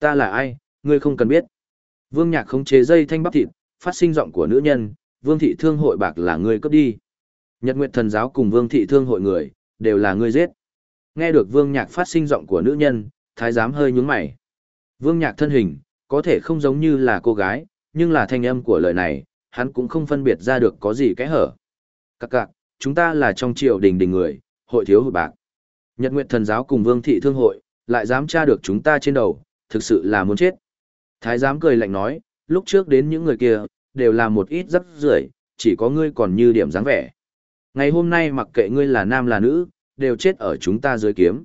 Ta là ai, ngươi không cần biết. Vương Nhạc khống chế dây thanh bắp thịt, phát sinh giọng của nữ nhân, Vương thị thương hội bạc là ngươi cướp đi. Nhật Nguyệt thần giáo cùng Vương thị thương hội người, đều là ngươi giết. Nghe được Vương Nhạc phát sinh giọng của nữ nhân, thái giám hơi nhướng mày. Vương Nhạc thân hình, có thể không giống như là cô gái, nhưng là thanh âm của lời này, hắn cũng không phân biệt ra được có gì kẽ hở. Các cạc, chúng ta là trong triều đình đình người, hội thiếu hụt bạc. Nhật Nguyệt thần giáo cùng Vương thị thương hội, lại dám tra được chúng ta trên đầu, thực sự là muốn chết. Thái giám cười lạnh nói, lúc trước đến những người kia, đều là một ít rất rưởi, chỉ có ngươi còn như điểm dáng vẻ. Ngày hôm nay mặc kệ ngươi là nam là nữ, đều chết ở chúng ta dưới kiếm.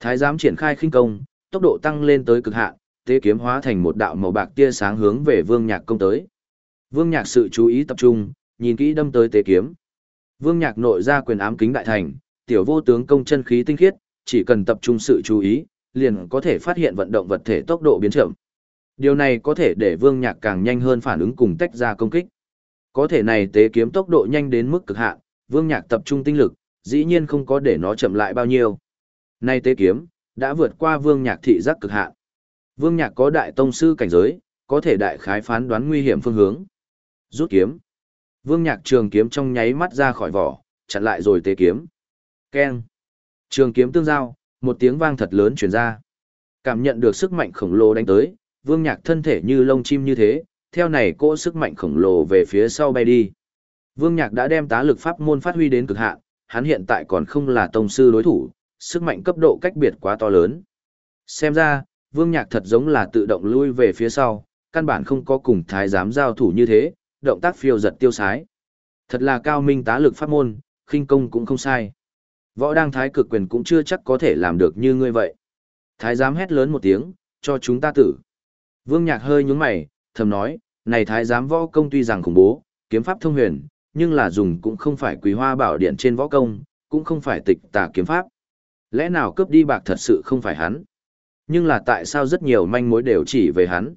Thái giám triển khai khinh công, tốc độ tăng lên tới cực hạn, tế kiếm hóa thành một đạo màu bạc tia sáng hướng về Vương Nhạc công tới. Vương Nhạc sự chú ý tập trung, nhìn kỹ đâm tới tế kiếm. Vương Nhạc nội ra quyền ám kính đại thành, tiểu vô tướng công chân khí tinh khiết, chỉ cần tập trung sự chú ý, liền có thể phát hiện vận động vật thể tốc độ biến chậm. Điều này có thể để Vương Nhạc càng nhanh hơn phản ứng cùng tách ra công kích. Có thể này tế kiếm tốc độ nhanh đến mức cực hạn, Vương Nhạc tập trung tinh lực, dĩ nhiên không có để nó chậm lại bao nhiêu. Nay tế kiếm đã vượt qua Vương Nhạc thị giác cực hạn. Vương Nhạc có đại tông sư cảnh giới, có thể đại khái phán đoán nguy hiểm phương hướng. Rút kiếm. Vương Nhạc trường kiếm trong nháy mắt ra khỏi vỏ, chặn lại rồi tế kiếm. Keng. Trường kiếm tương giao, một tiếng vang thật lớn truyền ra. Cảm nhận được sức mạnh khổng lồ đánh tới, Vương Nhạc thân thể như lông chim như thế, theo này cỗ sức mạnh khổng lồ về phía sau bay đi. Vương Nhạc đã đem tá lực pháp môn phát huy đến cực hạn, hắn hiện tại còn không là tông sư đối thủ, sức mạnh cấp độ cách biệt quá to lớn. Xem ra, Vương Nhạc thật giống là tự động lui về phía sau, căn bản không có cùng thái giám giao thủ như thế, động tác phiêu giật tiêu sái. Thật là cao minh tá lực pháp môn, khinh công cũng không sai. Võ đang thái cực quyền cũng chưa chắc có thể làm được như ngươi vậy. Thái giám hét lớn một tiếng, cho chúng ta tử. Vương Nhạc hơi nhướng mày, thầm nói, này thái giám võ công tuy rằng khủng bố, kiếm pháp thông huyền, nhưng là dùng cũng không phải quý hoa bảo điện trên võ công, cũng không phải tịch tà kiếm pháp. Lẽ nào cướp đi bạc thật sự không phải hắn? Nhưng là tại sao rất nhiều manh mối đều chỉ về hắn?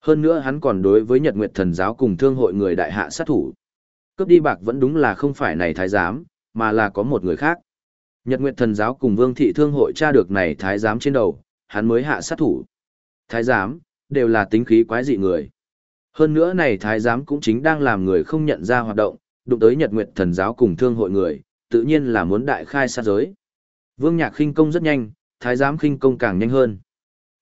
Hơn nữa hắn còn đối với Nhật Nguyệt Thần giáo cùng thương hội người đại hạ sát thủ. Cướp đi bạc vẫn đúng là không phải này thái giám, mà là có một người khác. Nhật Nguyệt Thần giáo cùng Vương thị thương hội tra được này thái giám trên đầu, hắn mới hạ sát thủ. Thái giám đều là tính khí quái dị người. Hơn nữa này thái giám cũng chính đang làm người không nhận ra hoạt động, đụng tới Nhật Nguyệt Thần giáo cùng thương hội người, tự nhiên là muốn đại khai sát giới. Vương Nhạc khinh công rất nhanh, thái giám khinh công càng nhanh hơn.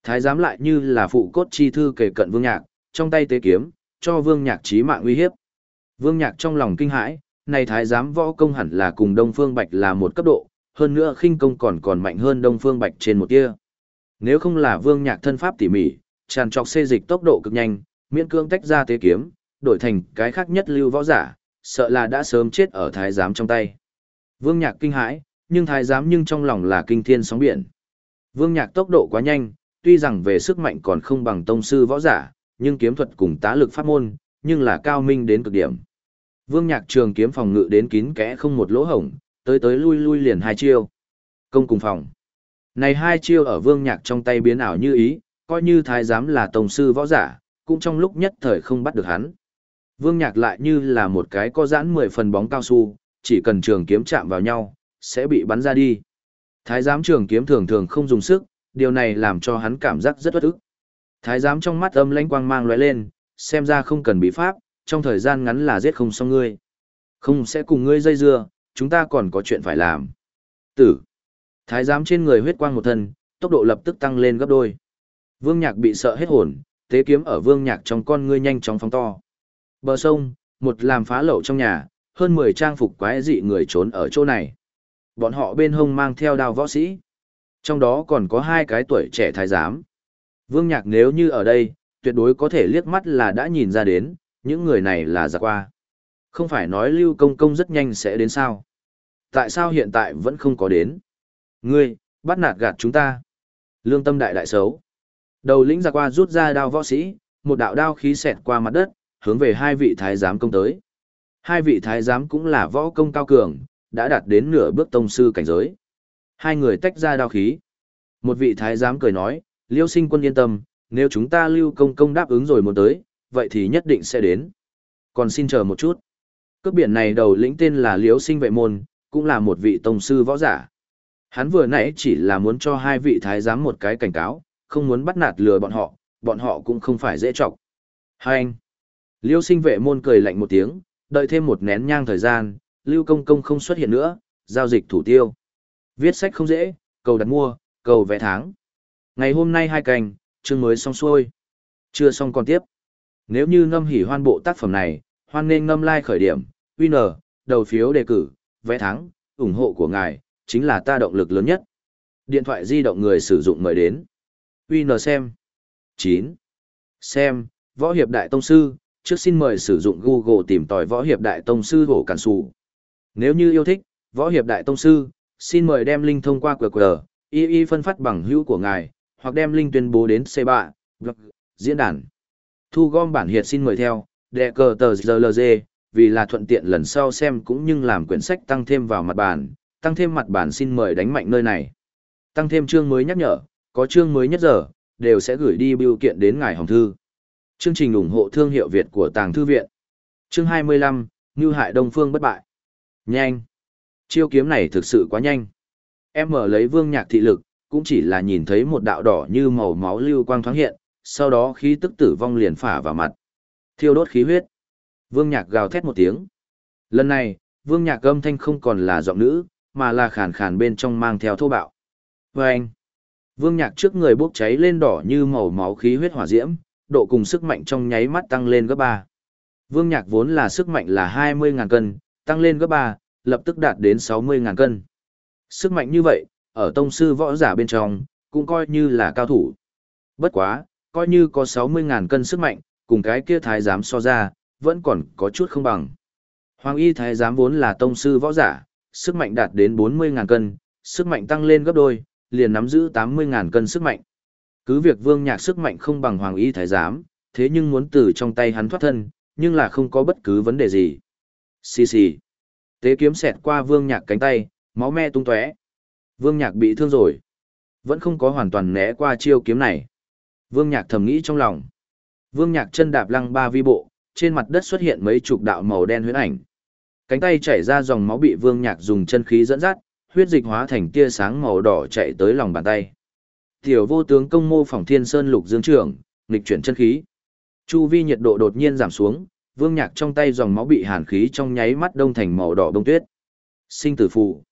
Thái giám lại như là phụ cốt chi thư kề cận Vương Nhạc, trong tay tế kiếm, cho Vương Nhạc chí mạng uy hiếp. Vương Nhạc trong lòng kinh hãi, này thái giám võ công hẳn là cùng Đông Phương Bạch là một cấp độ, hơn nữa khinh công còn còn mạnh hơn Đông Phương Bạch trên một tia. Nếu không là Vương Nhạc thân pháp tỉ mỉ, tràn trọc xê dịch tốc độ cực nhanh, miễn cương tách ra tế kiếm, đổi thành cái khác nhất lưu võ giả, sợ là đã sớm chết ở thái giám trong tay. Vương Nhạc kinh hãi, nhưng thái giám nhưng trong lòng là kinh thiên sóng biển. Vương Nhạc tốc độ quá nhanh, tuy rằng về sức mạnh còn không bằng tông sư võ giả, nhưng kiếm thuật cùng tá lực pháp môn, nhưng là cao minh đến cực điểm. Vương Nhạc trường kiếm phòng ngự đến kín kẽ không một lỗ hổng, tới tới lui lui liền hai chiêu. Công cùng phòng. Này hai chiêu ở Vương Nhạc trong tay biến ảo như ý, coi như thái giám là tông sư võ giả, cũng trong lúc nhất thời không bắt được hắn. Vương Nhạc lại như là một cái có giãn 10 phần bóng cao su, chỉ cần trường kiếm chạm vào nhau, sẽ bị bắn ra đi. Thái giám trường kiếm thường thường không dùng sức, điều này làm cho hắn cảm giác rất bất ức. Thái giám trong mắt âm lãnh quang mang lóe lên, xem ra không cần bí pháp, trong thời gian ngắn là giết không xong ngươi. Không sẽ cùng ngươi dây dưa, chúng ta còn có chuyện phải làm. Tử. Thái giám trên người huyết quang một thân, tốc độ lập tức tăng lên gấp đôi. Vương Nhạc bị sợ hết hồn, tế kiếm ở Vương Nhạc trong con ngươi nhanh chóng phóng to. Bờ sông, một làm phá lậu trong nhà, hơn 10 trang phục quái dị người trốn ở chỗ này. Bọn họ bên hông mang theo đao võ sĩ. Trong đó còn có hai cái tuổi trẻ thái giám. Vương Nhạc nếu như ở đây, tuyệt đối có thể liếc mắt là đã nhìn ra đến, những người này là giặc qua. Không phải nói Lưu Công Công rất nhanh sẽ đến sao? Tại sao hiện tại vẫn không có đến? Ngươi, bắt nạt gạt chúng ta. Lương tâm đại đại xấu. Đầu lĩnh giặc qua rút ra đao võ sĩ, một đạo đao khí xẹt qua mặt đất, hướng về hai vị thái giám công tới. Hai vị thái giám cũng là võ công cao cường, đã đạt đến nửa bước tông sư cảnh giới. Hai người tách ra đao khí. Một vị thái giám cười nói, liêu sinh quân yên tâm, nếu chúng ta lưu công công đáp ứng rồi muốn tới, vậy thì nhất định sẽ đến. Còn xin chờ một chút. Cướp biển này đầu lĩnh tên là liêu sinh vệ môn, cũng là một vị tông sư võ giả. Hắn vừa nãy chỉ là muốn cho hai vị thái giám một cái cảnh cáo, không muốn bắt nạt lừa bọn họ, bọn họ cũng không phải dễ chọc. Hai anh. Liêu sinh vệ môn cười lạnh một tiếng, đợi thêm một nén nhang thời gian, Lưu Công Công không xuất hiện nữa, giao dịch thủ tiêu. Viết sách không dễ, cầu đặt mua, cầu vẽ tháng. Ngày hôm nay hai cành, chương mới xong xuôi. Chưa xong còn tiếp. Nếu như ngâm hỉ hoan bộ tác phẩm này, hoan nên ngâm like khởi điểm, winner, đầu phiếu đề cử, vẽ thắng, ủng hộ của ngài, chính là ta động lực lớn nhất. Điện thoại di động người sử dụng mời đến. winner xem. 9. Xem, Võ Hiệp Đại Tông Sư, trước xin mời sử dụng Google tìm tòi Võ Hiệp Đại Tông Sư hổ cản sụ. Nếu như yêu thích, Võ Hiệp Đại Tông Sư, xin mời đem link thông qua QR, y y phân phát bằng hữu của ngài, hoặc đem link tuyên bố đến C3, blog, diễn đàn. Thu gom bản hiệt xin mời theo, đệ cờ tờ GLG, vì là thuận tiện lần sau xem cũng như làm quyển sách tăng thêm vào mặt bản, tăng thêm mặt bản xin mời đánh mạnh nơi này. Tăng thêm chương mới nhắc nhở, có chương mới nhất giờ, đều sẽ gửi đi biểu kiện đến ngài hồng thư. Chương trình ủng hộ thương hiệu Việt của Tàng Thư Viện. Chương 25, Như hại Đông Phương bất bại. Nhanh. Chiêu kiếm này thực sự quá nhanh. Em mở lấy vương nhạc thị lực, cũng chỉ là nhìn thấy một đạo đỏ như màu máu lưu quang thoáng hiện, sau đó khí tức tử vong liền phả vào mặt. Thiêu đốt khí huyết. Vương nhạc gào thét một tiếng. Lần này, vương nhạc âm thanh không còn là giọng nữ, mà là khàn khàn bên trong mang theo thô bạo. Và anh, vương nhạc trước người bốc cháy lên đỏ như màu máu khí huyết hỏa diễm, độ cùng sức mạnh trong nháy mắt tăng lên gấp ba. Vương nhạc vốn là sức mạnh là 20.000 cân, tăng lên gấp ba, lập tức đạt đến 60.000 cân. Sức mạnh như vậy, ở tông sư võ giả bên trong, cũng coi như là cao thủ. Bất quá, coi như có 60.000 cân sức mạnh, cùng cái kia thái giám so ra, vẫn còn có chút không bằng. Hoàng y thái giám vốn là tông sư võ giả, sức mạnh đạt đến 40.000 cân, sức mạnh tăng lên gấp đôi, liền nắm giữ 80.000 cân sức mạnh. Cứ việc vương nhạc sức mạnh không bằng hoàng y thái giám, thế nhưng muốn từ trong tay hắn thoát thân, nhưng là không có bất cứ vấn đề gì. Xì xì. Tế kiếm xẹt qua vương nhạc cánh tay, máu me tung tóe. Vương nhạc bị thương rồi. Vẫn không có hoàn toàn né qua chiêu kiếm này. Vương nhạc thầm nghĩ trong lòng. Vương nhạc chân đạp lăng ba vi bộ, trên mặt đất xuất hiện mấy chục đạo màu đen huyết ảnh. Cánh tay chảy ra dòng máu bị Vương Nhạc dùng chân khí dẫn dắt, huyết dịch hóa thành tia sáng màu đỏ chạy tới lòng bàn tay. Tiểu vô tướng công mô phỏng thiên sơn lục dương trưởng, nghịch chuyển chân khí. Chu vi nhiệt độ đột nhiên giảm xuống, Vương Nhạc trong tay dòng máu bị hàn khí trong nháy mắt đông thành màu đỏ bông tuyết. Sinh tử phù.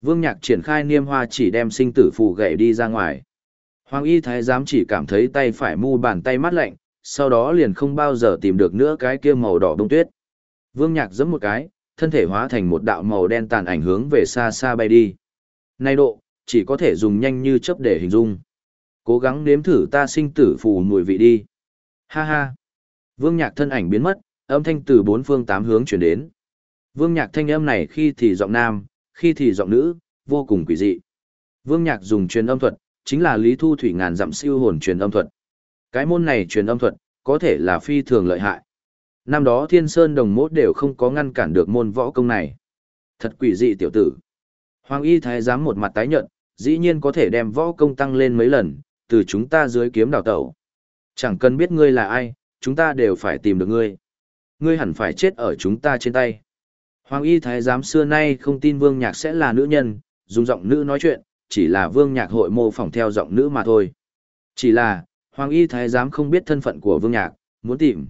Vương Nhạc triển khai niêm hoa chỉ đem sinh tử phù gậy đi ra ngoài. Hoàng y thái giám chỉ cảm thấy tay phải mu bàn tay mát lạnh, sau đó liền không bao giờ tìm được nữa cái kia màu đỏ bông tuyết. Vương Nhạc giẫm một cái, thân thể hóa thành một đạo màu đen tàn ảnh hướng về xa xa bay đi. Nay độ, chỉ có thể dùng nhanh như chớp để hình dung. Cố gắng nếm thử ta sinh tử phù mùi vị đi. Ha ha. Vương Nhạc thân ảnh biến mất, âm thanh từ bốn phương tám hướng chuyển đến. Vương Nhạc thanh âm này khi thì giọng nam, khi thì giọng nữ, vô cùng quỷ dị. Vương Nhạc dùng truyền âm thuật, chính là Lý Thu Thủy ngàn dặm siêu hồn truyền âm thuật. Cái môn này truyền âm thuật, có thể là phi thường lợi hại. Năm đó Thiên Sơn Đồng Mốt đều không có ngăn cản được môn võ công này. Thật quỷ dị tiểu tử. Hoàng Y Thái giám một mặt tái nhận, dĩ nhiên có thể đem võ công tăng lên mấy lần, từ chúng ta dưới kiếm đào tẩu. Chẳng cần biết ngươi là ai, chúng ta đều phải tìm được ngươi. Ngươi hẳn phải chết ở chúng ta trên tay. Hoàng Y Thái giám xưa nay không tin Vương Nhạc sẽ là nữ nhân, dùng giọng nữ nói chuyện, chỉ là Vương Nhạc hội mô phỏng theo giọng nữ mà thôi. Chỉ là, Hoàng y thái giám không biết thân phận của vương nhạc, muốn tìm.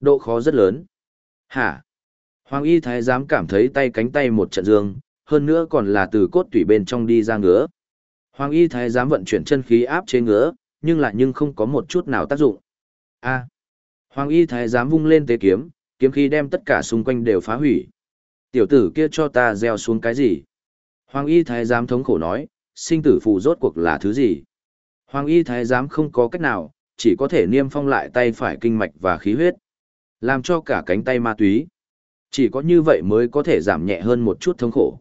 Độ khó rất lớn. Hả? Hoàng y thái giám cảm thấy tay cánh tay một trận dương, hơn nữa còn là từ cốt tủy bên trong đi ra ngứa. Hoàng y thái giám vận chuyển chân khí áp chế ngứa, nhưng lại nhưng không có một chút nào tác dụng. A. Hoàng y thái giám vung lên tế kiếm, kiếm khí đem tất cả xung quanh đều phá hủy. Tiểu tử kia cho ta gieo xuống cái gì? Hoàng y thái giám thống khổ nói, sinh tử phù rốt cuộc là thứ gì? Hoàng y thái giám không có cách nào, chỉ có thể niêm phong lại tay phải kinh mạch và khí huyết. Làm cho cả cánh tay ma túy. Chỉ có như vậy mới có thể giảm nhẹ hơn một chút thống khổ.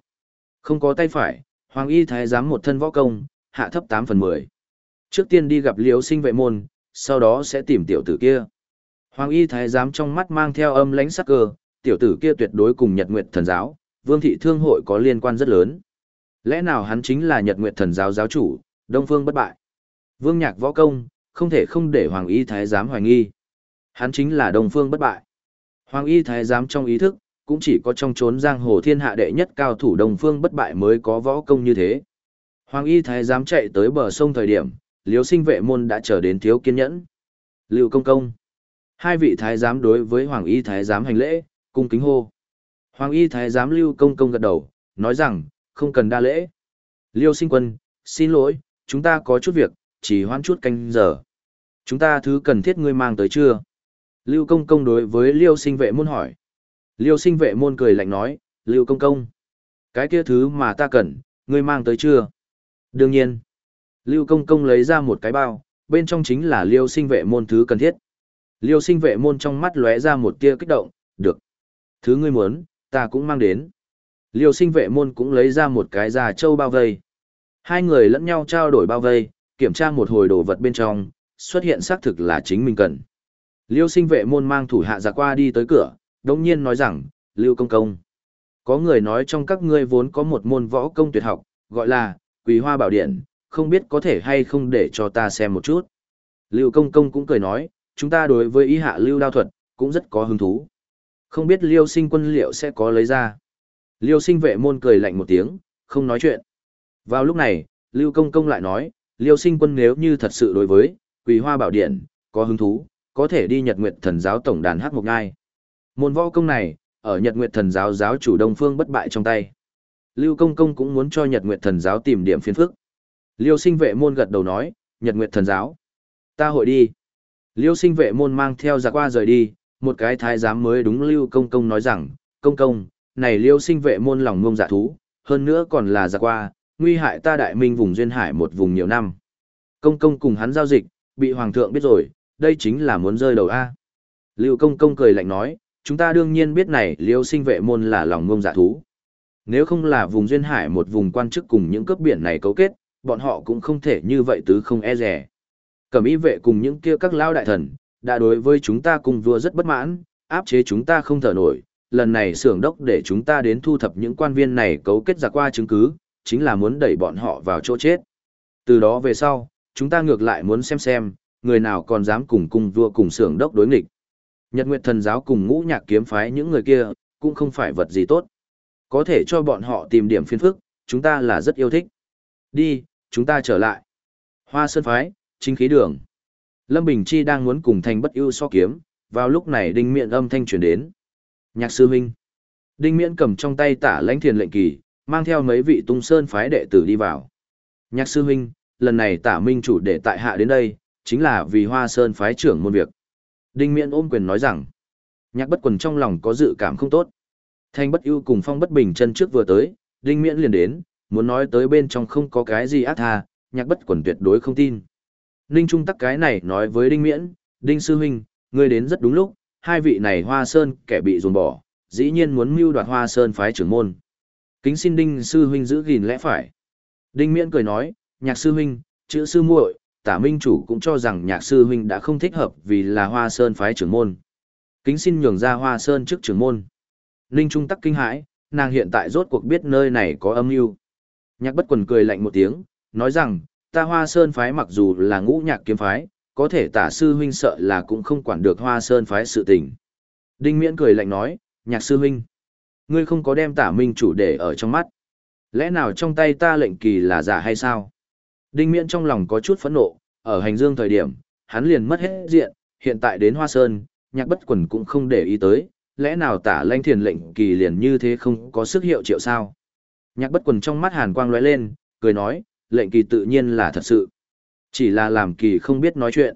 Không có tay phải, Hoàng y thái giám một thân võ công, hạ thấp 8 phần 10. Trước tiên đi gặp liếu sinh vệ môn, sau đó sẽ tìm tiểu tử kia. Hoàng y thái giám trong mắt mang theo âm lãnh sắc cơ, tiểu tử kia tuyệt đối cùng Nhật Nguyệt thần giáo, Vương thị thương hội có liên quan rất lớn. Lẽ nào hắn chính là Nhật Nguyệt thần giáo giáo chủ, Đông Phương bất bại? Vương Nhạc võ công, không thể không để Hoàng Y Thái giám hoài nghi. Hắn chính là Đồng Phương bất bại. Hoàng Y Thái giám trong ý thức, cũng chỉ có trong chốn giang hồ thiên hạ đệ nhất cao thủ Đồng Phương bất bại mới có võ công như thế. Hoàng Y Thái giám chạy tới bờ sông thời điểm, liếu sinh vệ môn đã trở đến thiếu kiên nhẫn. Lưu công công. Hai vị thái giám đối với Hoàng y thái giám hành lễ, cung kính hô. Hoàng y thái giám Lưu công công gật đầu, nói rằng, không cần đa lễ. Liêu sinh quân, xin lỗi, chúng ta có chút việc, chỉ hoãn chút canh giờ. Chúng ta thứ cần thiết ngươi mang tới chưa? Lưu công công đối với Liêu sinh vệ môn hỏi. Liêu sinh vệ môn cười lạnh nói, Lưu công công. Cái kia thứ mà ta cần, ngươi mang tới chưa? Đương nhiên. Lưu công công lấy ra một cái bao, bên trong chính là liêu sinh vệ môn thứ cần thiết. Liêu sinh vệ môn trong mắt lóe ra một tia kích động, được. Thứ ngươi muốn, ta cũng mang đến. Liêu sinh vệ môn cũng lấy ra một cái già châu bao vây. Hai người lẫn nhau trao đổi bao vây, kiểm tra một hồi đồ vật bên trong, xuất hiện xác thực là chính mình cần. Liêu sinh vệ môn mang thủ hạ ra qua đi tới cửa, đồng nhiên nói rằng, Lưu công công. Có người nói trong các ngươi vốn có một môn võ công tuyệt học, gọi là, Quỳ Hoa Bảo Điện, không biết có thể hay không để cho ta xem một chút. Lưu công công cũng cười nói, chúng ta đối với ý hạ lưu đao thuật, cũng rất có hứng thú. Không biết liêu sinh quân liệu sẽ có lấy ra. Liêu sinh vệ môn cười lạnh một tiếng, không nói chuyện. Vào lúc này, Lưu công công lại nói, liêu sinh quân nếu như thật sự đối với, quỳ hoa bảo điện, có hứng thú, có thể đi Nhật Nguyệt thần giáo tổng đàn hát một ngai. Môn võ công này, ở Nhật Nguyệt thần giáo giáo chủ Đông Phương bất bại trong tay. Lưu công công cũng muốn cho Nhật Nguyệt thần giáo tìm điểm phiền phức. Liêu sinh vệ môn gật đầu nói, Nhật Nguyệt thần giáo. Ta hội đi. Liêu sinh vệ môn mang theo giặc qua rời đi, một cái thái giám mới đúng Lưu công công nói rằng, công công, này liêu sinh vệ môn lòng ngông giả thú, hơn nữa còn là giặc qua, nguy hại ta đại minh vùng duyên hải một vùng nhiều năm. Công công cùng hắn giao dịch, bị hoàng thượng biết rồi, đây chính là muốn rơi đầu A. Lưu công công cười lạnh nói, chúng ta đương nhiên biết này liêu sinh vệ môn là lòng ngông giả thú. Nếu không là vùng duyên hải một vùng quan chức cùng những cướp biển này cấu kết, bọn họ cũng không thể như vậy tứ không e rẻ. Cẩm y vệ cùng những kia các lao đại thần, đã đối với chúng ta cùng vua rất bất mãn, áp chế chúng ta không thở nổi, lần này xưởng đốc để chúng ta đến thu thập những quan viên này cấu kết giả qua chứng cứ, chính là muốn đẩy bọn họ vào chỗ chết. Từ đó về sau, chúng ta ngược lại muốn xem xem, người nào còn dám cùng cung vua cùng sưởng đốc đối nghịch. Nhật Nguyệt thần giáo cùng ngũ nhạc kiếm phái những người kia, cũng không phải vật gì tốt. Có thể cho bọn họ tìm điểm phiên phức, chúng ta là rất yêu thích. Đi, chúng ta trở lại. Hoa Sơn Phái, chính khí đường. Lâm Bình Chi đang muốn cùng thành bất ưu so kiếm, vào lúc này đinh miệng âm thanh truyền đến. Nhạc sư huynh. Đinh miễn cầm trong tay tả lãnh thiền lệnh kỳ, mang theo mấy vị tung sơn phái đệ tử đi vào. Nhạc sư huynh, lần này tả minh chủ đệ tại hạ đến đây, chính là vì hoa sơn phái trưởng môn việc. Đinh miễn ôm quyền nói rằng, nhạc bất quần trong lòng có dự cảm không tốt. Thanh bất ưu cùng phong bất bình chân trước vừa tới, đinh miễn liền đến, muốn nói tới bên trong không có cái gì ác tha, nhạc bất quần tuyệt đối không tin. Ninh Trung tắc cái này nói với Đinh Miễn, Đinh Sư Huynh, ngươi đến rất đúng lúc, hai vị này Hoa Sơn kẻ bị dồn bỏ, dĩ nhiên muốn mưu đoạt Hoa Sơn phái trưởng môn. Kính xin Đinh Sư Huynh giữ gìn lẽ phải. Đinh Miễn cười nói, nhạc Sư Huynh, chữ Sư muội tả minh chủ cũng cho rằng nhạc Sư Huynh đã không thích hợp vì là Hoa Sơn phái trưởng môn. Kính xin nhường ra Hoa Sơn trước trưởng môn. Ninh Trung tắc kinh hãi, nàng hiện tại rốt cuộc biết nơi này có âm mưu Nhạc bất quần cười lạnh một tiếng, nói rằng, ta hoa sơn phái mặc dù là ngũ nhạc kiếm phái, có thể tả sư huynh sợ là cũng không quản được hoa sơn phái sự tình. Đinh miễn cười lạnh nói, nhạc sư huynh, ngươi không có đem tả minh chủ để ở trong mắt. Lẽ nào trong tay ta lệnh kỳ là giả hay sao? Đinh miễn trong lòng có chút phẫn nộ, ở hành dương thời điểm, hắn liền mất hết diện, hiện tại đến hoa sơn, nhạc bất quần cũng không để ý tới, lẽ nào tả lanh thiền lệnh kỳ liền như thế không có sức hiệu triệu sao? Nhạc bất quần trong mắt hàn quang lóe lên, cười nói, lệnh kỳ tự nhiên là thật sự. Chỉ là làm kỳ không biết nói chuyện.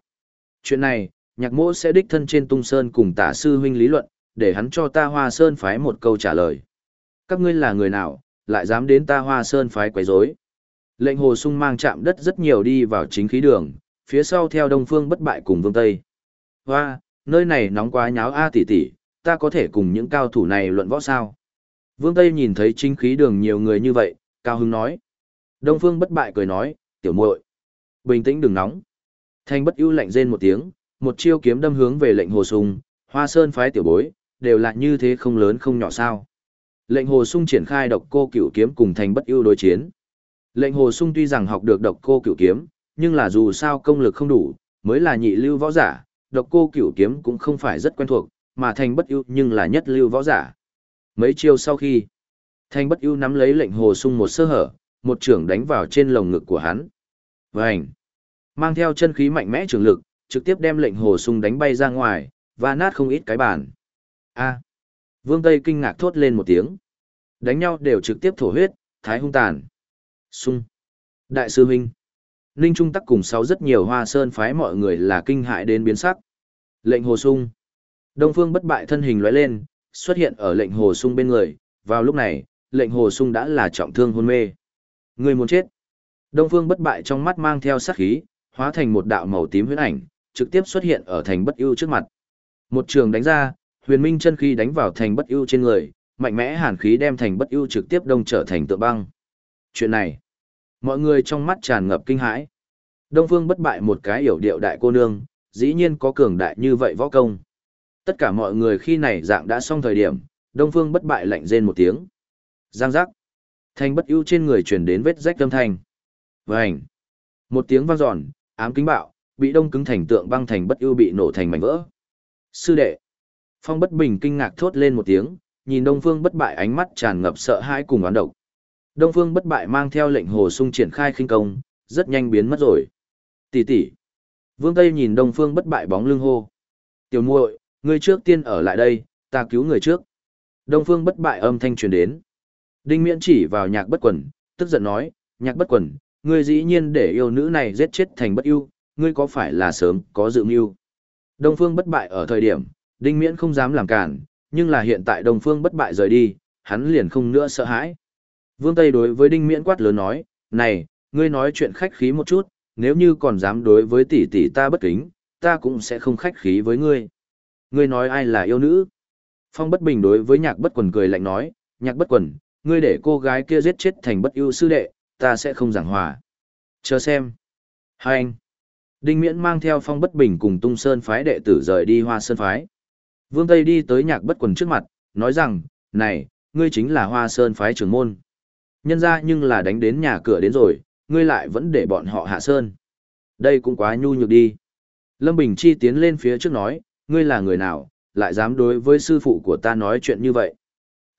Chuyện này, nhạc mỗ sẽ đích thân trên tung sơn cùng tả sư huynh lý luận, để hắn cho ta hoa sơn phái một câu trả lời. Các ngươi là người nào, lại dám đến ta hoa sơn phái quấy rối? Lệnh hồ sung mang chạm đất rất nhiều đi vào chính khí đường, phía sau theo đông phương bất bại cùng vương tây. Hoa, nơi này nóng quá nháo a tỷ tỷ, ta có thể cùng những cao thủ này luận võ sao? Vương Tây nhìn thấy chính khí đường nhiều người như vậy, cao hứng nói. Đông Phương bất bại cười nói, tiểu muội, bình tĩnh đừng nóng. Thanh bất ưu lạnh rên một tiếng, một chiêu kiếm đâm hướng về lệnh hồ sung, hoa sơn phái tiểu bối, đều là như thế không lớn không nhỏ sao. Lệnh hồ sung triển khai độc cô cửu kiếm cùng thành bất ưu đối chiến. Lệnh hồ sung tuy rằng học được độc cô cửu kiếm, nhưng là dù sao công lực không đủ, mới là nhị lưu võ giả, độc cô cửu kiếm cũng không phải rất quen thuộc, mà thành bất ưu nhưng là nhất lưu võ giả. Mấy chiêu sau khi, Thanh bất ưu nắm lấy lệnh hồ sung một sơ hở, một trưởng đánh vào trên lồng ngực của hắn. Vành! Mang theo chân khí mạnh mẽ trường lực, trực tiếp đem lệnh hồ sung đánh bay ra ngoài, và nát không ít cái bàn. A. Vương Tây kinh ngạc thốt lên một tiếng. Đánh nhau đều trực tiếp thổ huyết, thái hung tàn. Sung. Đại sư huynh. Ninh Trung Tắc cùng sáu rất nhiều hoa sơn phái mọi người là kinh hại đến biến sắc. Lệnh hồ sung. Đông phương bất bại thân hình lóe lên, xuất hiện ở lệnh hồ sung bên người. Vào lúc này, lệnh hồ sung đã là trọng thương hôn mê. Người muốn chết. Đông phương bất bại trong mắt mang theo sát khí, hóa thành một đạo màu tím huyết ảnh, trực tiếp xuất hiện ở thành bất ưu trước mặt. Một trường đánh ra, huyền minh chân khí đánh vào thành bất ưu trên người, mạnh mẽ hàn khí đem thành bất ưu trực tiếp đông trở thành tượng băng. Chuyện này, mọi người trong mắt tràn ngập kinh hãi. Đông phương bất bại một cái hiểu điệu đại cô nương, dĩ nhiên có cường đại như vậy võ công. Tất cả mọi người khi này dạng đã xong thời điểm, Đông phương bất bại lạnh rên một tiếng. Giang giác. Thành bất ưu trên người truyền đến vết rách âm thanh. Vành. Một tiếng vang giòn, ám kính bạo, bị đông cứng thành tượng băng thành bất ưu bị nổ thành mảnh vỡ. Sư đệ. Phong bất bình kinh ngạc thốt lên một tiếng, nhìn Đông Phương bất bại ánh mắt tràn ngập sợ hãi cùng oán độc. Đông Phương bất bại mang theo lệnh hồ sung triển khai khinh công, rất nhanh biến mất rồi. Tỷ tỷ. Vương Tây nhìn Đông Phương bất bại bóng lưng hô. Tiểu muội, ngươi trước tiên ở lại đây, ta cứu người trước. Đông Phương bất bại âm thanh truyền đến. Đinh Miễn chỉ vào nhạc bất quần, tức giận nói, nhạc bất quần, ngươi dĩ nhiên để yêu nữ này giết chết thành bất yêu, ngươi có phải là sớm có dự mưu? Đông Phương bất bại ở thời điểm, Đinh Miễn không dám làm cản, nhưng là hiện tại Đông Phương bất bại rời đi, hắn liền không nữa sợ hãi. Vương Tây đối với Đinh Miễn quát lớn nói, này, ngươi nói chuyện khách khí một chút, nếu như còn dám đối với tỷ tỷ ta bất kính, ta cũng sẽ không khách khí với ngươi. Ngươi nói ai là yêu nữ? Phong bất bình đối với nhạc bất quần cười lạnh nói, nhạc bất quần, ngươi để cô gái kia giết chết thành bất yêu sư đệ, ta sẽ không giảng hòa. Chờ xem. Hai anh. Đinh Miễn mang theo phong bất bình cùng tung sơn phái đệ tử rời đi hoa sơn phái. Vương Tây đi tới nhạc bất quần trước mặt, nói rằng, này, ngươi chính là hoa sơn phái trưởng môn. Nhân ra nhưng là đánh đến nhà cửa đến rồi, ngươi lại vẫn để bọn họ hạ sơn. Đây cũng quá nhu nhược đi. Lâm Bình Chi tiến lên phía trước nói, ngươi là người nào, lại dám đối với sư phụ của ta nói chuyện như vậy.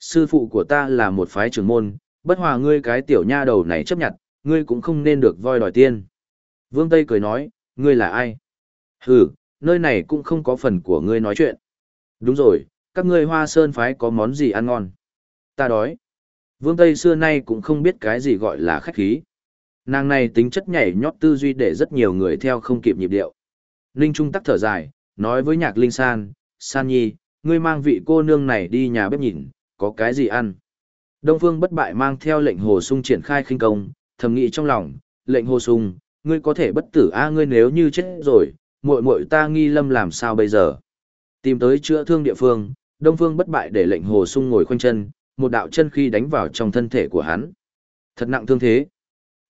Sư phụ của ta là một phái trưởng môn, bất hòa ngươi cái tiểu nha đầu này chấp nhận, ngươi cũng không nên được voi đòi tiên. Vương Tây cười nói, ngươi là ai? Hừ, nơi này cũng không có phần của ngươi nói chuyện. Đúng rồi, các ngươi hoa sơn phái có món gì ăn ngon? Ta đói. Vương Tây xưa nay cũng không biết cái gì gọi là khách khí. Nàng này tính chất nhảy nhót tư duy để rất nhiều người theo không kịp nhịp điệu. Linh Trung tắc thở dài, nói với nhạc Linh San, San Nhi, ngươi mang vị cô nương này đi nhà bếp nhìn, có cái gì ăn? Đông Phương bất bại mang theo lệnh hồ sung triển khai khinh công, thầm nghĩ trong lòng, lệnh hồ sung, ngươi có thể bất tử a ngươi nếu như chết rồi, muội muội ta nghi lâm làm sao bây giờ? Tìm tới chữa thương địa phương, Đông Phương bất bại để lệnh hồ sung ngồi khoanh chân, một đạo chân khí đánh vào trong thân thể của hắn. Thật nặng thương thế.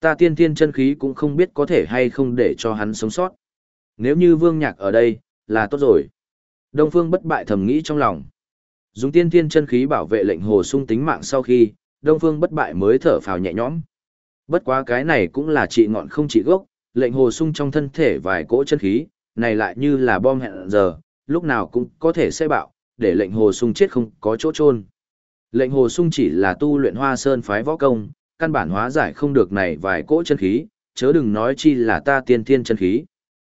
Ta tiên tiên chân khí cũng không biết có thể hay không để cho hắn sống sót. Nếu như vương nhạc ở đây, là tốt rồi. Đông Phương bất bại thầm nghĩ trong lòng. Dùng tiên tiên chân khí bảo vệ lệnh hồ sung tính mạng sau khi, Đông Phương bất bại mới thở phào nhẹ nhõm. Bất quá cái này cũng là trị ngọn không trị gốc, lệnh hồ sung trong thân thể vài cỗ chân khí, này lại như là bom hẹn giờ, lúc nào cũng có thể sẽ bạo, để lệnh hồ sung chết không có chỗ chôn. Lệnh hồ sung chỉ là tu luyện hoa sơn phái võ công, căn bản hóa giải không được này vài cỗ chân khí, chớ đừng nói chi là ta tiên tiên chân khí.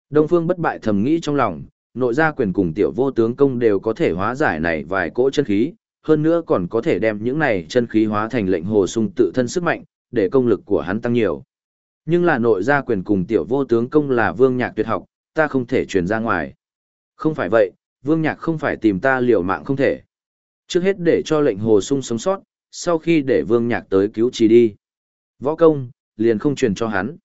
Đông Phương bất bại thầm nghĩ trong lòng, nội gia quyền cùng tiểu vô tướng công đều có thể hóa giải này vài cỗ chân khí, hơn nữa còn có thể đem những này chân khí hóa thành lệnh hồ sung tự thân sức mạnh, để công lực của hắn tăng nhiều. Nhưng là nội gia quyền cùng tiểu vô tướng công là vương nhạc tuyệt học, ta không thể truyền ra ngoài. Không phải vậy, vương nhạc không phải tìm ta liều mạng không thể. Trước hết để cho lệnh hồ sung sống sót, sau khi để vương nhạc tới cứu trì đi. Võ công, liền không truyền cho hắn.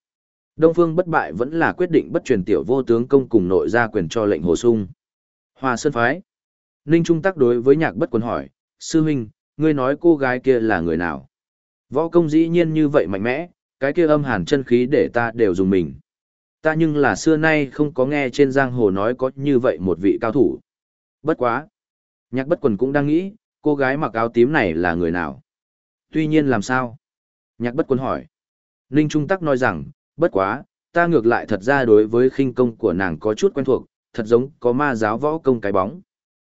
Đông Phương bất bại vẫn là quyết định bất truyền tiểu vô tướng công cùng nội gia quyền cho lệnh hồ sung. Hòa Sơn Phái. Ninh Trung tác đối với nhạc bất quần hỏi, Sư huynh, ngươi nói cô gái kia là người nào? Võ công dĩ nhiên như vậy mạnh mẽ, cái kia âm hàn chân khí để ta đều dùng mình. Ta nhưng là xưa nay không có nghe trên giang hồ nói có như vậy một vị cao thủ. Bất quá. Nhạc bất quần cũng đang nghĩ, cô gái mặc áo tím này là người nào? Tuy nhiên làm sao? Nhạc bất quần hỏi. Ninh Trung Tắc nói rằng, bất quá, ta ngược lại thật ra đối với khinh công của nàng có chút quen thuộc, thật giống có ma giáo võ công cái bóng.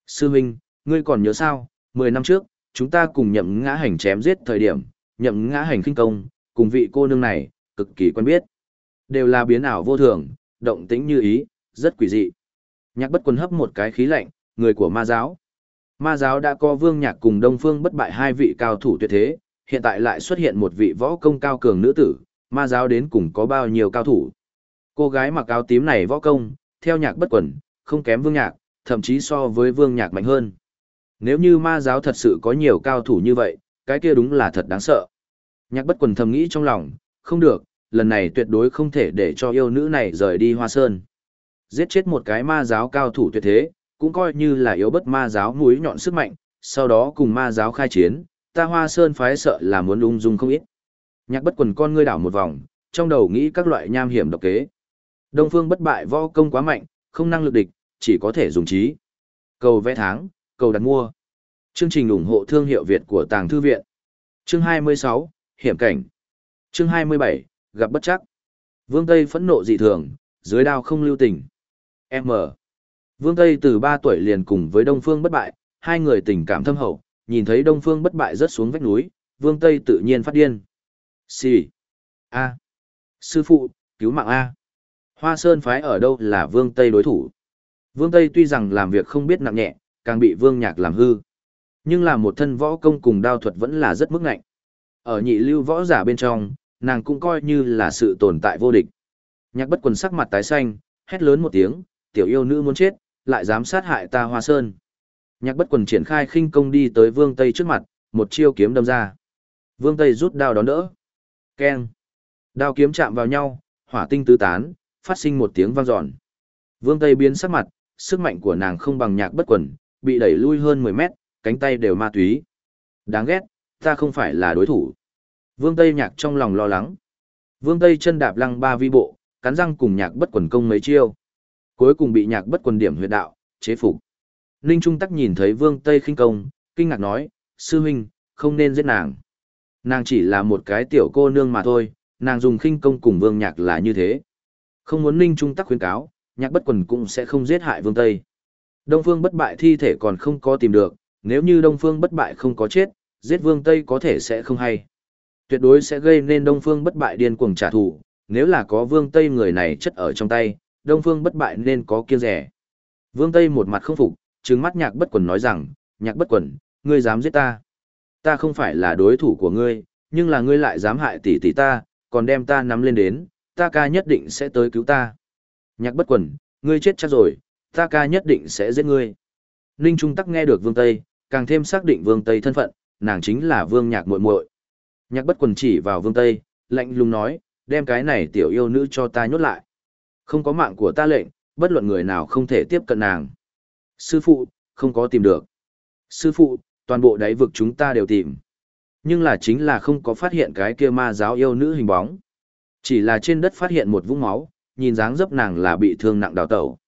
Sư Minh, ngươi còn nhớ sao, mười năm trước, chúng ta cùng nhậm ngã hành chém giết thời điểm, nhậm ngã hành khinh công, cùng vị cô nương này, cực kỳ quen biết. Đều là biến ảo vô thường, động tĩnh như ý, rất quỷ dị. Nhạc bất quần hấp một cái khí lạnh, người của ma giáo. Ma giáo đã có vương nhạc cùng đông phương bất bại hai vị cao thủ tuyệt thế, hiện tại lại xuất hiện một vị võ công cao cường nữ tử, ma giáo đến cùng có bao nhiêu cao thủ. Cô gái mặc áo tím này võ công, theo nhạc bất quần, không kém vương nhạc, thậm chí so với vương nhạc mạnh hơn. Nếu như ma giáo thật sự có nhiều cao thủ như vậy, cái kia đúng là thật đáng sợ. Nhạc bất quần thầm nghĩ trong lòng, không được, lần này tuyệt đối không thể để cho yêu nữ này rời đi hoa sơn. Giết chết một cái ma giáo cao thủ tuyệt thế, cũng coi như là yếu bất ma giáo mũi nhọn sức mạnh, sau đó cùng ma giáo khai chiến, ta hoa sơn phái sợ là muốn ung dung không ít. Nhạc bất quần con ngươi đảo một vòng, trong đầu nghĩ các loại nham hiểm độc kế. Đông phương bất bại võ công quá mạnh, không năng lực địch, chỉ có thể dùng trí. Cầu vẽ tháng, cầu đặt mua. Chương trình ủng hộ thương hiệu Việt của Tàng Thư Viện. Chương 26, Hiểm cảnh. Chương 27, Gặp bất chắc. Vương Tây phẫn nộ dị thường, dưới đao không lưu tình. M. Vương Tây từ 3 tuổi liền cùng với Đông Phương bất bại, hai người tình cảm thâm hậu, nhìn thấy Đông Phương bất bại rớt xuống vách núi, Vương Tây tự nhiên phát điên. Xì. A. Sư phụ, cứu mạng A. Hoa Sơn phái ở đâu là Vương Tây đối thủ. Vương Tây tuy rằng làm việc không biết nặng nhẹ, càng bị Vương Nhạc làm hư. Nhưng là một thân võ công cùng đao thuật vẫn là rất mức ngạnh. Ở nhị lưu võ giả bên trong, nàng cũng coi như là sự tồn tại vô địch. Nhạc bất quần sắc mặt tái xanh, hét lớn một tiếng, tiểu yêu nữ muốn chết, lại dám sát hại ta Hoa Sơn. Nhạc bất quần triển khai khinh công đi tới Vương Tây trước mặt, một chiêu kiếm đâm ra. Vương Tây rút đao đón đỡ. Keng. Đao kiếm chạm vào nhau, hỏa tinh tứ tán, phát sinh một tiếng vang dọn. Vương Tây biến sắc mặt, sức mạnh của nàng không bằng nhạc bất quần, bị đẩy lui hơn 10 mét, cánh tay đều ma túy. Đáng ghét, ta không phải là đối thủ. Vương Tây nhạc trong lòng lo lắng. Vương Tây chân đạp lăng ba vi bộ, cắn răng cùng nhạc bất quần công mấy chiêu. Cuối cùng bị nhạc bất quần điểm huyệt đạo, chế phục. Ninh Trung Tắc nhìn thấy Vương Tây khinh công, kinh ngạc nói, sư huynh, không nên giết nàng. Nàng chỉ là một cái tiểu cô nương mà thôi, nàng dùng khinh công cùng Vương Nhạc là như thế. Không muốn Ninh Trung Tắc khuyến cáo, nhạc bất quần cũng sẽ không giết hại Vương Tây. Đông Phương bất bại thi thể còn không có tìm được, nếu như Đông Phương bất bại không có chết, giết Vương Tây có thể sẽ không hay. Tuyệt đối sẽ gây nên Đông Phương bất bại điên cuồng trả thù, nếu là có Vương Tây người này chất ở trong tay, Đông Phương bất bại nên có kiêng rẻ. Vương Tây một mặt không phục, trừng mắt nhạc bất quần nói rằng, nhạc bất quần, ngươi dám giết ta. Ta không phải là đối thủ của ngươi, nhưng là ngươi lại dám hại tỷ tỷ ta, còn đem ta nắm lên đến, ta ca nhất định sẽ tới cứu ta. Nhạc bất quần, ngươi chết chắc rồi, ta ca nhất định sẽ giết ngươi. Ninh Trung Tắc nghe được Vương Tây, càng thêm xác định Vương Tây thân phận, nàng chính là Vương Nhạc muội muội. Nhạc bất quần chỉ vào Vương Tây, lạnh lùng nói, đem cái này tiểu yêu nữ cho ta nhốt lại. Không có mạng của ta lệnh, bất luận người nào không thể tiếp cận nàng. Sư phụ, không có tìm được. Sư phụ, toàn bộ đáy vực chúng ta đều tìm. Nhưng là chính là không có phát hiện cái kia ma giáo yêu nữ hình bóng. Chỉ là trên đất phát hiện một vũng máu, nhìn dáng dấp nàng là bị thương nặng đào tẩu.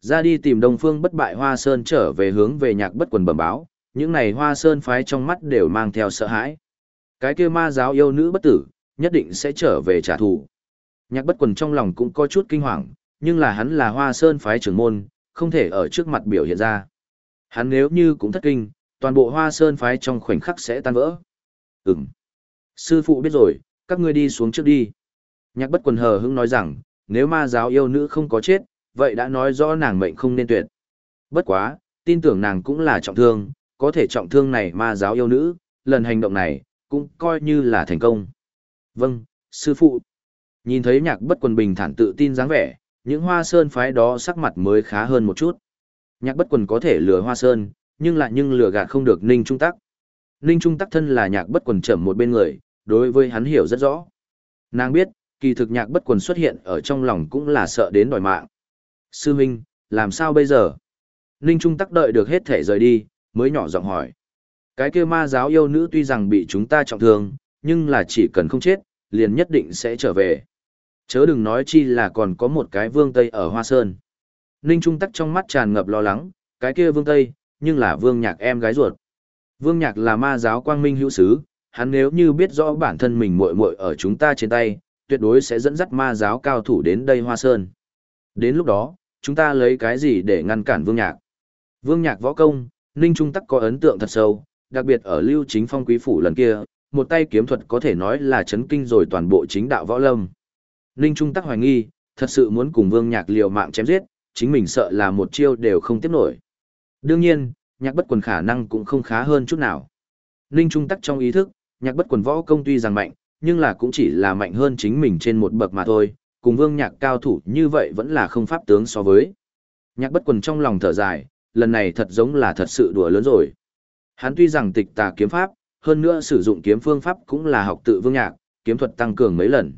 Ra đi tìm Đông Phương bất bại Hoa Sơn trở về hướng về nhạc bất quần bẩm báo, những này Hoa Sơn phái trong mắt đều mang theo sợ hãi. Cái kia ma giáo yêu nữ bất tử, nhất định sẽ trở về trả thù. Nhạc bất quần trong lòng cũng có chút kinh hoàng, nhưng là hắn là Hoa Sơn phái trưởng môn, không thể ở trước mặt biểu hiện ra. Hắn nếu như cũng thất kinh, toàn bộ Hoa Sơn phái trong khoảnh khắc sẽ tan vỡ. Ừm. Sư phụ biết rồi, các ngươi đi xuống trước đi. Nhạc bất quần hờ hững nói rằng, nếu ma giáo yêu nữ không có chết, vậy đã nói rõ nàng mệnh không nên tuyệt. Bất quá, tin tưởng nàng cũng là trọng thương, có thể trọng thương này ma giáo yêu nữ, lần hành động này, cũng coi như là thành công. Vâng, sư phụ. Nhìn thấy nhạc bất quần bình thản tự tin dáng vẻ, những hoa sơn phái đó sắc mặt mới khá hơn một chút. Nhạc bất quần có thể lừa hoa sơn, nhưng lại nhưng lừa gạt không được ninh trung tắc. Ninh trung tắc thân là nhạc bất quần chậm một bên người, đối với hắn hiểu rất rõ. Nàng biết, kỳ thực nhạc bất quần xuất hiện ở trong lòng cũng là sợ đến đòi mạng. Sư Minh, làm sao bây giờ? Ninh Trung tắc đợi được hết thể rời đi, mới nhỏ giọng hỏi. Cái kia ma giáo yêu nữ tuy rằng bị chúng ta trọng thương, nhưng là chỉ cần không chết, liền nhất định sẽ trở về. Chớ đừng nói chi là còn có một cái vương Tây ở Hoa Sơn. Ninh Trung tắc trong mắt tràn ngập lo lắng, cái kia vương Tây, nhưng là vương nhạc em gái ruột. Vương nhạc là ma giáo quang minh hữu sứ, hắn nếu như biết rõ bản thân mình muội muội ở chúng ta trên tay, tuyệt đối sẽ dẫn dắt ma giáo cao thủ đến đây Hoa Sơn. Đến lúc đó, chúng ta lấy cái gì để ngăn cản Vương Nhạc? Vương Nhạc võ công, Ninh Trung Tắc có ấn tượng thật sâu, đặc biệt ở Lưu Chính Phong quý phủ lần kia, một tay kiếm thuật có thể nói là chấn kinh rồi toàn bộ chính đạo võ lâm. Ninh Trung tắc hoài nghi, thật sự muốn cùng Vương Nhạc liều mạng chém giết, chính mình sợ là một chiêu đều không tiếp nổi. Đương nhiên, nhạc bất quần khả năng cũng không khá hơn chút nào. Ninh Trung tắc trong ý thức, nhạc bất quần võ công tuy rằng mạnh, nhưng là cũng chỉ là mạnh hơn chính mình trên một bậc mà thôi, cùng vương nhạc cao thủ như vậy vẫn là không pháp tướng so với. Nhạc bất quần trong lòng thở dài, lần này thật giống là thật sự đùa lớn rồi. Hắn tuy rằng tịch tà kiếm pháp, hơn nữa sử dụng kiếm phương pháp cũng là học tự vương nhạc, kiếm thuật tăng cường mấy lần.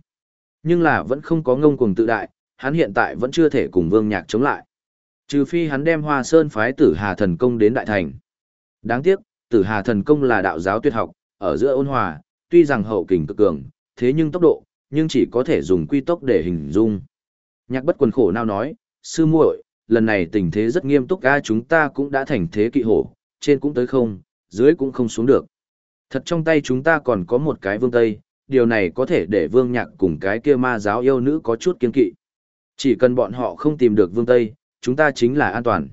Nhưng là vẫn không có ngông cuồng tự đại, hắn hiện tại vẫn chưa thể cùng vương nhạc chống lại. Trừ phi hắn đem hoa sơn phái tử hà thần công đến đại thành. Đáng tiếc, tử hà thần công là đạo giáo tuyệt học, ở giữa ôn hòa, tuy rằng hậu kình cực cường, thế nhưng tốc độ, nhưng chỉ có thể dùng quy tốc để hình dung. Nhạc bất quần khổ nào nói, sư muội, lần này tình thế rất nghiêm túc ga chúng ta cũng đã thành thế kỵ hổ, trên cũng tới không, dưới cũng không xuống được. Thật trong tay chúng ta còn có một cái vương tây, điều này có thể để vương nhạc cùng cái kia ma giáo yêu nữ có chút kiên kỵ. Chỉ cần bọn họ không tìm được vương tây, chúng ta chính là an toàn.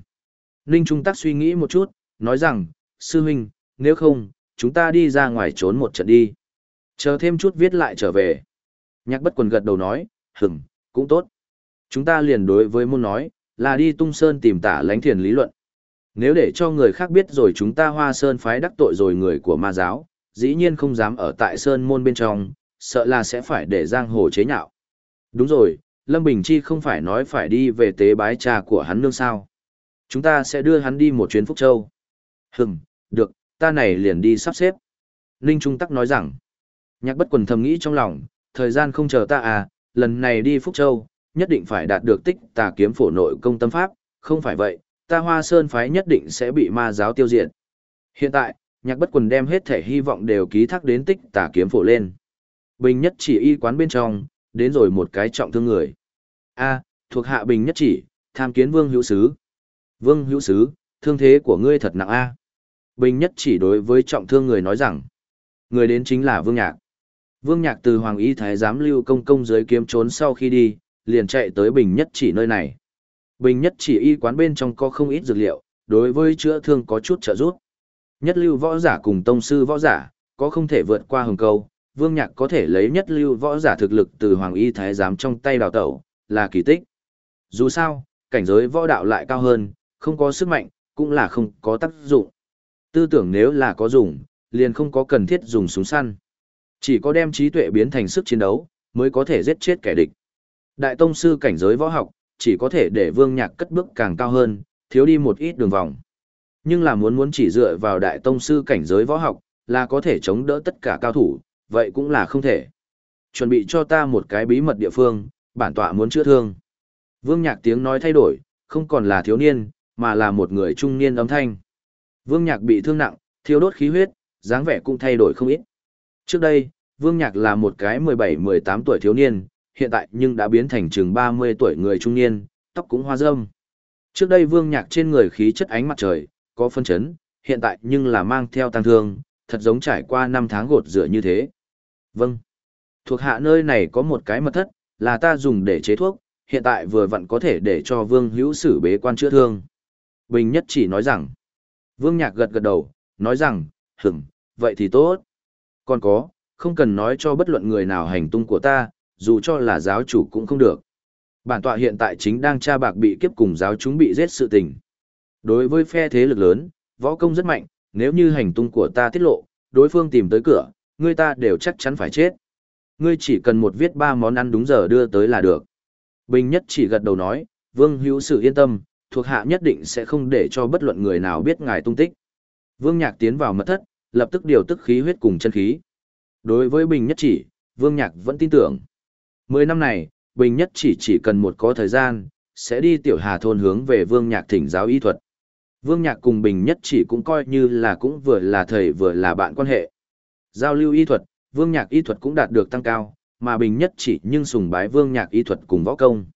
Ninh Trung Tắc suy nghĩ một chút, nói rằng, sư huynh, nếu không, chúng ta đi ra ngoài trốn một trận đi. Chờ thêm chút viết lại trở về. Nhạc bất quần gật đầu nói, hửm, cũng tốt. Chúng ta liền đối với môn nói, là đi tung sơn tìm tả lánh thiền lý luận. Nếu để cho người khác biết rồi chúng ta hoa sơn phái đắc tội rồi người của ma giáo, dĩ nhiên không dám ở tại sơn môn bên trong, sợ là sẽ phải để giang hồ chế nhạo. Đúng rồi, Lâm Bình Chi không phải nói phải đi về tế bái trà của hắn nương sao. Chúng ta sẽ đưa hắn đi một chuyến Phúc Châu. Hừm, được, ta này liền đi sắp xếp. Ninh Trung Tắc nói rằng, nhạc bất quần thầm nghĩ trong lòng, thời gian không chờ ta à, lần này đi Phúc Châu, nhất định phải đạt được tích tà kiếm phổ nội công tâm pháp, không phải vậy, ta hoa sơn phái nhất định sẽ bị ma giáo tiêu diệt. Hiện tại, nhạc bất quần đem hết thể hy vọng đều ký thác đến tích tà kiếm phổ lên. Bình nhất chỉ y quán bên trong, đến rồi một cái trọng thương người. A, thuộc hạ bình nhất chỉ, tham kiến vương hữu sứ. Vương hữu sứ, thương thế của ngươi thật nặng a. Bình nhất chỉ đối với trọng thương người nói rằng, người đến chính là vương nhạc. Vương nhạc từ hoàng y thái giám lưu công công dưới kiếm trốn sau khi đi, liền chạy tới bình nhất chỉ nơi này. Bình nhất chỉ y quán bên trong có không ít dược liệu, đối với chữa thương có chút trợ giúp. Nhất lưu võ giả cùng tông sư võ giả, có không thể vượt qua hồng câu, vương nhạc có thể lấy nhất lưu võ giả thực lực từ hoàng y thái giám trong tay đào tẩu, là kỳ tích. Dù sao, cảnh giới võ đạo lại cao hơn, không có sức mạnh, cũng là không có tác dụng. Tư tưởng nếu là có dùng, liền không có cần thiết dùng súng săn. Chỉ có đem trí tuệ biến thành sức chiến đấu, mới có thể giết chết kẻ địch. Đại tông sư cảnh giới võ học, chỉ có thể để vương nhạc cất bước càng cao hơn, thiếu đi một ít đường vòng. Nhưng là muốn muốn chỉ dựa vào đại tông sư cảnh giới võ học, là có thể chống đỡ tất cả cao thủ, vậy cũng là không thể. Chuẩn bị cho ta một cái bí mật địa phương, bản tọa muốn chữa thương. Vương nhạc tiếng nói thay đổi, không còn là thiếu niên, mà là một người trung niên âm thanh. Vương nhạc bị thương nặng, thiếu đốt khí huyết, dáng vẻ cũng thay đổi không ít. Trước đây, Vương nhạc là một cái 17-18 tuổi thiếu niên, hiện tại nhưng đã biến thành chừng 30 tuổi người trung niên, tóc cũng hoa râm. Trước đây Vương nhạc trên người khí chất ánh mặt trời, có phân chấn, hiện tại nhưng là mang theo tăng thương, thật giống trải qua 5 tháng gột rửa như thế. Vâng. Thuộc hạ nơi này có một cái mật thất, là ta dùng để chế thuốc, hiện tại vừa vặn có thể để cho Vương Hữu xử bế quan chữa thương. Bình nhất chỉ nói rằng, Vương Nhạc gật gật đầu, nói rằng, hửm, vậy thì tốt. Còn có, không cần nói cho bất luận người nào hành tung của ta, dù cho là giáo chủ cũng không được. Bản tọa hiện tại chính đang tra bạc bị kiếp cùng giáo chúng bị giết sự tình. Đối với phe thế lực lớn, võ công rất mạnh, nếu như hành tung của ta tiết lộ, đối phương tìm tới cửa, người ta đều chắc chắn phải chết. Ngươi chỉ cần một viết ba món ăn đúng giờ đưa tới là được. Bình nhất chỉ gật đầu nói, vương hữu sự yên tâm, thuộc hạ nhất định sẽ không để cho bất luận người nào biết ngài tung tích. Vương nhạc tiến vào mật thất, lập tức điều tức khí huyết cùng chân khí. Đối với Bình nhất chỉ, Vương nhạc vẫn tin tưởng. Mười năm này, Bình nhất chỉ chỉ cần một có thời gian, sẽ đi tiểu hà thôn hướng về Vương nhạc thỉnh giáo y thuật. Vương nhạc cùng Bình nhất chỉ cũng coi như là cũng vừa là thầy vừa là bạn quan hệ. Giao lưu y thuật, Vương nhạc y thuật cũng đạt được tăng cao, mà Bình nhất chỉ nhưng sùng bái Vương nhạc y thuật cùng võ công.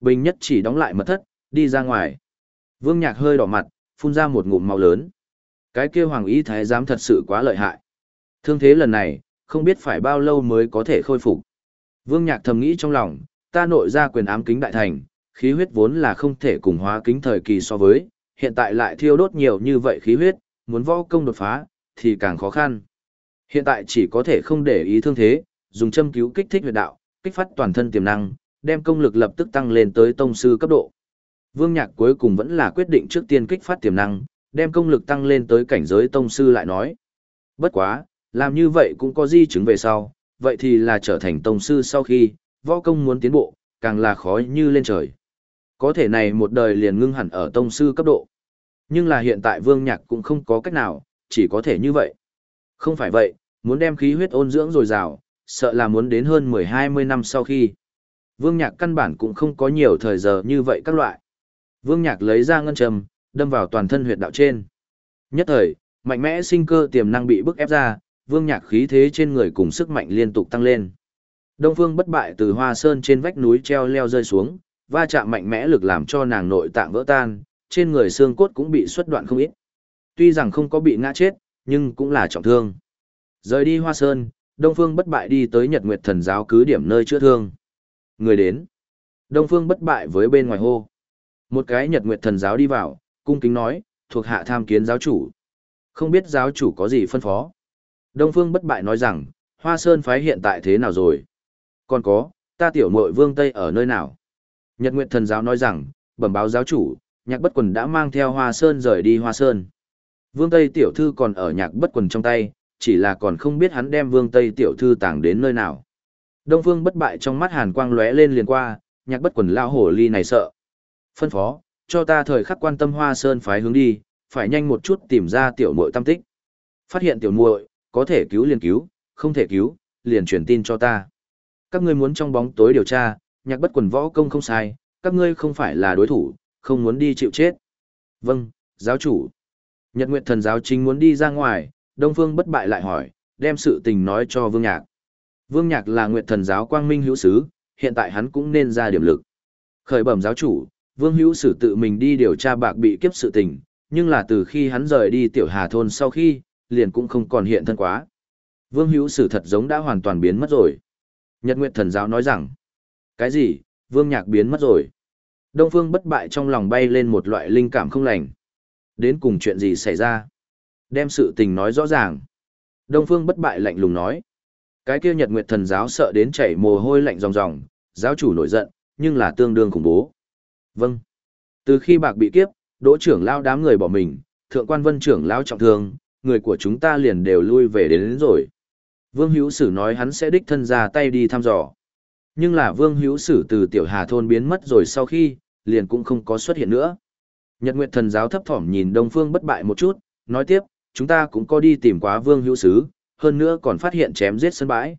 Bình nhất chỉ đóng lại mật thất, đi ra ngoài. Vương nhạc hơi đỏ mặt, phun ra một ngụm máu lớn. Cái kia hoàng y thái giám thật sự quá lợi hại. Thương thế lần này, không biết phải bao lâu mới có thể khôi phục. Vương nhạc thầm nghĩ trong lòng, ta nội ra quyền ám kính đại thành, khí huyết vốn là không thể cùng hóa kính thời kỳ so với, hiện tại lại thiêu đốt nhiều như vậy khí huyết, muốn võ công đột phá, thì càng khó khăn. Hiện tại chỉ có thể không để ý thương thế, dùng châm cứu kích thích huyệt đạo, kích phát toàn thân tiềm năng, đem công lực lập tức tăng lên tới tông sư cấp độ. Vương Nhạc cuối cùng vẫn là quyết định trước tiên kích phát tiềm năng, đem công lực tăng lên tới cảnh giới tông sư lại nói. Bất quá, làm như vậy cũng có di chứng về sau, vậy thì là trở thành tông sư sau khi, võ công muốn tiến bộ, càng là khó như lên trời. Có thể này một đời liền ngưng hẳn ở tông sư cấp độ. Nhưng là hiện tại Vương Nhạc cũng không có cách nào, chỉ có thể như vậy. Không phải vậy, muốn đem khí huyết ôn dưỡng dồi dào, sợ là muốn đến hơn 10-20 năm sau khi. Vương Nhạc căn bản cũng không có nhiều thời giờ như vậy các loại. Vương Nhạc lấy ra ngân trầm, đâm vào toàn thân huyệt đạo trên. Nhất thời, mạnh mẽ sinh cơ tiềm năng bị bức ép ra, Vương Nhạc khí thế trên người cùng sức mạnh liên tục tăng lên. Đông Phương bất bại từ Hoa Sơn trên vách núi treo leo rơi xuống, va chạm mạnh mẽ lực làm cho nàng nội tạng vỡ tan, trên người xương cốt cũng bị xuất đoạn không ít. Tuy rằng không có bị ngã chết, nhưng cũng là trọng thương. Rời đi Hoa Sơn, Đông Phương bất bại đi tới Nhật Nguyệt Thần giáo cứ điểm nơi chữa thương. Người đến. Đông Phương bất bại với bên ngoài hô. Một cái Nhật Nguyệt Thần giáo đi vào, cung kính nói, thuộc hạ tham kiến giáo chủ. Không biết giáo chủ có gì phân phó. Đông Phương bất bại nói rằng, Hoa Sơn phái hiện tại thế nào rồi? Còn có, ta tiểu muội Vương Tây ở nơi nào? Nhật Nguyệt Thần giáo nói rằng, bẩm báo giáo chủ, Nhạc Bất Quần đã mang theo Hoa Sơn rời đi Hoa Sơn. Vương Tây tiểu thư còn ở Nhạc Bất Quần trong tay, chỉ là còn không biết hắn đem Vương Tây tiểu thư tàng đến nơi nào. Đông Phương bất bại trong mắt hàn quang lóe lên liền qua, Nhạc Bất Quần lao hổ ly này sợ. Phân phó, cho ta thời khắc quan tâm Hoa Sơn phái hướng đi, phải nhanh một chút tìm ra tiểu muội tâm tích. Phát hiện tiểu muội, có thể cứu liền cứu, không thể cứu, liền truyền tin cho ta. Các ngươi muốn trong bóng tối điều tra, nhạc bất quần võ công không sai, các ngươi không phải là đối thủ, không muốn đi chịu chết. Vâng, giáo chủ. Nhật Nguyệt thần giáo chính muốn đi ra ngoài, Đông Phương bất bại lại hỏi, đem sự tình nói cho Vương Nhạc. Vương Nhạc là Nguyệt thần giáo quang minh hữu sứ, hiện tại hắn cũng nên ra điểm lực. Khởi bẩm giáo chủ, Vương hữu sử tự mình đi điều tra bạc bị kiếp sự tình, nhưng là từ khi hắn rời đi tiểu hà thôn sau khi, liền cũng không còn hiện thân quá. Vương hữu sử thật giống đã hoàn toàn biến mất rồi. Nhật Nguyệt thần giáo nói rằng, cái gì, vương nhạc biến mất rồi. Đông phương bất bại trong lòng bay lên một loại linh cảm không lành. Đến cùng chuyện gì xảy ra? Đem sự tình nói rõ ràng. Đông phương bất bại lạnh lùng nói. Cái kia nhật nguyệt thần giáo sợ đến chảy mồ hôi lạnh ròng ròng, giáo chủ nổi giận, nhưng là tương đương khủng bố. Vâng. Từ khi bạc bị kiếp, đỗ trưởng lao đám người bỏ mình, thượng quan vân trưởng lao trọng thương, người của chúng ta liền đều lui về đến, đến rồi. Vương Hữu Sử nói hắn sẽ đích thân ra tay đi thăm dò. Nhưng là Vương Hữu Sử từ Tiểu Hà Thôn biến mất rồi sau khi, liền cũng không có xuất hiện nữa. Nhật Nguyệt Thần giáo thấp thỏm nhìn Đông Phương bất bại một chút, nói tiếp, chúng ta cũng có đi tìm quá Vương Hữu Sử, hơn nữa còn phát hiện chém giết sân bãi.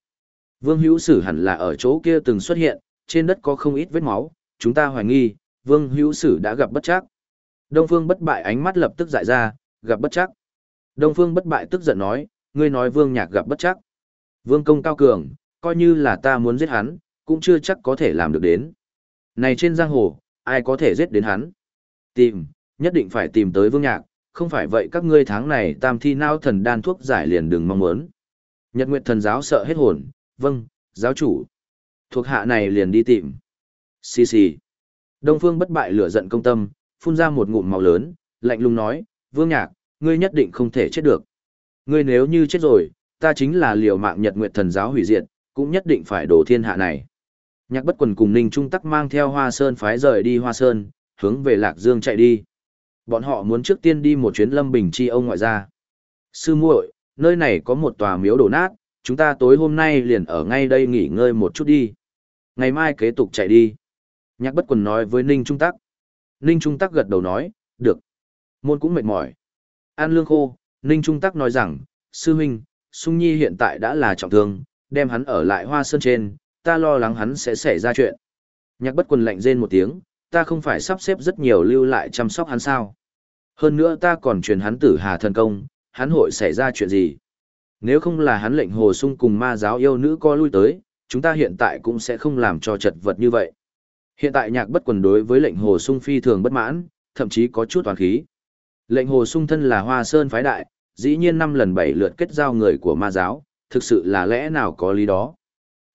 Vương Hữu Sử hẳn là ở chỗ kia từng xuất hiện, trên đất có không ít vết máu, chúng ta hoài nghi, Vương Hữu Sử đã gặp bất chắc. Đông Phương bất bại ánh mắt lập tức dại ra, gặp bất chắc. Đông Phương bất bại tức giận nói, ngươi nói Vương Nhạc gặp bất chắc. Vương công cao cường, coi như là ta muốn giết hắn, cũng chưa chắc có thể làm được đến. Này trên giang hồ, ai có thể giết đến hắn? Tìm, nhất định phải tìm tới Vương Nhạc, không phải vậy các ngươi tháng này tam thi nao thần đan thuốc giải liền đừng mong muốn. Nhật Nguyệt thần giáo sợ hết hồn, vâng, giáo chủ. Thuộc hạ này liền đi tìm. Xì xì. Đông Phương bất bại lửa giận công tâm, phun ra một ngụm màu lớn, lạnh lùng nói, Vương Nhạc, ngươi nhất định không thể chết được. Ngươi nếu như chết rồi, ta chính là liều mạng Nhật Nguyệt Thần giáo hủy diệt, cũng nhất định phải đổ thiên hạ này. Nhạc Bất Quần cùng Ninh Trung Tắc mang theo Hoa Sơn phái rời đi Hoa Sơn, hướng về Lạc Dương chạy đi. Bọn họ muốn trước tiên đi một chuyến Lâm Bình chi ông ngoại gia. Sư muội, nơi này có một tòa miếu đổ nát, chúng ta tối hôm nay liền ở ngay đây nghỉ ngơi một chút đi. Ngày mai kế tục chạy đi. Nhạc Bất Quần nói với Ninh Trung Tắc. Ninh Trung Tắc gật đầu nói, được. Môn cũng mệt mỏi. An lương khô, Ninh Trung Tắc nói rằng, sư huynh, Sung Nhi hiện tại đã là trọng thương, đem hắn ở lại hoa sơn trên, ta lo lắng hắn sẽ xảy ra chuyện. Nhạc bất quần lạnh rên một tiếng, ta không phải sắp xếp rất nhiều lưu lại chăm sóc hắn sao. Hơn nữa ta còn truyền hắn tử hà thần công, hắn hội xảy ra chuyện gì. Nếu không là hắn lệnh hồ sung cùng ma giáo yêu nữ co lui tới, chúng ta hiện tại cũng sẽ không làm cho chật vật như vậy. Hiện tại nhạc bất quần đối với lệnh hồ sung phi thường bất mãn, thậm chí có chút toàn khí. Lệnh hồ sung thân là hoa sơn phái đại, dĩ nhiên năm lần bảy lượt kết giao người của ma giáo, thực sự là lẽ nào có lý đó.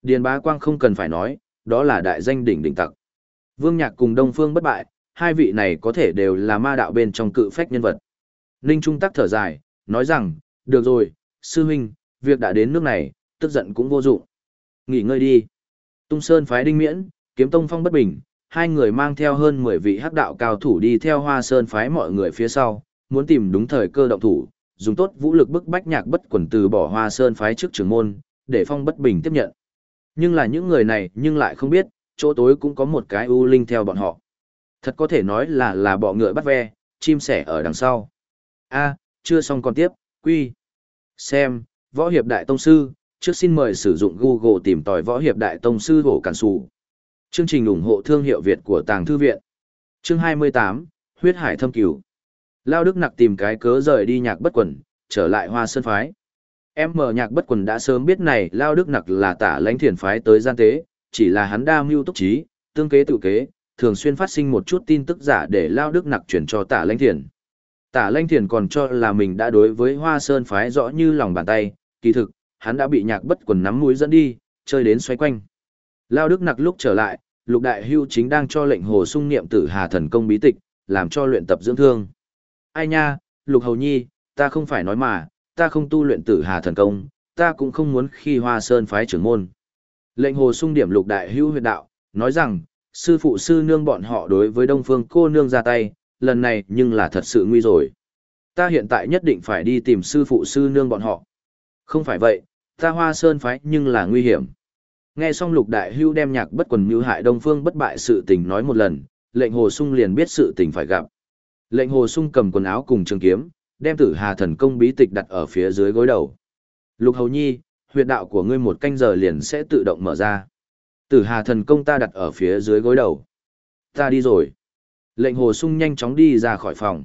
Điền bá quang không cần phải nói, đó là đại danh đỉnh đỉnh tặc. Vương Nhạc cùng Đông Phương bất bại, hai vị này có thể đều là ma đạo bên trong cự phách nhân vật. Ninh Trung tắc thở dài, nói rằng, được rồi, sư huynh, việc đã đến nước này, tức giận cũng vô dụng. Nghỉ ngơi đi. Tung Sơn phái Đinh Miễn, Kiếm Tông Phong bất bình, hai người mang theo hơn 10 vị hắc đạo cao thủ đi theo Hoa Sơn phái mọi người phía sau, muốn tìm đúng thời cơ động thủ, dùng tốt vũ lực bức bách nhạc bất quần từ bỏ Hoa Sơn phái trước trưởng môn, để Phong bất bình tiếp nhận. Nhưng là những người này nhưng lại không biết, chỗ tối cũng có một cái u linh theo bọn họ. Thật có thể nói là là bọ ngựa bắt ve, chim sẻ ở đằng sau. A, chưa xong còn tiếp, quy. Xem, võ hiệp đại tông sư, trước xin mời sử dụng Google tìm tòi võ hiệp đại tông sư hổ cản sụ, Chương trình ủng hộ thương hiệu Việt của Tàng Thư Viện. Chương 28, Huyết Hải Thâm Cửu. Lao Đức Nặc tìm cái cớ rời đi nhạc bất quần, trở lại hoa sơn phái. Em mở nhạc bất quần đã sớm biết này Lao Đức Nặc là tả lãnh thiền phái tới gian tế, chỉ là hắn đa mưu túc trí, tương kế tự kế, thường xuyên phát sinh một chút tin tức giả để Lao Đức Nặc chuyển cho tả lãnh thiền. Tả lãnh thiền còn cho là mình đã đối với hoa sơn phái rõ như lòng bàn tay, kỳ thực, hắn đã bị nhạc bất quần nắm mũi dẫn đi, chơi đến xoay quanh. Lao Đức Nặc lúc trở lại, Lục Đại Hưu chính đang cho lệnh hồ sung niệm tử hà thần công bí tịch, làm cho luyện tập dưỡng thương. Ai nha, Lục Hầu Nhi, ta không phải nói mà, ta không tu luyện tử hà thần công, ta cũng không muốn khi hoa sơn phái trưởng môn. Lệnh hồ sung điểm Lục Đại Hưu huyệt đạo, nói rằng, sư phụ sư nương bọn họ đối với đông phương cô nương ra tay, lần này nhưng là thật sự nguy rồi. Ta hiện tại nhất định phải đi tìm sư phụ sư nương bọn họ. Không phải vậy, ta hoa sơn phái nhưng là nguy hiểm. Nghe xong lục đại hưu đem nhạc bất quần mưu hại đông phương bất bại sự tình nói một lần, lệnh hồ sung liền biết sự tình phải gặp. Lệnh hồ sung cầm quần áo cùng trường kiếm, đem tử hà thần công bí tịch đặt ở phía dưới gối đầu. Lục hầu nhi, huyệt đạo của ngươi một canh giờ liền sẽ tự động mở ra. Tử hà thần công ta đặt ở phía dưới gối đầu. Ta đi rồi. Lệnh hồ sung nhanh chóng đi ra khỏi phòng.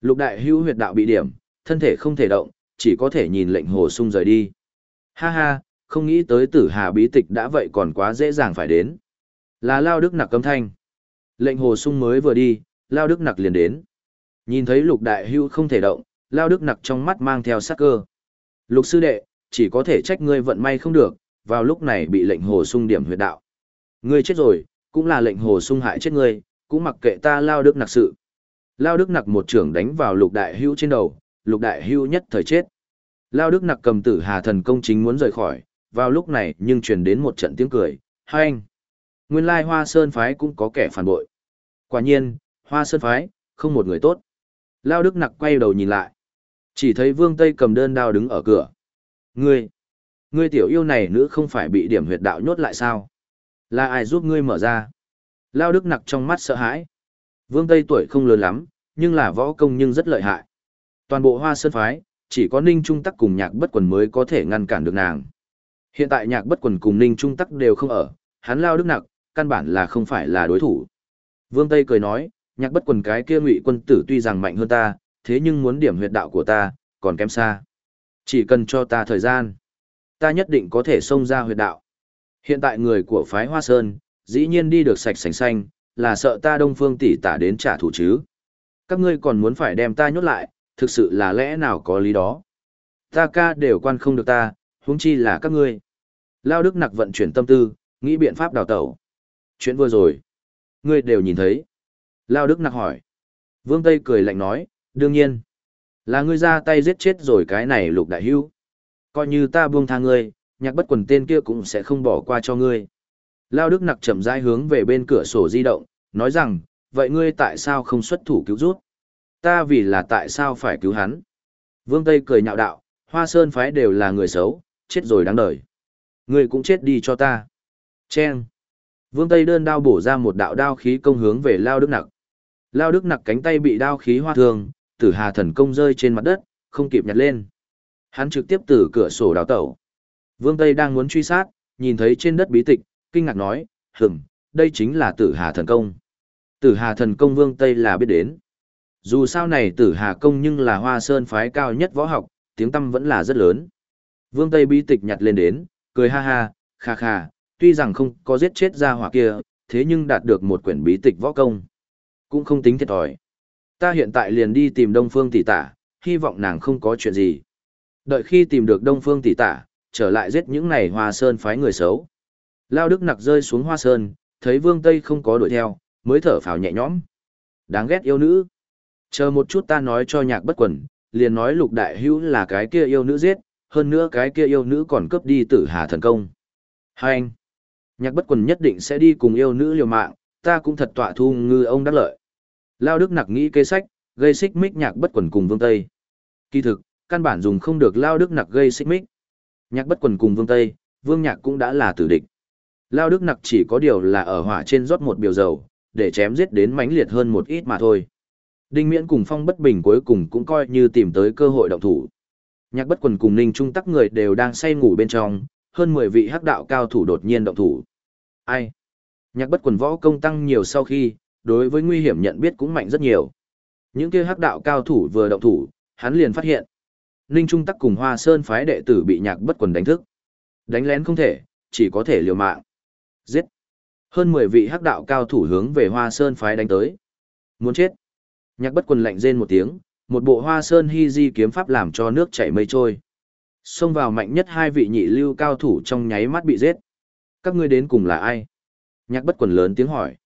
Lục đại hưu huyệt đạo bị điểm, thân thể không thể động, chỉ có thể nhìn lệnh hồ sung rời đi. Ha ha, không nghĩ tới tử hà bí tịch đã vậy còn quá dễ dàng phải đến. Là Lao Đức Nặc cấm thanh. Lệnh hồ sung mới vừa đi, Lao Đức Nặc liền đến. Nhìn thấy lục đại hưu không thể động, Lao Đức Nặc trong mắt mang theo sắc cơ. Lục sư đệ, chỉ có thể trách ngươi vận may không được, vào lúc này bị lệnh hồ sung điểm huyệt đạo. Ngươi chết rồi, cũng là lệnh hồ sung hại chết ngươi, cũng mặc kệ ta Lao Đức Nặc sự. Lao Đức Nặc một trưởng đánh vào lục đại hưu trên đầu, lục đại hưu nhất thời chết. Lao Đức Nặc cầm tử hà thần công chính muốn rời khỏi, vào lúc này nhưng truyền đến một trận tiếng cười, hai anh. Nguyên lai hoa sơn phái cũng có kẻ phản bội. Quả nhiên, hoa sơn phái, không một người tốt. Lao Đức Nặc quay đầu nhìn lại. Chỉ thấy Vương Tây cầm đơn đao đứng ở cửa. Ngươi, ngươi tiểu yêu này nữ không phải bị điểm huyệt đạo nhốt lại sao? Là ai giúp ngươi mở ra? Lao Đức Nặc trong mắt sợ hãi. Vương Tây tuổi không lớn lắm, nhưng là võ công nhưng rất lợi hại. Toàn bộ hoa sơn phái, chỉ có Ninh Trung Tắc cùng nhạc bất quần mới có thể ngăn cản được nàng. Hiện tại nhạc bất quần cùng Ninh Trung Tắc đều không ở, hắn lao đức nặc, căn bản là không phải là đối thủ. Vương Tây cười nói, nhạc bất quần cái kia ngụy quân tử tuy rằng mạnh hơn ta, thế nhưng muốn điểm huyệt đạo của ta, còn kém xa. Chỉ cần cho ta thời gian, ta nhất định có thể xông ra huyệt đạo. Hiện tại người của phái Hoa Sơn, dĩ nhiên đi được sạch sành xanh, là sợ ta đông phương tỷ tả đến trả thù chứ. Các ngươi còn muốn phải đem ta nhốt lại, thực sự là lẽ nào có lý đó. Ta ca đều quan không được ta, huống chi là các ngươi. Lao Đức Nặc vận chuyển tâm tư, nghĩ biện pháp đào tẩu. Chuyện vừa rồi, ngươi đều nhìn thấy. Lao Đức Nặc hỏi. Vương Tây cười lạnh nói, đương nhiên. Là ngươi ra tay giết chết rồi cái này lục đại hưu. Coi như ta buông tha ngươi, nhạc bất quần tên kia cũng sẽ không bỏ qua cho ngươi. Lao Đức Nặc chậm rãi hướng về bên cửa sổ di động, nói rằng, vậy ngươi tại sao không xuất thủ cứu rút? Ta vì là tại sao phải cứu hắn? Vương Tây cười nhạo đạo, Hoa Sơn phái đều là người xấu, chết rồi đáng đời. Ngươi cũng chết đi cho ta. Chen. Vương Tây đơn đao bổ ra một đạo đao khí công hướng về Lao Đức Nặc. Lao Đức Nặc cánh tay bị đao khí hoa thương, tử hà thần công rơi trên mặt đất, không kịp nhặt lên. Hắn trực tiếp từ cửa sổ đào tẩu. Vương Tây đang muốn truy sát, nhìn thấy trên đất bí tịch, kinh ngạc nói, hửm, đây chính là tử hà thần công. Tử hà thần công Vương Tây là biết đến. Dù sao này tử hà công nhưng là hoa sơn phái cao nhất võ học, tiếng tâm vẫn là rất lớn. Vương Tây bí tịch nhặt lên đến, cười ha ha, kha kha, tuy rằng không có giết chết ra hỏa kia, thế nhưng đạt được một quyển bí tịch võ công. Cũng không tính thiệt thòi. Ta hiện tại liền đi tìm Đông Phương tỷ tả, hy vọng nàng không có chuyện gì. Đợi khi tìm được Đông Phương tỷ tả, trở lại giết những này hoa sơn phái người xấu. Lao Đức nặc rơi xuống hoa sơn, thấy Vương Tây không có đuổi theo, mới thở phào nhẹ nhõm. Đáng ghét yêu nữ. Chờ một chút ta nói cho nhạc bất quần, liền nói lục đại hữu là cái kia yêu nữ giết, hơn nữa cái kia yêu nữ còn cướp đi tử hà thần công. Hai anh, Nhạc bất quần nhất định sẽ đi cùng yêu nữ liều mạng, ta cũng thật tọa thu ngư ông đắc lợi. Lao Đức nặc nghĩ kế sách, gây xích mích nhạc bất quần cùng Vương Tây. Kỳ thực, căn bản dùng không được Lao Đức nặc gây xích mích. Nhạc bất quần cùng Vương Tây, Vương Nhạc cũng đã là tử địch. Lao Đức nặc chỉ có điều là ở hỏa trên rót một biểu dầu, để chém giết đến mãnh liệt hơn một ít mà thôi. Đinh Miễn cùng Phong Bất Bình cuối cùng cũng coi như tìm tới cơ hội động thủ. Nhạc Bất Quần cùng Ninh Trung Tắc người đều đang say ngủ bên trong, hơn 10 vị hắc đạo cao thủ đột nhiên động thủ. Ai? Nhạc Bất Quần võ công tăng nhiều sau khi, đối với nguy hiểm nhận biết cũng mạnh rất nhiều. Những kia hắc đạo cao thủ vừa động thủ, hắn liền phát hiện. Ninh Trung Tắc cùng Hoa Sơn phái đệ tử bị Nhạc Bất Quần đánh thức. Đánh lén không thể, chỉ có thể liều mạng. Giết. Hơn 10 vị hắc đạo cao thủ hướng về Hoa Sơn phái đánh tới. Muốn chết. Nhạc bất quần lạnh rên một tiếng, một bộ Hoa Sơn hy di kiếm pháp làm cho nước chảy mây trôi. Xông vào mạnh nhất hai vị nhị lưu cao thủ trong nháy mắt bị giết. Các ngươi đến cùng là ai? Nhạc bất quần lớn tiếng hỏi.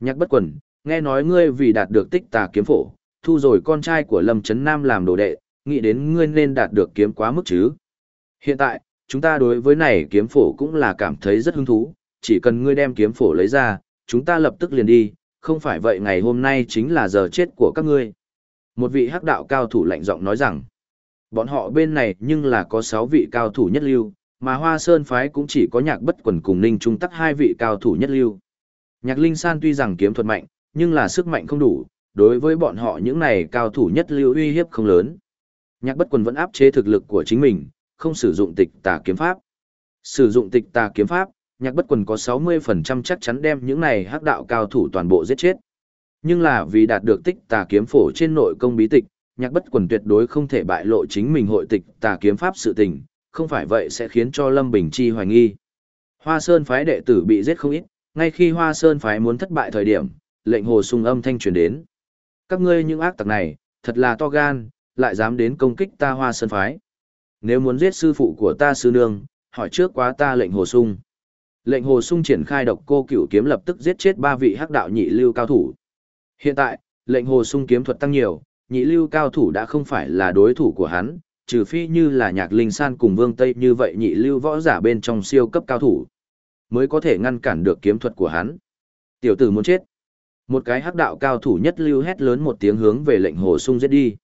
Nhạc bất quần, nghe nói ngươi vì đạt được tích tà kiếm phổ, thu rồi con trai của Lâm Trấn Nam làm đồ đệ, nghĩ đến ngươi nên đạt được kiếm quá mức chứ. Hiện tại, chúng ta đối với này kiếm phổ cũng là cảm thấy rất hứng thú, chỉ cần ngươi đem kiếm phổ lấy ra, chúng ta lập tức liền đi, không phải vậy ngày hôm nay chính là giờ chết của các ngươi. Một vị hắc đạo cao thủ lạnh giọng nói rằng, bọn họ bên này nhưng là có 6 vị cao thủ nhất lưu, mà Hoa Sơn phái cũng chỉ có nhạc bất quần cùng Ninh Trung tắc hai vị cao thủ nhất lưu. Nhạc Linh San tuy rằng kiếm thuật mạnh, nhưng là sức mạnh không đủ, đối với bọn họ những này cao thủ nhất lưu uy hiếp không lớn. Nhạc bất quần vẫn áp chế thực lực của chính mình, không sử dụng tịch tà kiếm pháp. Sử dụng tịch tà kiếm pháp, nhạc bất quần có 60% chắc chắn đem những này hắc đạo cao thủ toàn bộ giết chết. Nhưng là vì đạt được tích tà kiếm phổ trên nội công bí tịch, nhạc bất quần tuyệt đối không thể bại lộ chính mình hội tịch tà kiếm pháp sự tình, không phải vậy sẽ khiến cho Lâm Bình Chi hoài nghi. Hoa Sơn phái đệ tử bị giết không ít, ngay khi Hoa Sơn phái muốn thất bại thời điểm, lệnh hồ sung âm thanh truyền đến. Các ngươi những ác tặc này, thật là to gan, lại dám đến công kích ta Hoa Sơn phái. Nếu muốn giết sư phụ của ta sư nương, hỏi trước quá ta lệnh hồ sung. Lệnh Hồ Sung triển khai độc cô cửu kiếm lập tức giết chết ba vị hắc đạo nhị lưu cao thủ. Hiện tại, lệnh Hồ Sung kiếm thuật tăng nhiều, nhị lưu cao thủ đã không phải là đối thủ của hắn, trừ phi như là Nhạc Linh San cùng Vương Tây như vậy nhị lưu võ giả bên trong siêu cấp cao thủ, mới có thể ngăn cản được kiếm thuật của hắn. Tiểu tử muốn chết. Một cái hắc đạo cao thủ nhất lưu hét lớn một tiếng hướng về lệnh Hồ Sung giết đi.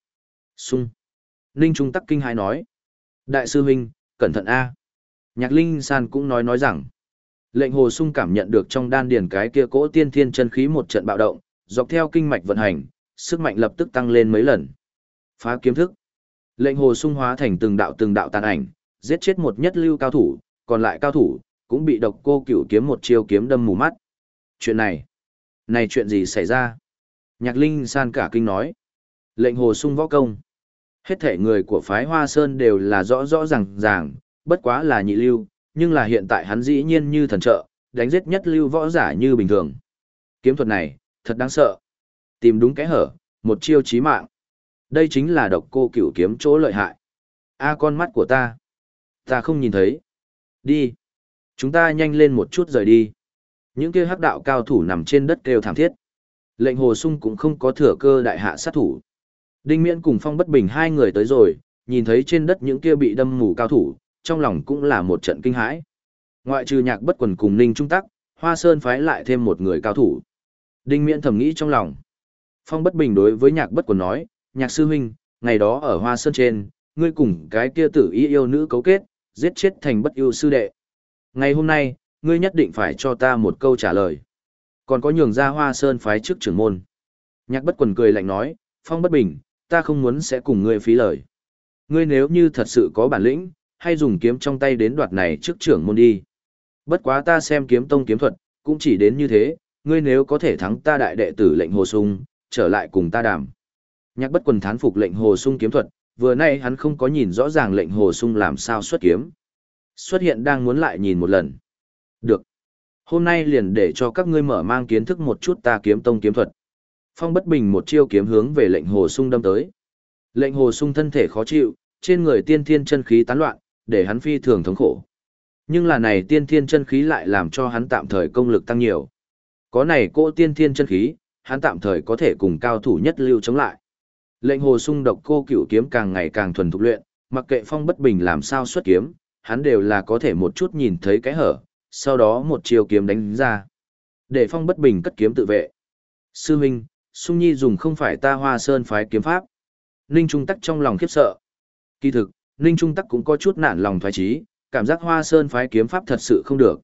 Sung. Ninh Trung Tắc kinh hai nói. Đại sư huynh, cẩn thận a. Nhạc Linh San cũng nói nói rằng. Lệnh Hồ Sung cảm nhận được trong đan điền cái kia cỗ tiên thiên chân khí một trận bạo động, dọc theo kinh mạch vận hành, sức mạnh lập tức tăng lên mấy lần. Phá kiếm thức. Lệnh Hồ Sung hóa thành từng đạo từng đạo tàn ảnh, giết chết một nhất lưu cao thủ, còn lại cao thủ cũng bị độc cô cửu kiếm một chiêu kiếm đâm mù mắt. Chuyện này, này chuyện gì xảy ra? Nhạc Linh san cả kinh nói. Lệnh Hồ Sung võ công. Hết thể người của phái Hoa Sơn đều là rõ rõ ràng ràng, bất quá là nhị lưu, nhưng là hiện tại hắn dĩ nhiên như thần trợ, đánh giết nhất lưu võ giả như bình thường. Kiếm thuật này, thật đáng sợ. Tìm đúng cái hở, một chiêu chí mạng. Đây chính là độc cô cửu kiếm chỗ lợi hại. A con mắt của ta. Ta không nhìn thấy. Đi. Chúng ta nhanh lên một chút rời đi. Những kia hắc đạo cao thủ nằm trên đất kêu thảm thiết. Lệnh hồ sung cũng không có thừa cơ đại hạ sát thủ. Đinh miễn cùng phong bất bình hai người tới rồi, nhìn thấy trên đất những kia bị đâm mù cao thủ, trong lòng cũng là một trận kinh hãi. Ngoại trừ nhạc bất quần cùng Ninh Trung Tắc, Hoa Sơn phái lại thêm một người cao thủ. Đinh Miễn thầm nghĩ trong lòng. Phong bất bình đối với nhạc bất quần nói, nhạc sư huynh, ngày đó ở Hoa Sơn trên, ngươi cùng cái kia tử y yêu nữ cấu kết, giết chết thành bất yêu sư đệ. Ngày hôm nay, ngươi nhất định phải cho ta một câu trả lời. Còn có nhường ra Hoa Sơn phái trước trưởng môn. Nhạc bất quần cười lạnh nói, Phong bất bình, ta không muốn sẽ cùng ngươi phí lời. Ngươi nếu như thật sự có bản lĩnh, hay dùng kiếm trong tay đến đoạt này trước trưởng môn đi. Bất quá ta xem kiếm tông kiếm thuật, cũng chỉ đến như thế, ngươi nếu có thể thắng ta đại đệ tử lệnh hồ sung, trở lại cùng ta đàm. Nhạc bất quần thán phục lệnh hồ sung kiếm thuật, vừa nay hắn không có nhìn rõ ràng lệnh hồ sung làm sao xuất kiếm. Xuất hiện đang muốn lại nhìn một lần. Được. Hôm nay liền để cho các ngươi mở mang kiến thức một chút ta kiếm tông kiếm thuật. Phong bất bình một chiêu kiếm hướng về lệnh hồ sung đâm tới. Lệnh hồ sung thân thể khó chịu, trên người tiên thiên chân khí tán loạn, để hắn phi thường thống khổ. Nhưng là này tiên thiên chân khí lại làm cho hắn tạm thời công lực tăng nhiều. Có này cô tiên thiên chân khí, hắn tạm thời có thể cùng cao thủ nhất lưu chống lại. Lệnh hồ sung độc cô cửu kiếm càng ngày càng thuần thục luyện, mặc kệ phong bất bình làm sao xuất kiếm, hắn đều là có thể một chút nhìn thấy cái hở, sau đó một chiều kiếm đánh ra. Để phong bất bình cất kiếm tự vệ. Sư huynh, sung nhi dùng không phải ta hoa sơn phái kiếm pháp. Ninh Trung Tắc trong lòng khiếp sợ. Kỳ thực, Ninh Trung Tắc cũng có chút nản lòng thoái trí, cảm giác hoa sơn phái kiếm pháp thật sự không được.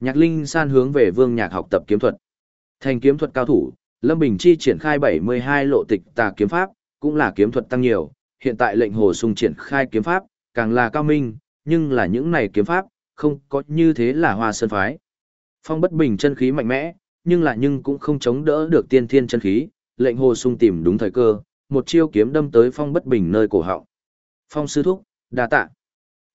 Nhạc Linh san hướng về vương nhạc học tập kiếm thuật. Thành kiếm thuật cao thủ, Lâm Bình Chi triển khai 72 lộ tịch tà kiếm pháp, cũng là kiếm thuật tăng nhiều, hiện tại lệnh hồ sung triển khai kiếm pháp, càng là cao minh, nhưng là những này kiếm pháp, không có như thế là hoa sơn phái. Phong bất bình chân khí mạnh mẽ, nhưng là nhưng cũng không chống đỡ được tiên thiên chân khí, lệnh hồ sung tìm đúng thời cơ, một chiêu kiếm đâm tới phong bất bình nơi cổ họng. Phong sư thúc, đa tạ.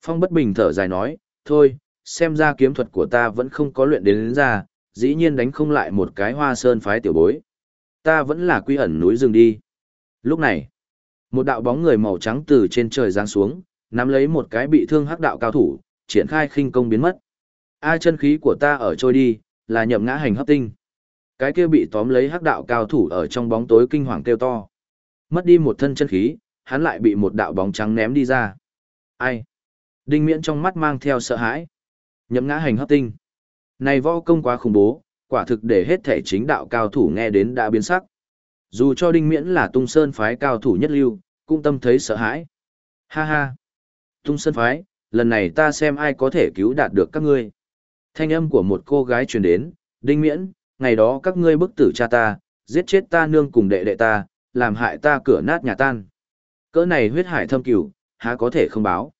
Phong bất bình thở dài nói, thôi, xem ra kiếm thuật của ta vẫn không có luyện đến, đến ra, dĩ nhiên đánh không lại một cái hoa sơn phái tiểu bối. Ta vẫn là quy ẩn núi rừng đi. Lúc này, một đạo bóng người màu trắng từ trên trời giáng xuống, nắm lấy một cái bị thương hắc đạo cao thủ, triển khai khinh công biến mất. A chân khí của ta ở trôi đi, là nhậm ngã hành hấp tinh. Cái kia bị tóm lấy hắc đạo cao thủ ở trong bóng tối kinh hoàng kêu to. Mất đi một thân chân khí, hắn lại bị một đạo bóng trắng ném đi ra. Ai? Đinh miễn trong mắt mang theo sợ hãi. Nhậm ngã hành hấp tinh. Này võ công quá khủng bố, quả thực để hết thể chính đạo cao thủ nghe đến đã biến sắc. Dù cho đinh miễn là tung sơn phái cao thủ nhất lưu, cũng tâm thấy sợ hãi. Ha ha! Tung sơn phái, lần này ta xem ai có thể cứu đạt được các ngươi. Thanh âm của một cô gái truyền đến, đinh miễn, ngày đó các ngươi bức tử cha ta, giết chết ta nương cùng đệ đệ ta, làm hại ta cửa nát nhà tan. Cỡ này huyết hải thâm cửu, há có thể không báo.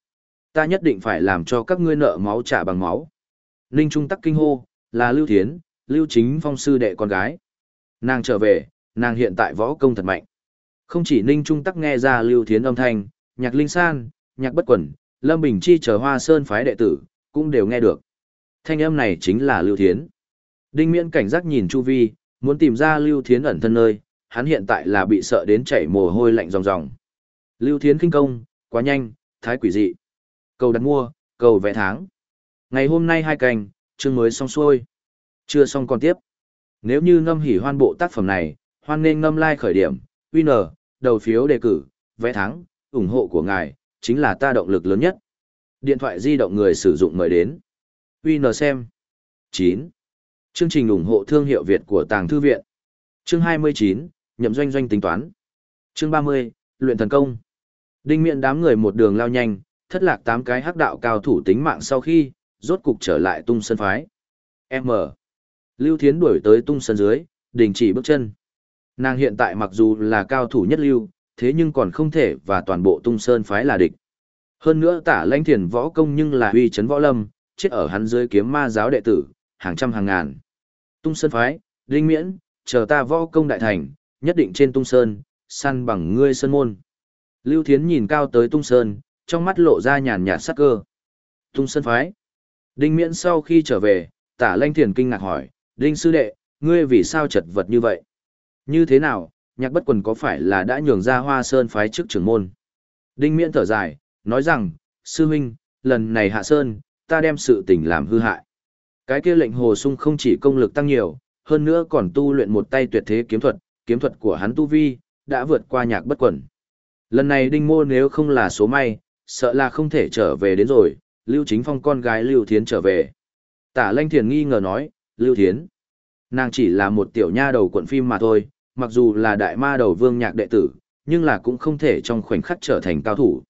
Ta nhất định phải làm cho các ngươi nợ máu trả bằng máu. Ninh Trung Tắc kinh hô, là Lưu Thiến, Lưu Chính Phong sư đệ con gái. Nàng trở về, nàng hiện tại võ công thật mạnh. Không chỉ Ninh Trung Tắc nghe ra Lưu Thiến âm thanh, nhạc linh san, nhạc bất quẩn, Lâm Bình Chi chờ hoa sơn phái đệ tử, cũng đều nghe được. Thanh âm này chính là Lưu Thiến. Đinh miễn cảnh giác nhìn Chu Vi, muốn tìm ra Lưu Thiến ẩn thân nơi, hắn hiện tại là bị sợ đến chảy mồ hôi lạnh ròng ròng. Lưu Thiến kinh công, quá nhanh, thái quỷ dị. Cầu đặt mua, cầu vẽ tháng. Ngày hôm nay hai cành, chương mới xong xuôi. Chưa xong còn tiếp. Nếu như ngâm hỉ hoan bộ tác phẩm này, hoan nên ngâm like khởi điểm, winner, đầu phiếu đề cử, vẽ thắng, ủng hộ của ngài, chính là ta động lực lớn nhất. Điện thoại di động người sử dụng mời đến. winner xem. 9. Chương trình ủng hộ thương hiệu Việt của Tàng Thư Viện. Chương 29, nhậm doanh doanh tính toán. Chương 30, luyện thần công. Đinh miệng đám người một đường lao nhanh, thất lạc tám cái hắc đạo cao thủ tính mạng sau khi, rốt cục trở lại tung sân phái. M. Lưu Thiến đuổi tới tung sân dưới, đình chỉ bước chân. Nàng hiện tại mặc dù là cao thủ nhất lưu, thế nhưng còn không thể và toàn bộ tung sơn phái là địch. Hơn nữa tả lãnh thiền võ công nhưng là uy chấn võ lâm, chết ở hắn dưới kiếm ma giáo đệ tử, hàng trăm hàng ngàn. Tung sơn phái, đinh miễn, chờ ta võ công đại thành, nhất định trên tung sơn, săn bằng ngươi sơn môn. Lưu Thiến nhìn cao tới tung sơn, trong mắt lộ ra nhàn nhạt sắc cơ. Tung sơn phái. Đinh miễn sau khi trở về, tả lanh thiền kinh ngạc hỏi, Đinh sư đệ, ngươi vì sao chật vật như vậy? Như thế nào, nhạc bất quần có phải là đã nhường ra hoa sơn phái trước trưởng môn? Đinh miễn thở dài, nói rằng, sư huynh, lần này hạ sơn, ta đem sự tình làm hư hại. Cái kia lệnh hồ sung không chỉ công lực tăng nhiều, hơn nữa còn tu luyện một tay tuyệt thế kiếm thuật, kiếm thuật của hắn tu vi, đã vượt qua nhạc bất quần. Lần này đinh mô nếu không là số may, sợ là không thể trở về đến rồi, Lưu Chính Phong con gái Lưu Thiến trở về. Tả Lanh Thiền nghi ngờ nói, Lưu Thiến. Nàng chỉ là một tiểu nha đầu cuộn phim mà thôi, mặc dù là đại ma đầu vương nhạc đệ tử, nhưng là cũng không thể trong khoảnh khắc trở thành cao thủ.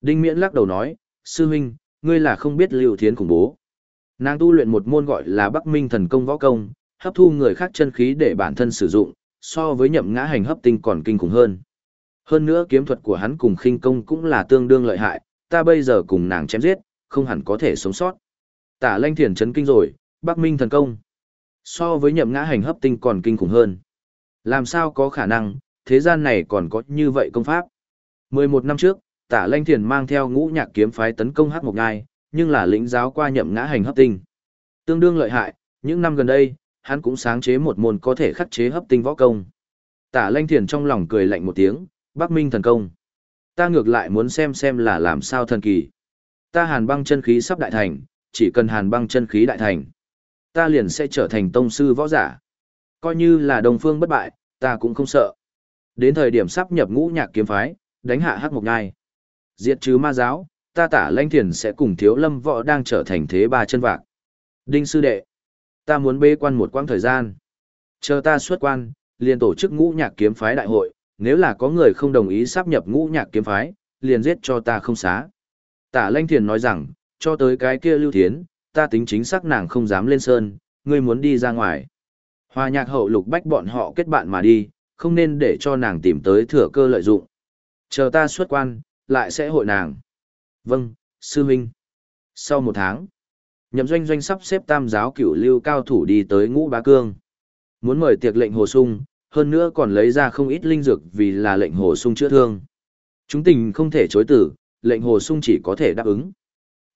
Đinh Miễn lắc đầu nói, sư huynh, ngươi là không biết Lưu Thiến khủng bố. Nàng tu luyện một môn gọi là Bắc Minh thần công võ công, hấp thu người khác chân khí để bản thân sử dụng, so với nhậm ngã hành hấp tinh còn kinh khủng hơn. Hơn nữa kiếm thuật của hắn cùng khinh công cũng là tương đương lợi hại, ta bây giờ cùng nàng chém giết, không hẳn có thể sống sót. Tả lanh thiền chấn kinh rồi, Bắc Minh thần công. So với nhậm ngã hành hấp tinh còn kinh khủng hơn. Làm sao có khả năng, thế gian này còn có như vậy công pháp. 11 năm trước, tả lanh thiền mang theo ngũ nhạc kiếm phái tấn công hắc một ngai, nhưng là lĩnh giáo qua nhậm ngã hành hấp tinh. Tương đương lợi hại, những năm gần đây, hắn cũng sáng chế một môn có thể khắc chế hấp tinh võ công. Tả lanh thiền trong lòng cười lạnh một tiếng, Bắc Minh thần công. Ta ngược lại muốn xem xem là làm sao thần kỳ. Ta hàn băng chân khí sắp đại thành, chỉ cần hàn băng chân khí đại thành. Ta liền sẽ trở thành tông sư võ giả. Coi như là đồng phương bất bại, ta cũng không sợ. Đến thời điểm sắp nhập ngũ nhạc kiếm phái, đánh hạ hắc mộc nhai. Diệt trừ ma giáo, ta tả lanh thiền sẽ cùng thiếu lâm võ đang trở thành thế ba chân vạc. Đinh sư đệ, ta muốn bê quan một quãng thời gian. Chờ ta xuất quan, liền tổ chức ngũ nhạc kiếm phái đại hội, nếu là có người không đồng ý sắp nhập ngũ nhạc kiếm phái, liền giết cho ta không xá. Tả Lanh Thiền nói rằng, cho tới cái kia lưu thiến, ta tính chính xác nàng không dám lên sơn, ngươi muốn đi ra ngoài. Hoa nhạc hậu lục bách bọn họ kết bạn mà đi, không nên để cho nàng tìm tới thừa cơ lợi dụng. Chờ ta xuất quan, lại sẽ hội nàng. Vâng, sư huynh. Sau một tháng, nhậm doanh doanh sắp xếp tam giáo cửu lưu cao thủ đi tới ngũ bá cương. Muốn mời tiệc lệnh hồ sung, hơn nữa còn lấy ra không ít linh dược vì là lệnh hồ sung chữa thương. Chúng tình không thể chối tử, lệnh hồ sung chỉ có thể đáp ứng.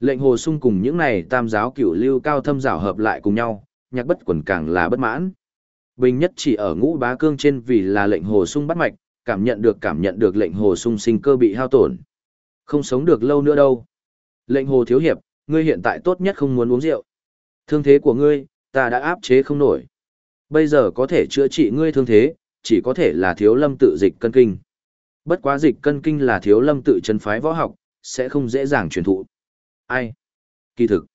Lệnh hồ sung cùng những này tam giáo cửu lưu cao thâm rào hợp lại cùng nhau, nhạc bất quần càng là bất mãn. Bình nhất chỉ ở ngũ bá cương trên vì là lệnh hồ sung bắt mạch, cảm nhận được cảm nhận được lệnh hồ sung sinh cơ bị hao tổn. Không sống được lâu nữa đâu. Lệnh hồ thiếu hiệp, ngươi hiện tại tốt nhất không muốn uống rượu. Thương thế của ngươi, ta đã áp chế không nổi. Bây giờ có thể chữa trị ngươi thương thế, chỉ có thể là thiếu lâm tự dịch cân kinh. Bất quá dịch cân kinh là thiếu lâm tự chân phái võ học, sẽ không dễ dàng truyền thụ. Ai? Kỳ thực.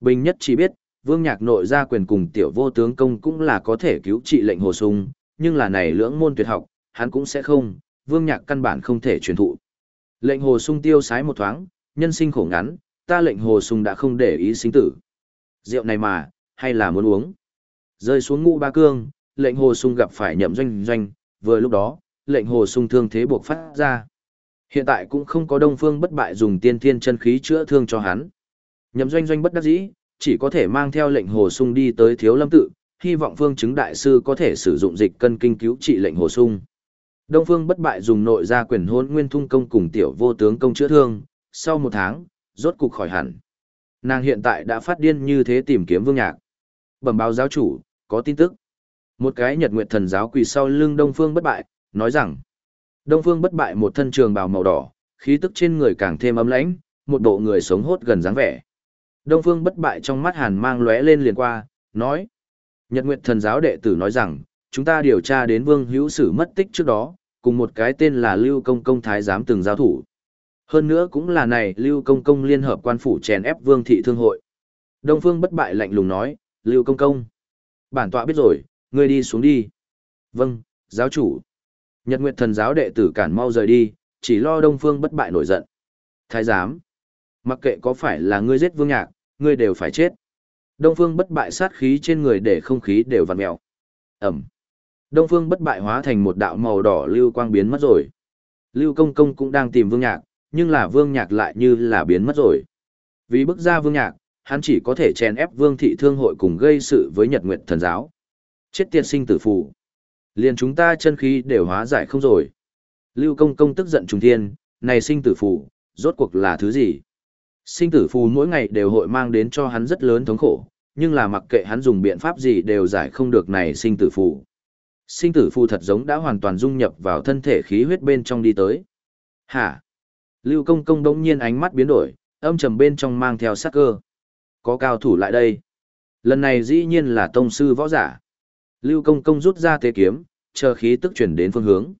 Bình nhất chỉ biết, vương nhạc nội gia quyền cùng tiểu vô tướng công cũng là có thể cứu trị lệnh hồ sung, nhưng là này lưỡng môn tuyệt học, hắn cũng sẽ không, vương nhạc căn bản không thể truyền thụ. Lệnh hồ sung tiêu sái một thoáng, nhân sinh khổ ngắn, ta lệnh hồ sung đã không để ý sinh tử. Rượu này mà, hay là muốn uống. Rơi xuống ngũ ba cương, lệnh hồ sung gặp phải nhậm doanh doanh, vừa lúc đó, lệnh hồ sung thương thế buộc phát ra. Hiện tại cũng không có đông phương bất bại dùng tiên thiên chân khí chữa thương cho hắn. Nhậm doanh doanh bất đắc dĩ, chỉ có thể mang theo lệnh hồ sung đi tới thiếu lâm tự, hy vọng phương chứng đại sư có thể sử dụng dịch cân kinh cứu trị lệnh hồ sung. Đông phương bất bại dùng nội gia quyền hôn nguyên thung công cùng tiểu vô tướng công chữa thương, sau một tháng, rốt cục khỏi hẳn. Nàng hiện tại đã phát điên như thế tìm kiếm vương nhạc. Bẩm báo giáo chủ, có tin tức. Một cái nhật nguyệt thần giáo quỳ sau lưng Đông Phương bất bại, nói rằng, Đông Phương bất bại một thân trường bào màu đỏ, khí tức trên người càng thêm ấm lãnh, một bộ người sống hốt gần dáng vẻ. Đông Phương bất bại trong mắt hàn mang lóe lên liền qua, nói, Nhật nguyệt thần giáo đệ tử nói rằng, chúng ta điều tra đến vương hữu sử mất tích trước đó, cùng một cái tên là Lưu Công Công Thái giám từng giao thủ. Hơn nữa cũng là này Lưu Công Công liên hợp quan phủ chèn ép vương thị thương hội. Đông Phương bất bại lạnh lùng nói, Lưu Công Công. Bản tọa biết rồi, ngươi đi xuống đi. Vâng, giáo chủ. Nhật Nguyệt thần giáo đệ tử cản mau rời đi, chỉ lo Đông Phương bất bại nổi giận. Thái giám. Mặc kệ có phải là ngươi giết vương nhạc, ngươi đều phải chết. Đông Phương bất bại sát khí trên người để không khí đều vặn mèo. Ẩm. Đông Phương bất bại hóa thành một đạo màu đỏ lưu quang biến mất rồi. Lưu Công Công cũng đang tìm Vương Nhạc, nhưng là Vương Nhạc lại như là biến mất rồi. Vì bức ra Vương Nhạc, hắn chỉ có thể chèn ép Vương thị thương hội cùng gây sự với Nhật Nguyệt thần giáo. Chết tiệt sinh tử phù. Liền chúng ta chân khí đều hóa giải không rồi. Lưu Công Công tức giận trùng thiên, này sinh tử phù, rốt cuộc là thứ gì? Sinh tử phù mỗi ngày đều hội mang đến cho hắn rất lớn thống khổ, nhưng là mặc kệ hắn dùng biện pháp gì đều giải không được này sinh tử phù. Sinh tử phù thật giống đã hoàn toàn dung nhập vào thân thể khí huyết bên trong đi tới. Hả? Lưu công công đống nhiên ánh mắt biến đổi, âm trầm bên trong mang theo sát cơ. Có cao thủ lại đây. Lần này dĩ nhiên là tông sư võ giả. Lưu công công rút ra tế kiếm, chờ khí tức chuyển đến phương hướng.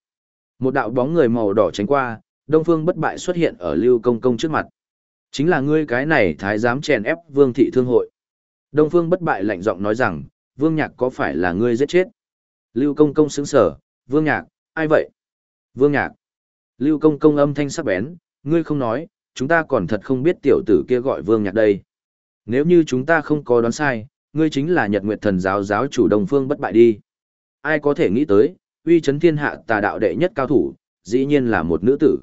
Một đạo bóng người màu đỏ tránh qua, đông phương bất bại xuất hiện ở lưu công công trước mặt. Chính là ngươi cái này thái giám chèn ép vương thị thương hội. Đông phương bất bại lạnh giọng nói rằng, vương nhạc có phải là ngươi giết chết? Lưu công công sững sở, vương nhạc, ai vậy? Vương nhạc. Lưu công công âm thanh sắc bén, ngươi không nói, chúng ta còn thật không biết tiểu tử kia gọi vương nhạc đây. Nếu như chúng ta không có đoán sai, ngươi chính là nhật nguyệt thần giáo giáo chủ đồng phương bất bại đi. Ai có thể nghĩ tới, uy chấn thiên hạ tà đạo đệ nhất cao thủ, dĩ nhiên là một nữ tử.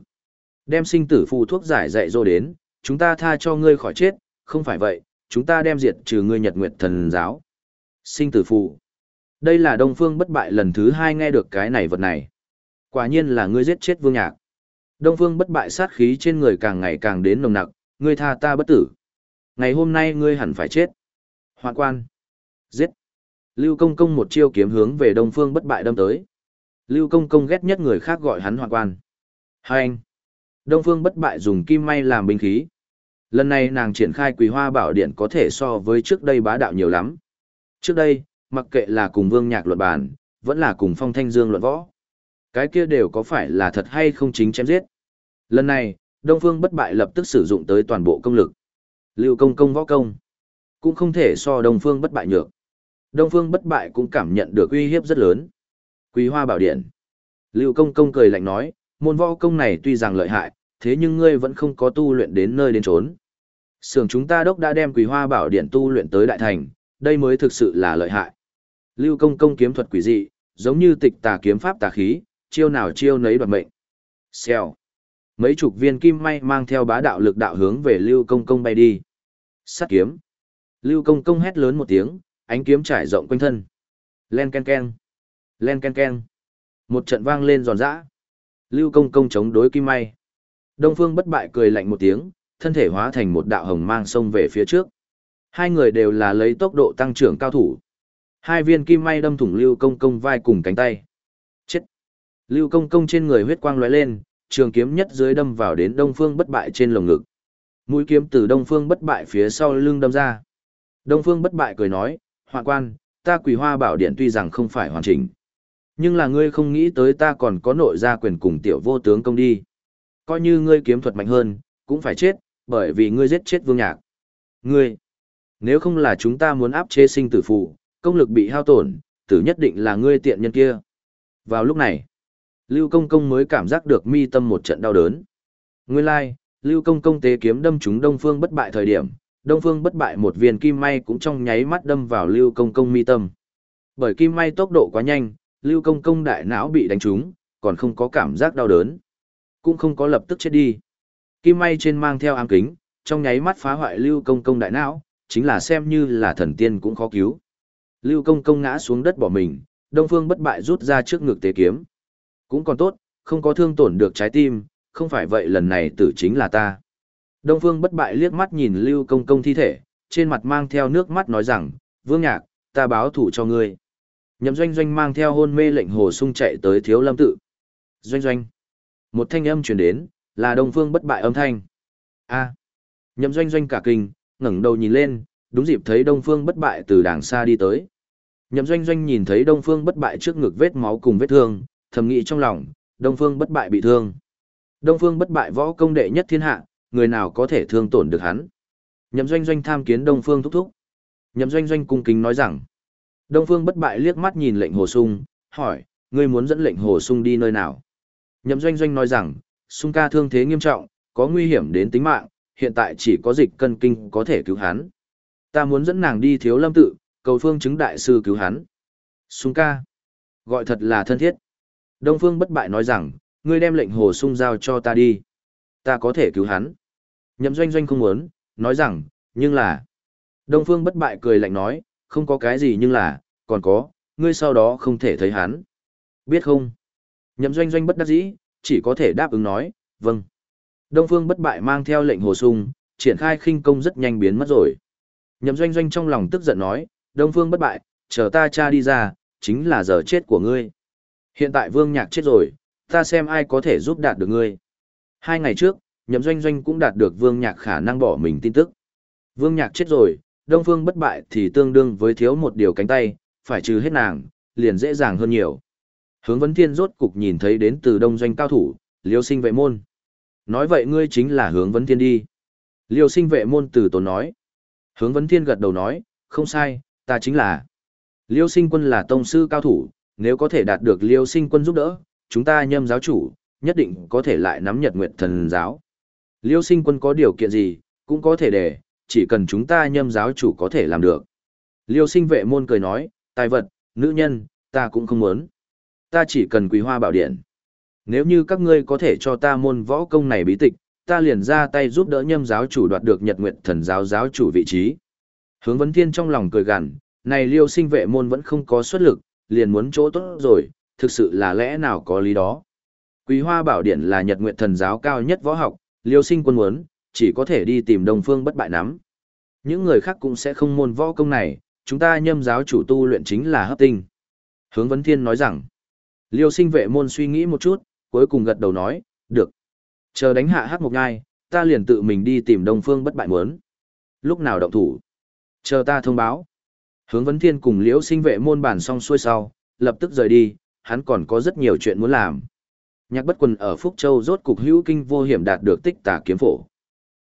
Đem sinh tử phù thuốc giải dạy dỗ đến, chúng ta tha cho ngươi khỏi chết, không phải vậy, chúng ta đem diệt trừ ngươi nhật nguyệt thần giáo. Sinh tử phù. Đây là Đông Phương bất bại lần thứ hai nghe được cái này vật này. Quả nhiên là ngươi giết chết Vương Nhạc. Đông Phương bất bại sát khí trên người càng ngày càng đến nồng nặc, ngươi tha ta bất tử. Ngày hôm nay ngươi hẳn phải chết. Hoạn quan. Giết. Lưu Công Công một chiêu kiếm hướng về Đông Phương bất bại đâm tới. Lưu Công Công ghét nhất người khác gọi hắn hoạn quan. Hai anh. Đông Phương bất bại dùng kim may làm binh khí. Lần này nàng triển khai quỳ hoa bảo điện có thể so với trước đây bá đạo nhiều lắm. Trước đây, mặc kệ là cùng vương nhạc luận bàn, vẫn là cùng phong thanh dương luận võ. Cái kia đều có phải là thật hay không chính chém giết. Lần này, Đông Phương bất bại lập tức sử dụng tới toàn bộ công lực. Lưu công công võ công. Cũng không thể so Đông Phương bất bại nhược. Đông Phương bất bại cũng cảm nhận được uy hiếp rất lớn. Quý Hoa Bảo Điện. Lưu Công Công cười lạnh nói, môn võ công này tuy rằng lợi hại, thế nhưng ngươi vẫn không có tu luyện đến nơi đến trốn. Sưởng chúng ta đốc đã đem Quý Hoa Bảo Điện tu luyện tới đại thành, đây mới thực sự là lợi hại. Lưu Công Công kiếm thuật quỷ dị, giống như tịch tà kiếm pháp tà khí, chiêu nào chiêu nấy đoạt mệnh. Xèo. Mấy chục viên kim may mang theo bá đạo lực đạo hướng về Lưu Công Công bay đi. Sắt kiếm. Lưu Công Công hét lớn một tiếng, ánh kiếm trải rộng quanh thân. Len ken ken. Len ken ken. Một trận vang lên giòn giã. Lưu Công Công chống đối kim may. Đông Phương bất bại cười lạnh một tiếng, thân thể hóa thành một đạo hồng mang sông về phía trước. Hai người đều là lấy tốc độ tăng trưởng cao thủ. Hai viên kim may đâm thủng Lưu Công Công vai cùng cánh tay. Chết! Lưu Công Công trên người huyết quang lóe lên, trường kiếm nhất dưới đâm vào đến Đông Phương bất bại trên lồng ngực. Mũi kiếm từ Đông Phương bất bại phía sau lưng đâm ra. Đông Phương bất bại cười nói, Hoạn quan, ta quỳ hoa bảo điện tuy rằng không phải hoàn chỉnh. Nhưng là ngươi không nghĩ tới ta còn có nội gia quyền cùng tiểu vô tướng công đi. Coi như ngươi kiếm thuật mạnh hơn, cũng phải chết, bởi vì ngươi giết chết vương nhạc. Ngươi, nếu không là chúng ta muốn áp chế sinh tử phụ, công lực bị hao tổn, tử nhất định là ngươi tiện nhân kia. Vào lúc này, Lưu Công Công mới cảm giác được mi tâm một trận đau đớn. Nguyên lai, like, Lưu Công Công tế kiếm đâm trúng Đông Phương bất bại thời điểm, Đông Phương bất bại một viên kim may cũng trong nháy mắt đâm vào Lưu Công Công mi tâm. Bởi kim may tốc độ quá nhanh, Lưu Công Công đại não bị đánh trúng, còn không có cảm giác đau đớn. Cũng không có lập tức chết đi. Kim may trên mang theo ám kính, trong nháy mắt phá hoại Lưu Công Công đại não, chính là xem như là thần tiên cũng khó cứu. Lưu Công Công ngã xuống đất bỏ mình, Đông Phương bất bại rút ra trước ngực tế kiếm. Cũng còn tốt, không có thương tổn được trái tim, không phải vậy lần này tử chính là ta. Đông Phương bất bại liếc mắt nhìn Lưu Công Công thi thể, trên mặt mang theo nước mắt nói rằng, Vương Nhạc, ta báo thủ cho ngươi. Nhậm Doanh Doanh mang theo hôn mê lệnh hồ sung chạy tới Thiếu Lâm tự. Doanh Doanh. Một thanh âm truyền đến, là Đông Phương bất bại âm thanh. A. Nhậm Doanh Doanh cả kinh, ngẩng đầu nhìn lên, đúng dịp thấy Đông Phương bất bại từ đàng xa đi tới. Nhậm Doanh Doanh nhìn thấy Đông Phương bất bại trước ngực vết máu cùng vết thương, thầm nghĩ trong lòng, Đông Phương bất bại bị thương. Đông Phương bất bại võ công đệ nhất thiên hạ, người nào có thể thương tổn được hắn. Nhậm doanh doanh tham kiến Đông Phương thúc thúc. Nhậm doanh doanh cung kính nói rằng. Đông Phương bất bại liếc mắt nhìn lệnh hồ sung, hỏi, ngươi muốn dẫn lệnh hồ sung đi nơi nào? Nhậm doanh doanh nói rằng, sung ca thương thế nghiêm trọng, có nguy hiểm đến tính mạng, hiện tại chỉ có dịch cân kinh có thể cứu hắn. Ta muốn dẫn nàng đi thiếu lâm tự, cầu phương chứng đại sư cứu hắn. Sung ca. Gọi thật là thân thiết. Đông Phương bất bại nói rằng, ngươi đem lệnh hồ sung giao cho ta đi ta có thể cứu hắn. Nhậm doanh doanh không muốn, nói rằng, nhưng là... Đông Phương bất bại cười lạnh nói, không có cái gì nhưng là, còn có, ngươi sau đó không thể thấy hắn. Biết không? Nhậm doanh doanh bất đắc dĩ, chỉ có thể đáp ứng nói, vâng. Đông Phương bất bại mang theo lệnh hồ sung, triển khai khinh công rất nhanh biến mất rồi. Nhậm doanh doanh trong lòng tức giận nói, Đông Phương bất bại, chờ ta cha đi ra, chính là giờ chết của ngươi. Hiện tại vương nhạc chết rồi, ta xem ai có thể giúp đạt được ngươi. Hai ngày trước, nhậm doanh doanh cũng đạt được vương nhạc khả năng bỏ mình tin tức. Vương nhạc chết rồi, đông phương bất bại thì tương đương với thiếu một điều cánh tay, phải trừ hết nàng, liền dễ dàng hơn nhiều. Hướng vấn thiên rốt cục nhìn thấy đến từ đông doanh cao thủ, liêu sinh vệ môn. Nói vậy ngươi chính là hướng vấn thiên đi. Liêu sinh vệ môn từ tốn nói. Hướng vấn thiên gật đầu nói, không sai, ta chính là. Liêu sinh quân là tông sư cao thủ, nếu có thể đạt được liêu sinh quân giúp đỡ, chúng ta nhâm giáo chủ, nhất định có thể lại nắm nhật nguyệt thần giáo. Liêu sinh quân có điều kiện gì, cũng có thể để, chỉ cần chúng ta nhâm giáo chủ có thể làm được. Liêu sinh vệ môn cười nói, tài vật, nữ nhân, ta cũng không muốn. Ta chỉ cần quý hoa bảo điện. Nếu như các ngươi có thể cho ta môn võ công này bí tịch, ta liền ra tay giúp đỡ nhâm giáo chủ đoạt được nhật nguyệt thần giáo giáo chủ vị trí. Hướng vấn thiên trong lòng cười gằn, này liêu sinh vệ môn vẫn không có xuất lực, liền muốn chỗ tốt rồi, thực sự là lẽ nào có lý đó. Quý Hoa Bảo Điện là Nhật Nguyệt Thần giáo cao nhất võ học, Liêu Sinh quân muốn, chỉ có thể đi tìm Đông Phương bất bại nắm. Những người khác cũng sẽ không môn võ công này, chúng ta nhâm giáo chủ tu luyện chính là hấp tinh. Hướng Vấn Thiên nói rằng, Liêu Sinh vệ môn suy nghĩ một chút, cuối cùng gật đầu nói, được. Chờ đánh hạ hắc một ngai, ta liền tự mình đi tìm Đông Phương bất bại muốn. Lúc nào động thủ? Chờ ta thông báo. Hướng Vấn Thiên cùng Liễu Sinh vệ môn bản xong xuôi sau, lập tức rời đi, hắn còn có rất nhiều chuyện muốn làm. Nhạc bất quần ở Phúc Châu rốt cục hữu kinh vô hiểm đạt được tích tà kiếm phổ.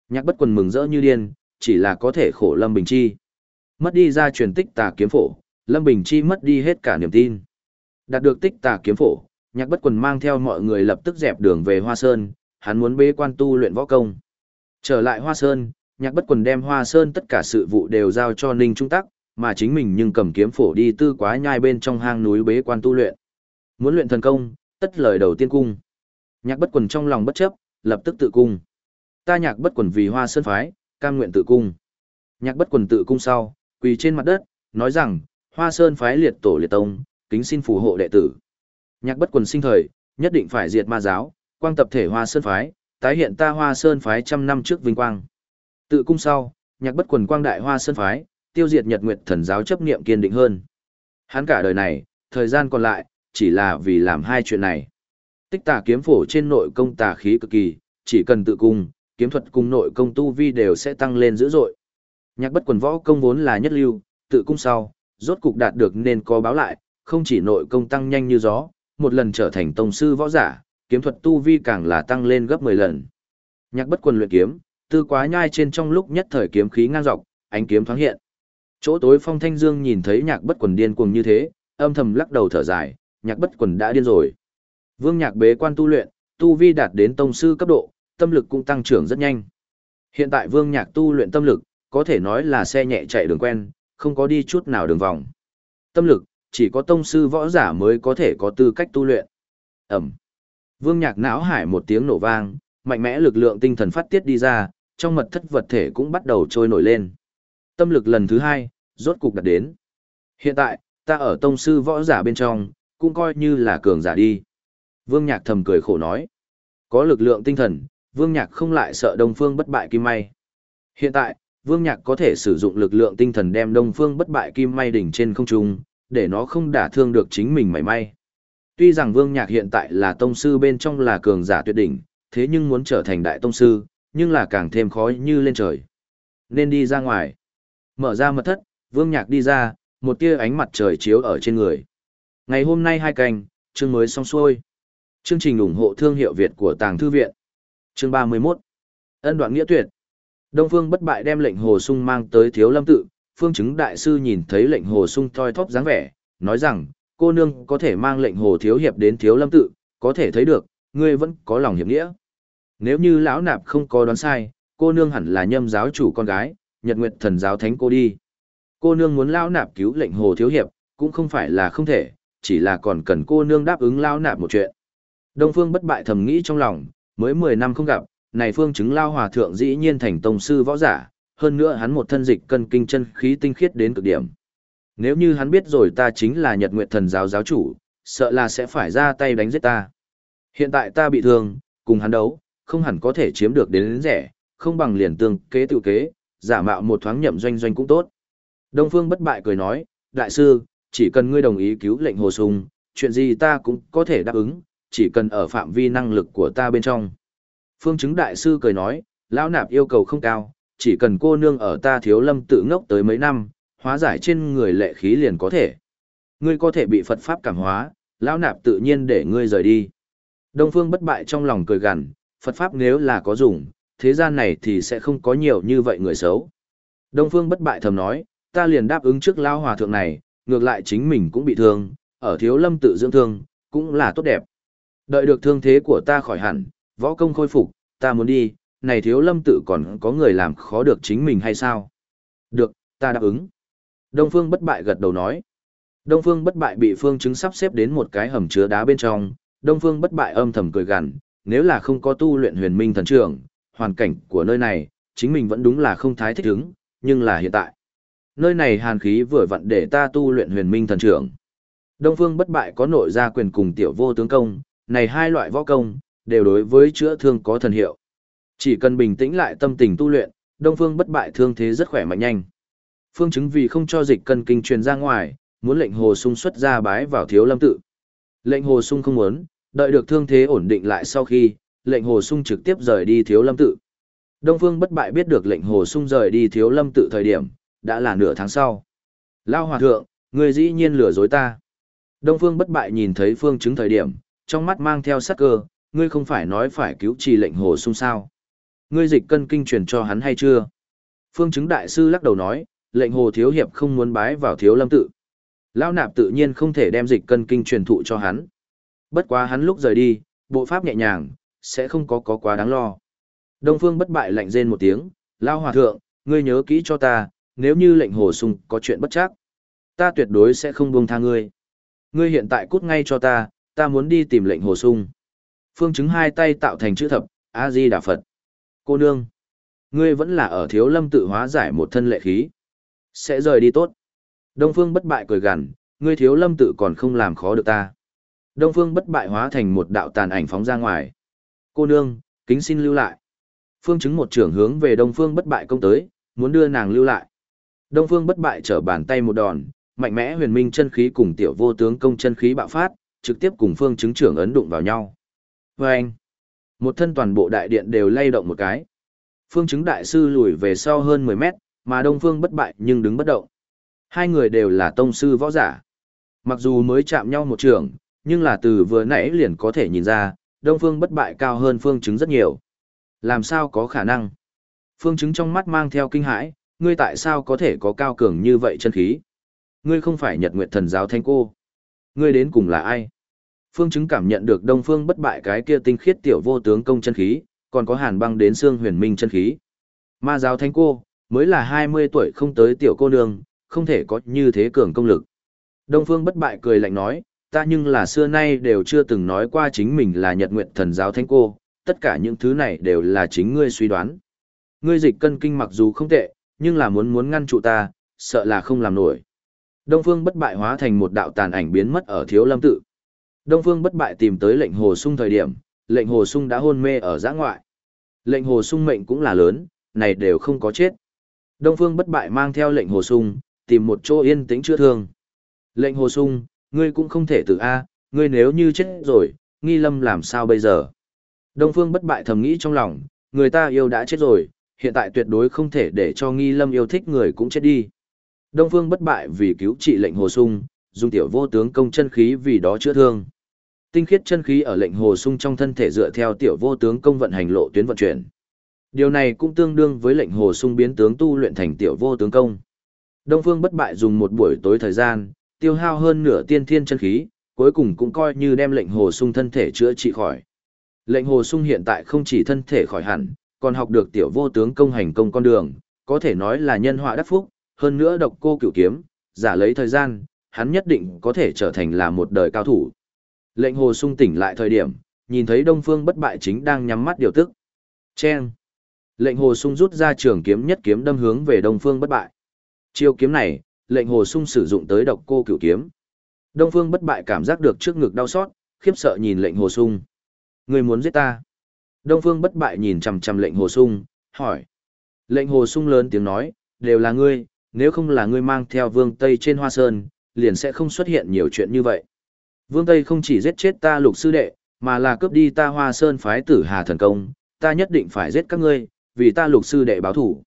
Nhạc bất quần mừng rỡ như điên, chỉ là có thể khổ lâm bình chi. Mất đi ra truyền tích tà kiếm phổ, Lâm Bình Chi mất đi hết cả niềm tin. Đạt được tích tà kiếm phổ, nhạc bất quần mang theo mọi người lập tức dẹp đường về Hoa Sơn, hắn muốn bế quan tu luyện võ công. Trở lại Hoa Sơn, nhạc bất quần đem Hoa Sơn tất cả sự vụ đều giao cho Ninh Trung Tắc, mà chính mình nhưng cầm kiếm phổ đi tư quá nhai bên trong hang núi bế quan tu luyện. Muốn luyện thần công, tất lời đầu tiên cung. Nhạc bất quần trong lòng bất chấp, lập tức tự cung. Ta nhạc bất quần vì Hoa Sơn phái, cam nguyện tự cung. Nhạc bất quần tự cung sau, quỳ trên mặt đất, nói rằng, Hoa Sơn phái liệt tổ liệt tông, kính xin phù hộ đệ tử. Nhạc bất quần sinh thời, nhất định phải diệt ma giáo, quang tập thể Hoa Sơn phái, tái hiện ta Hoa Sơn phái trăm năm trước vinh quang. Tự cung sau, nhạc bất quần quang đại Hoa Sơn phái, tiêu diệt Nhật Nguyệt thần giáo chấp niệm kiên định hơn. Hắn cả đời này, thời gian còn lại, chỉ là vì làm hai chuyện này. Tích tà kiếm phổ trên nội công tà khí cực kỳ, chỉ cần tự cung, kiếm thuật cùng nội công tu vi đều sẽ tăng lên dữ dội. Nhạc bất quần võ công vốn là nhất lưu, tự cung sau, rốt cục đạt được nên có báo lại, không chỉ nội công tăng nhanh như gió, một lần trở thành tông sư võ giả, kiếm thuật tu vi càng là tăng lên gấp 10 lần. Nhạc bất quần luyện kiếm, tư quá nhai trên trong lúc nhất thời kiếm khí ngang dọc, ánh kiếm thoáng hiện. Chỗ tối Phong Thanh Dương nhìn thấy nhạc bất quần điên cuồng như thế, âm thầm lắc đầu thở dài, nhạc bất quần đã điên rồi. Vương nhạc bế quan tu luyện, tu vi đạt đến tông sư cấp độ, tâm lực cũng tăng trưởng rất nhanh. Hiện tại vương nhạc tu luyện tâm lực, có thể nói là xe nhẹ chạy đường quen, không có đi chút nào đường vòng. Tâm lực, chỉ có tông sư võ giả mới có thể có tư cách tu luyện. Ẩm. Vương nhạc não hải một tiếng nổ vang, mạnh mẽ lực lượng tinh thần phát tiết đi ra, trong mật thất vật thể cũng bắt đầu trôi nổi lên. Tâm lực lần thứ hai, rốt cục đạt đến. Hiện tại, ta ở tông sư võ giả bên trong, cũng coi như là cường giả đi. Vương nhạc thầm cười khổ nói. Có lực lượng tinh thần, Vương nhạc không lại sợ Đông Phương bất bại kim may. Hiện tại, Vương Nhạc có thể sử dụng lực lượng tinh thần đem Đông Phương bất bại kim may đỉnh trên không trung, để nó không đả thương được chính mình mảy may. Tuy rằng Vương Nhạc hiện tại là tông sư bên trong là cường giả tuyệt đỉnh, thế nhưng muốn trở thành đại tông sư, nhưng là càng thêm khó như lên trời. Nên đi ra ngoài. Mở ra mật thất, Vương Nhạc đi ra, một tia ánh mặt trời chiếu ở trên người. Ngày hôm nay hai canh, chương mới xong xuôi. Chương trình ủng hộ thương hiệu Việt của Tàng Thư Viện. Chương 31. Ân đoạn nghĩa tuyệt. Đông Phương bất bại đem lệnh hồ sung mang tới thiếu lâm tự, phương chứng đại sư nhìn thấy lệnh hồ sung thoi thóp dáng vẻ, nói rằng, cô nương có thể mang lệnh hồ thiếu hiệp đến thiếu lâm tự, có thể thấy được, ngươi vẫn có lòng hiệp nghĩa. Nếu như lão nạp không có đoán sai, cô nương hẳn là nhâm giáo chủ con gái, nhật nguyệt thần giáo thánh cô đi. Cô nương muốn lão nạp cứu lệnh hồ thiếu hiệp, cũng không phải là không thể, chỉ là còn cần cô nương đáp ứng lao nạp một chuyện. Đông Phương bất bại thầm nghĩ trong lòng, mới 10 năm không gặp, này phương chứng lao hòa thượng dĩ nhiên thành tông sư võ giả, hơn nữa hắn một thân dịch cân kinh chân khí tinh khiết đến cực điểm. Nếu như hắn biết rồi ta chính là Nhật Nguyệt Thần giáo giáo chủ, sợ là sẽ phải ra tay đánh giết ta. Hiện tại ta bị thương, cùng hắn đấu, không hẳn có thể chiếm được đến, đến rẻ, không bằng liền tương kế tự kế, giả mạo một thoáng nhậm doanh doanh cũng tốt. Đông Phương bất bại cười nói, đại sư, chỉ cần ngươi đồng ý cứu lệnh hồ sung, chuyện gì ta cũng có thể đáp ứng, chỉ cần ở phạm vi năng lực của ta bên trong. Phương chứng đại sư cười nói, lão nạp yêu cầu không cao, chỉ cần cô nương ở ta thiếu lâm tự ngốc tới mấy năm, hóa giải trên người lệ khí liền có thể. Ngươi có thể bị Phật Pháp cảm hóa, lão nạp tự nhiên để ngươi rời đi. Đông Phương bất bại trong lòng cười gằn, Phật Pháp nếu là có dùng, thế gian này thì sẽ không có nhiều như vậy người xấu. Đông Phương bất bại thầm nói, ta liền đáp ứng trước lao hòa thượng này, ngược lại chính mình cũng bị thương, ở thiếu lâm tự dưỡng thương, cũng là tốt đẹp. Đợi được thương thế của ta khỏi hẳn, võ công khôi phục, ta muốn đi, này thiếu lâm tự còn có người làm khó được chính mình hay sao? Được, ta đáp ứng. Đông Phương bất bại gật đầu nói. Đông Phương bất bại bị Phương chứng sắp xếp đến một cái hầm chứa đá bên trong, Đông Phương bất bại âm thầm cười gằn, nếu là không có tu luyện huyền minh thần trưởng, hoàn cảnh của nơi này, chính mình vẫn đúng là không thái thích ứng, nhưng là hiện tại. Nơi này hàn khí vừa vặn để ta tu luyện huyền minh thần trưởng. Đông Phương bất bại có nội gia quyền cùng tiểu vô tướng công, này hai loại võ công, đều đối với chữa thương có thần hiệu. Chỉ cần bình tĩnh lại tâm tình tu luyện, Đông Phương bất bại thương thế rất khỏe mạnh nhanh. Phương chứng vì không cho dịch cân kinh truyền ra ngoài, muốn lệnh Hồ Sung xuất ra bái vào Thiếu Lâm tự. Lệnh Hồ Sung không muốn, đợi được thương thế ổn định lại sau khi, lệnh Hồ Sung trực tiếp rời đi Thiếu Lâm tự. Đông Phương bất bại biết được lệnh Hồ Sung rời đi Thiếu Lâm tự thời điểm, đã là nửa tháng sau. Lao hòa thượng, người dĩ nhiên lừa dối ta. Đông Phương bất bại nhìn thấy Phương chứng thời điểm, trong mắt mang theo sắc cơ, ngươi không phải nói phải cứu trì lệnh hồ sung sao. Ngươi dịch cân kinh truyền cho hắn hay chưa? Phương chứng đại sư lắc đầu nói, lệnh hồ thiếu hiệp không muốn bái vào thiếu lâm tự. Lão nạp tự nhiên không thể đem dịch cân kinh truyền thụ cho hắn. Bất quá hắn lúc rời đi, bộ pháp nhẹ nhàng, sẽ không có có quá đáng lo. Đông Phương bất bại lạnh rên một tiếng, lao hòa thượng, ngươi nhớ kỹ cho ta, nếu như lệnh hồ sung có chuyện bất chắc, ta tuyệt đối sẽ không buông tha ngươi. Ngươi hiện tại cút ngay cho ta, ta muốn đi tìm lệnh hồ sung. Phương chứng hai tay tạo thành chữ thập, A-di Đà Phật. Cô nương, ngươi vẫn là ở thiếu lâm tự hóa giải một thân lệ khí. Sẽ rời đi tốt. Đông Phương bất bại cười gằn, ngươi thiếu lâm tự còn không làm khó được ta. Đông Phương bất bại hóa thành một đạo tàn ảnh phóng ra ngoài. Cô nương, kính xin lưu lại. Phương chứng một trưởng hướng về Đông Phương bất bại công tới, muốn đưa nàng lưu lại. Đông Phương bất bại trở bàn tay một đòn, mạnh mẽ huyền minh chân khí cùng tiểu vô tướng công chân khí bạo phát, trực tiếp cùng Phương chứng trưởng ấn đụng vào nhau. Và anh, một thân toàn bộ đại điện đều lay động một cái. Phương chứng đại sư lùi về sau hơn 10 mét, mà Đông Phương bất bại nhưng đứng bất động. Hai người đều là tông sư võ giả. Mặc dù mới chạm nhau một trường, nhưng là từ vừa nãy liền có thể nhìn ra, Đông Phương bất bại cao hơn Phương chứng rất nhiều. Làm sao có khả năng? Phương chứng trong mắt mang theo kinh hãi, ngươi tại sao có thể có cao cường như vậy chân khí? Ngươi không phải Nhật Nguyệt Thần giáo thanh cô. Ngươi đến cùng là ai? Phương chứng cảm nhận được Đông Phương bất bại cái kia tinh khiết tiểu vô tướng công chân khí, còn có hàn băng đến xương huyền minh chân khí. Ma giáo thanh cô, mới là 20 tuổi không tới tiểu cô nương, không thể có như thế cường công lực. Đông Phương bất bại cười lạnh nói, ta nhưng là xưa nay đều chưa từng nói qua chính mình là Nhật Nguyệt Thần giáo thanh cô, tất cả những thứ này đều là chính ngươi suy đoán. Ngươi dịch cân kinh mặc dù không tệ, nhưng là muốn muốn ngăn trụ ta, sợ là không làm nổi. Đông Phương bất bại hóa thành một đạo tàn ảnh biến mất ở thiếu lâm tự. Đông Phương bất bại tìm tới lệnh hồ sung thời điểm, lệnh hồ sung đã hôn mê ở giã ngoại. Lệnh hồ sung mệnh cũng là lớn, này đều không có chết. Đông Phương bất bại mang theo lệnh hồ sung, tìm một chỗ yên tĩnh chữa thương. Lệnh hồ sung, ngươi cũng không thể tự A, ngươi nếu như chết rồi, nghi lâm làm sao bây giờ? Đông Phương bất bại thầm nghĩ trong lòng, người ta yêu đã chết rồi, hiện tại tuyệt đối không thể để cho nghi lâm yêu thích người cũng chết đi. Đông Phương bất bại vì cứu trị lệnh hồ sung, dùng tiểu vô tướng công chân khí vì đó chữa thương. Tinh khiết chân khí ở lệnh hồ sung trong thân thể dựa theo tiểu vô tướng công vận hành lộ tuyến vận chuyển. Điều này cũng tương đương với lệnh hồ sung biến tướng tu luyện thành tiểu vô tướng công. Đông Phương bất bại dùng một buổi tối thời gian, tiêu hao hơn nửa tiên thiên chân khí, cuối cùng cũng coi như đem lệnh hồ sung thân thể chữa trị khỏi. Lệnh hồ sung hiện tại không chỉ thân thể khỏi hẳn, còn học được tiểu vô tướng công hành công con đường, có thể nói là nhân họa đắc phúc, hơn nữa độc cô cửu kiếm, giả lấy thời gian, hắn nhất định có thể trở thành là một đời cao thủ. Lệnh hồ sung tỉnh lại thời điểm, nhìn thấy đông phương bất bại chính đang nhắm mắt điều tức. Chen! Lệnh hồ sung rút ra trường kiếm nhất kiếm đâm hướng về đông phương bất bại. Chiêu kiếm này, lệnh hồ sung sử dụng tới độc cô cửu kiếm. Đông phương bất bại cảm giác được trước ngực đau xót, khiếp sợ nhìn lệnh hồ sung. Người muốn giết ta. Đông phương bất bại nhìn chằm chằm lệnh hồ sung, hỏi. Lệnh hồ sung lớn tiếng nói, đều là ngươi, nếu không là ngươi mang theo vương Tây trên hoa sơn, liền sẽ không xuất hiện nhiều chuyện như vậy. Vương Tây không chỉ giết chết ta lục sư đệ, mà là cướp đi ta hoa sơn phái tử hà thần công, ta nhất định phải giết các ngươi, vì ta lục sư đệ báo thủ.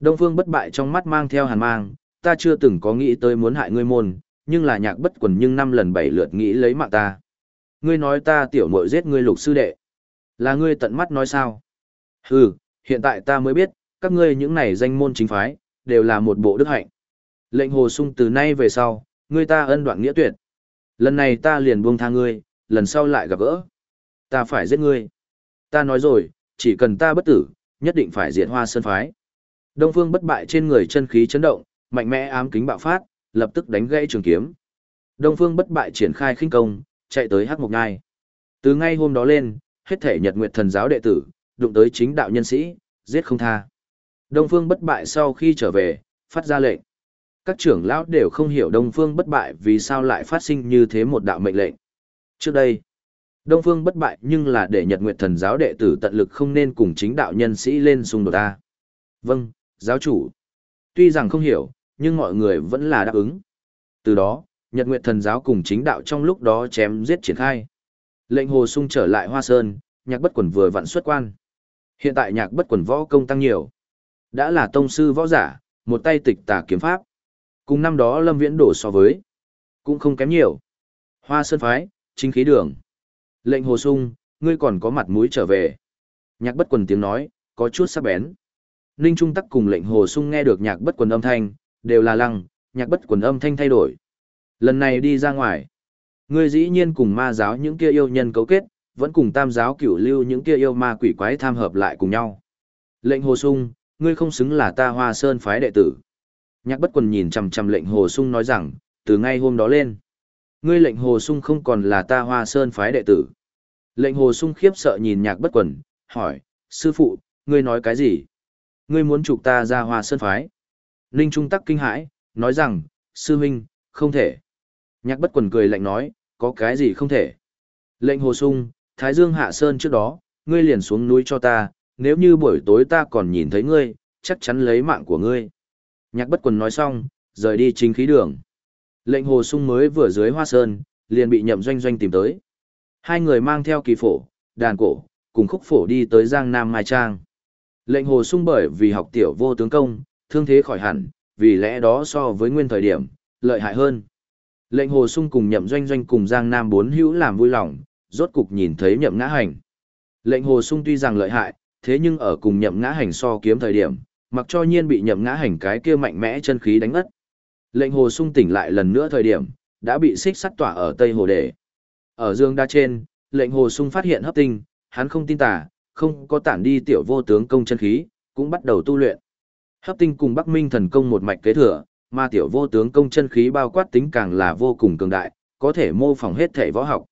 Đông phương bất bại trong mắt mang theo hàn mang, ta chưa từng có nghĩ tới muốn hại ngươi môn, nhưng là nhạc bất quần nhưng năm lần bảy lượt nghĩ lấy mạng ta. Ngươi nói ta tiểu muội giết ngươi lục sư đệ. Là ngươi tận mắt nói sao? Hừ, hiện tại ta mới biết, các ngươi những này danh môn chính phái, đều là một bộ đức hạnh. Lệnh hồ sung từ nay về sau, ngươi ta ân đoạn nghĩa tuyệt. Lần này ta liền buông tha ngươi, lần sau lại gặp gỡ. Ta phải giết ngươi. Ta nói rồi, chỉ cần ta bất tử, nhất định phải diệt hoa sơn phái. Đông phương bất bại trên người chân khí chấn động, mạnh mẽ ám kính bạo phát, lập tức đánh gãy trường kiếm. Đông phương bất bại triển khai khinh công, chạy tới hắc mộc ngai. Từ ngay hôm đó lên, hết thể nhật nguyệt thần giáo đệ tử, đụng tới chính đạo nhân sĩ, giết không tha. Đông phương bất bại sau khi trở về, phát ra lệnh. Các trưởng lão đều không hiểu Đông phương bất bại vì sao lại phát sinh như thế một đạo mệnh lệnh. Trước đây, Đông phương bất bại nhưng là để nhật nguyệt thần giáo đệ tử tận lực không nên cùng chính đạo nhân sĩ lên xung đột ta. Vâng, giáo chủ. Tuy rằng không hiểu, nhưng mọi người vẫn là đáp ứng. Từ đó, Nhật Nguyệt Thần giáo cùng chính đạo trong lúc đó chém giết triển khai. Lệnh Hồ Sung trở lại Hoa Sơn, Nhạc Bất Quần vừa vặn xuất quan. Hiện tại Nhạc Bất Quần võ công tăng nhiều, đã là tông sư võ giả, một tay tịch tà kiếm pháp. Cùng năm đó Lâm Viễn đổ so với, cũng không kém nhiều. Hoa Sơn phái, chính khí đường. Lệnh Hồ Sung, ngươi còn có mặt mũi trở về. Nhạc Bất Quần tiếng nói, có chút sắc bén. Ninh Trung Tắc cùng lệnh Hồ Sung nghe được Nhạc Bất Quần âm thanh, đều là lăng, nhạc bất quần âm thanh thay đổi. Lần này đi ra ngoài, ngươi dĩ nhiên cùng ma giáo những kia yêu nhân cấu kết, vẫn cùng tam giáo cửu lưu những kia yêu ma quỷ quái tham hợp lại cùng nhau. Lệnh hồ sung, ngươi không xứng là ta hoa sơn phái đệ tử. Nhạc bất quần nhìn chằm chằm lệnh hồ sung nói rằng, từ ngay hôm đó lên, ngươi lệnh hồ sung không còn là ta hoa sơn phái đệ tử. Lệnh hồ sung khiếp sợ nhìn nhạc bất quần, hỏi, sư phụ, ngươi nói cái gì? Ngươi muốn trục ta ra hoa sơn phái. Ninh Trung tắc kinh hãi, nói rằng, sư huynh, không thể. Nhạc bất quần cười lạnh nói, có cái gì không thể. Lệnh hồ sung, Thái Dương hạ sơn trước đó, ngươi liền xuống núi cho ta, nếu như buổi tối ta còn nhìn thấy ngươi, chắc chắn lấy mạng của ngươi. Nhạc bất quần nói xong, rời đi chính khí đường. Lệnh hồ sung mới vừa dưới hoa sơn, liền bị nhậm doanh doanh tìm tới. Hai người mang theo kỳ phổ, đàn cổ, cùng khúc phổ đi tới Giang Nam Mai Trang. Lệnh hồ sung bởi vì học tiểu vô tướng công, thương thế khỏi hẳn, vì lẽ đó so với nguyên thời điểm, lợi hại hơn. Lệnh hồ sung cùng nhậm doanh doanh cùng Giang Nam bốn hữu làm vui lòng, rốt cục nhìn thấy nhậm ngã hành. Lệnh hồ sung tuy rằng lợi hại, thế nhưng ở cùng nhậm ngã hành so kiếm thời điểm, mặc cho nhiên bị nhậm ngã hành cái kia mạnh mẽ chân khí đánh ngất. Lệnh hồ sung tỉnh lại lần nữa thời điểm, đã bị xích sắt tỏa ở Tây Hồ Đề. Ở dương đa trên, lệnh hồ sung phát hiện hấp tinh, hắn không tin tà, không có tản đi tiểu vô tướng công chân khí, cũng bắt đầu tu luyện. Hấp tinh cùng Bắc Minh thần công một mạch kế thừa, mà tiểu vô tướng công chân khí bao quát tính càng là vô cùng cường đại, có thể mô phỏng hết thể võ học.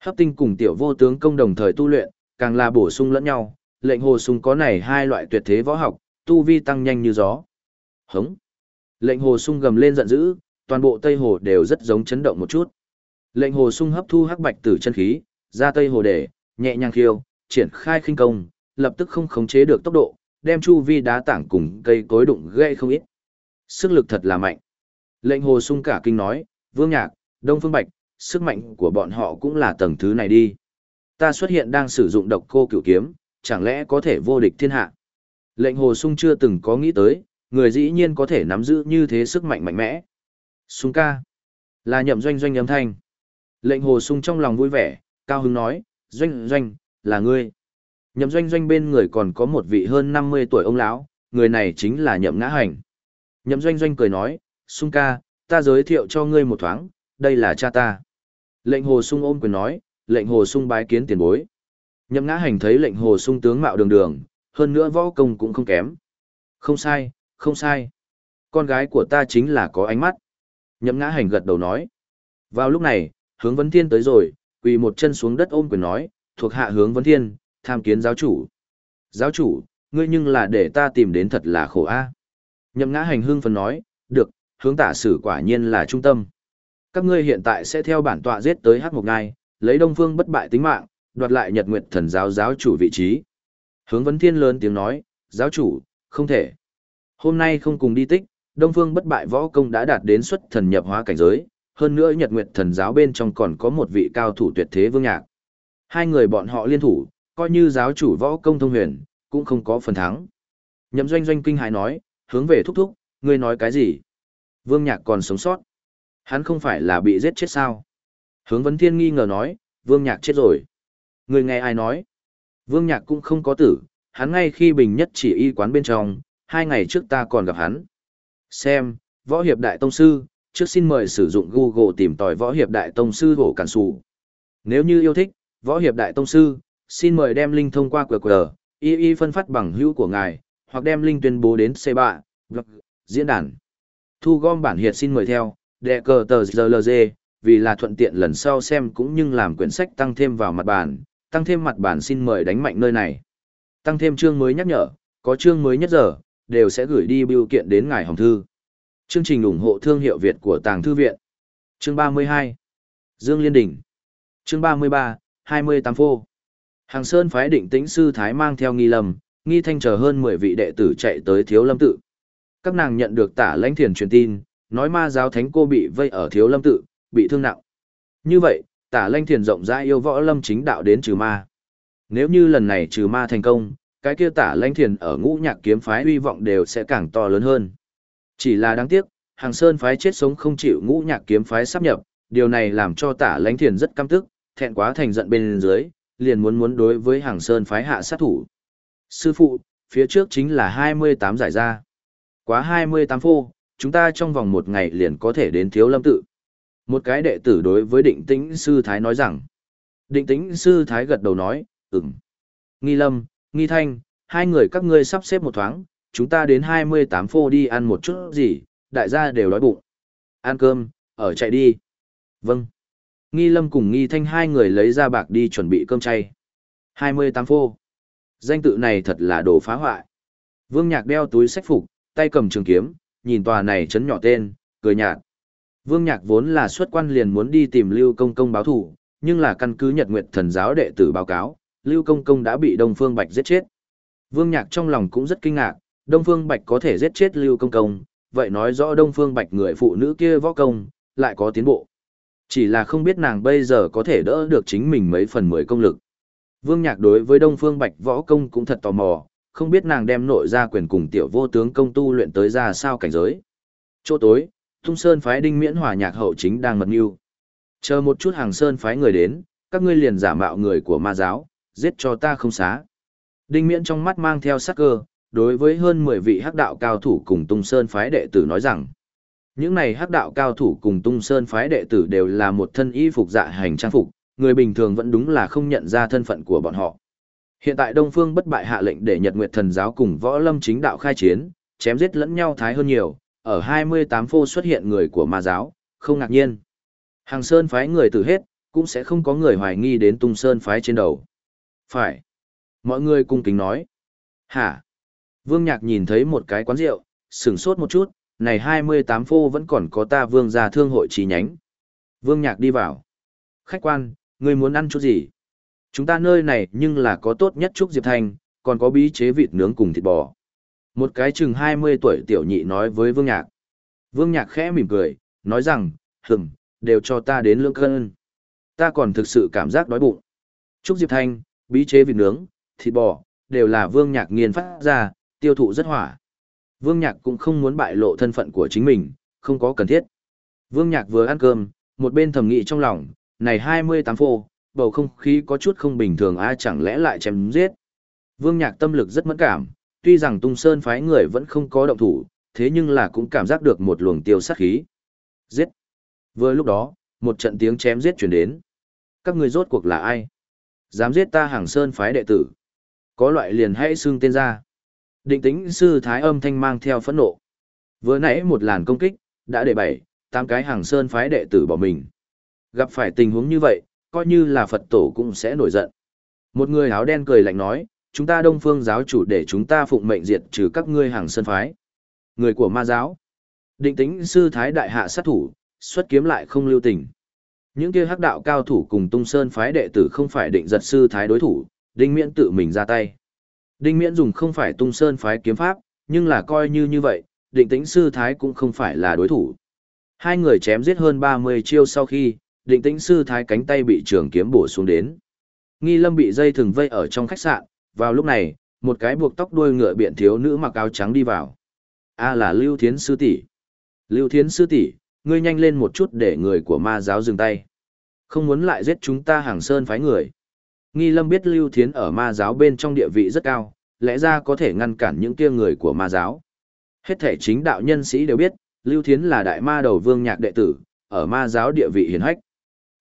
Hấp tinh cùng tiểu vô tướng công đồng thời tu luyện, càng là bổ sung lẫn nhau, lệnh hồ sung có này hai loại tuyệt thế võ học, tu vi tăng nhanh như gió. Hống. Lệnh hồ sung gầm lên giận dữ, toàn bộ Tây Hồ đều rất giống chấn động một chút. Lệnh hồ sung hấp thu hắc bạch tử chân khí, ra Tây Hồ để, nhẹ nhàng khiêu, triển khai khinh công, lập tức không khống chế được tốc độ, đem chu vi đá tảng cùng cây cối đụng gây không ít. Sức lực thật là mạnh. Lệnh hồ sung cả kinh nói, Vương Nhạc, Đông Phương Bạch, sức mạnh của bọn họ cũng là tầng thứ này đi. Ta xuất hiện đang sử dụng độc cô cửu kiếm, chẳng lẽ có thể vô địch thiên hạ. Lệnh hồ sung chưa từng có nghĩ tới, người dĩ nhiên có thể nắm giữ như thế sức mạnh mạnh mẽ. Sung ca, là nhậm doanh doanh âm thanh. Lệnh hồ sung trong lòng vui vẻ, cao hứng nói, doanh doanh, là ngươi. Nhậm doanh doanh bên người còn có một vị hơn 50 tuổi ông lão, người này chính là nhậm ngã hành. Nhậm doanh doanh cười nói, sung ca, ta giới thiệu cho ngươi một thoáng, đây là cha ta. Lệnh hồ sung ôm quyền nói, lệnh hồ sung bái kiến tiền bối. Nhậm ngã hành thấy lệnh hồ sung tướng mạo đường đường, hơn nữa võ công cũng không kém. Không sai, không sai. Con gái của ta chính là có ánh mắt. Nhậm ngã hành gật đầu nói. Vào lúc này, hướng vấn thiên tới rồi, quỳ một chân xuống đất ôm quyền nói, thuộc hạ hướng vấn thiên, tham kiến giáo chủ. Giáo chủ, ngươi nhưng là để ta tìm đến thật là khổ a. Nhậm ngã hành hương phần nói, được, hướng tả sử quả nhiên là trung tâm. Các ngươi hiện tại sẽ theo bản tọa giết tới hát một ngai, lấy đông phương bất bại tính mạng, đoạt lại nhật nguyệt thần giáo giáo chủ vị trí. Hướng vấn thiên lớn tiếng nói, giáo chủ, không thể. Hôm nay không cùng đi tích, đông phương bất bại võ công đã đạt đến xuất thần nhập hóa cảnh giới, hơn nữa nhật nguyệt thần giáo bên trong còn có một vị cao thủ tuyệt thế vương nhạc. Hai người bọn họ liên thủ, coi như giáo chủ võ công thông huyền, cũng không có phần thắng. Nhậm doanh doanh kinh hài nói, hướng về thúc thúc, ngươi nói cái gì? Vương nhạc còn sống sót. Hắn không phải là bị giết chết sao? Hướng vấn thiên nghi ngờ nói, vương nhạc chết rồi. Ngươi nghe ai nói? Vương nhạc cũng không có tử, hắn ngay khi bình nhất chỉ y quán bên trong, hai ngày trước ta còn gặp hắn. Xem, võ hiệp đại tông sư, trước xin mời sử dụng Google tìm tòi võ hiệp đại tông sư hổ cản sủ. Nếu như yêu thích, võ hiệp đại tông sư, xin mời đem link thông qua QR, y y phân phát bằng hữu của ngài, hoặc đem link tuyên bố đến C3, diễn đàn. Thu gom bản hiệt xin mời theo, đệ cờ tờ ZLZ, vì là thuận tiện lần sau xem cũng như làm quyển sách tăng thêm vào mặt bản, tăng thêm mặt bản xin mời đánh mạnh nơi này. Tăng thêm chương mới nhắc nhở, có chương mới nhất giờ, đều sẽ gửi đi biểu kiện đến ngài hồng thư. Chương trình ủng hộ thương hiệu Việt của Tàng Thư Viện. Chương 32. Dương Liên đình Chương 33, 28 phô. Hàng Sơn phái định tĩnh sư Thái mang theo nghi lầm nghi thanh chờ hơn 10 vị đệ tử chạy tới thiếu lâm tự. Các nàng nhận được tả lãnh thiền truyền tin, nói ma giáo thánh cô bị vây ở thiếu lâm tự, bị thương nặng. Như vậy, tả lãnh thiền rộng rãi yêu võ lâm chính đạo đến trừ ma. Nếu như lần này trừ ma thành công, cái kia tả lãnh thiền ở ngũ nhạc kiếm phái uy vọng đều sẽ càng to lớn hơn. Chỉ là đáng tiếc, hàng sơn phái chết sống không chịu ngũ nhạc kiếm phái sắp nhập, điều này làm cho tả lãnh thiền rất căm tức, thẹn quá thành giận bên dưới, liền muốn muốn đối với hàng sơn phái hạ sát thủ. Sư phụ, phía trước chính là 28 giải ra. Quá 28 phô, chúng ta trong vòng một ngày liền có thể đến thiếu lâm tự. Một cái đệ tử đối với định tĩnh sư thái nói rằng. Định tĩnh sư thái gật đầu nói, ừm. Nghi lâm, nghi thanh, hai người các ngươi sắp xếp một thoáng, chúng ta đến 28 phô đi ăn một chút gì, đại gia đều đói bụng. Ăn cơm, ở chạy đi. Vâng. Nghi lâm cùng nghi thanh hai người lấy ra bạc đi chuẩn bị cơm chay. 28 phô. Danh tự này thật là đồ phá hoại. Vương Nhạc đeo túi sách phục, tay cầm trường kiếm, nhìn tòa này chấn nhỏ tên, cười nhạt. Vương Nhạc vốn là xuất quan liền muốn đi tìm Lưu Công Công báo thủ, nhưng là căn cứ Nhật Nguyệt Thần giáo đệ tử báo cáo, Lưu Công Công đã bị Đông Phương Bạch giết chết. Vương Nhạc trong lòng cũng rất kinh ngạc, Đông Phương Bạch có thể giết chết Lưu Công Công, vậy nói rõ Đông Phương Bạch người phụ nữ kia võ công, lại có tiến bộ. Chỉ là không biết nàng bây giờ có thể đỡ được chính mình mấy phần mười công lực. Vương Nhạc đối với Đông Phương Bạch võ công cũng thật tò mò, không biết nàng đem nội ra quyền cùng tiểu vô tướng công tu luyện tới ra sao cảnh giới. Chỗ tối, Tung Sơn phái Đinh Miễn Hòa nhạc hậu chính đang mật mưu. Chờ một chút hàng Sơn phái người đến, các ngươi liền giả mạo người của ma giáo, giết cho ta không xá. Đinh Miễn trong mắt mang theo sắc cơ, đối với hơn 10 vị hắc đạo cao thủ cùng Tung Sơn phái đệ tử nói rằng, những này hắc đạo cao thủ cùng Tung Sơn phái đệ tử đều là một thân y phục dạ hành trang phục, người bình thường vẫn đúng là không nhận ra thân phận của bọn họ. Hiện tại Đông Phương bất bại hạ lệnh để Nhật Nguyệt Thần giáo cùng Võ Lâm chính đạo khai chiến, chém giết lẫn nhau thái hơn nhiều, ở 28 phô xuất hiện người của ma giáo, không ngạc nhiên. Hàng Sơn phái người từ hết, cũng sẽ không có người hoài nghi đến Tung Sơn phái trên đầu. Phải. Mọi người cung kính nói. Hả? Vương Nhạc nhìn thấy một cái quán rượu, sửng sốt một chút, này 28 phô vẫn còn có ta vương gia thương hội chi nhánh. Vương Nhạc đi vào. Khách quan, Ngươi muốn ăn chút gì? Chúng ta nơi này nhưng là có tốt nhất Trúc Diệp Thanh, còn có bí chế vịt nướng cùng thịt bò. Một cái chừng 20 tuổi tiểu nhị nói với Vương Nhạc. Vương Nhạc khẽ mỉm cười, nói rằng, hừng, đều cho ta đến lương cân. Ta còn thực sự cảm giác đói bụng. Trúc Diệp Thanh, bí chế vịt nướng, thịt bò, đều là Vương Nhạc nghiên phát ra, tiêu thụ rất hỏa. Vương Nhạc cũng không muốn bại lộ thân phận của chính mình, không có cần thiết. Vương Nhạc vừa ăn cơm, một bên thầm nghĩ trong lòng, này 28 phô, bầu không khí có chút không bình thường ai chẳng lẽ lại chém giết. Vương Nhạc tâm lực rất mẫn cảm, tuy rằng Tung Sơn phái người vẫn không có động thủ, thế nhưng là cũng cảm giác được một luồng tiêu sát khí. Giết! Vừa lúc đó, một trận tiếng chém giết chuyển đến. Các người rốt cuộc là ai? Dám giết ta hàng Sơn phái đệ tử. Có loại liền hãy xưng tên ra. Định tính sư thái âm thanh mang theo phẫn nộ. Vừa nãy một làn công kích, đã để bảy, tám cái hàng Sơn phái đệ tử bỏ mình. Gặp phải tình huống như vậy, coi như là Phật tổ cũng sẽ nổi giận. Một người áo đen cười lạnh nói, chúng ta đông phương giáo chủ để chúng ta phụng mệnh diệt trừ các ngươi hàng sơn phái. Người của ma giáo. Định tính sư thái đại hạ sát thủ, xuất kiếm lại không lưu tình. Những kia hắc đạo cao thủ cùng tung sơn phái đệ tử không phải định giật sư thái đối thủ, đinh miễn tự mình ra tay. Đinh miễn dùng không phải tung sơn phái kiếm pháp, nhưng là coi như như vậy, định tính sư thái cũng không phải là đối thủ. Hai người chém giết hơn 30 chiêu sau khi, định tĩnh sư thái cánh tay bị trường kiếm bổ xuống đến. Nghi lâm bị dây thừng vây ở trong khách sạn, vào lúc này, một cái buộc tóc đuôi ngựa biện thiếu nữ mặc áo trắng đi vào. A là Lưu Thiến sư tỷ. Lưu Thiến sư tỷ, ngươi nhanh lên một chút để người của ma giáo dừng tay. Không muốn lại giết chúng ta hàng sơn phái người. Nghi lâm biết Lưu Thiến ở ma giáo bên trong địa vị rất cao, lẽ ra có thể ngăn cản những kia người của ma giáo. Hết thể chính đạo nhân sĩ đều biết, Lưu Thiến là đại ma đầu vương nhạc đệ tử, ở ma giáo địa vị hiển hách.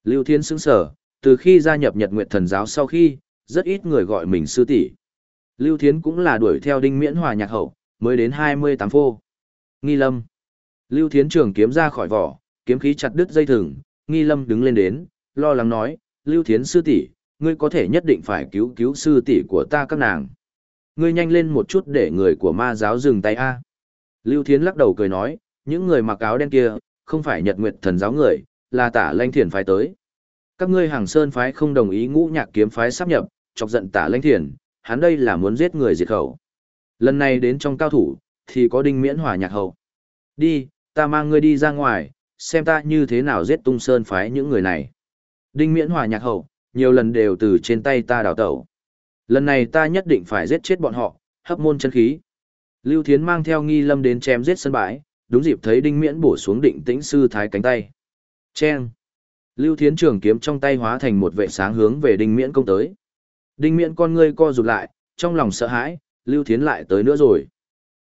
Lưu Thiên sững sở, từ khi gia nhập Nhật Nguyệt Thần giáo sau khi, rất ít người gọi mình sư tỷ. Lưu Thiến cũng là đuổi theo Đinh Miễn Hòa nhạc hậu, mới đến 28 phô. Nghi Lâm. Lưu Thiến trường kiếm ra khỏi vỏ, kiếm khí chặt đứt dây thừng, Nghi Lâm đứng lên đến, lo lắng nói, Lưu Thiến sư tỷ, ngươi có thể nhất định phải cứu cứu sư tỷ của ta các nàng. Ngươi nhanh lên một chút để người của ma giáo dừng tay a. Lưu Thiến lắc đầu cười nói, những người mặc áo đen kia, không phải Nhật Nguyệt Thần giáo người, là tả lanh thiền phái tới. Các ngươi hàng sơn phái không đồng ý ngũ nhạc kiếm phái sắp nhập, chọc giận tả lanh thiền, hắn đây là muốn giết người diệt khẩu. Lần này đến trong cao thủ, thì có đinh miễn hòa nhạc hậu. Đi, ta mang ngươi đi ra ngoài, xem ta như thế nào giết tung sơn phái những người này. Đinh miễn hòa nhạc hậu, nhiều lần đều từ trên tay ta đào tẩu. Lần này ta nhất định phải giết chết bọn họ, hấp môn chân khí. Lưu Thiến mang theo nghi lâm đến chém giết sân bãi, đúng dịp thấy đinh miễn bổ xuống định tĩnh sư thái cánh tay. Chen. Lưu Thiến trường kiếm trong tay hóa thành một vệ sáng hướng về Đinh Miễn công tới. Đinh Miễn con ngươi co rụt lại, trong lòng sợ hãi, Lưu Thiến lại tới nữa rồi.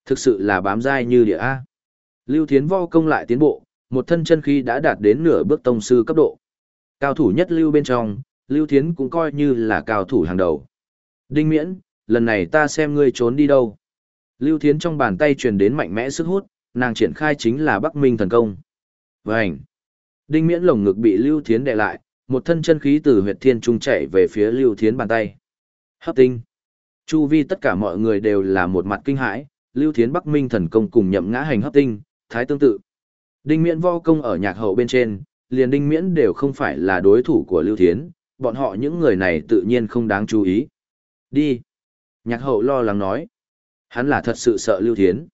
Thực sự là bám dai như địa A. Lưu Thiến vo công lại tiến bộ, một thân chân khí đã đạt đến nửa bước tông sư cấp độ. Cao thủ nhất lưu bên trong, Lưu Thiến cũng coi như là cao thủ hàng đầu. Đinh miễn, lần này ta xem ngươi trốn đi đâu. Lưu Thiến trong bàn tay truyền đến mạnh mẽ sức hút, nàng triển khai chính là Bắc Minh thần công. Vành. Đinh miễn lồng ngực bị Lưu Thiến đè lại, một thân chân khí từ huyệt thiên trung chạy về phía Lưu Thiến bàn tay. Hấp tinh. Chu vi tất cả mọi người đều là một mặt kinh hãi, Lưu Thiến Bắc Minh thần công cùng nhậm ngã hành hấp tinh, thái tương tự. Đinh miễn vo công ở nhạc hậu bên trên, liền đinh miễn đều không phải là đối thủ của Lưu Thiến, bọn họ những người này tự nhiên không đáng chú ý. Đi. Nhạc hậu lo lắng nói. Hắn là thật sự sợ Lưu Thiến.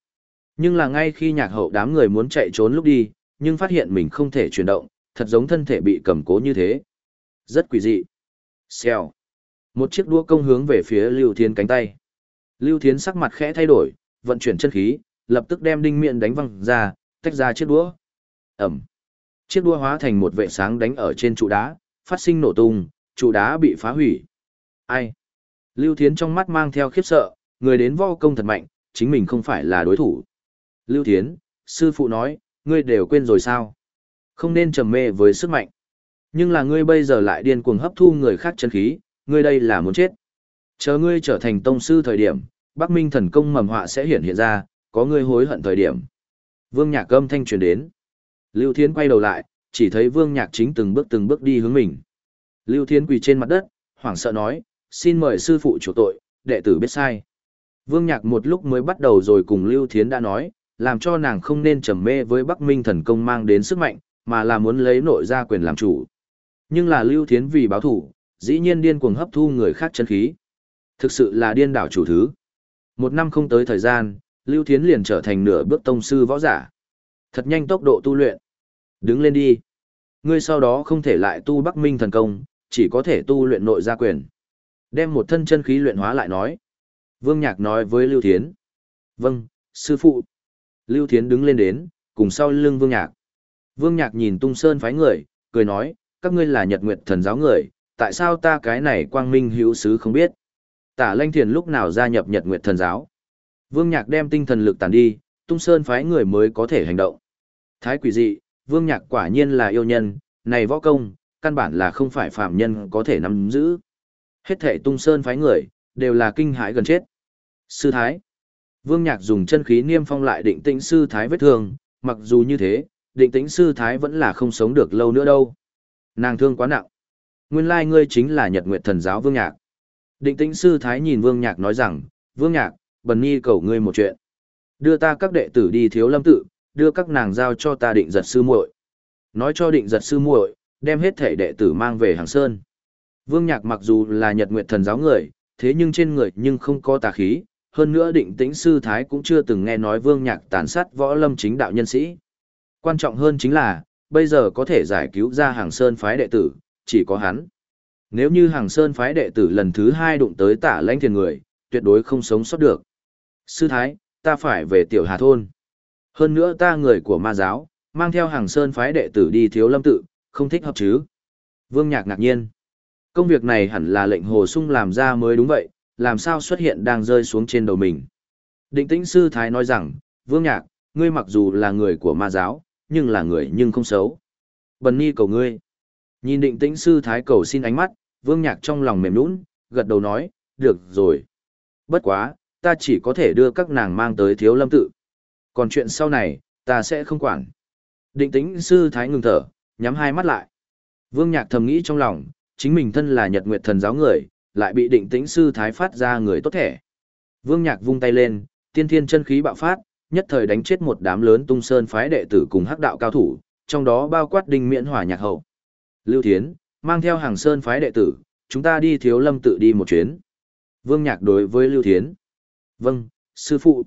Nhưng là ngay khi nhạc hậu đám người muốn chạy trốn lúc đi, nhưng phát hiện mình không thể chuyển động, thật giống thân thể bị cầm cố như thế. Rất quỷ dị. Xèo. Một chiếc đũa công hướng về phía Lưu Thiến cánh tay. Lưu Thiến sắc mặt khẽ thay đổi, vận chuyển chân khí, lập tức đem đinh miệng đánh văng ra, tách ra chiếc đũa. Ẩm. Chiếc đũa hóa thành một vệ sáng đánh ở trên trụ đá, phát sinh nổ tung, trụ đá bị phá hủy. Ai? Lưu Thiến trong mắt mang theo khiếp sợ, người đến vo công thật mạnh, chính mình không phải là đối thủ. Lưu Thiến, sư phụ nói, ngươi đều quên rồi sao? Không nên trầm mê với sức mạnh. Nhưng là ngươi bây giờ lại điên cuồng hấp thu người khác chân khí, ngươi đây là muốn chết. Chờ ngươi trở thành tông sư thời điểm, Bắc Minh thần công mầm họa sẽ hiện hiện ra, có ngươi hối hận thời điểm. Vương Nhạc âm thanh truyền đến. Lưu Thiến quay đầu lại, chỉ thấy Vương Nhạc chính từng bước từng bước đi hướng mình. Lưu Thiến quỳ trên mặt đất, hoảng sợ nói, xin mời sư phụ chủ tội, đệ tử biết sai. Vương Nhạc một lúc mới bắt đầu rồi cùng Lưu Thiến đã nói, làm cho nàng không nên trầm mê với Bắc Minh thần công mang đến sức mạnh, mà là muốn lấy nội gia quyền làm chủ. Nhưng là Lưu Thiến vì báo thủ, dĩ nhiên điên cuồng hấp thu người khác chân khí. Thực sự là điên đảo chủ thứ. Một năm không tới thời gian, Lưu Thiến liền trở thành nửa bước tông sư võ giả. Thật nhanh tốc độ tu luyện. Đứng lên đi. Ngươi sau đó không thể lại tu Bắc Minh thần công, chỉ có thể tu luyện nội gia quyền. Đem một thân chân khí luyện hóa lại nói. Vương Nhạc nói với Lưu Thiến. Vâng, sư phụ. Lưu Thiến đứng lên đến, cùng sau lưng Vương Nhạc. Vương Nhạc nhìn tung sơn phái người, cười nói, các ngươi là nhật nguyệt thần giáo người, tại sao ta cái này quang minh hữu sứ không biết. Tả lanh thiền lúc nào gia nhập nhật nguyệt thần giáo. Vương Nhạc đem tinh thần lực tàn đi, tung sơn phái người mới có thể hành động. Thái quỷ dị, Vương Nhạc quả nhiên là yêu nhân, này võ công, căn bản là không phải phạm nhân có thể nắm giữ. Hết thể tung sơn phái người, đều là kinh hãi gần chết. Sư Thái Vương Nhạc dùng chân khí niêm phong lại định tĩnh sư Thái vết thương, mặc dù như thế, định tĩnh sư Thái vẫn là không sống được lâu nữa đâu. Nàng thương quá nặng. Nguyên lai ngươi chính là Nhật Nguyệt Thần giáo Vương Nhạc. Định tĩnh sư Thái nhìn Vương Nhạc nói rằng, Vương Nhạc, bần nhi cầu ngươi một chuyện. Đưa ta các đệ tử đi thiếu lâm tự, đưa các nàng giao cho ta định giật sư muội. Nói cho định giật sư muội, đem hết thể đệ tử mang về hàng sơn. Vương Nhạc mặc dù là Nhật Nguyệt Thần giáo người, thế nhưng trên người nhưng không có tà khí, hơn nữa định tĩnh sư thái cũng chưa từng nghe nói Vương Nhạc tàn sát võ lâm chính đạo nhân sĩ. Quan trọng hơn chính là, bây giờ có thể giải cứu ra hàng sơn phái đệ tử, chỉ có hắn. Nếu như hàng sơn phái đệ tử lần thứ hai đụng tới tả lãnh thiền người, tuyệt đối không sống sót được. Sư thái, ta phải về tiểu hà thôn. Hơn nữa ta người của ma giáo, mang theo hàng sơn phái đệ tử đi thiếu lâm tự, không thích hợp chứ. Vương Nhạc ngạc nhiên. Công việc này hẳn là lệnh hồ sung làm ra mới đúng vậy, làm sao xuất hiện đang rơi xuống trên đầu mình. Định tĩnh sư thái nói rằng, Vương Nhạc, ngươi mặc dù là người của ma giáo, nhưng là người nhưng không xấu. Bần ni cầu ngươi. Nhìn định tĩnh sư thái cầu xin ánh mắt, Vương Nhạc trong lòng mềm nũng, gật đầu nói, được rồi. Bất quá, ta chỉ có thể đưa các nàng mang tới thiếu lâm tự. Còn chuyện sau này, ta sẽ không quản. Định tĩnh sư thái ngừng thở, nhắm hai mắt lại. Vương Nhạc thầm nghĩ trong lòng, chính mình thân là Nhật Nguyệt thần giáo người, lại bị định tĩnh sư thái phát ra người tốt thẻ. Vương Nhạc vung tay lên, tiên thiên chân khí bạo phát, nhất thời đánh chết một đám lớn tung sơn phái đệ tử cùng hắc đạo cao thủ, trong đó bao quát đinh miễn hỏa nhạc hậu. Lưu Thiến, mang theo hàng sơn phái đệ tử, chúng ta đi thiếu lâm tự đi một chuyến. Vương Nhạc đối với Lưu Thiến. Vâng, sư phụ.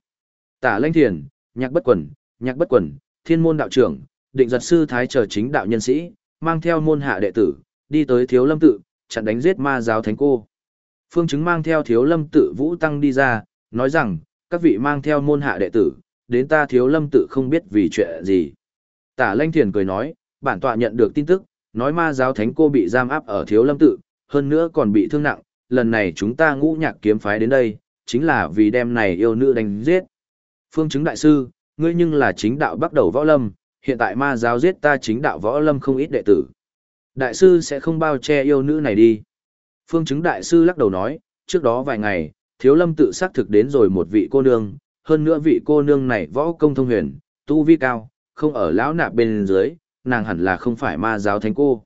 Tả Lanh Thiền, Nhạc Bất Quần, Nhạc Bất Quần, Thiên môn đạo trưởng, định giật sư thái trở chính đạo nhân sĩ, mang theo môn hạ đệ tử, đi tới thiếu lâm tự, chặn đánh giết ma giáo thánh cô. Phương chứng mang theo thiếu lâm tự vũ tăng đi ra, nói rằng, các vị mang theo môn hạ đệ tử, đến ta thiếu lâm tự không biết vì chuyện gì. Tả lanh thiền cười nói, bản tọa nhận được tin tức, nói ma giáo thánh cô bị giam áp ở thiếu lâm tự, hơn nữa còn bị thương nặng, lần này chúng ta ngũ nhạc kiếm phái đến đây, chính là vì đem này yêu nữ đánh giết. Phương chứng đại sư, ngươi nhưng là chính đạo bắt đầu võ lâm, hiện tại ma giáo giết ta chính đạo võ lâm không ít đệ tử. Đại sư sẽ không bao che yêu nữ này đi. Phương chứng đại sư lắc đầu nói, trước đó vài ngày, thiếu lâm tự xác thực đến rồi một vị cô nương, hơn nữa vị cô nương này võ công thông huyền, tu vi cao, không ở lão nạp bên dưới, nàng hẳn là không phải ma giáo thánh cô.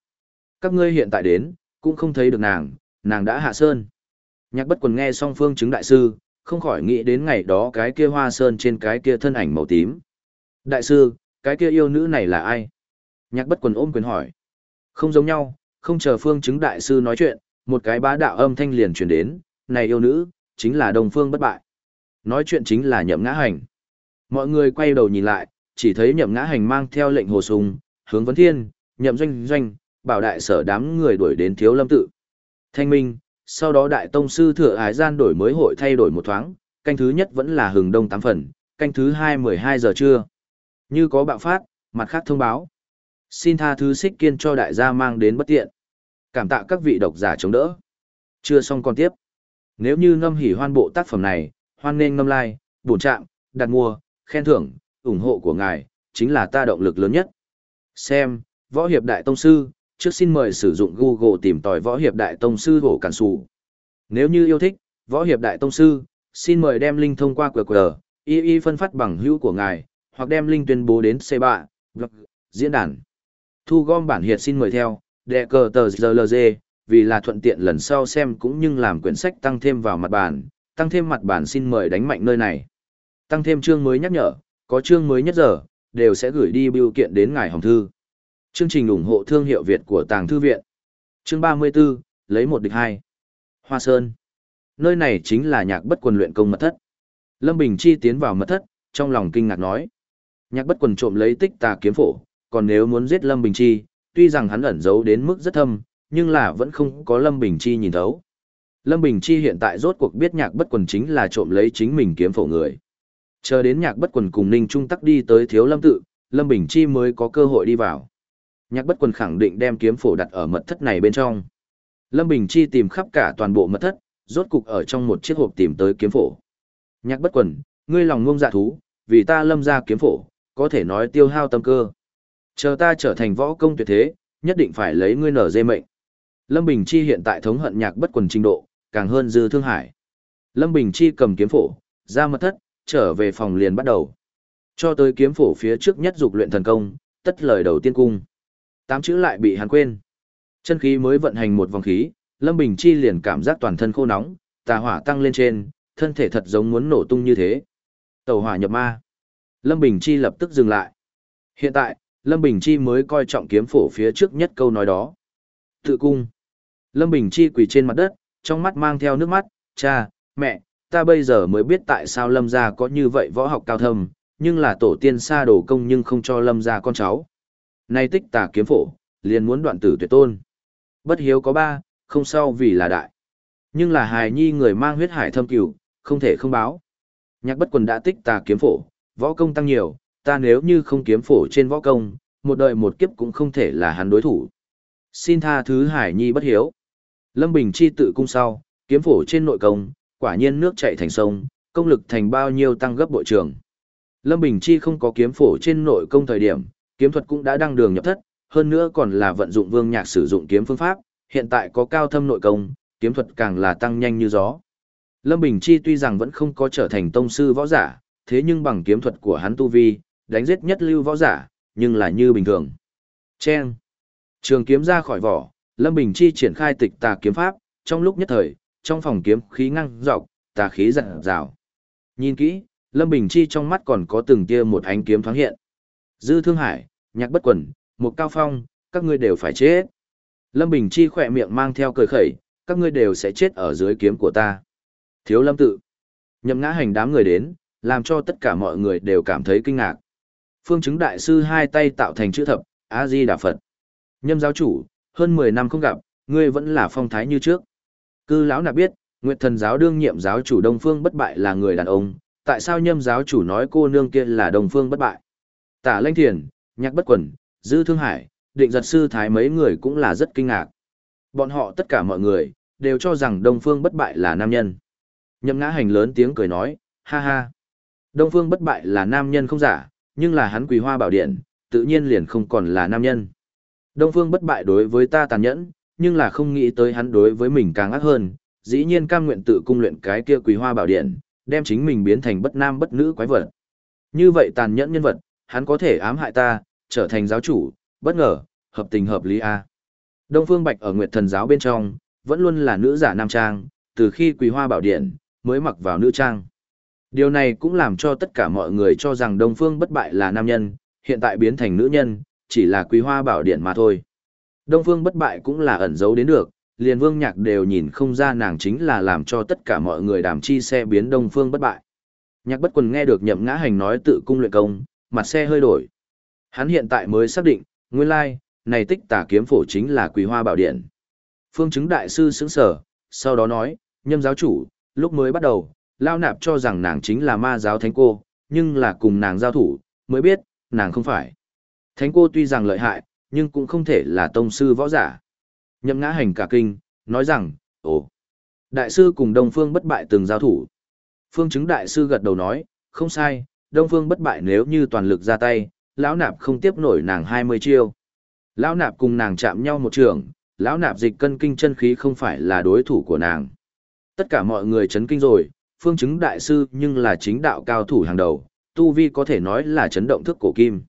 Các ngươi hiện tại đến, cũng không thấy được nàng, nàng đã hạ sơn. Nhạc bất quần nghe xong phương chứng đại sư, không khỏi nghĩ đến ngày đó cái kia hoa sơn trên cái kia thân ảnh màu tím. Đại sư, cái kia yêu nữ này là ai? Nhạc bất quần ôm quyền hỏi. Không giống nhau, không chờ phương chứng đại sư nói chuyện, một cái bá đạo âm thanh liền truyền đến, này yêu nữ, chính là đồng phương bất bại. Nói chuyện chính là nhậm ngã hành. Mọi người quay đầu nhìn lại, chỉ thấy nhậm ngã hành mang theo lệnh hồ sùng, hướng vấn thiên, nhậm doanh doanh, bảo đại sở đám người đuổi đến thiếu lâm tự. Thanh minh, sau đó đại tông sư thừa ái gian đổi mới hội thay đổi một thoáng, canh thứ nhất vẫn là hừng đông tám phần, canh thứ hai mười hai giờ trưa. Như có bạo phát, mặt khác thông báo. Xin tha thứ xích kiên cho đại gia mang đến bất tiện. Cảm tạ các vị độc giả chống đỡ. Chưa xong còn tiếp. Nếu như ngâm hỉ hoan bộ tác phẩm này, hoan nên ngâm like, bổn trạng, đặt mua, khen thưởng, ủng hộ của ngài, chính là ta động lực lớn nhất. Xem, Võ Hiệp Đại Tông Sư, trước xin mời sử dụng Google tìm tòi Võ Hiệp Đại Tông Sư hổ cản sụ. Nếu như yêu thích, Võ Hiệp Đại Tông Sư, xin mời đem link thông qua QR, y y phân phát bằng hữu của ngài, hoặc đem link tuyên bố đến C3, blog, diễn đàn. Thu gom bản hiệt xin mời theo, đệ cờ tờ GLG, vì là thuận tiện lần sau xem cũng như làm quyển sách tăng thêm vào mặt bản, tăng thêm mặt bản xin mời đánh mạnh nơi này. Tăng thêm chương mới nhắc nhở, có chương mới nhất giờ, đều sẽ gửi đi biểu kiện đến ngài hồng thư. Chương trình ủng hộ thương hiệu Việt của Tàng Thư Viện. Chương 34, lấy một địch hai. Hoa Sơn. Nơi này chính là nhạc bất quần luyện công mật thất. Lâm Bình Chi tiến vào mật thất, trong lòng kinh ngạc nói. Nhạc bất quần trộm lấy tích tà kiếm phổ, còn nếu muốn giết Lâm Bình Chi, tuy rằng hắn ẩn giấu đến mức rất thâm, nhưng là vẫn không có Lâm Bình Chi nhìn thấu. Lâm Bình Chi hiện tại rốt cuộc biết nhạc bất quần chính là trộm lấy chính mình kiếm phổ người. Chờ đến nhạc bất quần cùng Ninh Trung tắc đi tới thiếu lâm tự, Lâm Bình Chi mới có cơ hội đi vào. Nhạc bất quần khẳng định đem kiếm phổ đặt ở mật thất này bên trong. Lâm Bình Chi tìm khắp cả toàn bộ mật thất, rốt cục ở trong một chiếc hộp tìm tới kiếm phổ. Nhạc bất quần, ngươi lòng ngông dạ thú, vì ta lâm ra kiếm phổ, có thể nói tiêu hao tâm cơ. Chờ ta trở thành võ công tuyệt thế, nhất định phải lấy ngươi nở dê mệnh. Lâm Bình Chi hiện tại thống hận nhạc bất quần trình độ, càng hơn dư thương hải. Lâm Bình Chi cầm kiếm phổ, ra mật thất, trở về phòng liền bắt đầu. Cho tới kiếm phổ phía trước nhất dục luyện thần công, tất lời đầu tiên cung. Tám chữ lại bị hắn quên. Chân khí mới vận hành một vòng khí, Lâm Bình Chi liền cảm giác toàn thân khô nóng, tà hỏa tăng lên trên, thân thể thật giống muốn nổ tung như thế. Tàu hỏa nhập ma. Lâm Bình Chi lập tức dừng lại. Hiện tại, Lâm Bình Chi mới coi trọng kiếm phổ phía trước nhất câu nói đó. Tự cung. Lâm Bình Chi quỳ trên mặt đất, trong mắt mang theo nước mắt, cha, mẹ, ta bây giờ mới biết tại sao Lâm gia có như vậy võ học cao thâm, nhưng là tổ tiên xa đổ công nhưng không cho Lâm gia con cháu. Nay tích tà kiếm phổ, liền muốn đoạn tử tuyệt tôn. Bất hiếu có ba, không sau vì là đại. Nhưng là hài nhi người mang huyết hải thâm cửu, không thể không báo. Nhạc bất quần đã tích tà kiếm phổ, võ công tăng nhiều, ta nếu như không kiếm phổ trên võ công, một đời một kiếp cũng không thể là hắn đối thủ. Xin tha thứ hải nhi bất hiếu. Lâm Bình chi tự cung sau, kiếm phổ trên nội công, quả nhiên nước chảy thành sông, công lực thành bao nhiêu tăng gấp bội trường. Lâm Bình chi không có kiếm phổ trên nội công thời điểm, kiếm thuật cũng đã đăng đường nhập thất, hơn nữa còn là vận dụng vương nhạc sử dụng kiếm phương pháp, hiện tại có cao thâm nội công, kiếm thuật càng là tăng nhanh như gió. Lâm Bình Chi tuy rằng vẫn không có trở thành tông sư võ giả, thế nhưng bằng kiếm thuật của hắn tu vi, đánh giết nhất lưu võ giả, nhưng là như bình thường. Chen. Trường kiếm ra khỏi vỏ, Lâm Bình Chi triển khai tịch tà kiếm pháp, trong lúc nhất thời, trong phòng kiếm khí ngăng dọc, tà khí dặn rào. Nhìn kỹ, Lâm Bình Chi trong mắt còn có từng tia một ánh kiếm thoáng hiện. Dư Thương Hải, Nhạc Bất Quẩn, một Cao Phong, các ngươi đều phải chết. Lâm Bình Chi khỏe miệng mang theo cười khẩy, các ngươi đều sẽ chết ở dưới kiếm của ta. Thiếu Lâm tự. Nhậm ngã hành đám người đến, làm cho tất cả mọi người đều cảm thấy kinh ngạc. Phương chứng đại sư hai tay tạo thành chữ thập, A-di Đà Phật. Nhâm giáo chủ, hơn 10 năm không gặp, ngươi vẫn là phong thái như trước. Cư lão nạp biết, Nguyệt thần giáo đương nhiệm giáo chủ Đông Phương bất bại là người đàn ông, tại sao nhâm giáo chủ nói cô nương kia là Đông Phương bất bại? Tả Lanh Thiền, Nhạc Bất Quần, Dư Thương Hải, Định Giật Sư Thái mấy người cũng là rất kinh ngạc. Bọn họ tất cả mọi người, đều cho rằng Đông Phương bất bại là nam nhân. Nhậm ngã hành lớn tiếng cười nói, ha ha. Đông Phương bất bại là nam nhân không giả, nhưng là hắn Quỳ Hoa Bảo Điện, tự nhiên liền không còn là nam nhân. Đông Phương bất bại đối với ta tàn nhẫn, nhưng là không nghĩ tới hắn đối với mình càng ác hơn, dĩ nhiên cam nguyện tự cung luyện cái kia Quỳ Hoa Bảo Điện, đem chính mình biến thành bất nam bất nữ quái vật. Như vậy tàn nhẫn nhân vật, hắn có thể ám hại ta, trở thành giáo chủ, bất ngờ, hợp tình hợp lý a. Đông Phương Bạch ở Nguyệt Thần giáo bên trong, vẫn luôn là nữ giả nam trang, từ khi Quỳ Hoa Bảo Điện mới mặc vào nữ trang. Điều này cũng làm cho tất cả mọi người cho rằng Đông Phương bất bại là nam nhân, hiện tại biến thành nữ nhân, chỉ là quý Hoa Bảo Điện mà thôi. Đông Phương bất bại cũng là ẩn giấu đến được, liền Vương Nhạc đều nhìn không ra nàng chính là làm cho tất cả mọi người đàm chi xe biến Đông Phương bất bại. Nhạc bất quần nghe được nhậm ngã hành nói tự cung luyện công, mặt xe hơi đổi. Hắn hiện tại mới xác định, nguyên lai, này tích tà kiếm phổ chính là quý hoa bảo điện. Phương chứng đại sư sững sở, sau đó nói, nhâm giáo chủ, lúc mới bắt đầu, lao nạp cho rằng nàng chính là ma giáo thánh cô, nhưng là cùng nàng giao thủ, mới biết, nàng không phải. Thánh cô tuy rằng lợi hại, nhưng cũng không thể là tông sư võ giả. Nhậm ngã hành cả kinh, nói rằng, ồ, đại sư cùng Đông Phương bất bại từng giao thủ. Phương chứng đại sư gật đầu nói, không sai, Đông Phương bất bại nếu như toàn lực ra tay, lão nạp không tiếp nổi nàng 20 chiêu. Lão nạp cùng nàng chạm nhau một trường, lão nạp dịch cân kinh chân khí không phải là đối thủ của nàng. Tất cả mọi người chấn kinh rồi, phương chứng đại sư nhưng là chính đạo cao thủ hàng đầu, tu vi có thể nói là chấn động thức cổ kim.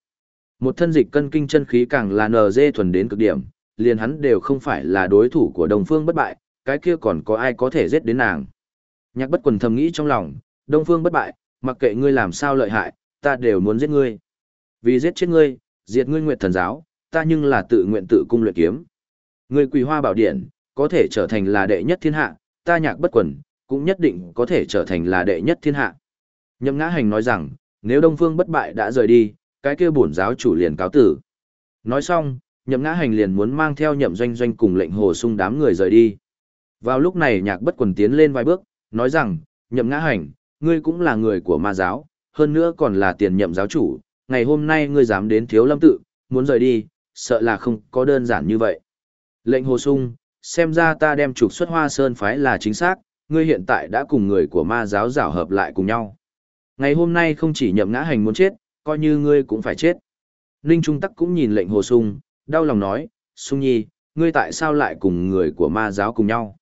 Một thân dịch cân kinh chân khí càng là nờ dê thuần đến cực điểm, liền hắn đều không phải là đối thủ của đồng phương bất bại, cái kia còn có ai có thể giết đến nàng. Nhạc bất quần thầm nghĩ trong lòng, đông phương bất bại, mặc kệ ngươi làm sao lợi hại, ta đều muốn giết ngươi. Vì giết chết ngươi, diệt ngươi nguyệt thần giáo, ta nhưng là tự nguyện tự cung luyện kiếm. Ngươi quỳ hoa bảo điện, có thể trở thành là đệ nhất thiên hạ, ta nhạc bất quần, cũng nhất định có thể trở thành là đệ nhất thiên hạ. Nhậm ngã hành nói rằng, nếu Đông Phương bất bại đã rời đi, cái kia bổn giáo chủ liền cáo tử. Nói xong, nhậm ngã hành liền muốn mang theo nhậm doanh doanh cùng lệnh hồ sung đám người rời đi. Vào lúc này nhạc bất quần tiến lên vài bước, nói rằng, nhậm ngã hành, ngươi cũng là người của ma giáo, hơn nữa còn là tiền nhậm giáo chủ, ngày hôm nay ngươi dám đến thiếu lâm tự, muốn rời đi, sợ là không có đơn giản như vậy. Lệnh hồ sung, xem ra ta đem trục xuất hoa sơn phái là chính xác, ngươi hiện tại đã cùng người của ma giáo giảo hợp lại cùng nhau. Ngày hôm nay không chỉ nhậm ngã hành muốn chết, coi như ngươi cũng phải chết. Ninh Trung Tắc cũng nhìn lệnh hồ sung, đau lòng nói, sung nhi, ngươi tại sao lại cùng người của ma giáo cùng nhau?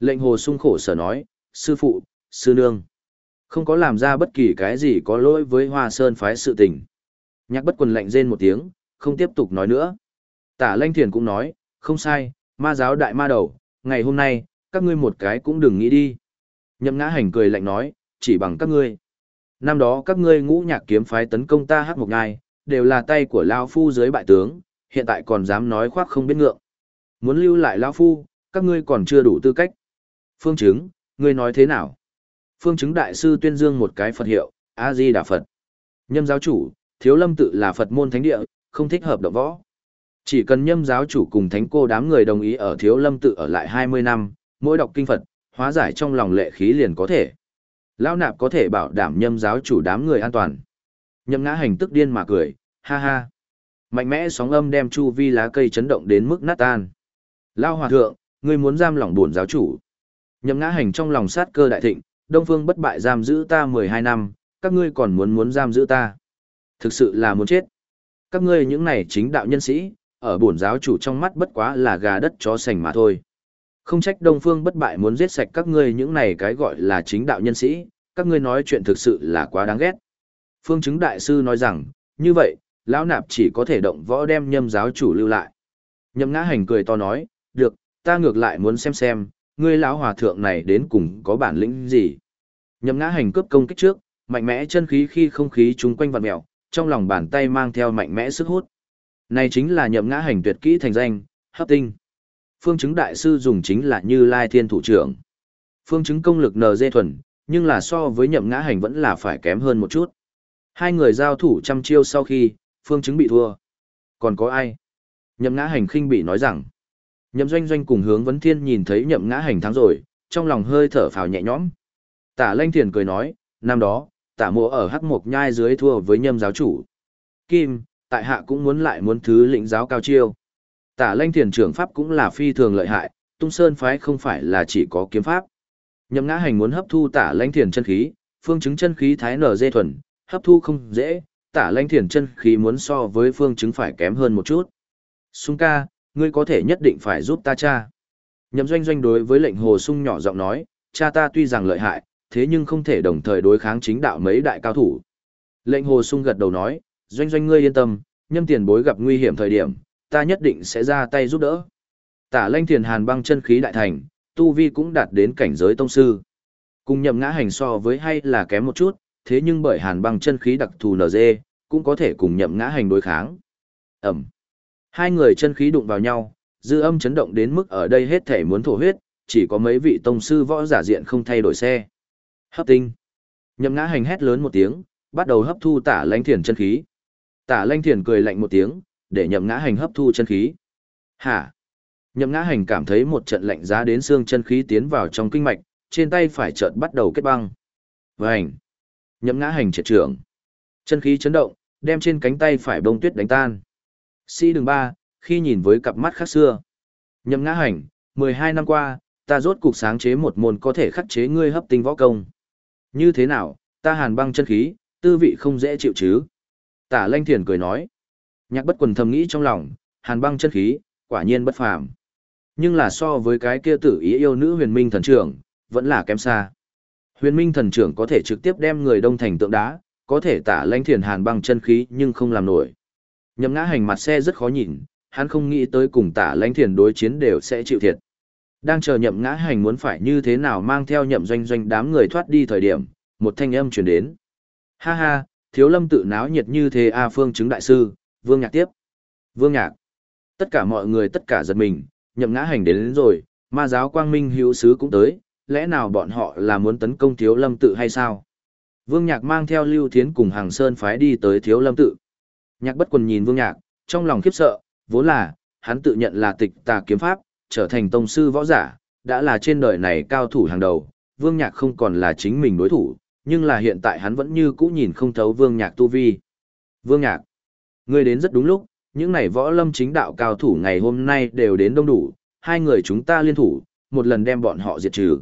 Lệnh hồ sung khổ sở nói, sư phụ, sư nương. Không có làm ra bất kỳ cái gì có lỗi với hoa sơn phái sự tình. Nhạc bất quần lệnh rên một tiếng, không tiếp tục nói nữa. Tả lanh thiền cũng nói, không sai, ma giáo đại ma đầu, ngày hôm nay, các ngươi một cái cũng đừng nghĩ đi. Nhậm ngã hành cười lạnh nói, chỉ bằng các ngươi. Năm đó các ngươi ngũ nhạc kiếm phái tấn công ta hát một ngai, đều là tay của Lao Phu dưới bại tướng, hiện tại còn dám nói khoác không biết ngượng. Muốn lưu lại Lao Phu, các ngươi còn chưa đủ tư cách. Phương chứng, ngươi nói thế nào? Phương chứng đại sư tuyên dương một cái Phật hiệu, A-di Đà Phật. Nhâm giáo chủ, thiếu lâm tự là Phật môn thánh địa, không thích hợp động võ. Chỉ cần nhâm giáo chủ cùng thánh cô đám người đồng ý ở thiếu lâm tự ở lại 20 năm, mỗi đọc kinh Phật, hóa giải trong lòng lệ khí liền có thể. Lão nạp có thể bảo đảm nhâm giáo chủ đám người an toàn. Nhâm ngã hành tức điên mà cười, ha ha. Mạnh mẽ sóng âm đem chu vi lá cây chấn động đến mức nát tan. Lao hòa thượng, ngươi muốn giam lỏng buồn giáo chủ. Nhâm ngã hành trong lòng sát cơ đại thịnh, Đông Phương bất bại giam giữ ta 12 năm, các ngươi còn muốn muốn giam giữ ta. Thực sự là muốn chết. Các ngươi những này chính đạo nhân sĩ, ở bổn giáo chủ trong mắt bất quá là gà đất chó sành mà thôi. Không trách Đông Phương bất bại muốn giết sạch các ngươi những này cái gọi là chính đạo nhân sĩ, các ngươi nói chuyện thực sự là quá đáng ghét. Phương chứng đại sư nói rằng, như vậy, lão nạp chỉ có thể động võ đem nhâm giáo chủ lưu lại. Nhâm ngã hành cười to nói, được, ta ngược lại muốn xem xem, ngươi lão hòa thượng này đến cùng có bản lĩnh gì. Nhâm ngã hành cướp công kích trước, mạnh mẽ chân khí khi không khí chung quanh vặn mèo, trong lòng bàn tay mang theo mạnh mẽ sức hút. Này chính là nhậm ngã hành tuyệt kỹ thành danh, hấp tinh. Phương chứng đại sư dùng chính là như lai thiên thủ trưởng. Phương chứng công lực nd thuần, nhưng là so với nhậm ngã hành vẫn là phải kém hơn một chút. Hai người giao thủ trăm chiêu sau khi, phương chứng bị thua. Còn có ai? Nhậm ngã hành khinh bị nói rằng. Nhậm doanh doanh cùng hướng vấn thiên nhìn thấy nhậm ngã hành thắng rồi, trong lòng hơi thở phào nhẹ nhõm. Tả lanh thiền cười nói, năm đó, tả mộ ở hắc mộc nhai dưới thua với nhâm giáo chủ. Kim, tại hạ cũng muốn lại muốn thứ lĩnh giáo cao chiêu. Tả lanh thiền trưởng pháp cũng là phi thường lợi hại, tung sơn phái không phải là chỉ có kiếm pháp. Nhậm ngã hành muốn hấp thu tả lanh thiền chân khí, phương chứng chân khí thái nở dê thuần, hấp thu không dễ, tả lanh thiền chân khí muốn so với phương chứng phải kém hơn một chút. Sung ca, ngươi có thể nhất định phải giúp ta cha. Nhậm doanh doanh đối với lệnh hồ sung nhỏ giọng nói, cha ta tuy rằng lợi hại, thế nhưng không thể đồng thời đối kháng chính đạo mấy đại cao thủ. Lệnh hồ sung gật đầu nói, doanh doanh ngươi yên tâm, nhâm tiền bối gặp nguy hiểm thời điểm, ta nhất định sẽ ra tay giúp đỡ. Tả lanh thiền hàn băng chân khí đại thành, tu vi cũng đạt đến cảnh giới tông sư. Cùng nhậm ngã hành so với hay là kém một chút, thế nhưng bởi hàn băng chân khí đặc thù NG, cũng có thể cùng nhậm ngã hành đối kháng. Ẩm. Hai người chân khí đụng vào nhau, dư âm chấn động đến mức ở đây hết thể muốn thổ huyết, chỉ có mấy vị tông sư võ giả diện không thay đổi xe. Hấp tinh. Nhậm ngã hành hét lớn một tiếng, bắt đầu hấp thu tả lãnh thiền chân khí. Tả lãnh thiền cười lạnh một tiếng, để nhậm ngã hành hấp thu chân khí. Hả? Nhậm ngã hành cảm thấy một trận lạnh giá đến xương chân khí tiến vào trong kinh mạch, trên tay phải chợt bắt đầu kết băng. Vành. Nhậm ngã hành triệt trưởng. Chân khí chấn động, đem trên cánh tay phải bông tuyết đánh tan. Sĩ đường ba, khi nhìn với cặp mắt khác xưa. Nhậm ngã hành, 12 năm qua, ta rốt cục sáng chế một môn có thể khắc chế ngươi hấp tinh võ công. Như thế nào, ta hàn băng chân khí, tư vị không dễ chịu chứ? Tả lanh thiền cười nói. Nhạc bất quần thầm nghĩ trong lòng, hàn băng chân khí, quả nhiên bất phàm. Nhưng là so với cái kia tử ý yêu nữ huyền minh thần trưởng, vẫn là kém xa. Huyền minh thần trưởng có thể trực tiếp đem người đông thành tượng đá, có thể tả lãnh thiền hàn băng chân khí nhưng không làm nổi. Nhậm ngã hành mặt xe rất khó nhìn, hắn không nghĩ tới cùng tả lãnh thiền đối chiến đều sẽ chịu thiệt. Đang chờ nhậm ngã hành muốn phải như thế nào mang theo nhậm doanh doanh đám người thoát đi thời điểm, một thanh âm truyền đến. Ha ha, thiếu lâm tự náo nhiệt như thế A phương chứng đại sư, vương nhạc tiếp. Vương nhạc. Tất cả mọi người tất cả giật mình, nhậm ngã hành đến, đến rồi, ma giáo quang minh hữu sứ cũng tới, lẽ nào bọn họ là muốn tấn công thiếu lâm tự hay sao? Vương Nhạc mang theo Lưu Thiến cùng Hàng Sơn phái đi tới Thiếu Lâm tự. Nhạc Bất Quần nhìn Vương Nhạc, trong lòng khiếp sợ, vốn là hắn tự nhận là tịch tà kiếm pháp, trở thành tông sư võ giả, đã là trên đời này cao thủ hàng đầu, Vương Nhạc không còn là chính mình đối thủ, nhưng là hiện tại hắn vẫn như cũ nhìn không thấu Vương Nhạc tu vi. Vương Nhạc, ngươi đến rất đúng lúc, những này võ lâm chính đạo cao thủ ngày hôm nay đều đến đông đủ, hai người chúng ta liên thủ, một lần đem bọn họ diệt trừ.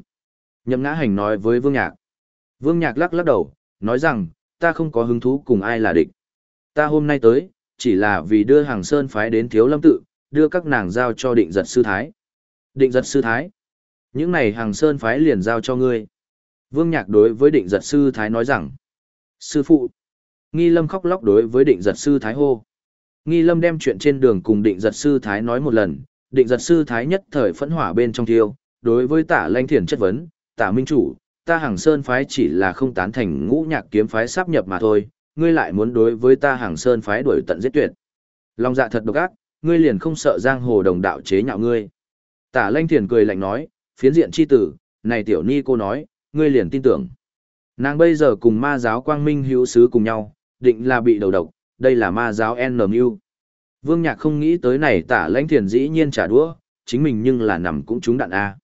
Nhậm ngã hành nói với Vương Nhạc. Vương Nhạc lắc lắc đầu, nói rằng, ta không có hứng thú cùng ai là địch. Ta hôm nay tới, chỉ là vì đưa hàng sơn phái đến thiếu lâm tự, đưa các nàng giao cho định giật sư thái. Định giật sư thái. Những này hàng sơn phái liền giao cho ngươi. Vương Nhạc đối với định giật sư thái nói rằng, sư phụ. Nghi lâm khóc lóc đối với định giật sư thái hô. Nghi lâm đem chuyện trên đường cùng định giật sư thái nói một lần, định giật sư thái nhất thời phẫn hỏa bên trong thiêu, đối với tả lanh thiền chất vấn, tả minh chủ, ta hàng sơn phái chỉ là không tán thành ngũ nhạc kiếm phái sắp nhập mà thôi, ngươi lại muốn đối với ta hàng sơn phái đuổi tận giết tuyệt. Lòng dạ thật độc ác, ngươi liền không sợ giang hồ đồng đạo chế nhạo ngươi. Tả lanh thiền cười lạnh nói, phiến diện chi tử, này tiểu ni cô nói, ngươi liền tin tưởng. Nàng bây giờ cùng ma giáo quang minh hữu sứ cùng nhau, định là bị đầu độc, đây là ma giáo NMU. Vương Nhạc không nghĩ tới này tả lãnh thiền dĩ nhiên trả đũa, chính mình nhưng là nằm cũng trúng đạn A.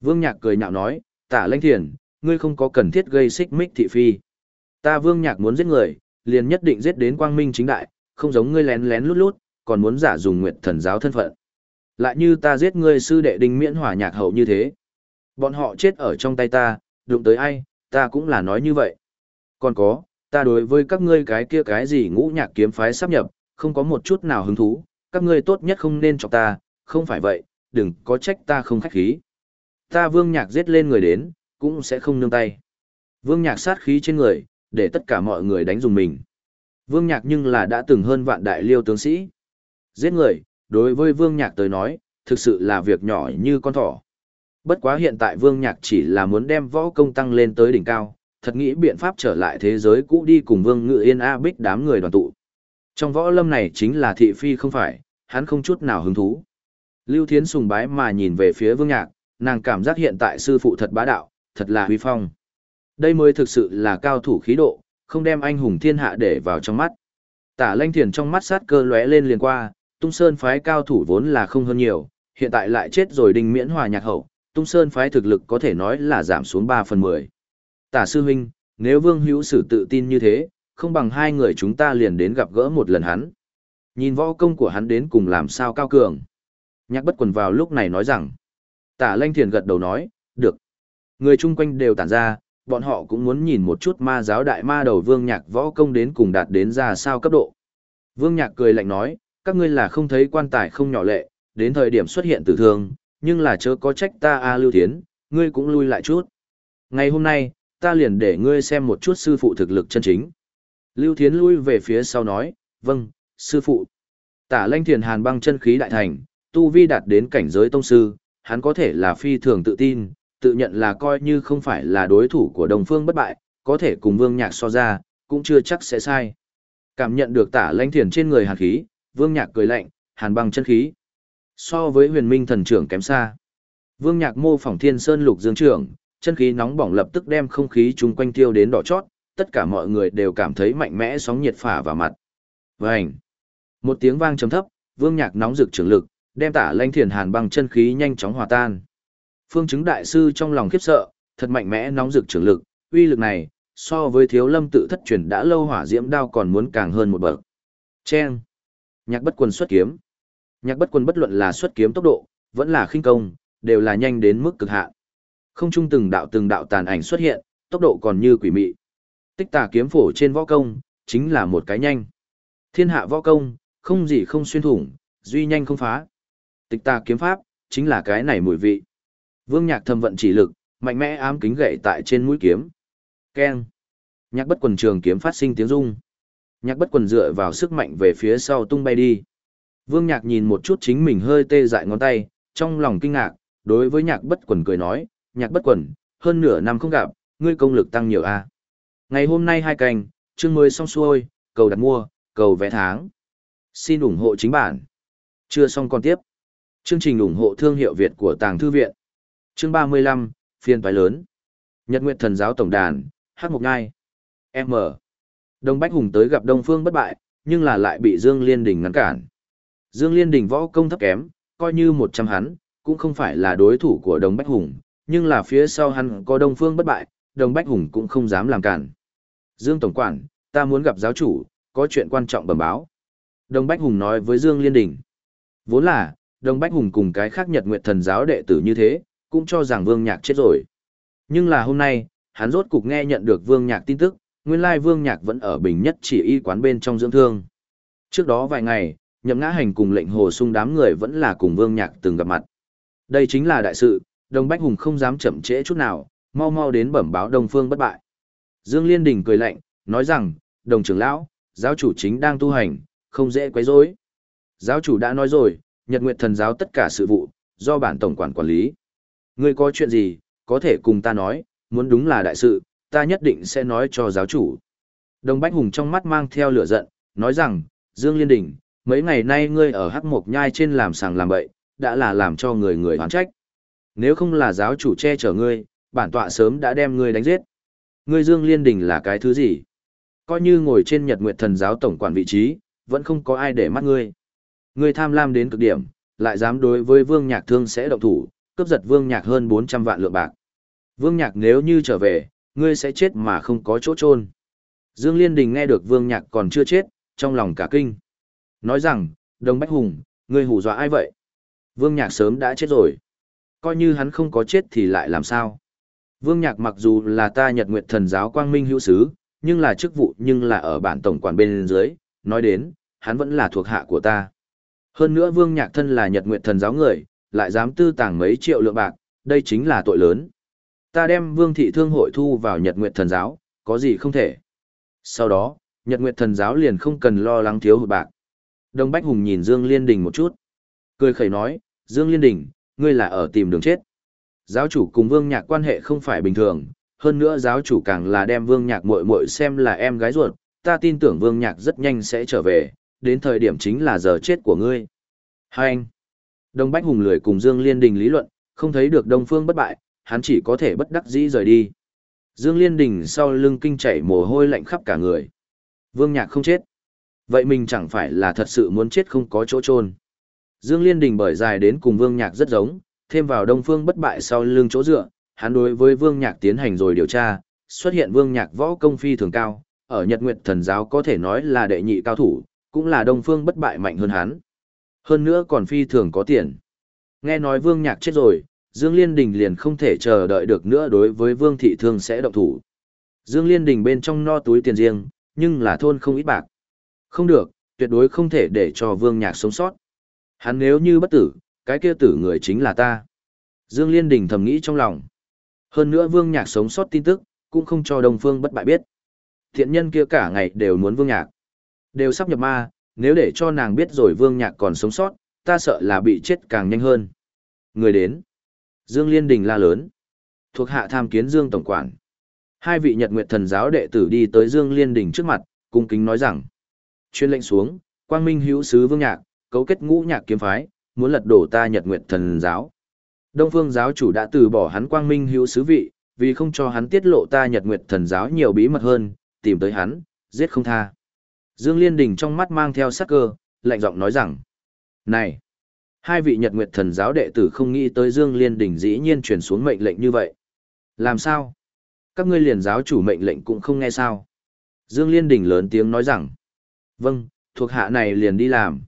Vương Nhạc cười nhạo nói, tả lãnh thiền, ngươi không có cần thiết gây xích mích thị phi. Ta vương nhạc muốn giết người, liền nhất định giết đến quang minh chính đại, không giống ngươi lén lén lút lút, còn muốn giả dùng nguyệt thần giáo thân phận. Lại như ta giết ngươi sư đệ đinh miễn hỏa nhạc hậu như thế. Bọn họ chết ở trong tay ta, đụng tới ai, ta cũng là nói như vậy. Còn có, ta đối với các ngươi cái kia cái gì ngũ nhạc kiếm phái sắp nhập, không có một chút nào hứng thú, các ngươi tốt nhất không nên chọc ta, không phải vậy, đừng có trách ta không khách khí. Ta vương nhạc giết lên người đến, cũng sẽ không nương tay. Vương Nhạc sát khí trên người, để tất cả mọi người đánh dùng mình. Vương Nhạc nhưng là đã từng hơn vạn đại liêu tướng sĩ. Giết người, đối với Vương Nhạc tới nói, thực sự là việc nhỏ như con thỏ. Bất quá hiện tại Vương Nhạc chỉ là muốn đem võ công tăng lên tới đỉnh cao, thật nghĩ biện pháp trở lại thế giới cũ đi cùng Vương Ngự Yên A Bích đám người đoàn tụ. Trong võ lâm này chính là thị phi không phải, hắn không chút nào hứng thú. Lưu Thiến sùng bái mà nhìn về phía Vương Nhạc, nàng cảm giác hiện tại sư phụ thật bá đạo, thật là huy phong. Đây mới thực sự là cao thủ khí độ, không đem anh hùng thiên hạ để vào trong mắt. Tả lanh thiền trong mắt sát cơ lóe lên liền qua, tung sơn phái cao thủ vốn là không hơn nhiều, hiện tại lại chết rồi đình miễn hòa nhạc hậu, tung sơn phái thực lực có thể nói là giảm xuống 3 phần 10. Tả sư huynh, nếu vương hữu sử tự tin như thế, không bằng hai người chúng ta liền đến gặp gỡ một lần hắn. Nhìn võ công của hắn đến cùng làm sao cao cường. Nhạc bất quần vào lúc này nói rằng, tả lanh thiền gật đầu nói, được. Người chung quanh đều tản ra, bọn họ cũng muốn nhìn một chút ma giáo đại ma đầu vương nhạc võ công đến cùng đạt đến ra sao cấp độ. Vương nhạc cười lạnh nói, các ngươi là không thấy quan tài không nhỏ lệ, đến thời điểm xuất hiện tử thương, nhưng là chớ có trách ta A Lưu Thiến, ngươi cũng lui lại chút. Ngày hôm nay, ta liền để ngươi xem một chút sư phụ thực lực chân chính. Lưu Thiến lui về phía sau nói, vâng, sư phụ. Tả lanh thiền hàn băng chân khí đại thành, tu vi đạt đến cảnh giới tông sư, hắn có thể là phi thường tự tin, tự nhận là coi như không phải là đối thủ của đồng phương bất bại, có thể cùng vương nhạc so ra, cũng chưa chắc sẽ sai. Cảm nhận được tả lanh thiền trên người hàn khí, vương nhạc cười lạnh, hàn băng chân khí. So với huyền minh thần trưởng kém xa. Vương nhạc mô phỏng thiên sơn lục dương trưởng, chân khí nóng bỏng lập tức đem không khí chung quanh tiêu đến đỏ chót, tất cả mọi người đều cảm thấy mạnh mẽ sóng nhiệt phả vào mặt. Vành! Một tiếng vang trầm thấp, vương nhạc nóng rực trường lực, đem tả lanh thiền hàn băng chân khí nhanh chóng hòa tan. Phương chứng đại sư trong lòng khiếp sợ, thật mạnh mẽ nóng rực trường lực, uy lực này, so với thiếu lâm tự thất truyền đã lâu hỏa diễm đao còn muốn càng hơn một bậc. Chen! Nhạc bất quân xuất kiếm. Nhạc bất quân bất luận là xuất kiếm tốc độ, vẫn là khinh công, đều là nhanh đến mức cực hạn. Không trung từng đạo từng đạo tàn ảnh xuất hiện, tốc độ còn như quỷ mị. Tích tà kiếm phổ trên võ công, chính là một cái nhanh. Thiên hạ võ công, không gì không xuyên thủng, duy nhanh không phá. Tịch tà kiếm pháp, chính là cái này mùi vị. Vương Nhạc thâm vận chỉ lực, mạnh mẽ ám kính gậy tại trên mũi kiếm. Keng. Nhạc bất quần trường kiếm phát sinh tiếng rung. Nhạc bất quần dựa vào sức mạnh về phía sau tung bay đi. Vương Nhạc nhìn một chút chính mình hơi tê dại ngón tay, trong lòng kinh ngạc, đối với nhạc bất quần cười nói, nhạc bất quần, hơn nửa năm không gặp, ngươi công lực tăng nhiều a. Ngày hôm nay hai cành, chương mới xong xuôi, cầu đặt mua, cầu vé tháng. Xin ủng hộ chính bản. Chưa xong còn tiếp. Chương trình ủng hộ thương hiệu Việt của Tàng Thư Viện. Chương 35, phiên toái lớn. Nhật Nguyệt Thần Giáo Tổng đàn, Hát Mộc Ngai. M. Đông Bách Hùng tới gặp Đông Phương bất bại, nhưng là lại bị Dương Liên Đình ngăn cản. Dương Liên Đình võ công thấp kém, coi như một trăm hắn, cũng không phải là đối thủ của Đông Bách Hùng, nhưng là phía sau hắn có Đông Phương bất bại, Đông Bách Hùng cũng không dám làm cản. Dương Tổng Quản, ta muốn gặp giáo chủ, có chuyện quan trọng bẩm báo. Đông Bách Hùng nói với Dương Liên Đình. Vốn là, Đông Bách Hùng cùng cái khác Nhật Nguyệt Thần giáo đệ tử như thế, cũng cho rằng Vương Nhạc chết rồi. Nhưng là hôm nay, hắn rốt cục nghe nhận được Vương Nhạc tin tức, nguyên lai Vương Nhạc vẫn ở Bình Nhất chỉ y quán bên trong dưỡng thương. Trước đó vài ngày, Nhậm Ngã Hành cùng lệnh hồ sung đám người vẫn là cùng Vương Nhạc từng gặp mặt. Đây chính là đại sự, Đông Bách Hùng không dám chậm trễ chút nào, mau mau đến bẩm báo Đông Phương bất bại. Dương Liên Đình cười lạnh, nói rằng, Đồng trưởng lão, giáo chủ chính đang tu hành, không dễ quấy rối. Giáo chủ đã nói rồi, Nhật Nguyệt Thần giáo tất cả sự vụ, do bản tổng quản quản lý. Ngươi có chuyện gì, có thể cùng ta nói, muốn đúng là đại sự, ta nhất định sẽ nói cho giáo chủ. Đồng Bách Hùng trong mắt mang theo lửa giận, nói rằng, Dương Liên Đình, mấy ngày nay ngươi ở Hắc Mộc Nhai trên làm sàng làm bậy, đã là làm cho người người oán trách. Nếu không là giáo chủ che chở ngươi, bản tọa sớm đã đem ngươi đánh giết. Ngươi Dương Liên Đình là cái thứ gì? Coi như ngồi trên Nhật Nguyệt Thần giáo tổng quản vị trí, vẫn không có ai để mắt ngươi. Ngươi tham lam đến cực điểm, lại dám đối với Vương Nhạc Thương sẽ động thủ, cướp giật Vương Nhạc hơn 400 vạn lượng bạc. Vương Nhạc nếu như trở về, ngươi sẽ chết mà không có chỗ chôn. Dương Liên Đình nghe được Vương Nhạc còn chưa chết, trong lòng cả kinh. Nói rằng, Đồng Bách Hùng, ngươi hù dọa ai vậy? Vương Nhạc sớm đã chết rồi. Coi như hắn không có chết thì lại làm sao? Vương Nhạc mặc dù là ta Nhật Nguyệt Thần giáo quang minh hữu sứ, nhưng là chức vụ nhưng là ở bản tổng quản bên dưới, nói đến, hắn vẫn là thuộc hạ của ta. Hơn nữa Vương Nhạc thân là Nhật Nguyệt Thần giáo người, lại dám tư tàng mấy triệu lượng bạc, đây chính là tội lớn. Ta đem Vương thị thương hội thu vào Nhật Nguyệt Thần giáo, có gì không thể. Sau đó, Nhật Nguyệt Thần giáo liền không cần lo lắng thiếu hụt bạc. Đông Bách Hùng nhìn Dương Liên Đình một chút. Cười khẩy nói, Dương Liên Đình, ngươi là ở tìm đường chết. Giáo chủ cùng Vương Nhạc quan hệ không phải bình thường, hơn nữa giáo chủ càng là đem Vương Nhạc muội muội xem là em gái ruột, ta tin tưởng Vương Nhạc rất nhanh sẽ trở về, đến thời điểm chính là giờ chết của ngươi. Hai anh. Đông Bách Hùng lười cùng Dương Liên Đình lý luận, không thấy được Đông Phương bất bại, hắn chỉ có thể bất đắc dĩ rời đi. Dương Liên Đình sau lưng kinh chảy mồ hôi lạnh khắp cả người. Vương Nhạc không chết. Vậy mình chẳng phải là thật sự muốn chết không có chỗ chôn Dương Liên Đình bởi dài đến cùng Vương Nhạc rất giống, thêm vào Đông Phương bất bại sau lưng chỗ dựa, hắn đối với Vương Nhạc tiến hành rồi điều tra, xuất hiện Vương Nhạc võ công phi thường cao, ở Nhật Nguyệt Thần giáo có thể nói là đệ nhị cao thủ, cũng là Đông Phương bất bại mạnh hơn hắn. Hơn nữa còn phi thường có tiền. Nghe nói Vương Nhạc chết rồi, Dương Liên Đình liền không thể chờ đợi được nữa đối với Vương Thị Thương sẽ động thủ. Dương Liên Đình bên trong no túi tiền riêng, nhưng là thôn không ít bạc. Không được, tuyệt đối không thể để cho Vương Nhạc sống sót. Hắn nếu như bất tử, cái kia tử người chính là ta. Dương Liên Đình thầm nghĩ trong lòng. Hơn nữa Vương Nhạc sống sót tin tức, cũng không cho Đông Phương bất bại biết. Thiện nhân kia cả ngày đều muốn Vương Nhạc. Đều sắp nhập ma, nếu để cho nàng biết rồi Vương Nhạc còn sống sót, ta sợ là bị chết càng nhanh hơn. Người đến. Dương Liên Đình la lớn. Thuộc hạ tham kiến Dương Tổng Quản. Hai vị Nhật Nguyệt Thần giáo đệ tử đi tới Dương Liên Đình trước mặt, cung kính nói rằng. Chuyên lệnh xuống, Quang Minh hữu sứ Vương Nhạc, cấu kết ngũ nhạc kiếm phái, muốn lật đổ ta Nhật Nguyệt Thần giáo. Đông Phương giáo chủ đã từ bỏ hắn Quang Minh hữu sứ vị, vì không cho hắn tiết lộ ta Nhật Nguyệt Thần giáo nhiều bí mật hơn, tìm tới hắn, giết không tha. Dương Liên Đình trong mắt mang theo sắc cơ, lạnh giọng nói rằng: "Này, hai vị Nhật Nguyệt Thần giáo đệ tử không nghĩ tới Dương Liên Đình dĩ nhiên truyền xuống mệnh lệnh như vậy. Làm sao? Các ngươi liền giáo chủ mệnh lệnh cũng không nghe sao?" Dương Liên Đình lớn tiếng nói rằng: "Vâng, thuộc hạ này liền đi làm."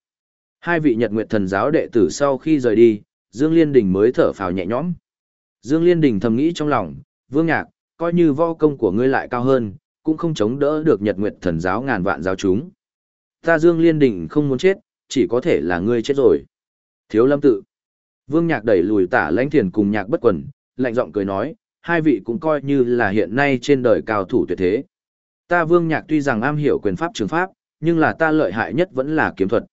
Hai vị Nhật Nguyệt Thần giáo đệ tử sau khi rời đi, Dương Liên Đình mới thở phào nhẹ nhõm. Dương Liên Đình thầm nghĩ trong lòng, Vương Nhạc, coi như võ công của ngươi lại cao hơn, cũng không chống đỡ được Nhật Nguyệt Thần giáo ngàn vạn giáo chúng. Ta Dương Liên Đình không muốn chết, chỉ có thể là ngươi chết rồi. Thiếu Lâm tự. Vương Nhạc đẩy lùi Tả Lãnh Thiền cùng Nhạc Bất Quần, lạnh giọng cười nói, hai vị cũng coi như là hiện nay trên đời cao thủ tuyệt thế. Ta Vương Nhạc tuy rằng am hiểu quyền pháp trường pháp, nhưng là ta lợi hại nhất vẫn là kiếm thuật.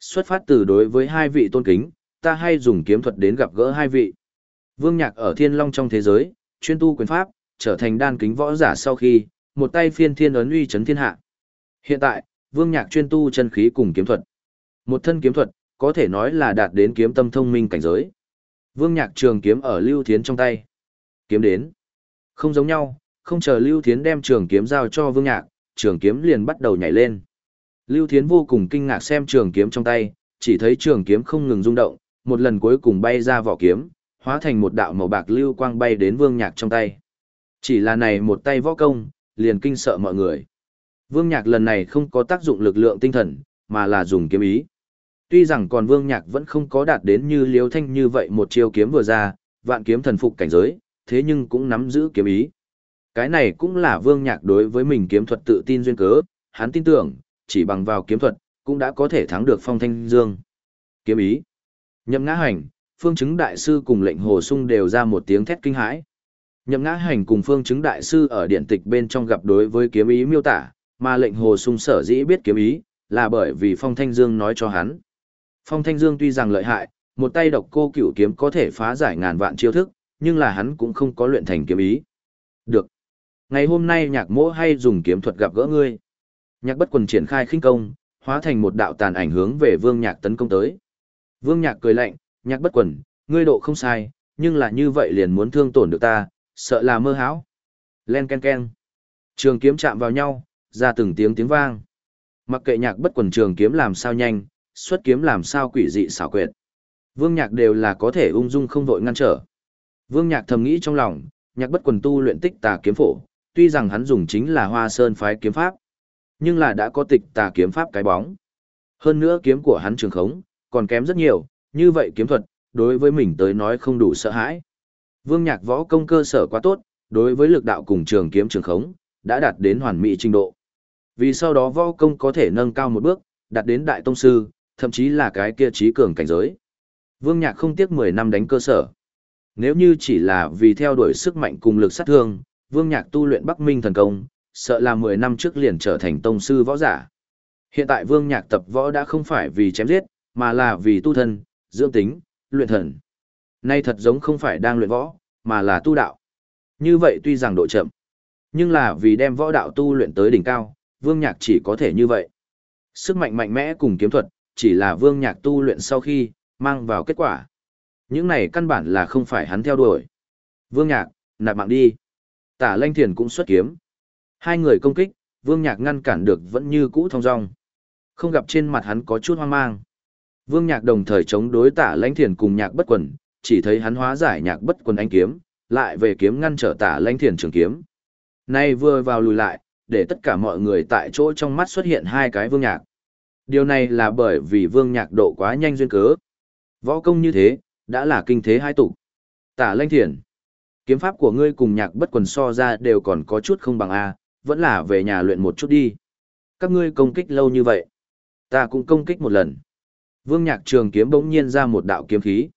Xuất phát từ đối với hai vị tôn kính, ta hay dùng kiếm thuật đến gặp gỡ hai vị. Vương Nhạc ở Thiên Long trong thế giới, chuyên tu quyền pháp, trở thành đan kính võ giả sau khi, một tay phiên thiên ấn uy chấn thiên hạ. Hiện tại, Vương Nhạc chuyên tu chân khí cùng kiếm thuật. Một thân kiếm thuật, có thể nói là đạt đến kiếm tâm thông minh cảnh giới. Vương Nhạc trường kiếm ở Lưu Thiến trong tay. Kiếm đến. Không giống nhau, không chờ Lưu Thiến đem trường kiếm giao cho Vương Nhạc, trường kiếm liền bắt đầu nhảy lên. Lưu Thiến vô cùng kinh ngạc xem trường kiếm trong tay, chỉ thấy trường kiếm không ngừng rung động, một lần cuối cùng bay ra vỏ kiếm, hóa thành một đạo màu bạc lưu quang bay đến Vương Nhạc trong tay. Chỉ là này một tay võ công, liền kinh sợ mọi người. Vương Nhạc lần này không có tác dụng lực lượng tinh thần, mà là dùng kiếm ý. Tuy rằng còn Vương Nhạc vẫn không có đạt đến như Liêu Thanh như vậy một chiêu kiếm vừa ra, vạn kiếm thần phục cảnh giới, thế nhưng cũng nắm giữ kiếm ý. Cái này cũng là Vương Nhạc đối với mình kiếm thuật tự tin duyên cớ, hắn tin tưởng, chỉ bằng vào kiếm thuật, cũng đã có thể thắng được Phong Thanh Dương. Kiếm ý. Nhậm ngã hành, phương chứng đại sư cùng lệnh hồ sung đều ra một tiếng thét kinh hãi. Nhậm ngã hành cùng phương chứng đại sư ở điện tịch bên trong gặp đối với kiếm ý miêu tả, mà lệnh hồ sung sở dĩ biết kiếm ý, là bởi vì Phong Thanh Dương nói cho hắn. Phong Thanh Dương tuy rằng lợi hại, một tay độc cô cửu kiếm có thể phá giải ngàn vạn chiêu thức, nhưng là hắn cũng không có luyện thành kiếm ý. Được. Ngày hôm nay nhạc mỗ hay dùng kiếm thuật gặp gỡ ngươi. Nhạc bất quần triển khai khinh công, hóa thành một đạo tàn ảnh hướng về vương nhạc tấn công tới. Vương nhạc cười lạnh, nhạc bất quần, ngươi độ không sai, nhưng là như vậy liền muốn thương tổn được ta, sợ là mơ hão. Len ken ken. Trường kiếm chạm vào nhau, ra từng tiếng tiếng vang. Mặc kệ nhạc bất quần trường kiếm làm sao nhanh, xuất kiếm làm sao quỷ dị xảo quyệt. Vương nhạc đều là có thể ung dung không vội ngăn trở. Vương nhạc thầm nghĩ trong lòng, nhạc bất quần tu luyện tích tà kiếm phổ, tuy rằng hắn dùng chính là hoa sơn phái kiếm pháp, nhưng là đã có tịch tà kiếm pháp cái bóng. Hơn nữa kiếm của hắn trường khống, còn kém rất nhiều, như vậy kiếm thuật, đối với mình tới nói không đủ sợ hãi. Vương Nhạc võ công cơ sở quá tốt, đối với lực đạo cùng trường kiếm trường khống, đã đạt đến hoàn mỹ trình độ. Vì sau đó võ công có thể nâng cao một bước, đạt đến đại tông sư, thậm chí là cái kia trí cường cảnh giới. Vương Nhạc không tiếc 10 năm đánh cơ sở. Nếu như chỉ là vì theo đuổi sức mạnh cùng lực sát thương, Vương Nhạc tu luyện Bắc Minh thần công, sợ là 10 năm trước liền trở thành tông sư võ giả. Hiện tại Vương Nhạc tập võ đã không phải vì chém giết, mà là vì tu thân, dưỡng tính, luyện thần. Nay thật giống không phải đang luyện võ, mà là tu đạo. Như vậy tuy rằng độ chậm, nhưng là vì đem võ đạo tu luyện tới đỉnh cao, Vương Nhạc chỉ có thể như vậy. Sức mạnh mạnh mẽ cùng kiếm thuật, chỉ là Vương Nhạc tu luyện sau khi, mang vào kết quả. Những này căn bản là không phải hắn theo đuổi. Vương Nhạc, nạp mạng đi. Tả Lanh Thiền cũng xuất kiếm. Hai người công kích, Vương Nhạc ngăn cản được vẫn như cũ thông dong. Không gặp trên mặt hắn có chút hoang mang. Vương Nhạc đồng thời chống đối tả lãnh thiền cùng nhạc bất quần, chỉ thấy hắn hóa giải nhạc bất quần anh kiếm, lại về kiếm ngăn trở tả lãnh thiền trường kiếm. Nay vừa vào lùi lại, để tất cả mọi người tại chỗ trong mắt xuất hiện hai cái vương nhạc. Điều này là bởi vì vương nhạc độ quá nhanh duyên cớ. Võ công như thế, đã là kinh thế hai tục. Tả lãnh thiền. Kiếm pháp của ngươi cùng nhạc bất quần so ra đều còn có chút không bằng A, vẫn là về nhà luyện một chút đi. Các ngươi công kích lâu như vậy. Ta cũng công kích một lần. Vương nhạc trường kiếm bỗng nhiên ra một đạo kiếm khí.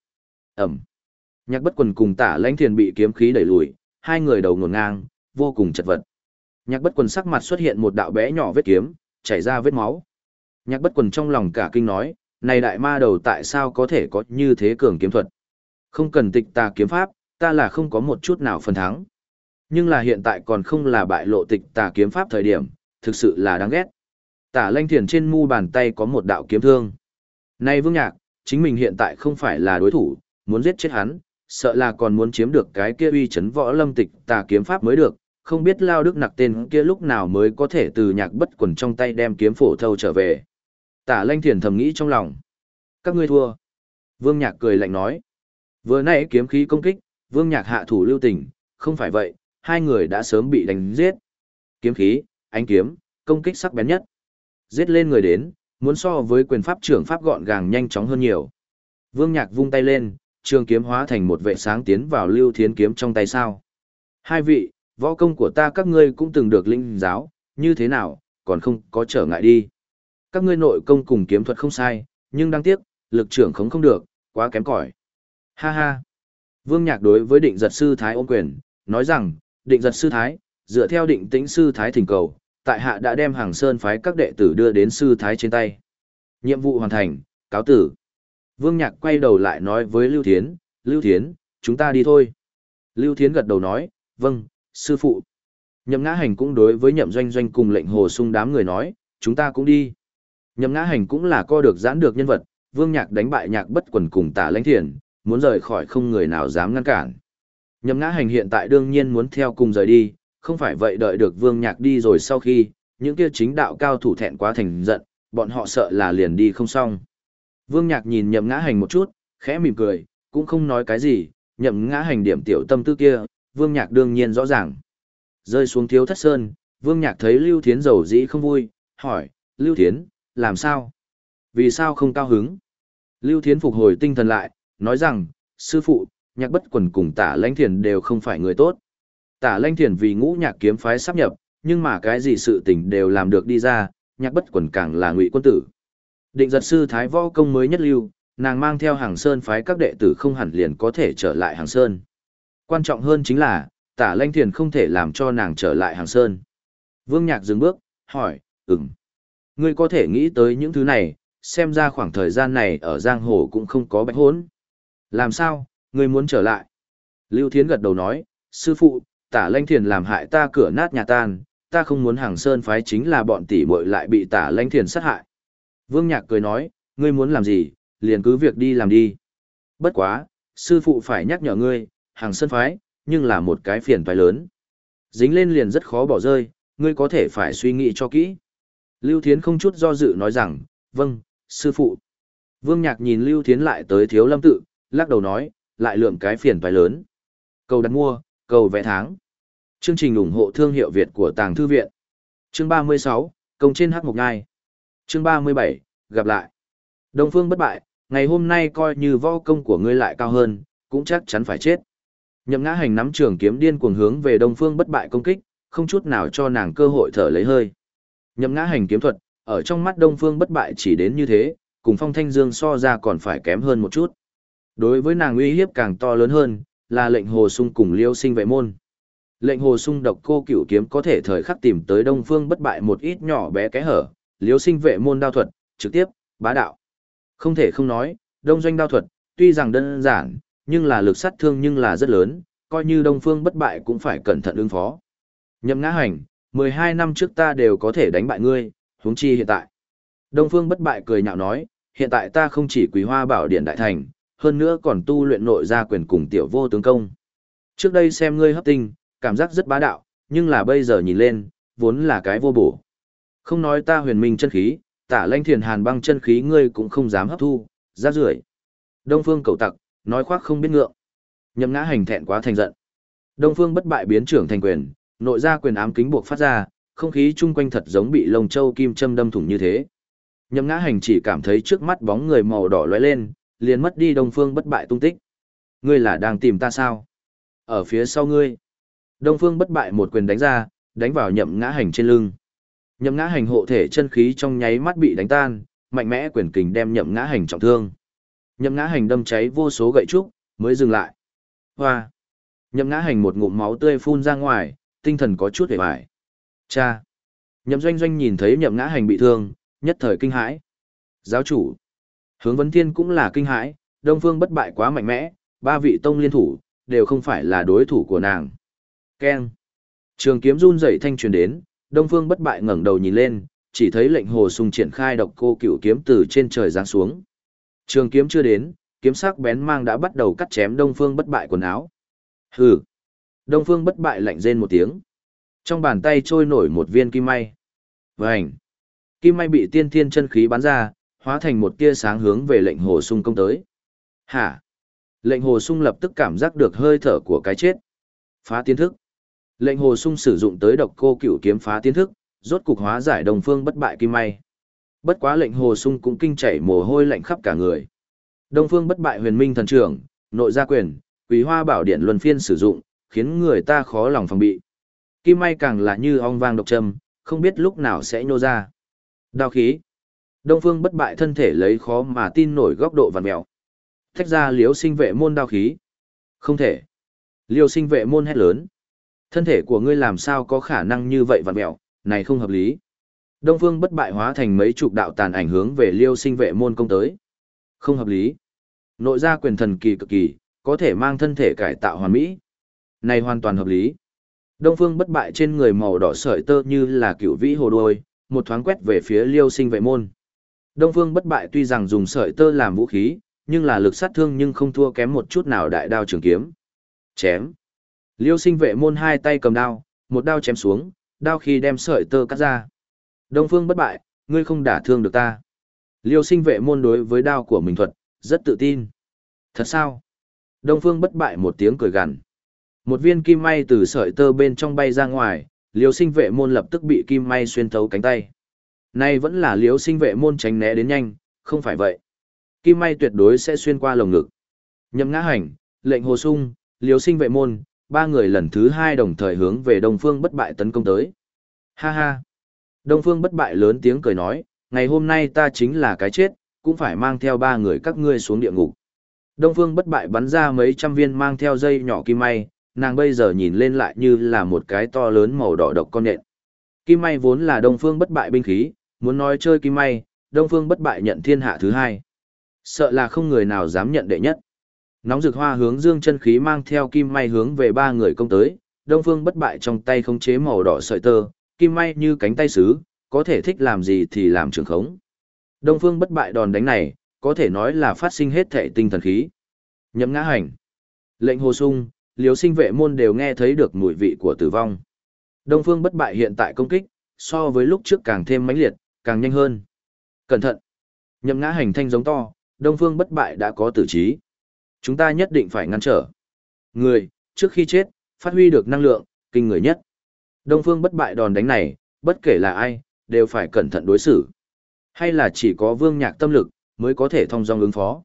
Ẩm. Nhạc bất quần cùng tả lãnh thiền bị kiếm khí đẩy lùi, hai người đầu ngổn ngang, vô cùng chật vật. Nhạc bất quần sắc mặt xuất hiện một đạo bé nhỏ vết kiếm, chảy ra vết máu. Nhạc bất quần trong lòng cả kinh nói, này đại ma đầu tại sao có thể có như thế cường kiếm thuật. Không cần tịch tà kiếm pháp, ta là không có một chút nào phần thắng. Nhưng là hiện tại còn không là bại lộ tịch tà kiếm pháp thời điểm, thực sự là đáng ghét. Tả lanh thiền trên mu bàn tay có một đạo kiếm thương. Này vương nhạc, chính mình hiện tại không phải là đối thủ, muốn giết chết hắn, sợ là còn muốn chiếm được cái kia uy chấn võ lâm tịch tà kiếm pháp mới được, không biết lao đức nặc tên kia lúc nào mới có thể từ nhạc bất quần trong tay đem kiếm phổ thâu trở về. Tả lanh thiền thầm nghĩ trong lòng. Các ngươi thua. Vương nhạc cười lạnh nói. Vừa nãy kiếm khí công kích, vương nhạc hạ thủ lưu tình, không phải vậy, hai người đã sớm bị đánh giết. Kiếm khí, ánh kiếm, công kích sắc bén nhất. Giết lên người đến, muốn so với quyền pháp trưởng pháp gọn gàng nhanh chóng hơn nhiều. Vương Nhạc vung tay lên, trường kiếm hóa thành một vệ sáng tiến vào Lưu Thiến kiếm trong tay sao. Hai vị, võ công của ta các ngươi cũng từng được linh giáo, như thế nào, còn không có trở ngại đi. Các ngươi nội công cùng kiếm thuật không sai, nhưng đáng tiếc, lực trưởng không không được, quá kém cỏi. Ha ha. Vương Nhạc đối với định giật sư Thái ôm quyền, nói rằng, định giật sư Thái, dựa theo định tĩnh sư Thái thỉnh cầu, tại hạ đã đem hàng sơn phái các đệ tử đưa đến sư Thái trên tay. Nhiệm vụ hoàn thành, cáo tử. Vương Nhạc quay đầu lại nói với Lưu Thiến, Lưu Thiến, chúng ta đi thôi. Lưu Thiến gật đầu nói, vâng, sư phụ. Nhậm ngã hành cũng đối với nhậm doanh doanh cùng lệnh hồ sung đám người nói, chúng ta cũng đi. Nhậm ngã hành cũng là co được giãn được nhân vật, Vương Nhạc đánh bại nhạc bất quần cùng tả lãnh thiền, muốn rời khỏi không người nào dám ngăn cản. Nhậm ngã hành hiện tại đương nhiên muốn theo cùng rời đi, không phải vậy đợi được Vương Nhạc đi rồi sau khi, những kia chính đạo cao thủ thẹn quá thành giận, bọn họ sợ là liền đi không xong. Vương Nhạc nhìn nhậm ngã hành một chút, khẽ mỉm cười, cũng không nói cái gì, nhậm ngã hành điểm tiểu tâm tư kia, Vương Nhạc đương nhiên rõ ràng. Rơi xuống thiếu thất sơn, Vương Nhạc thấy Lưu Thiến giàu dĩ không vui, hỏi, Lưu Thiến, làm sao? Vì sao không cao hứng? Lưu Thiến phục hồi tinh thần lại, nói rằng, sư phụ, nhạc bất quần cùng tả lãnh thiền đều không phải người tốt. Tả lãnh thiền vì ngũ nhạc kiếm phái sắp nhập, nhưng mà cái gì sự tình đều làm được đi ra, nhạc bất quần càng là ngụy quân tử. Định giật sư Thái Võ Công mới nhất lưu, nàng mang theo hàng sơn phái các đệ tử không hẳn liền có thể trở lại hàng sơn. Quan trọng hơn chính là, tả lanh thiền không thể làm cho nàng trở lại hàng sơn. Vương Nhạc dừng bước, hỏi, ừm. Ngươi có thể nghĩ tới những thứ này, xem ra khoảng thời gian này ở giang hồ cũng không có bạch hốn. Làm sao, ngươi muốn trở lại? Lưu Thiến gật đầu nói, sư phụ, tả lanh thiền làm hại ta cửa nát nhà tan, ta không muốn hàng sơn phái chính là bọn tỷ muội lại bị tả lanh thiền sát hại. Vương Nhạc cười nói, ngươi muốn làm gì, liền cứ việc đi làm đi. Bất quá, sư phụ phải nhắc nhở ngươi, hàng sơn phái, nhưng là một cái phiền phải lớn. Dính lên liền rất khó bỏ rơi, ngươi có thể phải suy nghĩ cho kỹ. Lưu Thiến không chút do dự nói rằng, vâng, sư phụ. Vương Nhạc nhìn Lưu Thiến lại tới thiếu lâm tự, lắc đầu nói, lại lượm cái phiền toái lớn. Cầu đặt mua, cầu vẽ tháng. Chương trình ủng hộ thương hiệu Việt của Tàng Thư Viện. Chương 36, Công trên hắc mục ngai. Chương 37, gặp lại. Đông Phương bất bại, ngày hôm nay coi như võ công của ngươi lại cao hơn, cũng chắc chắn phải chết. Nhậm ngã hành nắm trường kiếm điên cuồng hướng về Đông Phương bất bại công kích, không chút nào cho nàng cơ hội thở lấy hơi. Nhậm ngã hành kiếm thuật, ở trong mắt Đông Phương bất bại chỉ đến như thế, cùng Phong Thanh Dương so ra còn phải kém hơn một chút. Đối với nàng uy hiếp càng to lớn hơn, là lệnh hồ sung cùng liêu sinh vệ môn. Lệnh hồ sung độc cô cửu kiếm có thể thời khắc tìm tới Đông Phương bất bại một ít nhỏ bé cái hở, liêu sinh vệ môn đao thuật, trực tiếp, bá đạo. Không thể không nói, đông doanh đao thuật, tuy rằng đơn giản, nhưng là lực sát thương nhưng là rất lớn, coi như đông phương bất bại cũng phải cẩn thận ứng phó. Nhậm ngã hành, 12 năm trước ta đều có thể đánh bại ngươi, huống chi hiện tại. Đông phương bất bại cười nhạo nói, hiện tại ta không chỉ quý hoa bảo điện đại thành, hơn nữa còn tu luyện nội gia quyền cùng tiểu vô tướng công. Trước đây xem ngươi hấp tinh, cảm giác rất bá đạo, nhưng là bây giờ nhìn lên, vốn là cái vô bổ. Không nói ta huyền minh chân khí, tả lanh thiền hàn băng chân khí ngươi cũng không dám hấp thu, ra rưởi. Đông phương cầu tặc, nói khoác không biết ngượng. Nhậm ngã hành thẹn quá thành giận. Đông phương bất bại biến trưởng thành quyền, nội ra quyền ám kính buộc phát ra, không khí chung quanh thật giống bị lồng châu kim châm đâm thủng như thế. Nhậm ngã hành chỉ cảm thấy trước mắt bóng người màu đỏ lóe lên, liền mất đi đông phương bất bại tung tích. Ngươi là đang tìm ta sao? Ở phía sau ngươi. Đông Phương bất bại một quyền đánh ra, đánh vào nhậm ngã hành trên lưng. Nhậm ngã hành hộ thể chân khí trong nháy mắt bị đánh tan, mạnh mẽ quyền kình đem nhậm ngã hành trọng thương. Nhậm ngã hành đâm cháy vô số gậy trúc, mới dừng lại. Hoa! Nhậm ngã hành một ngụm máu tươi phun ra ngoài, tinh thần có chút hề bại. Cha! Nhậm doanh doanh nhìn thấy nhậm ngã hành bị thương, nhất thời kinh hãi. Giáo chủ! Hướng vấn thiên cũng là kinh hãi, đông phương bất bại quá mạnh mẽ, ba vị tông liên thủ, đều không phải là đối thủ của nàng. Keng! Trường kiếm run rẩy thanh truyền đến, đông phương bất bại ngẩng đầu nhìn lên, chỉ thấy lệnh hồ sùng triển khai độc cô cửu kiếm từ trên trời giáng xuống. Trường kiếm chưa đến, kiếm sắc bén mang đã bắt đầu cắt chém Đông Phương bất bại quần áo. Hừ. Đông Phương bất bại lạnh rên một tiếng. Trong bàn tay trôi nổi một viên kim may. Vành. Kim may bị tiên thiên chân khí bắn ra, hóa thành một tia sáng hướng về lệnh hồ sung công tới. Hả? Lệnh hồ sung lập tức cảm giác được hơi thở của cái chết. Phá tiến thức. Lệnh hồ sung sử dụng tới độc cô cửu kiếm phá tiến thức, rốt cục hóa giải đồng phương bất bại kim may. Bất quá lệnh hồ sung cũng kinh chảy mồ hôi lạnh khắp cả người. Đông phương bất bại huyền minh thần trưởng, nội gia quyền, quý hoa bảo điện luân phiên sử dụng, khiến người ta khó lòng phòng bị. Kim may càng là như ong vang độc châm, không biết lúc nào sẽ nhô ra. Đao khí. Đông phương bất bại thân thể lấy khó mà tin nổi góc độ vằn mèo. Thách ra liếu sinh vệ môn đao khí. Không thể. Liêu sinh vệ môn hét lớn. Thân thể của ngươi làm sao có khả năng như vậy vằn mèo, này không hợp lý. Đông phương bất bại hóa thành mấy chục đạo tàn ảnh hướng về liêu sinh vệ môn công tới. Không hợp lý. Nội gia quyền thần kỳ cực kỳ, có thể mang thân thể cải tạo hoàn mỹ. Này hoàn toàn hợp lý. Đông phương bất bại trên người màu đỏ sợi tơ như là cựu vĩ hồ đôi, một thoáng quét về phía liêu sinh vệ môn. Đông phương bất bại tuy rằng dùng sợi tơ làm vũ khí, nhưng là lực sát thương nhưng không thua kém một chút nào đại đao trường kiếm. Chém. Liêu sinh vệ môn hai tay cầm đao, một đao chém xuống, đao khi đem sợi tơ cắt ra. Đông phương bất bại, ngươi không đả thương được ta. Liêu sinh vệ môn đối với đao của mình thuật, rất tự tin. Thật sao? Đông phương bất bại một tiếng cười gằn. Một viên kim may từ sợi tơ bên trong bay ra ngoài, liêu sinh vệ môn lập tức bị kim may xuyên thấu cánh tay. Nay vẫn là liếu sinh vệ môn tránh né đến nhanh, không phải vậy. Kim may tuyệt đối sẽ xuyên qua lồng ngực. Nhậm ngã hành, lệnh hồ sung, liếu sinh vệ môn, ba người lần thứ hai đồng thời hướng về đông phương bất bại tấn công tới. Ha ha! Đông phương bất bại lớn tiếng cười nói, ngày hôm nay ta chính là cái chết, cũng phải mang theo ba người các ngươi xuống địa ngục. Đông phương bất bại bắn ra mấy trăm viên mang theo dây nhỏ kim may, nàng bây giờ nhìn lên lại như là một cái to lớn màu đỏ độc con nện. Kim may vốn là đông phương bất bại binh khí, muốn nói chơi kim may, đông phương bất bại nhận thiên hạ thứ hai. Sợ là không người nào dám nhận đệ nhất. Nóng rực hoa hướng dương chân khí mang theo kim may hướng về ba người công tới, đông phương bất bại trong tay không chế màu đỏ sợi tơ, kim may như cánh tay sứ, có thể thích làm gì thì làm trường khống. Đông phương bất bại đòn đánh này, có thể nói là phát sinh hết thể tinh thần khí. Nhậm ngã hành. Lệnh hồ sung, liếu sinh vệ môn đều nghe thấy được mùi vị của tử vong. Đông phương bất bại hiện tại công kích, so với lúc trước càng thêm mãnh liệt, càng nhanh hơn. Cẩn thận. Nhậm ngã hành thanh giống to, đông phương bất bại đã có tử trí. Chúng ta nhất định phải ngăn trở. Người, trước khi chết, phát huy được năng lượng, kinh người nhất. Đông phương bất bại đòn đánh này, bất kể là ai, đều phải cẩn thận đối xử. Hay là chỉ có vương nhạc tâm lực, mới có thể thông dong ứng phó.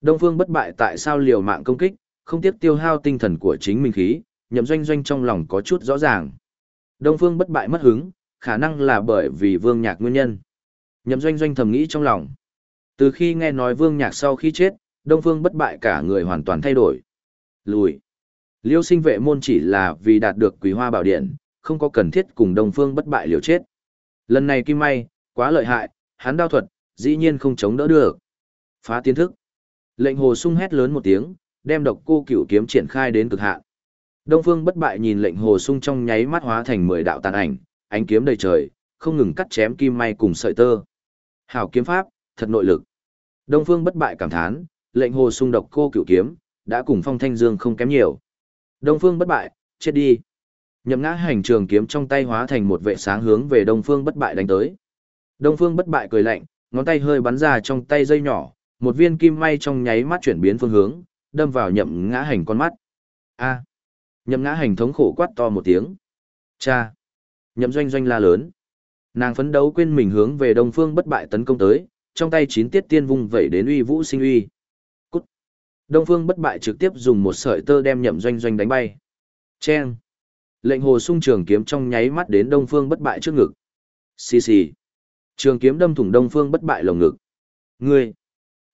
Đông phương bất bại tại sao liều mạng công kích, không tiếc tiêu hao tinh thần của chính mình khí, nhậm doanh doanh trong lòng có chút rõ ràng. Đông phương bất bại mất hứng, khả năng là bởi vì vương nhạc nguyên nhân. Nhậm doanh doanh thầm nghĩ trong lòng. Từ khi nghe nói vương nhạc sau khi chết, đông phương bất bại cả người hoàn toàn thay đổi. Lùi. Liêu sinh vệ môn chỉ là vì đạt được quý hoa bảo điện, không có cần thiết cùng đông phương bất bại liều chết. Lần này kim may, quá lợi hại, hắn đao thuật, dĩ nhiên không chống đỡ được. Phá tiến thức. Lệnh hồ sung hét lớn một tiếng, đem độc cô cửu kiếm triển khai đến cực hạn. Đông Phương bất bại nhìn lệnh hồ sung trong nháy mắt hóa thành mười đạo tàn ảnh, ánh kiếm đầy trời, không ngừng cắt chém kim may cùng sợi tơ. Hảo kiếm pháp, thật nội lực. Đông Phương bất bại cảm thán, lệnh hồ sung độc cô cửu kiếm, đã cùng phong thanh dương không kém nhiều. Đông Phương bất bại, chết đi. Nhậm ngã hành trường kiếm trong tay hóa thành một vệ sáng hướng về Đông Phương bất bại đánh tới. Đông Phương bất bại cười lạnh, ngón tay hơi bắn ra trong tay dây nhỏ, một viên kim may trong nháy mắt chuyển biến phương hướng, đâm vào nhậm ngã hành con mắt. A. Nhậm ngã hành thống khổ quát to một tiếng. Cha. Nhậm doanh doanh la lớn. Nàng phấn đấu quên mình hướng về Đông Phương bất bại tấn công tới, trong tay chín tiết tiên vung vẩy đến uy vũ sinh uy. Cút. Đông Phương bất bại trực tiếp dùng một sợi tơ đem nhậm doanh doanh đánh bay. Chen. Lệnh hồ sung trường kiếm trong nháy mắt đến Đông Phương bất bại trước ngực. Xì xì. Trường kiếm đâm thủng Đông Phương bất bại lồng ngực. Ngươi.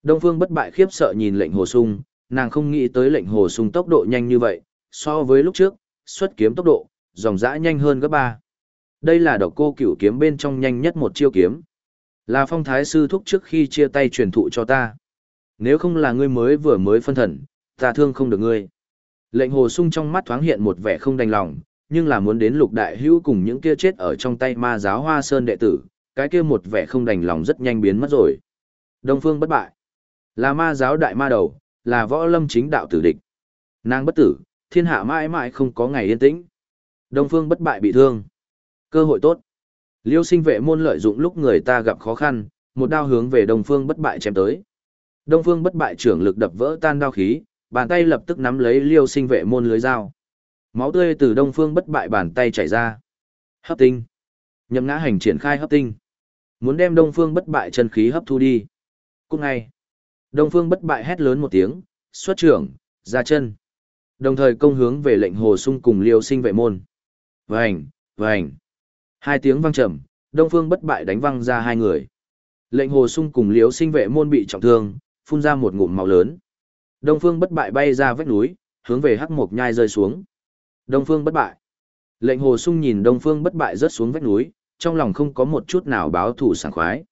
Đông Phương bất bại khiếp sợ nhìn lệnh hồ sung, nàng không nghĩ tới lệnh hồ sung tốc độ nhanh như vậy, so với lúc trước, xuất kiếm tốc độ, dòng dã nhanh hơn gấp ba. Đây là độc cô cửu kiếm bên trong nhanh nhất một chiêu kiếm. Là phong thái sư thúc trước khi chia tay truyền thụ cho ta. Nếu không là ngươi mới vừa mới phân thần, ta thương không được ngươi. Lệnh hồ sung trong mắt thoáng hiện một vẻ không đành lòng, nhưng là muốn đến lục đại hữu cùng những kia chết ở trong tay ma giáo hoa sơn đệ tử, cái kia một vẻ không đành lòng rất nhanh biến mất rồi. Đông phương bất bại, là ma giáo đại ma đầu, là võ lâm chính đạo tử địch. Nàng bất tử, thiên hạ mãi mãi không có ngày yên tĩnh. Đông phương bất bại bị thương. Cơ hội tốt. Liêu sinh vệ môn lợi dụng lúc người ta gặp khó khăn, một đao hướng về đông phương bất bại chém tới. Đông phương bất bại trưởng lực đập vỡ tan đao khí, bàn tay lập tức nắm lấy liêu sinh vệ môn lưới dao. Máu tươi từ đông phương bất bại bàn tay chảy ra. Hấp tinh. Nhậm ngã hành triển khai hấp tinh. Muốn đem đông phương bất bại chân khí hấp thu đi. Cũng ngay. Đông phương bất bại hét lớn một tiếng, xuất trưởng, ra chân. Đồng thời công hướng về lệnh hồ sung cùng liêu sinh vệ môn. Vành, vành. Hai tiếng vang trầm, đông phương bất bại đánh văng ra hai người. Lệnh hồ sung cùng Liễu sinh vệ môn bị trọng thương, phun ra một ngụm máu lớn. Đông phương bất bại bay ra vách núi, hướng về hắc mộc nhai rơi xuống. Đông phương bất bại. Lệnh hồ sung nhìn đông phương bất bại rớt xuống vách núi, trong lòng không có một chút nào báo thù sảng khoái.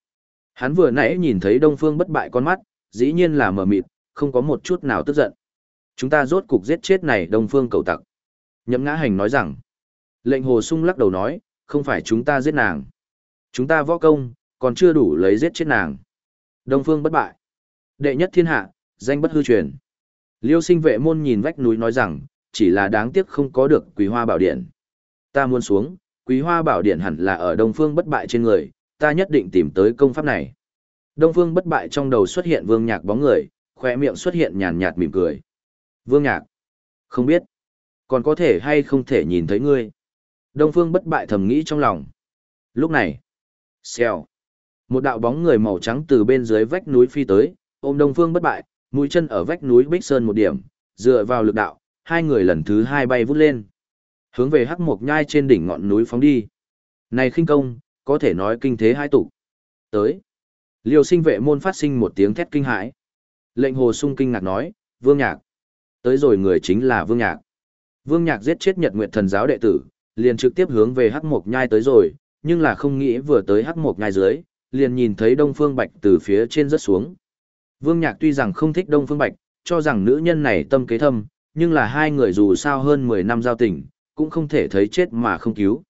Hắn vừa nãy nhìn thấy đông phương bất bại con mắt, dĩ nhiên là mờ mịt, không có một chút nào tức giận. Chúng ta rốt cục giết chết này đông phương cầu tặc. Nhậm ngã hành nói rằng, lệnh hồ sung lắc đầu nói, không phải chúng ta giết nàng. Chúng ta võ công, còn chưa đủ lấy giết chết nàng. Đông phương bất bại. Đệ nhất thiên hạ, danh bất hư truyền. Liêu sinh vệ môn nhìn vách núi nói rằng, chỉ là đáng tiếc không có được quý hoa bảo điện. Ta muốn xuống, quý hoa bảo điện hẳn là ở đông phương bất bại trên người, ta nhất định tìm tới công pháp này. Đông phương bất bại trong đầu xuất hiện vương nhạc bóng người, khỏe miệng xuất hiện nhàn nhạt mỉm cười. Vương nhạc, không biết, còn có thể hay không thể nhìn thấy ngươi. Đông phương bất bại thầm nghĩ trong lòng. Lúc này, xèo, một đạo bóng người màu trắng từ bên dưới vách núi phi tới, ôm đông phương bất bại, mũi chân ở vách núi Bích Sơn một điểm, dựa vào lực đạo, hai người lần thứ hai bay vút lên. Hướng về hắc mộc nhai trên đỉnh ngọn núi phóng đi. Này khinh công, có thể nói kinh thế hai tụ. Tới. Liêu sinh vệ môn phát sinh một tiếng thét kinh hãi. Lệnh hồ sung kinh ngạc nói, vương nhạc. Tới rồi người chính là vương nhạc. Vương nhạc giết chết nhật nguyệt thần giáo đệ tử, liền trực tiếp hướng về hắc mộc nhai tới rồi, nhưng là không nghĩ vừa tới hắc mộc nhai dưới, liền nhìn thấy đông phương bạch từ phía trên rớt xuống. Vương nhạc tuy rằng không thích đông phương bạch, cho rằng nữ nhân này tâm kế thâm, nhưng là hai người dù sao hơn 10 năm giao tình, cũng không thể thấy chết mà không cứu.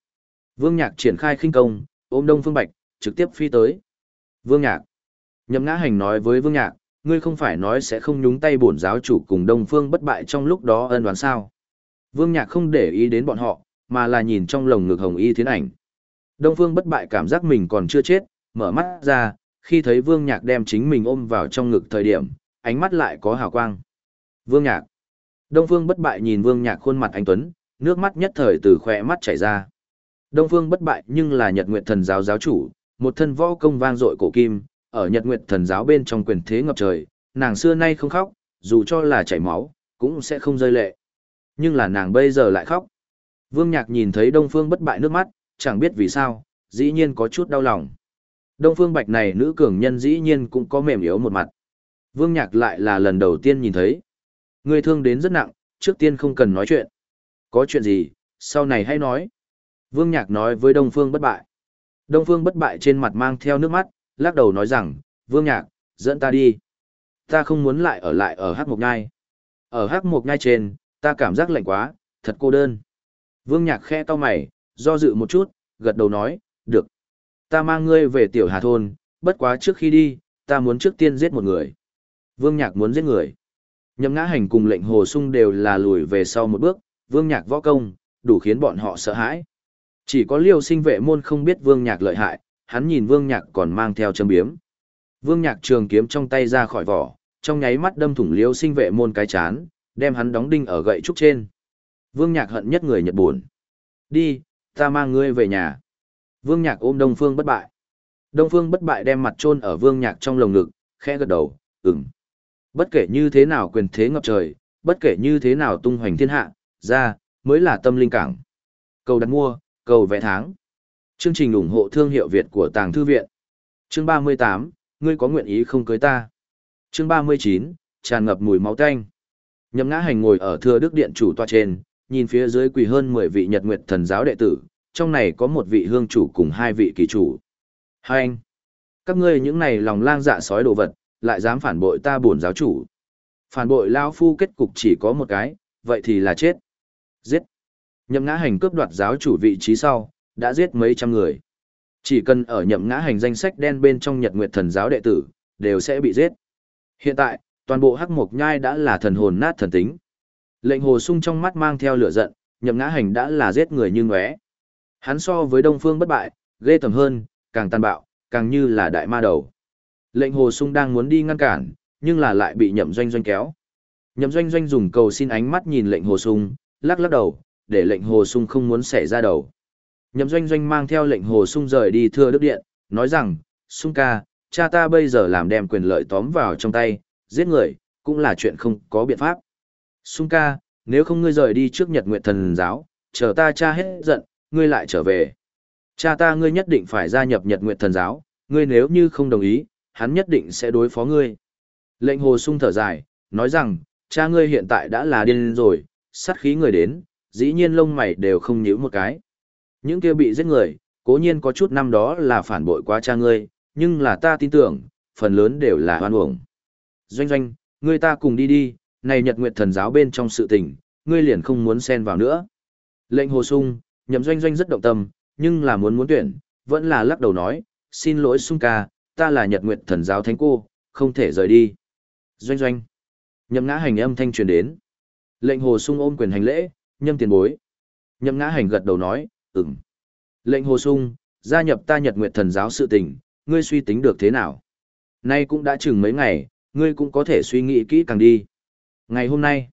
Vương Nhạc triển khai khinh công, ôm Đông Phương Bạch, trực tiếp phi tới. Vương Nhạc. Nhậm ngã hành nói với Vương Nhạc, ngươi không phải nói sẽ không nhúng tay bổn giáo chủ cùng Đông Phương bất bại trong lúc đó ân đoán sao. Vương Nhạc không để ý đến bọn họ, mà là nhìn trong lồng ngực hồng y thiến ảnh. Đông Phương bất bại cảm giác mình còn chưa chết, mở mắt ra, khi thấy Vương Nhạc đem chính mình ôm vào trong ngực thời điểm, ánh mắt lại có hào quang. Vương Nhạc. Đông Phương bất bại nhìn Vương Nhạc khuôn mặt anh Tuấn, nước mắt nhất thời từ khỏe mắt chảy ra. Đông Phương bất bại nhưng là Nhật Nguyệt Thần giáo giáo chủ, một thân võ công vang dội cổ kim, ở Nhật Nguyệt Thần giáo bên trong quyền thế ngập trời, nàng xưa nay không khóc, dù cho là chảy máu, cũng sẽ không rơi lệ. Nhưng là nàng bây giờ lại khóc. Vương Nhạc nhìn thấy Đông Phương bất bại nước mắt, chẳng biết vì sao, dĩ nhiên có chút đau lòng. Đông Phương Bạch này nữ cường nhân dĩ nhiên cũng có mềm yếu một mặt. Vương Nhạc lại là lần đầu tiên nhìn thấy. Người thương đến rất nặng, trước tiên không cần nói chuyện. Có chuyện gì, sau này hãy nói. Vương Nhạc nói với Đông Phương bất bại. Đông Phương bất bại trên mặt mang theo nước mắt, lắc đầu nói rằng, Vương Nhạc, dẫn ta đi. Ta không muốn lại ở lại ở Hắc Mộc Nhai. Ở Hắc Mộc Nhai trên, ta cảm giác lạnh quá, thật cô đơn. Vương Nhạc khe to mày, do dự một chút, gật đầu nói, được. Ta mang ngươi về tiểu hà thôn, bất quá trước khi đi, ta muốn trước tiên giết một người. Vương Nhạc muốn giết người. Nhậm ngã hành cùng lệnh hồ sung đều là lùi về sau một bước, vương nhạc võ công, đủ khiến bọn họ sợ hãi. Chỉ có liêu sinh vệ môn không biết vương nhạc lợi hại, hắn nhìn vương nhạc còn mang theo châm biếm. Vương nhạc trường kiếm trong tay ra khỏi vỏ, trong nháy mắt đâm thủng liêu sinh vệ môn cái chán, đem hắn đóng đinh ở gậy trúc trên. Vương nhạc hận nhất người Nhật buồn. Đi, ta mang ngươi về nhà. Vương nhạc ôm Đông Phương bất bại. Đông Phương bất bại đem mặt chôn ở vương nhạc trong lồng ngực, khẽ gật đầu, ừm. Bất kể như thế nào quyền thế ngập trời, bất kể như thế nào tung hoành thiên hạ, ra, mới là tâm linh cảng. Cầu đặt mua, cầu vẽ tháng. Chương trình ủng hộ thương hiệu Việt của Tàng Thư Viện. Chương 38, ngươi có nguyện ý không cưới ta? Chương 39, tràn ngập mùi máu tanh. Nhậm ngã hành ngồi ở thừa đức điện chủ tòa trên, nhìn phía dưới quỳ hơn 10 vị nhật nguyệt thần giáo đệ tử, trong này có một vị hương chủ cùng hai vị kỳ chủ. Hai anh, các ngươi những này lòng lang dạ sói đồ vật, lại dám phản bội ta bổn giáo chủ. Phản bội lão phu kết cục chỉ có một cái, vậy thì là chết. Giết. Nhậm ngã hành cướp đoạt giáo chủ vị trí sau, đã giết mấy trăm người. Chỉ cần ở nhậm ngã hành danh sách đen bên trong nhật nguyệt thần giáo đệ tử, đều sẽ bị giết. Hiện tại, toàn bộ hắc mộc nhai đã là thần hồn nát thần tính. Lệnh hồ sung trong mắt mang theo lửa giận, nhậm ngã hành đã là giết người như ngóe. Hắn so với đông phương bất bại, ghê tầm hơn, càng tàn bạo, càng như là đại ma đầu. Lệnh hồ sung đang muốn đi ngăn cản, nhưng là lại bị nhậm doanh doanh kéo. Nhậm doanh doanh dùng cầu xin ánh mắt nhìn lệnh hồ sung, lắc lắc đầu, để lệnh hồ sung không muốn xẻ ra đầu. Nhậm doanh doanh mang theo lệnh hồ sung rời đi thưa đức điện, nói rằng, sung ca, cha ta bây giờ làm đem quyền lợi tóm vào trong tay, giết người, cũng là chuyện không có biện pháp. Sung ca, nếu không ngươi rời đi trước nhật nguyện thần giáo, chờ ta cha hết giận, ngươi lại trở về. Cha ta ngươi nhất định phải gia nhập nhật nguyện thần giáo, ngươi nếu như không đồng ý, hắn nhất định sẽ đối phó ngươi. Lệnh hồ sung thở dài, nói rằng, cha ngươi hiện tại đã là điên rồi, sát khí người đến, dĩ nhiên lông mày đều không nhíu một cái. Những kia bị giết người, cố nhiên có chút năm đó là phản bội quá cha ngươi, nhưng là ta tin tưởng, phần lớn đều là hoan uổng. Doanh doanh, ngươi ta cùng đi đi, này nhật nguyệt thần giáo bên trong sự tình, ngươi liền không muốn xen vào nữa. Lệnh hồ sung, nhậm doanh doanh rất động tâm, nhưng là muốn muốn tuyển, vẫn là lắc đầu nói, xin lỗi sung ca, ta là nhật nguyệt thần giáo thánh cô, không thể rời đi. Doanh doanh. Nhậm ngã hành âm thanh truyền đến. Lệnh hồ sung ôm quyền hành lễ, nhâm tiền bối. Nhậm ngã hành gật đầu nói, ừm. Lệnh hồ sung, gia nhập ta nhật nguyệt thần giáo sự tình, ngươi suy tính được thế nào? Nay cũng đã chừng mấy ngày, ngươi cũng có thể suy nghĩ kỹ càng đi. Ngày hôm nay,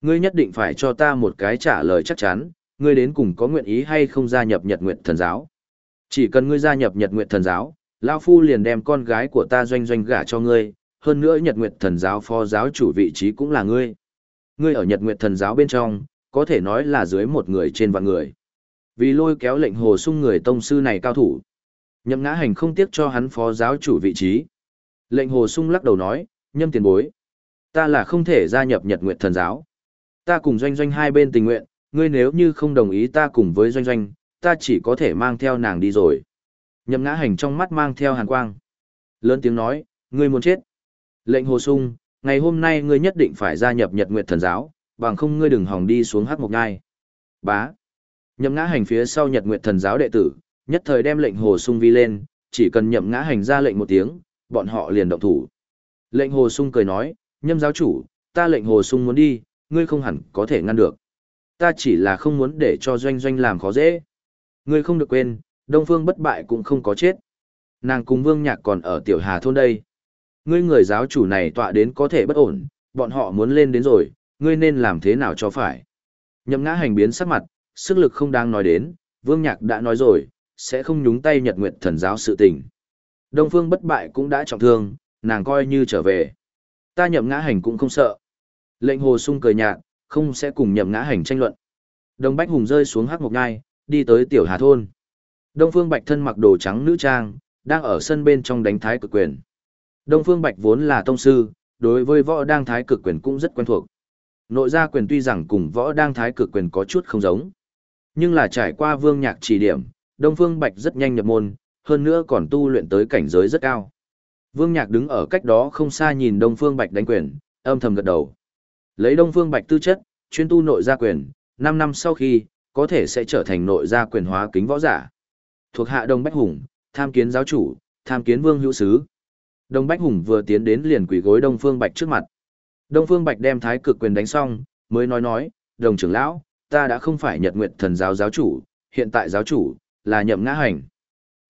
ngươi nhất định phải cho ta một cái trả lời chắc chắn, ngươi đến cùng có nguyện ý hay không gia nhập Nhật Nguyệt Thần giáo. Chỉ cần ngươi gia nhập Nhật Nguyệt Thần giáo, lão phu liền đem con gái của ta doanh doanh gả cho ngươi, hơn nữa Nhật Nguyệt Thần giáo phó giáo chủ vị trí cũng là ngươi. Ngươi ở Nhật Nguyệt Thần giáo bên trong, có thể nói là dưới một người trên vạn người. Vì lôi kéo lệnh hồ sung người tông sư này cao thủ. Nhậm ngã hành không tiếc cho hắn phó giáo chủ vị trí. Lệnh hồ sung lắc đầu nói, nhâm tiền bối. Ta là không thể gia nhập Nhật Nguyệt Thần giáo. Ta cùng doanh doanh hai bên tình nguyện, ngươi nếu như không đồng ý ta cùng với doanh doanh, ta chỉ có thể mang theo nàng đi rồi. Nhậm ngã hành trong mắt mang theo hàn quang. Lớn tiếng nói, ngươi muốn chết. Lệnh hồ sung, ngày hôm nay ngươi nhất định phải gia nhập Nhật Nguyệt Thần giáo, bằng không ngươi đừng hòng đi xuống hát một ngai. Bá. Nhậm ngã hành phía sau Nhật Nguyệt Thần giáo đệ tử, nhất thời đem lệnh hồ sung vi lên, chỉ cần nhậm ngã hành ra lệnh một tiếng, bọn họ liền động thủ. Lệnh hồ sung cười nói, nhâm giáo chủ, ta lệnh hồ sung muốn đi, ngươi không hẳn có thể ngăn được. Ta chỉ là không muốn để cho doanh doanh làm khó dễ. Ngươi không được quên, Đông Phương bất bại cũng không có chết. Nàng cùng Vương Nhạc còn ở Tiểu Hà thôn đây. Ngươi người giáo chủ này tọa đến có thể bất ổn, bọn họ muốn lên đến rồi, ngươi nên làm thế nào cho phải. Nhậm ngã hành biến sắc mặt, sức lực không đang nói đến, Vương Nhạc đã nói rồi, sẽ không nhúng tay nhật nguyện thần giáo sự tình. Đông Phương bất bại cũng đã trọng thương, nàng coi như trở về. Ta nhậm ngã hành cũng không sợ. Lệnh hồ sung cười nhạt, không sẽ cùng nhậm ngã hành tranh luận. Đông Bách Hùng rơi xuống hắc một ngai, đi tới tiểu hà thôn. Đông Phương Bạch thân mặc đồ trắng nữ trang, đang ở sân bên trong đánh thái cực quyền. Đông Phương Bạch vốn là tông sư, đối với võ đang thái cực quyền cũng rất quen thuộc. Nội gia quyền tuy rằng cùng võ đang thái cực quyền có chút không giống, nhưng là trải qua vương nhạc chỉ điểm, Đông Phương Bạch rất nhanh nhập môn, hơn nữa còn tu luyện tới cảnh giới rất cao. Vương Nhạc đứng ở cách đó không xa nhìn Đông Phương Bạch đánh quyền, âm thầm gật đầu. Lấy Đông Phương Bạch tư chất, chuyên tu nội gia quyền, 5 năm sau khi, có thể sẽ trở thành nội gia quyền hóa kính võ giả. Thuộc hạ Đông Bách Hùng, tham kiến giáo chủ, tham kiến Vương hữu sứ. Đông Bách Hùng vừa tiến đến liền quỳ gối Đông Phương Bạch trước mặt. Đông Phương Bạch đem thái cực quyền đánh xong, mới nói nói, đồng trưởng lão, ta đã không phải nhật nguyệt thần giáo giáo chủ, hiện tại giáo chủ, là nhậm ngã hành.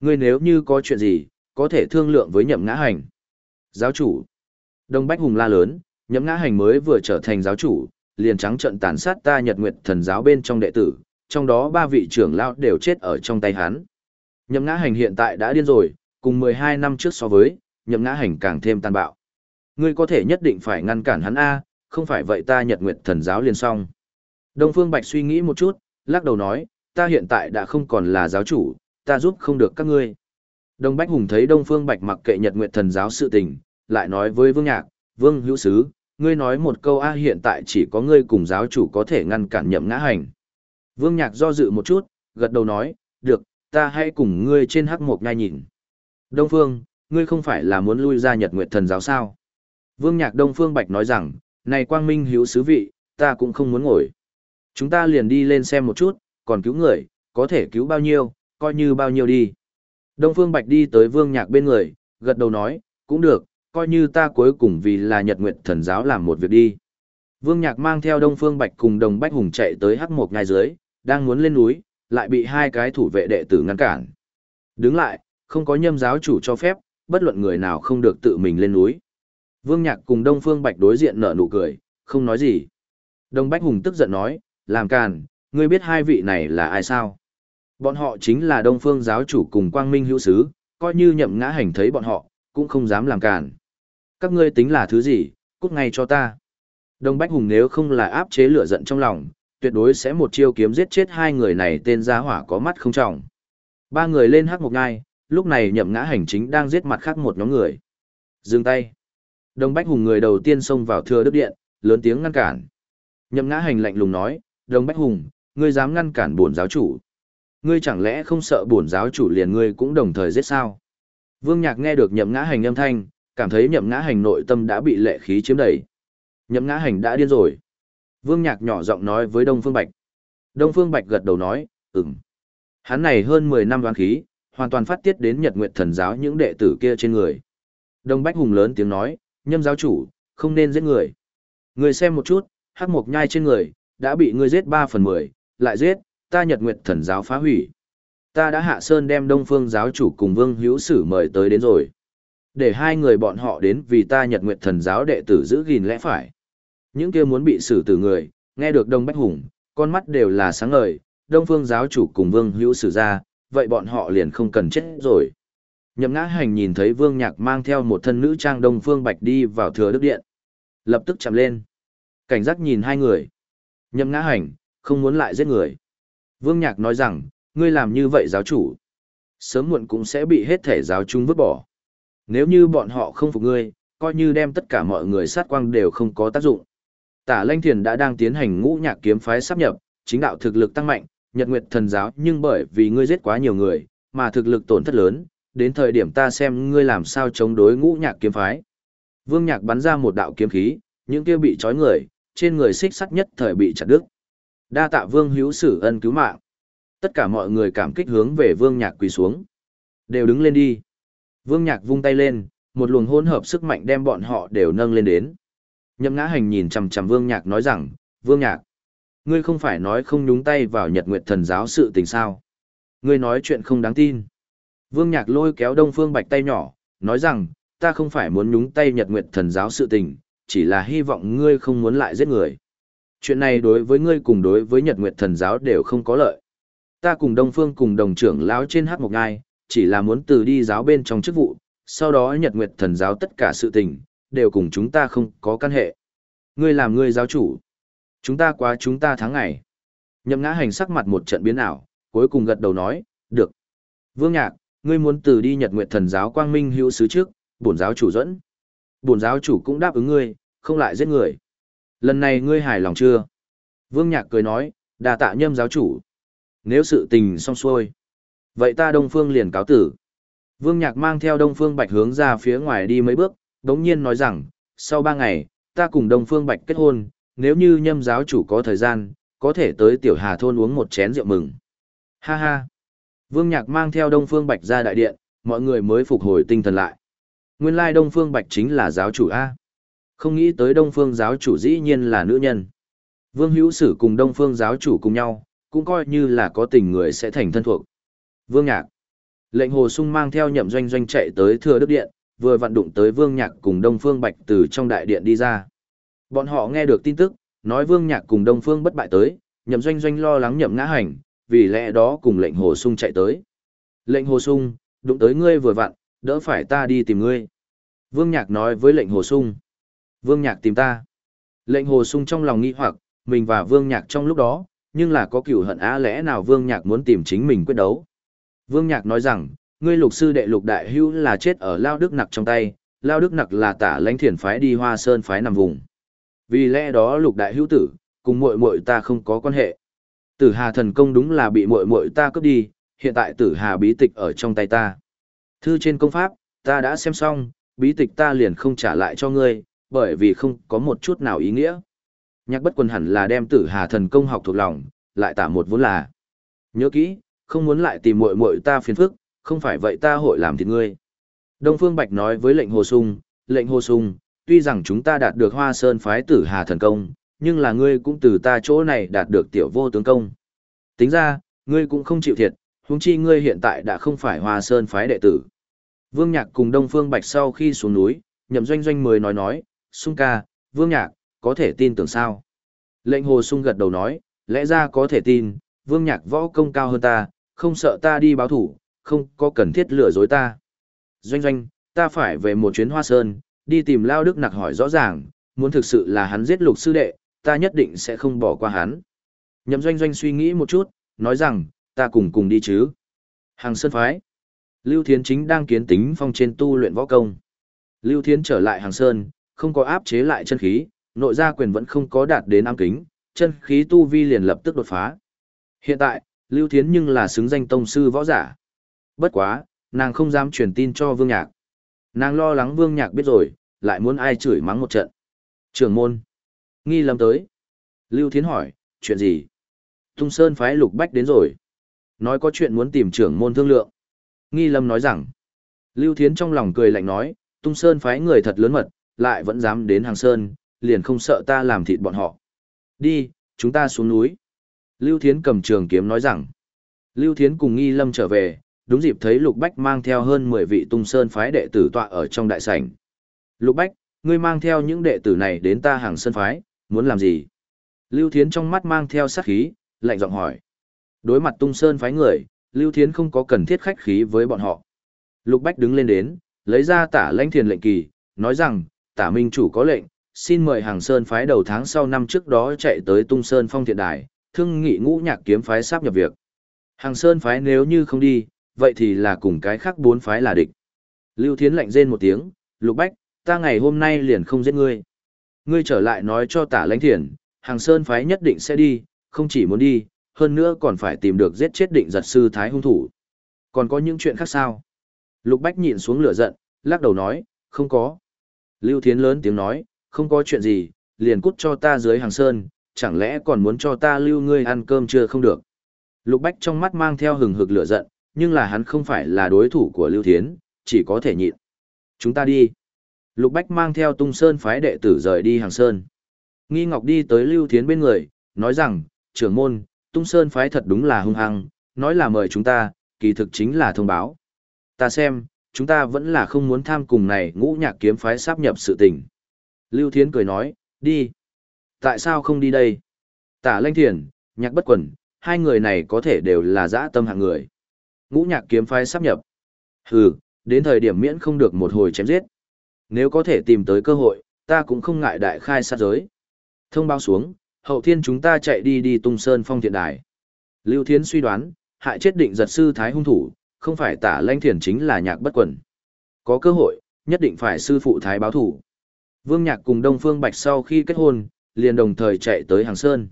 Ngươi nếu như có chuyện gì, có thể thương lượng với nhậm ngã hành. Giáo chủ. Đông Bách Hùng la lớn, nhậm ngã hành mới vừa trở thành giáo chủ, liền trắng trận tàn sát ta nhật nguyệt thần giáo bên trong đệ tử, trong đó ba vị trưởng lão đều chết ở trong tay hắn. Nhậm ngã hành hiện tại đã điên rồi, cùng 12 năm trước so với, nhậm ngã hành càng thêm tàn bạo. Ngươi có thể nhất định phải ngăn cản hắn A, không phải vậy ta nhật nguyệt thần giáo liền xong. Đông Phương Bạch suy nghĩ một chút, lắc đầu nói, ta hiện tại đã không còn là giáo chủ, ta giúp không được các ngươi. Đông Bách Hùng thấy Đông Phương Bạch mặc kệ nhật nguyệt thần giáo sự tình, lại nói với Vương Nhạc, Vương Hữu Sứ, ngươi nói một câu A hiện tại chỉ có ngươi cùng giáo chủ có thể ngăn cản nhậm ngã hành. Vương Nhạc do dự một chút, gật đầu nói, được, ta hãy cùng ngươi trên hắc mục ngay nhìn. Đông Phương, ngươi không phải là muốn lui ra Nhật Nguyệt Thần giáo sao? Vương Nhạc Đông Phương Bạch nói rằng, này quang minh hữu sứ vị, ta cũng không muốn ngồi. Chúng ta liền đi lên xem một chút, còn cứu người, có thể cứu bao nhiêu, coi như bao nhiêu đi. Đông Phương Bạch đi tới Vương Nhạc bên người, gật đầu nói, cũng được, coi như ta cuối cùng vì là Nhật Nguyệt Thần giáo làm một việc đi. Vương Nhạc mang theo Đông Phương Bạch cùng Đồng Bách Hùng chạy tới hắc một ngay dưới, đang muốn lên núi, lại bị hai cái thủ vệ đệ tử ngăn cản. Đứng lại, không có nhâm giáo chủ cho phép, bất luận người nào không được tự mình lên núi. Vương Nhạc cùng Đông Phương Bạch đối diện nở nụ cười, không nói gì. Đông Bách Hùng tức giận nói, làm càn, ngươi biết hai vị này là ai sao? Bọn họ chính là Đông Phương giáo chủ cùng Quang Minh hữu sứ, coi như nhậm ngã hành thấy bọn họ, cũng không dám làm cản Các ngươi tính là thứ gì, cút ngay cho ta. Đông Bách Hùng nếu không là áp chế lửa giận trong lòng, tuyệt đối sẽ một chiêu kiếm giết chết hai người này tên gia hỏa có mắt không trọng. Ba người lên hắc một ngai, lúc này nhậm ngã hành chính đang giết mặt khác một nhóm người. Dừng tay. Đông Bách Hùng người đầu tiên xông vào thừa đức điện, lớn tiếng ngăn cản. Nhậm ngã hành lạnh lùng nói, Đông Bách Hùng, ngươi dám ngăn cản bổn giáo chủ. Ngươi chẳng lẽ không sợ bổn giáo chủ liền ngươi cũng đồng thời giết sao? Vương Nhạc nghe được nhậm ngã hành âm thanh, cảm thấy nhậm ngã hành nội tâm đã bị lệ khí chiếm đầy. Nhậm ngã hành đã điên rồi. Vương Nhạc nhỏ giọng nói với Đông Phương Bạch. Đông Phương Bạch gật đầu nói, ừm. Hắn này hơn 10 năm đoán khí, hoàn toàn phát tiết đến Nhật Nguyệt Thần giáo những đệ tử kia trên người. Đông Bách Hùng lớn tiếng nói, nhâm giáo chủ, không nên giết người. Người xem một chút, hắc mộc nhai trên người, đã bị ngươi giết 3 phần 10, lại giết, ta Nhật Nguyệt Thần giáo phá hủy. Ta đã hạ sơn đem Đông Phương giáo chủ cùng Vương Hữu Sử mời tới đến rồi. Để hai người bọn họ đến vì ta Nhật Nguyệt Thần giáo đệ tử giữ gìn lẽ phải. Những kia muốn bị xử tử người, nghe được Đông Bách Hùng, con mắt đều là sáng ngời, Đông Phương giáo chủ cùng Vương Hữu Sử ra, vậy bọn họ liền không cần chết rồi. Nhậm ngã hành nhìn thấy Vương Nhạc mang theo một thân nữ trang Đông Phương Bạch đi vào thừa đức điện. Lập tức chạm lên. Cảnh giác nhìn hai người. Nhậm ngã hành, không muốn lại giết người. Vương Nhạc nói rằng, ngươi làm như vậy giáo chủ. Sớm muộn cũng sẽ bị hết thể giáo chung vứt bỏ. Nếu như bọn họ không phục ngươi, coi như đem tất cả mọi người sát quang đều không có tác dụng. Tả Lanh Thiền đã đang tiến hành ngũ nhạc kiếm phái sắp nhập, chính đạo thực lực tăng mạnh, Nhật Nguyệt thần giáo nhưng bởi vì ngươi giết quá nhiều người, mà thực lực tổn thất lớn, đến thời điểm ta xem ngươi làm sao chống đối ngũ nhạc kiếm phái. Vương Nhạc bắn ra một đạo kiếm khí, những kia bị trói người, trên người xích sắt nhất thời bị chặt đứt. Đa tạ Vương Hữu Sử ân cứu mạng. Tất cả mọi người cảm kích hướng về Vương Nhạc quỳ xuống. Đều đứng lên đi. Vương Nhạc vung tay lên, một luồng hỗn hợp sức mạnh đem bọn họ đều nâng lên đến. Nhậm ngã hành nhìn chằm chằm Vương Nhạc nói rằng, Vương Nhạc, ngươi không phải nói không nhúng tay vào Nhật Nguyệt Thần giáo sự tình sao? Ngươi nói chuyện không đáng tin. Vương Nhạc lôi kéo Đông Phương Bạch tay nhỏ, nói rằng, ta không phải muốn nhúng tay Nhật Nguyệt Thần giáo sự tình, chỉ là hy vọng ngươi không muốn lại giết người. Chuyện này đối với ngươi cùng đối với Nhật Nguyệt Thần giáo đều không có lợi. Ta cùng Đông Phương cùng đồng trưởng lão trên hát một ngai, chỉ là muốn từ đi giáo bên trong chức vụ, sau đó Nhật Nguyệt Thần giáo tất cả sự tình, đều cùng chúng ta không có căn hệ. Ngươi làm ngươi giáo chủ. Chúng ta quá chúng ta tháng ngày. Nhậm ngã hành sắc mặt một trận biến ảo, cuối cùng gật đầu nói, được. Vương Nhạc, ngươi muốn từ đi Nhật Nguyệt Thần giáo Quang Minh hữu sứ trước, bổn giáo chủ dẫn. Bổn giáo chủ cũng đáp ứng ngươi, không lại giết người. Lần này ngươi hài lòng chưa? Vương Nhạc cười nói, đà tạ nhâm giáo chủ. Nếu sự tình xong xuôi, vậy ta Đông Phương liền cáo tử. Vương Nhạc mang theo Đông Phương Bạch hướng ra phía ngoài đi mấy bước, đống nhiên nói rằng, sau ba ngày, ta cùng Đông Phương Bạch kết hôn, nếu như nhâm giáo chủ có thời gian, có thể tới Tiểu Hà Thôn uống một chén rượu mừng. Ha ha! Vương Nhạc mang theo Đông Phương Bạch ra đại điện, mọi người mới phục hồi tinh thần lại. Nguyên lai Đông Phương Bạch chính là giáo chủ A. Không nghĩ tới Đông Phương giáo chủ dĩ nhiên là nữ nhân. Vương Hữu Sử cùng Đông Phương giáo chủ cùng nhau, cũng coi như là có tình người sẽ thành thân thuộc. Vương Nhạc. Lệnh Hồ Sung mang theo nhậm doanh doanh chạy tới Thừa Đức Điện, vừa vặn đụng tới Vương Nhạc cùng Đông Phương Bạch từ trong đại điện đi ra. Bọn họ nghe được tin tức, nói Vương Nhạc cùng Đông Phương bất bại tới, nhậm doanh doanh lo lắng nhậm ngã hành, vì lẽ đó cùng lệnh Hồ Sung chạy tới. Lệnh Hồ Sung, đụng tới ngươi vừa vặn, đỡ phải ta đi tìm ngươi. Vương Nhạc nói với lệnh Hồ Sung. Vương Nhạc tìm ta. Lệnh hồ sung trong lòng nghi hoặc, mình và Vương Nhạc trong lúc đó, nhưng là có cửu hận á lẽ nào Vương Nhạc muốn tìm chính mình quyết đấu. Vương Nhạc nói rằng, ngươi lục sư đệ lục đại hữu là chết ở Lao Đức Nặc trong tay, Lao Đức Nặc là tả lãnh thiền phái đi hoa sơn phái nằm vùng. Vì lẽ đó lục đại hữu tử, cùng muội muội ta không có quan hệ. Tử Hà thần công đúng là bị muội muội ta cướp đi, hiện tại Tử Hà bí tịch ở trong tay ta. Thư trên công pháp, ta đã xem xong, bí tịch ta liền không trả lại cho ngươi, bởi vì không có một chút nào ý nghĩa. Nhạc bất quần hẳn là đem Tử Hà thần công học thuộc lòng, lại tả một vốn là. Nhớ kỹ, không muốn lại tìm muội muội ta phiền phức, không phải vậy ta hội làm thịt ngươi. Đông Phương Bạch nói với lệnh Hồ Sung, lệnh Hồ Sung, tuy rằng chúng ta đạt được Hoa Sơn phái Tử Hà thần công, nhưng là ngươi cũng từ ta chỗ này đạt được tiểu vô tướng công. Tính ra, ngươi cũng không chịu thiệt, huống chi ngươi hiện tại đã không phải Hoa Sơn phái đệ tử. Vương Nhạc cùng Đông Phương Bạch sau khi xuống núi, Nhậm Doanh Doanh mới nói nói, Sung ca, Vương Nhạc, có thể tin tưởng sao? Lệnh Hồ Sung gật đầu nói, lẽ ra có thể tin, Vương Nhạc võ công cao hơn ta, không sợ ta đi báo thủ, không có cần thiết lừa dối ta. Doanh Doanh, ta phải về một chuyến Hoa Sơn, đi tìm Lao Đức Nặc hỏi rõ ràng, muốn thực sự là hắn giết lục sư đệ, ta nhất định sẽ không bỏ qua hắn. Nhậm doanh doanh suy nghĩ một chút, nói rằng, ta cùng cùng đi chứ. Hàng sơn phái. Lưu Thiến chính đang kiến tính phong trên tu luyện võ công. Lưu Thiến trở lại hàng sơn, không có áp chế lại chân khí, nội gia quyền vẫn không có đạt đến ám kính, chân khí tu vi liền lập tức đột phá. Hiện tại, Lưu Thiến nhưng là xứng danh tông sư võ giả. Bất quá, nàng không dám truyền tin cho Vương Nhạc. Nàng lo lắng Vương Nhạc biết rồi, lại muốn ai chửi mắng một trận. Trưởng môn. Nghi lâm tới. Lưu Thiến hỏi, chuyện gì? Tung Sơn phái lục bách đến rồi. Nói có chuyện muốn tìm trưởng môn thương lượng. Nghi lâm nói rằng, Lưu Thiến trong lòng cười lạnh nói, Tung Sơn phái người thật lớn mật, lại vẫn dám đến hàng Sơn, liền không sợ ta làm thịt bọn họ. Đi, chúng ta xuống núi. Lưu Thiến cầm trường kiếm nói rằng, Lưu Thiến cùng Nghi lâm trở về, đúng dịp thấy Lục Bách mang theo hơn 10 vị Tung Sơn phái đệ tử tọa ở trong đại sảnh. Lục Bách, ngươi mang theo những đệ tử này đến ta hàng Sơn phái, muốn làm gì? Lưu Thiến trong mắt mang theo sát khí, lạnh giọng hỏi. Đối mặt tung sơn phái người, Lưu Thiến không có cần thiết khách khí với bọn họ. Lục Bách đứng lên đến, lấy ra tả lãnh thiền lệnh kỳ, nói rằng, tả minh chủ có lệnh, xin mời hàng sơn phái đầu tháng sau năm trước đó chạy tới tung sơn phong thiện đài, thương nghị ngũ nhạc kiếm phái sắp nhập việc. Hàng sơn phái nếu như không đi, vậy thì là cùng cái khác bốn phái là địch. Lưu Thiến lạnh rên một tiếng, Lục Bách, ta ngày hôm nay liền không giết ngươi. Ngươi trở lại nói cho tả lãnh thiền, hàng sơn phái nhất định sẽ đi, không chỉ muốn đi, hơn nữa còn phải tìm được giết chết định giật sư thái hung thủ. Còn có những chuyện khác sao? Lục Bách nhìn xuống lửa giận, lắc đầu nói, không có. Lưu Thiến lớn tiếng nói, không có chuyện gì, liền cút cho ta dưới hàng sơn, chẳng lẽ còn muốn cho ta lưu ngươi ăn cơm chưa không được. Lục Bách trong mắt mang theo hừng hực lửa giận, nhưng là hắn không phải là đối thủ của Lưu Thiến, chỉ có thể nhịn. Chúng ta đi. Lục Bách mang theo tung sơn phái đệ tử rời đi hàng sơn. Nghi Ngọc đi tới Lưu Thiến bên người, nói rằng, trưởng môn, tung sơn phái thật đúng là hung hăng, nói là mời chúng ta, kỳ thực chính là thông báo. Ta xem, chúng ta vẫn là không muốn tham cùng này ngũ nhạc kiếm phái sáp nhập sự tình. Lưu Thiến cười nói, đi. Tại sao không đi đây? Tả Lanh Thiền, nhạc bất quần, hai người này có thể đều là dã tâm hạng người. Ngũ nhạc kiếm phái sáp nhập. Hừ, đến thời điểm miễn không được một hồi chém giết. Nếu có thể tìm tới cơ hội, ta cũng không ngại đại khai sát giới. Thông báo xuống, hậu thiên chúng ta chạy đi đi tung sơn phong thiện đài. Lưu Thiến suy đoán, hại chết định giật sư thái hung thủ, không phải tả lanh thiền chính là nhạc bất quần. Có cơ hội, nhất định phải sư phụ thái báo thủ. Vương Nhạc cùng Đông Phương Bạch sau khi kết hôn, liền đồng thời chạy tới Hàng Sơn.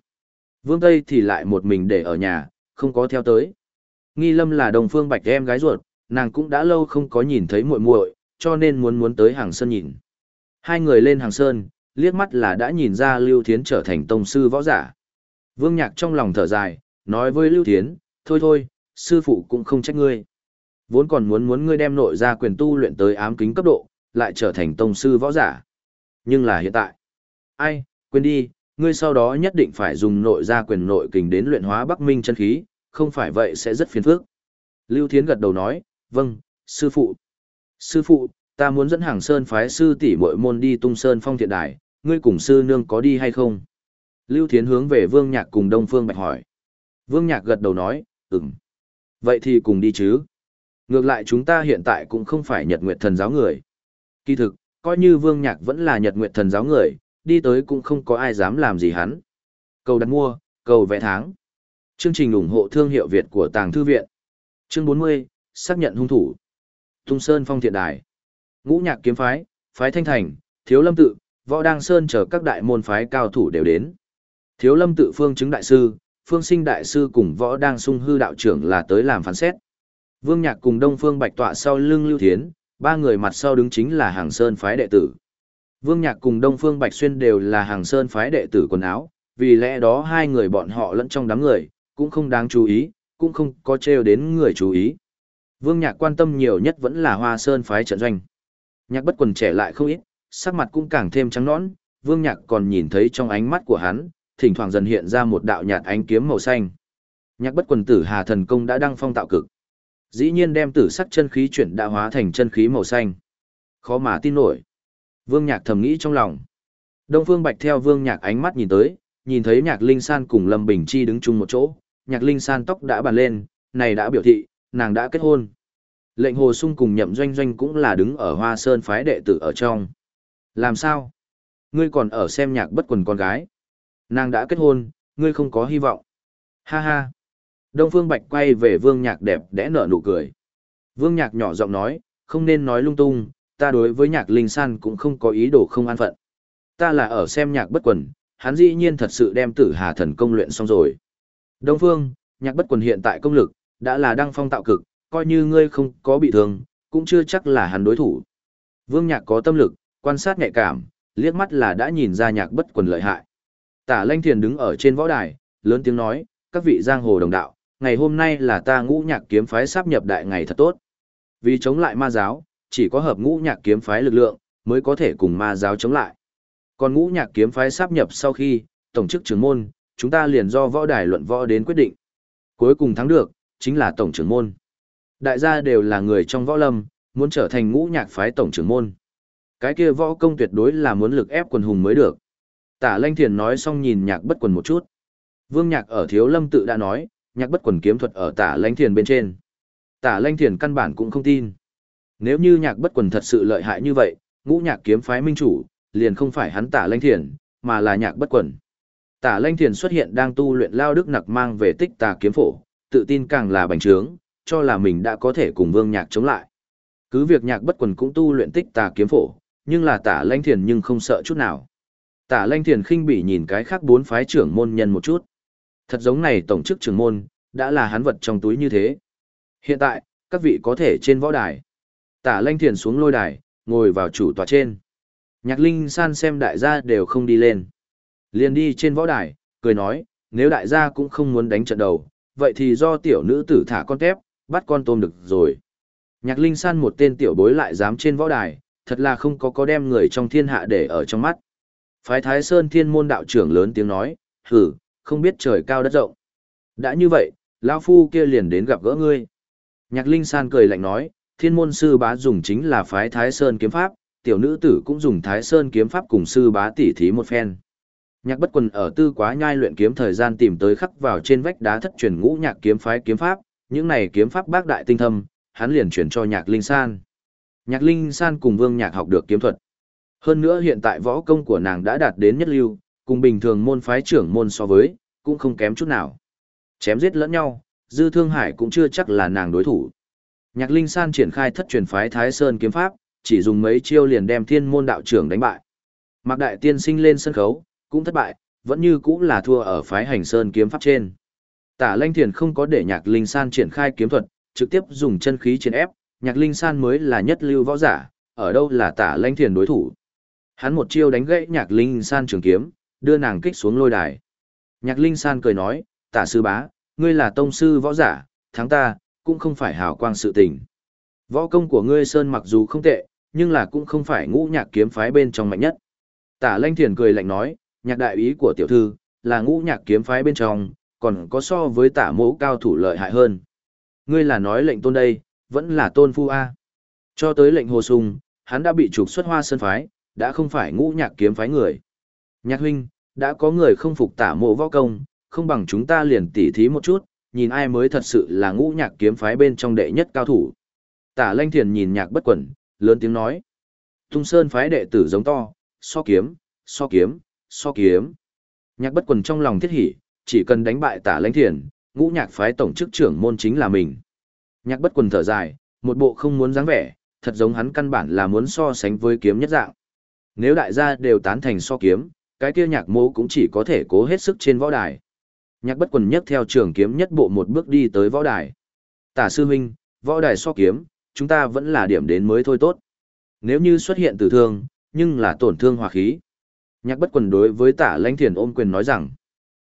Vương Tây thì lại một mình để ở nhà, không có theo tới. Nghi Lâm là Đông Phương Bạch em gái ruột, nàng cũng đã lâu không có nhìn thấy muội muội, cho nên muốn muốn tới Hàng Sơn nhìn. Hai người lên Hàng Sơn, liếc mắt là đã nhìn ra Lưu Thiến trở thành tông sư võ giả. Vương Nhạc trong lòng thở dài, nói với Lưu Thiến, thôi thôi, sư phụ cũng không trách ngươi. Vốn còn muốn muốn ngươi đem nội ra quyền tu luyện tới ám kính cấp độ, lại trở thành tông sư võ giả. Nhưng là hiện tại. Ai, quên đi, ngươi sau đó nhất định phải dùng nội ra quyền nội kình đến luyện hóa Bắc Minh chân khí, không phải vậy sẽ rất phiền phức. Lưu Thiến gật đầu nói, vâng, sư phụ. Sư phụ, ta muốn dẫn hàng sơn phái sư tỷ muội môn đi tung sơn phong thiện đài, ngươi cùng sư nương có đi hay không? Lưu Thiến hướng về Vương Nhạc cùng Đông Phương Bạch hỏi. Vương Nhạc gật đầu nói, ừm. Vậy thì cùng đi chứ. Ngược lại chúng ta hiện tại cũng không phải nhật nguyệt thần giáo người. Kỳ thực, coi như Vương Nhạc vẫn là Nhật Nguyệt Thần giáo người, đi tới cũng không có ai dám làm gì hắn. Cầu đặt mua, cầu vẽ tháng. Chương trình ủng hộ thương hiệu Việt của Tàng Thư Viện. Chương 40, xác nhận hung thủ. Tung Sơn Phong Thiện Đài. Ngũ Nhạc Kiếm Phái, Phái Thanh Thành, Thiếu Lâm Tự, Võ Đăng Sơn chờ các đại môn phái cao thủ đều đến. Thiếu Lâm Tự Phương chứng đại sư, Phương Sinh đại sư cùng Võ Đăng Sung hư đạo trưởng là tới làm phán xét. Vương Nhạc cùng Đông Phương Bạch tọa sau lưng Lưu Thiến, ba người mặt sau đứng chính là Hàng Sơn phái đệ tử. Vương Nhạc cùng Đông Phương Bạch Xuyên đều là Hàng Sơn phái đệ tử quần áo, vì lẽ đó hai người bọn họ lẫn trong đám người, cũng không đáng chú ý, cũng không có trêu đến người chú ý. Vương Nhạc quan tâm nhiều nhất vẫn là Hoa Sơn phái trận doanh. Nhạc bất quần trẻ lại không ít, sắc mặt cũng càng thêm trắng nõn, Vương Nhạc còn nhìn thấy trong ánh mắt của hắn, thỉnh thoảng dần hiện ra một đạo nhạt ánh kiếm màu xanh. Nhạc bất quần tử Hà thần công đã đăng phong tạo cực. Dĩ nhiên đem tử sắc chân khí chuyển đã hóa thành chân khí màu xanh. Khó mà tin nổi. Vương Nhạc thầm nghĩ trong lòng. Đông Phương Bạch theo Vương Nhạc ánh mắt nhìn tới, nhìn thấy Nhạc Linh San cùng Lâm Bình Chi đứng chung một chỗ, Nhạc Linh San tóc đã bàn lên, này đã biểu thị, nàng đã kết hôn. Lệnh Hồ Sung cùng Nhậm Doanh Doanh cũng là đứng ở Hoa Sơn phái đệ tử ở trong. Làm sao? Ngươi còn ở xem nhạc bất quần con gái. Nàng đã kết hôn, ngươi không có hy vọng. Ha ha. Đông Phương Bạch quay về Vương Nhạc đẹp đẽ nở nụ cười. Vương Nhạc nhỏ giọng nói, không nên nói lung tung, ta đối với Nhạc Linh San cũng không có ý đồ không an phận. Ta là ở xem nhạc bất quần, hắn dĩ nhiên thật sự đem tử hà thần công luyện xong rồi. Đông Phương, nhạc bất quần hiện tại công lực, đã là đăng phong tạo cực, coi như ngươi không có bị thương, cũng chưa chắc là hắn đối thủ. Vương Nhạc có tâm lực, quan sát nhạy cảm, liếc mắt là đã nhìn ra nhạc bất quần lợi hại. Tả Lanh Thiền đứng ở trên võ đài, lớn tiếng nói, các vị giang hồ đồng đạo, ngày hôm nay là ta ngũ nhạc kiếm phái sắp nhập đại ngày thật tốt. Vì chống lại ma giáo, chỉ có hợp ngũ nhạc kiếm phái lực lượng, mới có thể cùng ma giáo chống lại. Còn ngũ nhạc kiếm phái sắp nhập sau khi, tổng chức trưởng môn, chúng ta liền do võ đài luận võ đến quyết định. Cuối cùng thắng được, chính là tổng trưởng môn. Đại gia đều là người trong võ lâm, muốn trở thành ngũ nhạc phái tổng trưởng môn. Cái kia võ công tuyệt đối là muốn lực ép quần hùng mới được. Tả Lanh Thiền nói xong nhìn nhạc bất quần một chút. Vương nhạc ở thiếu lâm tự đã nói, nhạc bất quần kiếm thuật ở tả Lanh Thiền bên trên. Tả Lanh Thiền căn bản cũng không tin. Nếu như nhạc bất quần thật sự lợi hại như vậy, ngũ nhạc kiếm phái minh chủ, liền không phải hắn tả Lanh Thiền, mà là nhạc bất quần. Tả Lanh Thiền xuất hiện đang tu luyện lao đức nặc mang về tích tà kiếm phổ, tự tin càng là bành trướng, cho là mình đã có thể cùng vương nhạc chống lại. Cứ việc nhạc bất quần cũng tu luyện tích tà kiếm phổ, nhưng là tả lanh thiền nhưng không sợ chút nào. Tả lanh thiền khinh bỉ nhìn cái khác bốn phái trưởng môn nhân một chút. Thật giống này tổng chức trưởng môn, đã là hắn vật trong túi như thế. Hiện tại, các vị có thể trên võ đài. Tả lanh thiền xuống lôi đài, ngồi vào chủ tòa trên. Nhạc linh san xem đại gia đều không đi lên. Liền đi trên võ đài, cười nói, nếu đại gia cũng không muốn đánh trận đầu, vậy thì do tiểu nữ tử thả con tép, bắt con tôm được rồi. Nhạc linh san một tên tiểu bối lại dám trên võ đài, thật là không có có đem người trong thiên hạ để ở trong mắt. Phái Thái Sơn thiên môn đạo trưởng lớn tiếng nói, hử, không biết trời cao đất rộng. Đã như vậy, lão Phu kia liền đến gặp gỡ ngươi. Nhạc Linh San cười lạnh nói, thiên môn sư bá dùng chính là phái Thái Sơn kiếm pháp, tiểu nữ tử cũng dùng Thái Sơn kiếm pháp cùng sư bá tỉ thí một phen. Nhạc bất quần ở tư quá nhai luyện kiếm thời gian tìm tới khắc vào trên vách đá thất truyền ngũ nhạc kiếm phái kiếm pháp, những này kiếm pháp bác đại tinh thâm, hắn liền chuyển cho nhạc linh san. Nhạc linh san cùng vương nhạc học được kiếm thuật. Hơn nữa hiện tại võ công của nàng đã đạt đến nhất lưu, cùng bình thường môn phái trưởng môn so với, cũng không kém chút nào. Chém giết lẫn nhau, dư thương hải cũng chưa chắc là nàng đối thủ. Nhạc linh san triển khai thất truyền phái Thái Sơn kiếm pháp, chỉ dùng mấy chiêu liền đem thiên môn đạo trưởng đánh bại. Mạc đại tiên sinh lên sân khấu, cũng thất bại, vẫn như cũng là thua ở phái hành sơn kiếm pháp trên. Tả Lanh Thiền không có để Nhạc Linh San triển khai kiếm thuật, trực tiếp dùng chân khí chiến ép, Nhạc Linh San mới là nhất lưu võ giả, ở đâu là Tả Lanh Thiền đối thủ. Hắn một chiêu đánh gãy Nhạc Linh San trường kiếm, đưa nàng kích xuống lôi đài. Nhạc Linh San cười nói, Tả sư bá, ngươi là tông sư võ giả, thắng ta, cũng không phải hào quang sự tình. Võ công của ngươi Sơn mặc dù không tệ, nhưng là cũng không phải ngũ nhạc kiếm phái bên trong mạnh nhất. Tả Lanh Thiền cười lạnh nói, nhạc đại ý của tiểu thư, là ngũ nhạc kiếm phái bên trong, còn có so với tả mẫu cao thủ lợi hại hơn. Ngươi là nói lệnh tôn đây, vẫn là tôn phu A. Cho tới lệnh hồ sung, hắn đã bị trục xuất hoa sơn phái, đã không phải ngũ nhạc kiếm phái người. Nhạc huynh, đã có người không phục tả mộ võ công, không bằng chúng ta liền tỉ thí một chút, nhìn ai mới thật sự là ngũ nhạc kiếm phái bên trong đệ nhất cao thủ. Tả lanh thiền nhìn nhạc bất quẩn, lớn tiếng nói. Tung Sơn phái đệ tử giống to, so kiếm, so kiếm, so kiếm. Nhạc bất quần trong lòng thiết hỉ, chỉ cần đánh bại tả lãnh thiền, ngũ nhạc phái tổng chức trưởng môn chính là mình. Nhạc bất quần thở dài, một bộ không muốn dáng vẻ, thật giống hắn căn bản là muốn so sánh với kiếm nhất dạng. Nếu đại gia đều tán thành so kiếm, cái kia nhạc mô cũng chỉ có thể cố hết sức trên võ đài. Nhạc bất quần nhất theo trường kiếm nhất bộ một bước đi tới võ đài. Tả sư huynh, võ đài so kiếm, chúng ta vẫn là điểm đến mới thôi tốt. Nếu như xuất hiện tử thương, nhưng là tổn thương hòa khí. Nhạc bất quần đối với tả lãnh thiền ôm quyền nói rằng,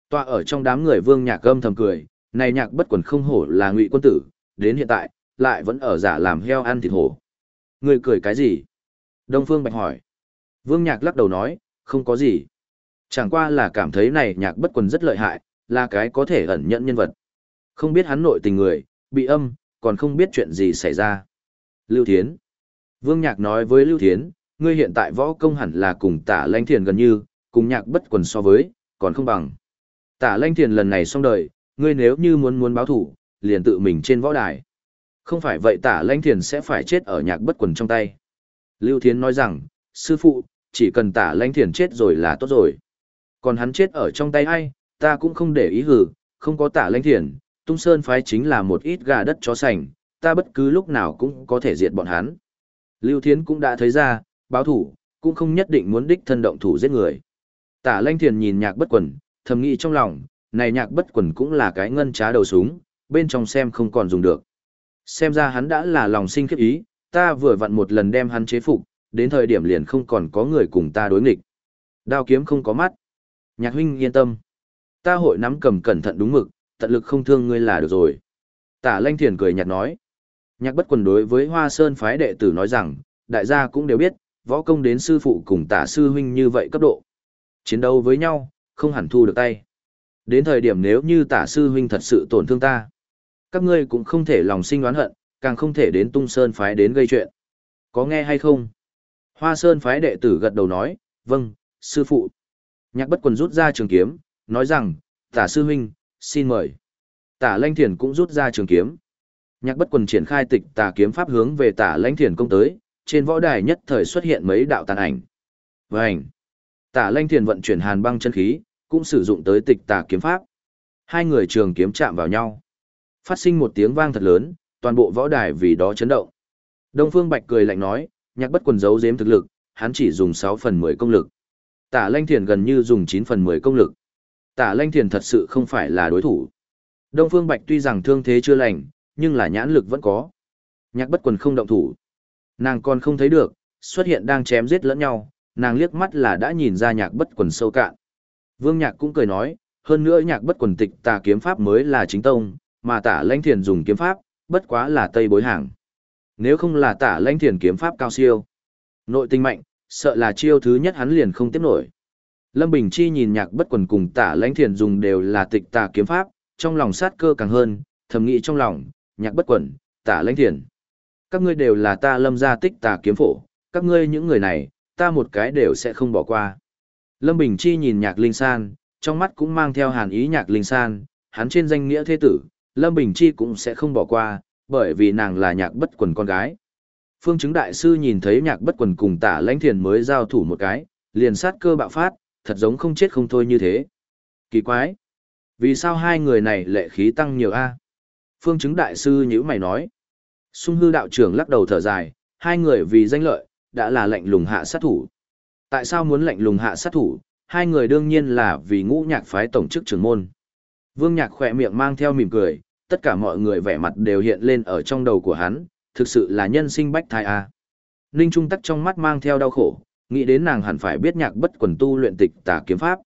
tọa ở trong đám người vương nhạc âm thầm cười, này nhạc bất quần không hổ là ngụy quân tử, đến hiện tại, lại vẫn ở giả làm heo ăn thịt hổ. Người cười cái gì? Đông Phương Bạch hỏi. Vương nhạc lắc đầu nói, không có gì. Chẳng qua là cảm thấy này nhạc bất quần rất lợi hại, là cái có thể ẩn nhận nhân vật. Không biết hắn nội tình người, bị âm, còn không biết chuyện gì xảy ra. Lưu Thiến. Vương Nhạc nói với Lưu Thiến, ngươi hiện tại võ công hẳn là cùng tả lanh thiền gần như, cùng nhạc bất quần so với, còn không bằng. Tả lanh thiền lần này xong đời, ngươi nếu như muốn muốn báo thủ, liền tự mình trên võ đài. Không phải vậy tả lanh thiền sẽ phải chết ở nhạc bất quần trong tay. Lưu Thiến nói rằng, sư phụ, chỉ cần tả lanh thiền chết rồi là tốt rồi. Còn hắn chết ở trong tay ai, ta cũng không để ý hử, không có tả lanh thiền, tung sơn phái chính là một ít gà đất chó sành, ta bất cứ lúc nào cũng có thể diệt bọn hắn. Lưu Thiến cũng đã thấy ra, báo thủ, cũng không nhất định muốn đích thân động thủ giết người. Tả lanh thiền nhìn nhạc bất quần, thầm nghĩ trong lòng, này nhạc bất quần cũng là cái ngân trá đầu súng, bên trong xem không còn dùng được. Xem ra hắn đã là lòng sinh khiếp ý, ta vừa vặn một lần đem hắn chế phục, đến thời điểm liền không còn có người cùng ta đối nghịch. Đao kiếm không có mắt. Nhạc huynh yên tâm. Ta hội nắm cầm cẩn thận đúng mực, tận lực không thương ngươi là được rồi. Tả lanh thiền cười nhạt nói. Nhạc bất quần đối với Hoa Sơn phái đệ tử nói rằng, đại gia cũng đều biết, võ công đến sư phụ cùng tả sư huynh như vậy cấp độ. Chiến đấu với nhau, không hẳn thu được tay. Đến thời điểm nếu như tả sư huynh thật sự tổn thương ta, các ngươi cũng không thể lòng sinh oán hận, càng không thể đến tung sơn phái đến gây chuyện. Có nghe hay không? Hoa Sơn phái đệ tử gật đầu nói, vâng, sư phụ. Nhạc bất quần rút ra trường kiếm, nói rằng, tả sư huynh, xin mời. Tả lanh thiền cũng rút ra trường kiếm. Nhạc bất quần triển khai tịch tà kiếm pháp hướng về tả lãnh thiền công tới, trên võ đài nhất thời xuất hiện mấy đạo tàn ảnh. Vành! Tả lãnh thiền vận chuyển hàn băng chân khí, cũng sử dụng tới tịch tà kiếm pháp. Hai người trường kiếm chạm vào nhau. Phát sinh một tiếng vang thật lớn, toàn bộ võ đài vì đó chấn động. Đông Phương Bạch cười lạnh nói, nhạc bất quần giấu giếm thực lực, hắn chỉ dùng 6 phần 10 công lực. Tả Lanh Thiền gần như dùng 9 phần 10 công lực. Tả Lanh Thiền thật sự không phải là đối thủ. Đông Phương Bạch tuy rằng thương thế chưa lành, nhưng là nhãn lực vẫn có. Nhạc bất quần không động thủ. Nàng còn không thấy được, xuất hiện đang chém giết lẫn nhau, nàng liếc mắt là đã nhìn ra nhạc bất quần sâu cạn. Vương nhạc cũng cười nói, hơn nữa nhạc bất quần tịch tà kiếm pháp mới là chính tông, mà tả lãnh thiền dùng kiếm pháp, bất quá là tây bối hàng. Nếu không là tả lãnh thiền kiếm pháp cao siêu, nội tinh mạnh, sợ là chiêu thứ nhất hắn liền không tiếp nổi. Lâm Bình Chi nhìn nhạc bất quần cùng tả lãnh thiền dùng đều là tịch tà kiếm pháp, trong lòng sát cơ càng hơn, thầm nghĩ trong lòng, nhạc bất quẩn, tả lãnh thiền. Các ngươi đều là ta lâm gia tích tà kiếm phổ, các ngươi những người này, ta một cái đều sẽ không bỏ qua. Lâm Bình Chi nhìn nhạc linh san, trong mắt cũng mang theo hàn ý nhạc linh san, hắn trên danh nghĩa thế tử, Lâm Bình Chi cũng sẽ không bỏ qua, bởi vì nàng là nhạc bất quần con gái. Phương chứng đại sư nhìn thấy nhạc bất quần cùng tả lãnh thiền mới giao thủ một cái, liền sát cơ bạo phát, thật giống không chết không thôi như thế. Kỳ quái! Vì sao hai người này lệ khí tăng nhiều a? Phương chứng đại sư nhữ mày nói. Sung hư đạo trưởng lắc đầu thở dài, hai người vì danh lợi, đã là lệnh lùng hạ sát thủ. Tại sao muốn lệnh lùng hạ sát thủ? Hai người đương nhiên là vì ngũ nhạc phái tổng chức trưởng môn. Vương nhạc khỏe miệng mang theo mỉm cười, tất cả mọi người vẻ mặt đều hiện lên ở trong đầu của hắn, thực sự là nhân sinh bách thai a. Ninh Trung Tắc trong mắt mang theo đau khổ, nghĩ đến nàng hẳn phải biết nhạc bất quần tu luyện tịch tả kiếm pháp.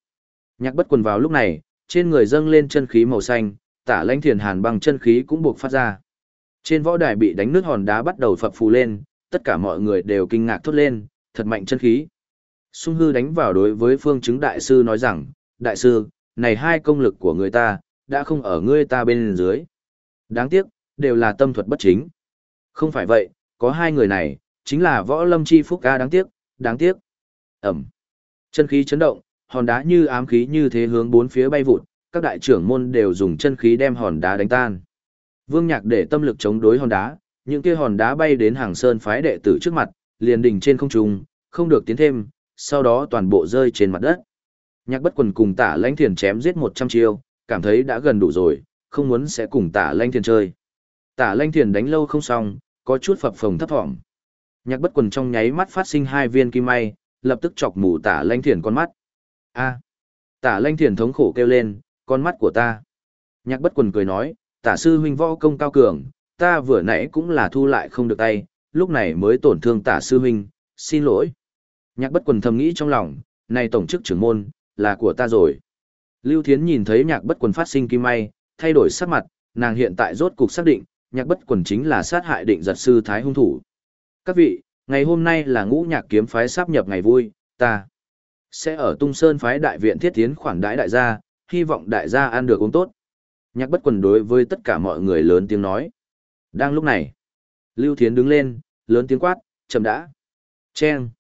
Nhạc bất quần vào lúc này, trên người dâng lên chân khí màu xanh, tả lãnh thiền hàn bằng chân khí cũng buộc phát ra. Trên võ đài bị đánh nước hòn đá bắt đầu phập phù lên, tất cả mọi người đều kinh ngạc thốt lên, thật mạnh chân khí. Sung hư đánh vào đối với phương chứng đại sư nói rằng, đại sư, này hai công lực của người ta, đã không ở ngươi ta bên dưới. Đáng tiếc, đều là tâm thuật bất chính. Không phải vậy, có hai người này, chính là võ lâm chi phúc ca đáng tiếc, đáng tiếc. Ẩm. Chân khí chấn động, hòn đá như ám khí như thế hướng bốn phía bay vụt, các đại trưởng môn đều dùng chân khí đem hòn đá đánh tan. Vương Nhạc để tâm lực chống đối hòn đá, những kia hòn đá bay đến hàng sơn phái đệ tử trước mặt, liền đình trên không trung, không được tiến thêm, sau đó toàn bộ rơi trên mặt đất. Nhạc bất quần cùng tả lãnh thiền chém giết 100 chiêu, cảm thấy đã gần đủ rồi, không muốn sẽ cùng tả lãnh thiền chơi. Tả lãnh thiền đánh lâu không xong, có chút phập phồng thấp thỏm. Nhạc bất quần trong nháy mắt phát sinh hai viên kim may, lập tức chọc mù tả Lanh thiền con mắt. A. Tả Lanh thiền thống khổ kêu lên, con mắt của ta. Nhạc bất quần cười nói, tả sư huynh võ công cao cường, ta vừa nãy cũng là thu lại không được tay, lúc này mới tổn thương tả sư huynh, xin lỗi. Nhạc bất quần thầm nghĩ trong lòng, này tổng chức trưởng môn, là của ta rồi. Lưu Thiến nhìn thấy nhạc bất quần phát sinh kim may, thay đổi sắc mặt, nàng hiện tại rốt cục xác định, nhạc bất quần chính là sát hại định giật sư thái hung thủ. Các vị, ngày hôm nay là ngũ nhạc kiếm phái sắp nhập ngày vui, ta sẽ ở tung sơn phái đại viện thiết tiến khoản đãi đại gia, hy vọng đại gia ăn được uống tốt. Nhạc bất quần đối với tất cả mọi người lớn tiếng nói. Đang lúc này, Lưu Thiến đứng lên, lớn tiếng quát, chậm đã. Chen.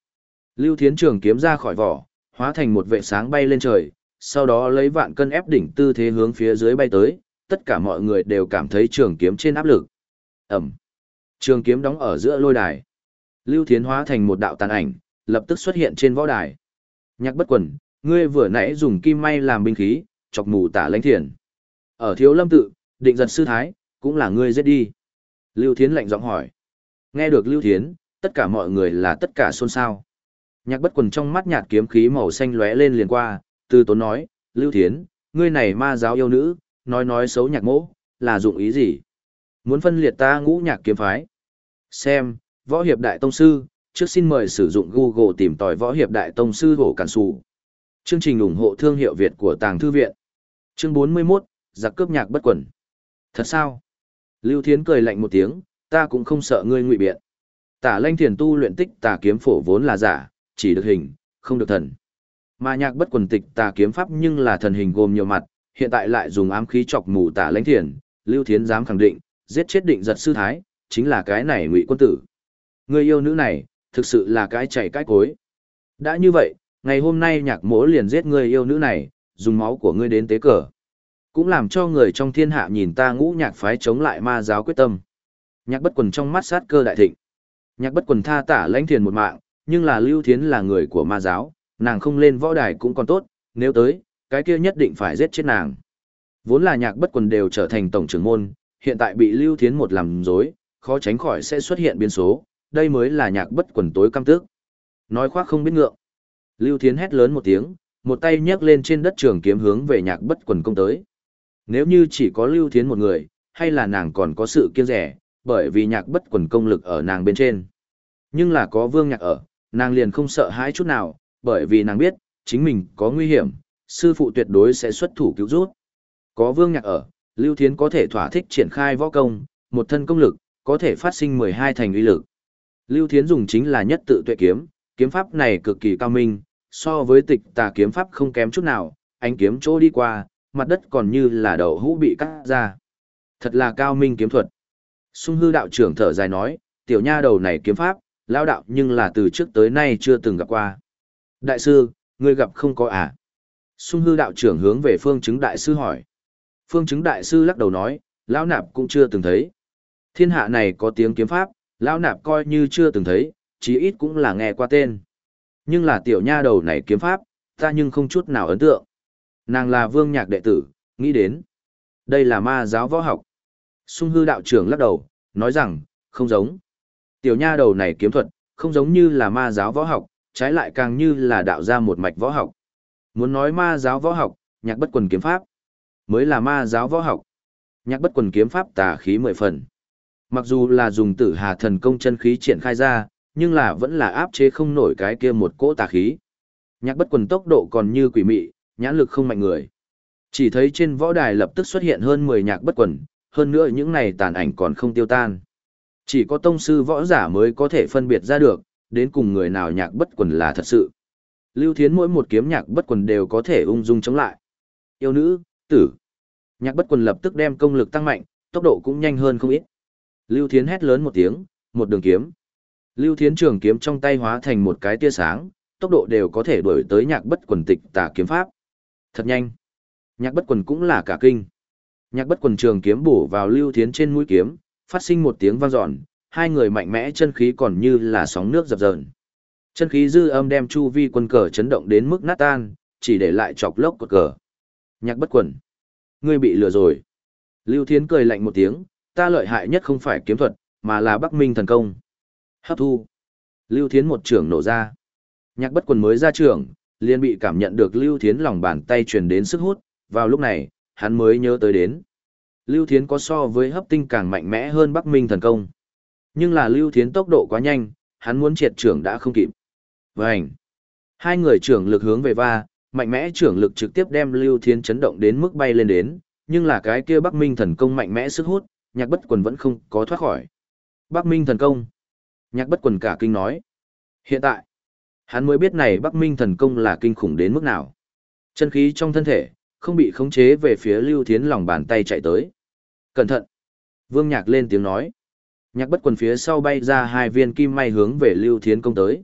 Lưu Thiến trường kiếm ra khỏi vỏ, hóa thành một vệ sáng bay lên trời, sau đó lấy vạn cân ép đỉnh tư thế hướng phía dưới bay tới, tất cả mọi người đều cảm thấy trường kiếm trên áp lực. Ẩm. Trường kiếm đóng ở giữa lôi đài. Lưu Thiến hóa thành một đạo tàn ảnh, lập tức xuất hiện trên võ đài. Nhạc bất quần, ngươi vừa nãy dùng kim may làm binh khí, chọc mù tả lãnh thiền. Ở thiếu lâm tự, định giật sư thái, cũng là ngươi giết đi. Lưu Thiến lạnh giọng hỏi. Nghe được Lưu Thiến, tất cả mọi người là tất cả xôn xao. Nhạc bất quần trong mắt nhạt kiếm khí màu xanh lóe lên liền qua, từ tốn nói, Lưu Thiến, ngươi này ma giáo yêu nữ, nói nói xấu nhạc mỗ, là dụng ý gì? Muốn phân liệt ta ngũ nhạc kiếm phái. Xem, võ hiệp đại tông sư, trước xin mời sử dụng Google tìm tòi võ hiệp đại tông sư hổ cản sù. Chương trình ủng hộ thương hiệu Việt của Tàng Thư Viện. Chương 41, giặc cướp nhạc bất quần. Thật sao? Lưu Thiến cười lạnh một tiếng, ta cũng không sợ ngươi ngụy biện. Tả lanh thiền tu luyện tích tà kiếm phổ vốn là giả, chỉ được hình, không được thần. Mà nhạc bất quần tịch tà kiếm pháp nhưng là thần hình gồm nhiều mặt, hiện tại lại dùng ám khí chọc mù tả lãnh thiền, Lưu Thiến dám khẳng định, giết chết định giật sư thái, chính là cái này ngụy quân tử. Người yêu nữ này, thực sự là cái chảy cái cối. Đã như vậy, ngày hôm nay nhạc mỗ liền giết người yêu nữ này, dùng máu của ngươi đến tế cờ. Cũng làm cho người trong thiên hạ nhìn ta ngũ nhạc phái chống lại ma giáo quyết tâm. Nhạc bất quần trong mắt sát cơ đại thịnh. Nhạc bất quần tha tả lãnh thiền một mạng, nhưng là Lưu Thiến là người của ma giáo, nàng không lên võ đài cũng còn tốt, nếu tới, cái kia nhất định phải giết chết nàng. Vốn là nhạc bất quần đều trở thành tổng trưởng môn, hiện tại bị Lưu Thiến một làm dối, khó tránh khỏi sẽ xuất hiện biến số, đây mới là nhạc bất quần tối căm tức. Nói khoác không biết ngượng. Lưu Thiến hét lớn một tiếng, một tay nhấc lên trên đất trường kiếm hướng về nhạc bất quần công tới. Nếu như chỉ có Lưu Thiến một người, hay là nàng còn có sự kiêng rẻ, bởi vì nhạc bất quần công lực ở nàng bên trên. Nhưng là có vương nhạc ở, nàng liền không sợ hãi chút nào, bởi vì nàng biết, chính mình có nguy hiểm, sư phụ tuyệt đối sẽ xuất thủ cứu rút. Có vương nhạc ở, Lưu Thiến có thể thỏa thích triển khai võ công, một thân công lực, có thể phát sinh 12 thành uy lực. Lưu Thiến dùng chính là nhất tự tuệ kiếm, kiếm pháp này cực kỳ cao minh, so với tịch tà kiếm pháp không kém chút nào, ánh kiếm chỗ đi qua, mặt đất còn như là đầu hũ bị cắt ra. Thật là cao minh kiếm thuật. Sung hư đạo trưởng thở dài nói, tiểu nha đầu này kiếm pháp, lao đạo nhưng là từ trước tới nay chưa từng gặp qua. Đại sư, ngươi gặp không có à? Sung hư đạo trưởng hướng về phương chứng đại sư hỏi. Phương chứng đại sư lắc đầu nói, lão nạp cũng chưa từng thấy. Thiên hạ này có tiếng kiếm pháp, lão nạp coi như chưa từng thấy, chí ít cũng là nghe qua tên. Nhưng là tiểu nha đầu này kiếm pháp, ta nhưng không chút nào ấn tượng. Nàng là vương nhạc đệ tử, nghĩ đến. Đây là ma giáo võ học. Sung hư đạo trưởng lắc đầu, nói rằng, không giống. Tiểu nha đầu này kiếm thuật, không giống như là ma giáo võ học, trái lại càng như là đạo ra một mạch võ học. Muốn nói ma giáo võ học, nhạc bất quần kiếm pháp, mới là ma giáo võ học. Nhạc bất quần kiếm pháp tà khí mười phần. Mặc dù là dùng tử hà thần công chân khí triển khai ra, nhưng là vẫn là áp chế không nổi cái kia một cỗ tà khí. Nhạc bất quần tốc độ còn như quỷ mị, nhãn lực không mạnh người. Chỉ thấy trên võ đài lập tức xuất hiện hơn 10 nhạc bất quần, hơn nữa những này tàn ảnh còn không tiêu tan. Chỉ có tông sư võ giả mới có thể phân biệt ra được, đến cùng người nào nhạc bất quần là thật sự. Lưu Thiến mỗi một kiếm nhạc bất quần đều có thể ung dung chống lại. Yêu nữ, tử. Nhạc bất quần lập tức đem công lực tăng mạnh, tốc độ cũng nhanh hơn không ít. Lưu Thiến hét lớn một tiếng, một đường kiếm. Lưu Thiến trường kiếm trong tay hóa thành một cái tia sáng, tốc độ đều có thể đuổi tới nhạc bất quần tịch tà kiếm pháp. Thật nhanh. Nhạc bất quần cũng là cả kinh. Nhạc bất quần trường kiếm bổ vào Lưu Thiến trên mũi kiếm, phát sinh một tiếng vang dọn, hai người mạnh mẽ chân khí còn như là sóng nước dập dờn. Chân khí dư âm đem chu vi quân cờ chấn động đến mức nát tan, chỉ để lại chọc lốc cột cờ. Nhạc bất quần. Ngươi bị lừa rồi. Lưu Thiến cười lạnh một tiếng, ta lợi hại nhất không phải kiếm thuật, mà là Bắc Minh thần công. Hấp thu. Lưu Thiến một trưởng nổ ra. Nhạc bất quần mới ra trưởng, liền bị cảm nhận được Lưu Thiến lòng bàn tay truyền đến sức hút, vào lúc này, hắn mới nhớ tới đến. Lưu Thiến có so với hấp tinh càng mạnh mẽ hơn Bắc Minh thần công. Nhưng là Lưu Thiến tốc độ quá nhanh, hắn muốn triệt trưởng đã không kịp. Vành. Hai người trưởng lực hướng về va, mạnh mẽ trưởng lực trực tiếp đem Lưu Thiến chấn động đến mức bay lên đến, nhưng là cái kia Bắc Minh thần công mạnh mẽ sức hút, nhạc bất quần vẫn không có thoát khỏi. Bắc Minh thần công. Nhạc bất quần cả kinh nói. Hiện tại, hắn mới biết này Bắc Minh thần công là kinh khủng đến mức nào. Chân khí trong thân thể, không bị khống chế về phía Lưu Thiến lòng bàn tay chạy tới. Cẩn thận! Vương Nhạc lên tiếng nói. Nhạc bất quần phía sau bay ra hai viên kim may hướng về Lưu Thiến công tới.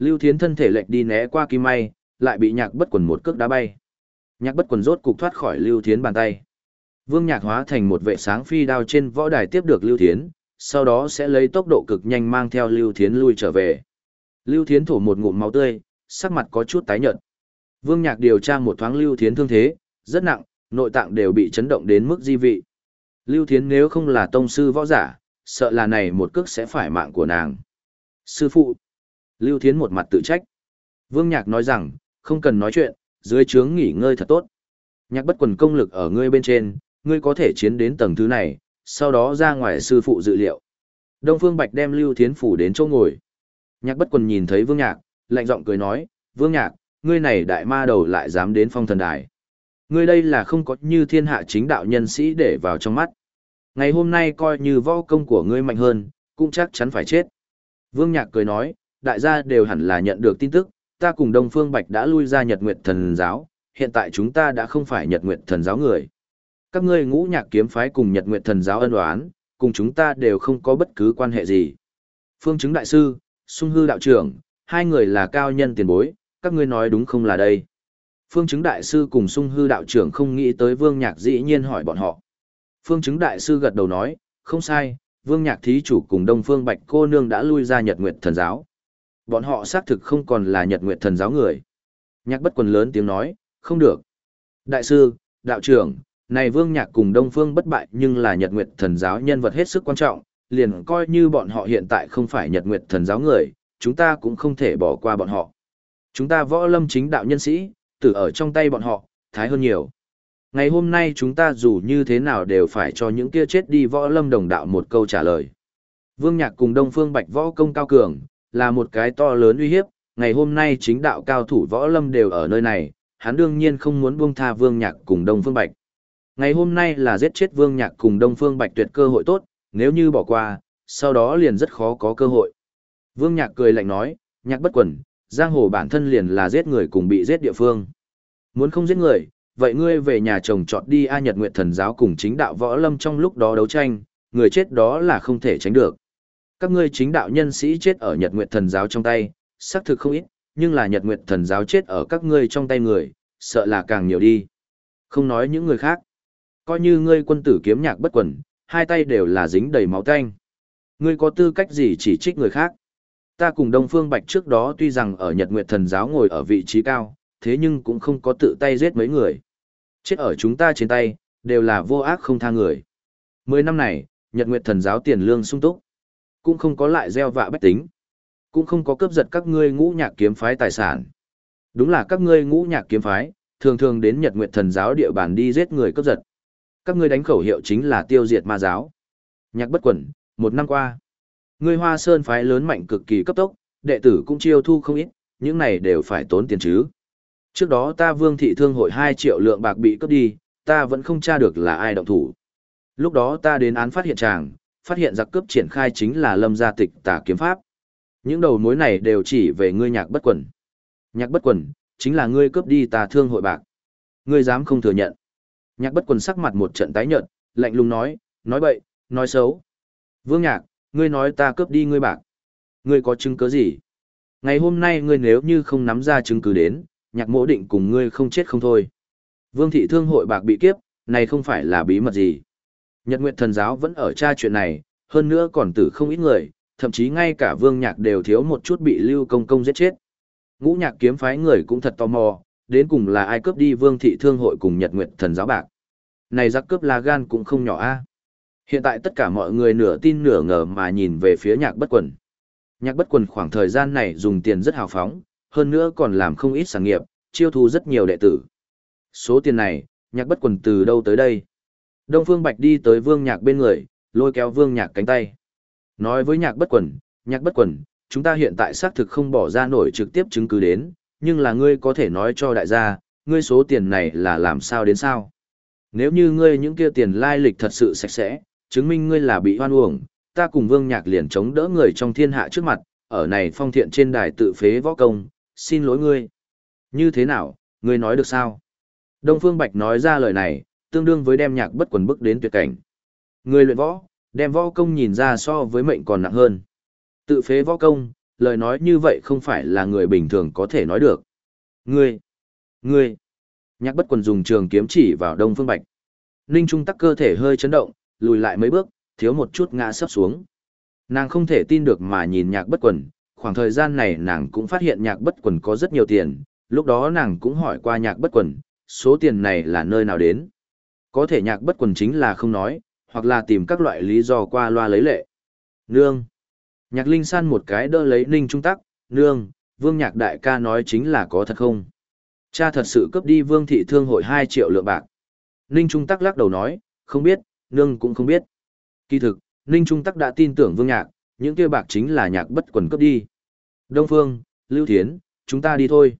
Lưu Thiến thân thể lệch đi né qua kim may, lại bị nhạc bất quần một cước đá bay. Nhạc bất quần rốt cục thoát khỏi Lưu Thiến bàn tay. Vương Nhạc hóa thành một vệ sáng phi đao trên võ đài tiếp được Lưu Thiến, sau đó sẽ lấy tốc độ cực nhanh mang theo Lưu Thiến lui trở về. Lưu Thiến thổ một ngụm máu tươi, sắc mặt có chút tái nhợt. Vương Nhạc điều tra một thoáng Lưu Thiến thương thế, rất nặng, nội tạng đều bị chấn động đến mức di vị. Lưu Thiến nếu không là tông sư võ giả, sợ là này một cước sẽ phải mạng của nàng. Sư phụ. Lưu Thiến một mặt tự trách. Vương Nhạc nói rằng, không cần nói chuyện, dưới trướng nghỉ ngơi thật tốt. Nhạc bất quần công lực ở ngươi bên trên, ngươi có thể chiến đến tầng thứ này, sau đó ra ngoài sư phụ dự liệu. Đông Phương Bạch đem Lưu Thiến phủ đến chỗ ngồi. Nhạc bất quần nhìn thấy Vương Nhạc, lạnh giọng cười nói, Vương Nhạc, ngươi này đại ma đầu lại dám đến phong thần đài. Ngươi đây là không có như thiên hạ chính đạo nhân sĩ để vào trong mắt. Ngày hôm nay coi như võ công của ngươi mạnh hơn, cũng chắc chắn phải chết. Vương Nhạc cười nói, đại gia đều hẳn là nhận được tin tức, ta cùng Đông Phương Bạch đã lui ra Nhật Nguyệt Thần Giáo, hiện tại chúng ta đã không phải Nhật Nguyệt Thần Giáo người. Các ngươi ngũ nhạc kiếm phái cùng Nhật Nguyệt Thần Giáo ân oán, cùng chúng ta đều không có bất cứ quan hệ gì. Phương chứng đại sư, sung hư đạo trưởng, hai người là cao nhân tiền bối, các ngươi nói đúng không là đây. Phương chứng đại sư cùng sung hư đạo trưởng không nghĩ tới vương nhạc dĩ nhiên hỏi bọn họ. Phương chứng đại sư gật đầu nói, không sai, vương nhạc thí chủ cùng đông phương bạch cô nương đã lui ra nhật nguyệt thần giáo. Bọn họ xác thực không còn là nhật nguyệt thần giáo người. Nhạc bất quần lớn tiếng nói, không được. Đại sư, đạo trưởng, này vương nhạc cùng đông phương bất bại nhưng là nhật nguyệt thần giáo nhân vật hết sức quan trọng, liền coi như bọn họ hiện tại không phải nhật nguyệt thần giáo người, chúng ta cũng không thể bỏ qua bọn họ. Chúng ta võ lâm chính đạo nhân sĩ, tử ở trong tay bọn họ, thái hơn nhiều. Ngày hôm nay chúng ta dù như thế nào đều phải cho những kia chết đi võ lâm đồng đạo một câu trả lời. Vương Nhạc cùng Đông Phương Bạch võ công cao cường, là một cái to lớn uy hiếp, ngày hôm nay chính đạo cao thủ võ lâm đều ở nơi này, hắn đương nhiên không muốn buông tha Vương Nhạc cùng Đông Phương Bạch. Ngày hôm nay là giết chết Vương Nhạc cùng Đông Phương Bạch tuyệt cơ hội tốt, nếu như bỏ qua, sau đó liền rất khó có cơ hội. Vương Nhạc cười lạnh nói, Nhạc bất quẩn, giang hồ bản thân liền là giết người cùng bị giết địa phương. Muốn không giết người, vậy ngươi về nhà chồng chọn đi A Nhật Nguyệt Thần giáo cùng chính đạo võ lâm trong lúc đó đấu tranh, người chết đó là không thể tránh được. Các ngươi chính đạo nhân sĩ chết ở Nhật Nguyệt Thần giáo trong tay, xác thực không ít, nhưng là Nhật Nguyệt Thần giáo chết ở các ngươi trong tay người, sợ là càng nhiều đi. Không nói những người khác. Coi như ngươi quân tử kiếm nhạc bất quần, hai tay đều là dính đầy máu tanh. Ngươi có tư cách gì chỉ trích người khác? Ta cùng Đông Phương Bạch trước đó tuy rằng ở Nhật Nguyệt Thần giáo ngồi ở vị trí cao, thế nhưng cũng không có tự tay giết mấy người. Chết ở chúng ta trên tay, đều là vô ác không tha người. Mười năm này, Nhật Nguyệt Thần giáo tiền lương sung túc, cũng không có lại gieo vạ bách tính, cũng không có cướp giật các ngươi ngũ nhạc kiếm phái tài sản. Đúng là các ngươi ngũ nhạc kiếm phái, thường thường đến Nhật Nguyệt Thần giáo địa bàn đi giết người cướp giật. Các ngươi đánh khẩu hiệu chính là tiêu diệt ma giáo. Nhạc bất quẩn, một năm qua, ngươi Hoa Sơn phái lớn mạnh cực kỳ cấp tốc, đệ tử cũng chiêu thu không ít, những này đều phải tốn tiền chứ. Trước đó ta vương thị thương hội 2 triệu lượng bạc bị cướp đi, ta vẫn không tra được là ai động thủ. Lúc đó ta đến án phát hiện chàng, phát hiện giặc cướp triển khai chính là lâm gia tịch tà kiếm pháp. Những đầu mối này đều chỉ về ngươi nhạc bất quần. Nhạc bất quần, chính là ngươi cướp đi tà thương hội bạc. Ngươi dám không thừa nhận. Nhạc bất quần sắc mặt một trận tái nhợt, lạnh lùng nói, nói bậy, nói xấu. Vương nhạc, ngươi nói ta cướp đi ngươi bạc. Ngươi có chứng cứ gì? Ngày hôm nay ngươi nếu như không nắm ra chứng cứ đến, nhạc mỗ định cùng ngươi không chết không thôi. Vương thị thương hội bạc bị kiếp, này không phải là bí mật gì. Nhật Nguyệt thần giáo vẫn ở tra chuyện này, Hơn nữa còn tử không ít người, thậm chí ngay cả vương nhạc đều thiếu một chút bị lưu công công giết chết. Ngũ nhạc kiếm phái người cũng thật tò mò, đến cùng là ai cướp đi vương thị thương hội cùng nhật nguyệt thần giáo bạc. Này giặc cướp là gan cũng không nhỏ a. Hiện tại tất cả mọi người nửa tin nửa ngờ mà nhìn về phía nhạc bất quần. Nhạc bất quần khoảng thời gian này dùng tiền rất hào phóng, hơn nữa còn làm không ít sản nghiệp, chiêu thu rất nhiều đệ tử. Số tiền này, nhạc bất quần từ đâu tới đây? Đông Phương Bạch đi tới vương nhạc bên người, lôi kéo vương nhạc cánh tay. Nói với nhạc bất quần, nhạc bất quần, chúng ta hiện tại xác thực không bỏ ra nổi trực tiếp chứng cứ đến, nhưng là ngươi có thể nói cho đại gia, ngươi số tiền này là làm sao đến sao? Nếu như ngươi những kia tiền lai lịch thật sự sạch sẽ, chứng minh ngươi là bị hoan uổng, ta cùng vương nhạc liền chống đỡ người trong thiên hạ trước mặt, ở này phong thiện trên đài tự phế võ công, xin lỗi ngươi. Như thế nào, ngươi nói được sao? Đông Phương Bạch nói ra lời này, tương đương với đem nhạc bất quần bức đến tuyệt cảnh. Người luyện võ, đem võ công nhìn ra so với mệnh còn nặng hơn. Tự phế võ công, lời nói như vậy không phải là người bình thường có thể nói được. Ngươi, ngươi, nhạc bất quần dùng trường kiếm chỉ vào Đông Phương Bạch. Ninh Trung tắc cơ thể hơi chấn động, lùi lại mấy bước, thiếu một chút ngã sấp xuống. Nàng không thể tin được mà nhìn nhạc bất quần, khoảng thời gian này nàng cũng phát hiện nhạc bất quần có rất nhiều tiền, lúc đó nàng cũng hỏi qua nhạc bất quần, số tiền này là nơi nào đến. Có thể nhạc bất quần chính là không nói, hoặc là tìm các loại lý do qua loa lấy lệ. Nương. Nhạc Linh San một cái đỡ lấy Ninh Trung Tắc, nương, vương nhạc đại ca nói chính là có thật không? Cha thật sự cướp đi vương thị thương hội 2 triệu lượng bạc. Ninh Trung Tắc lắc đầu nói, không biết, nương cũng không biết. Kỳ thực, Ninh Trung Tắc đã tin tưởng vương nhạc, những kia bạc chính là nhạc bất quần cướp đi. Đông Phương, Lưu Thiến, chúng ta đi thôi.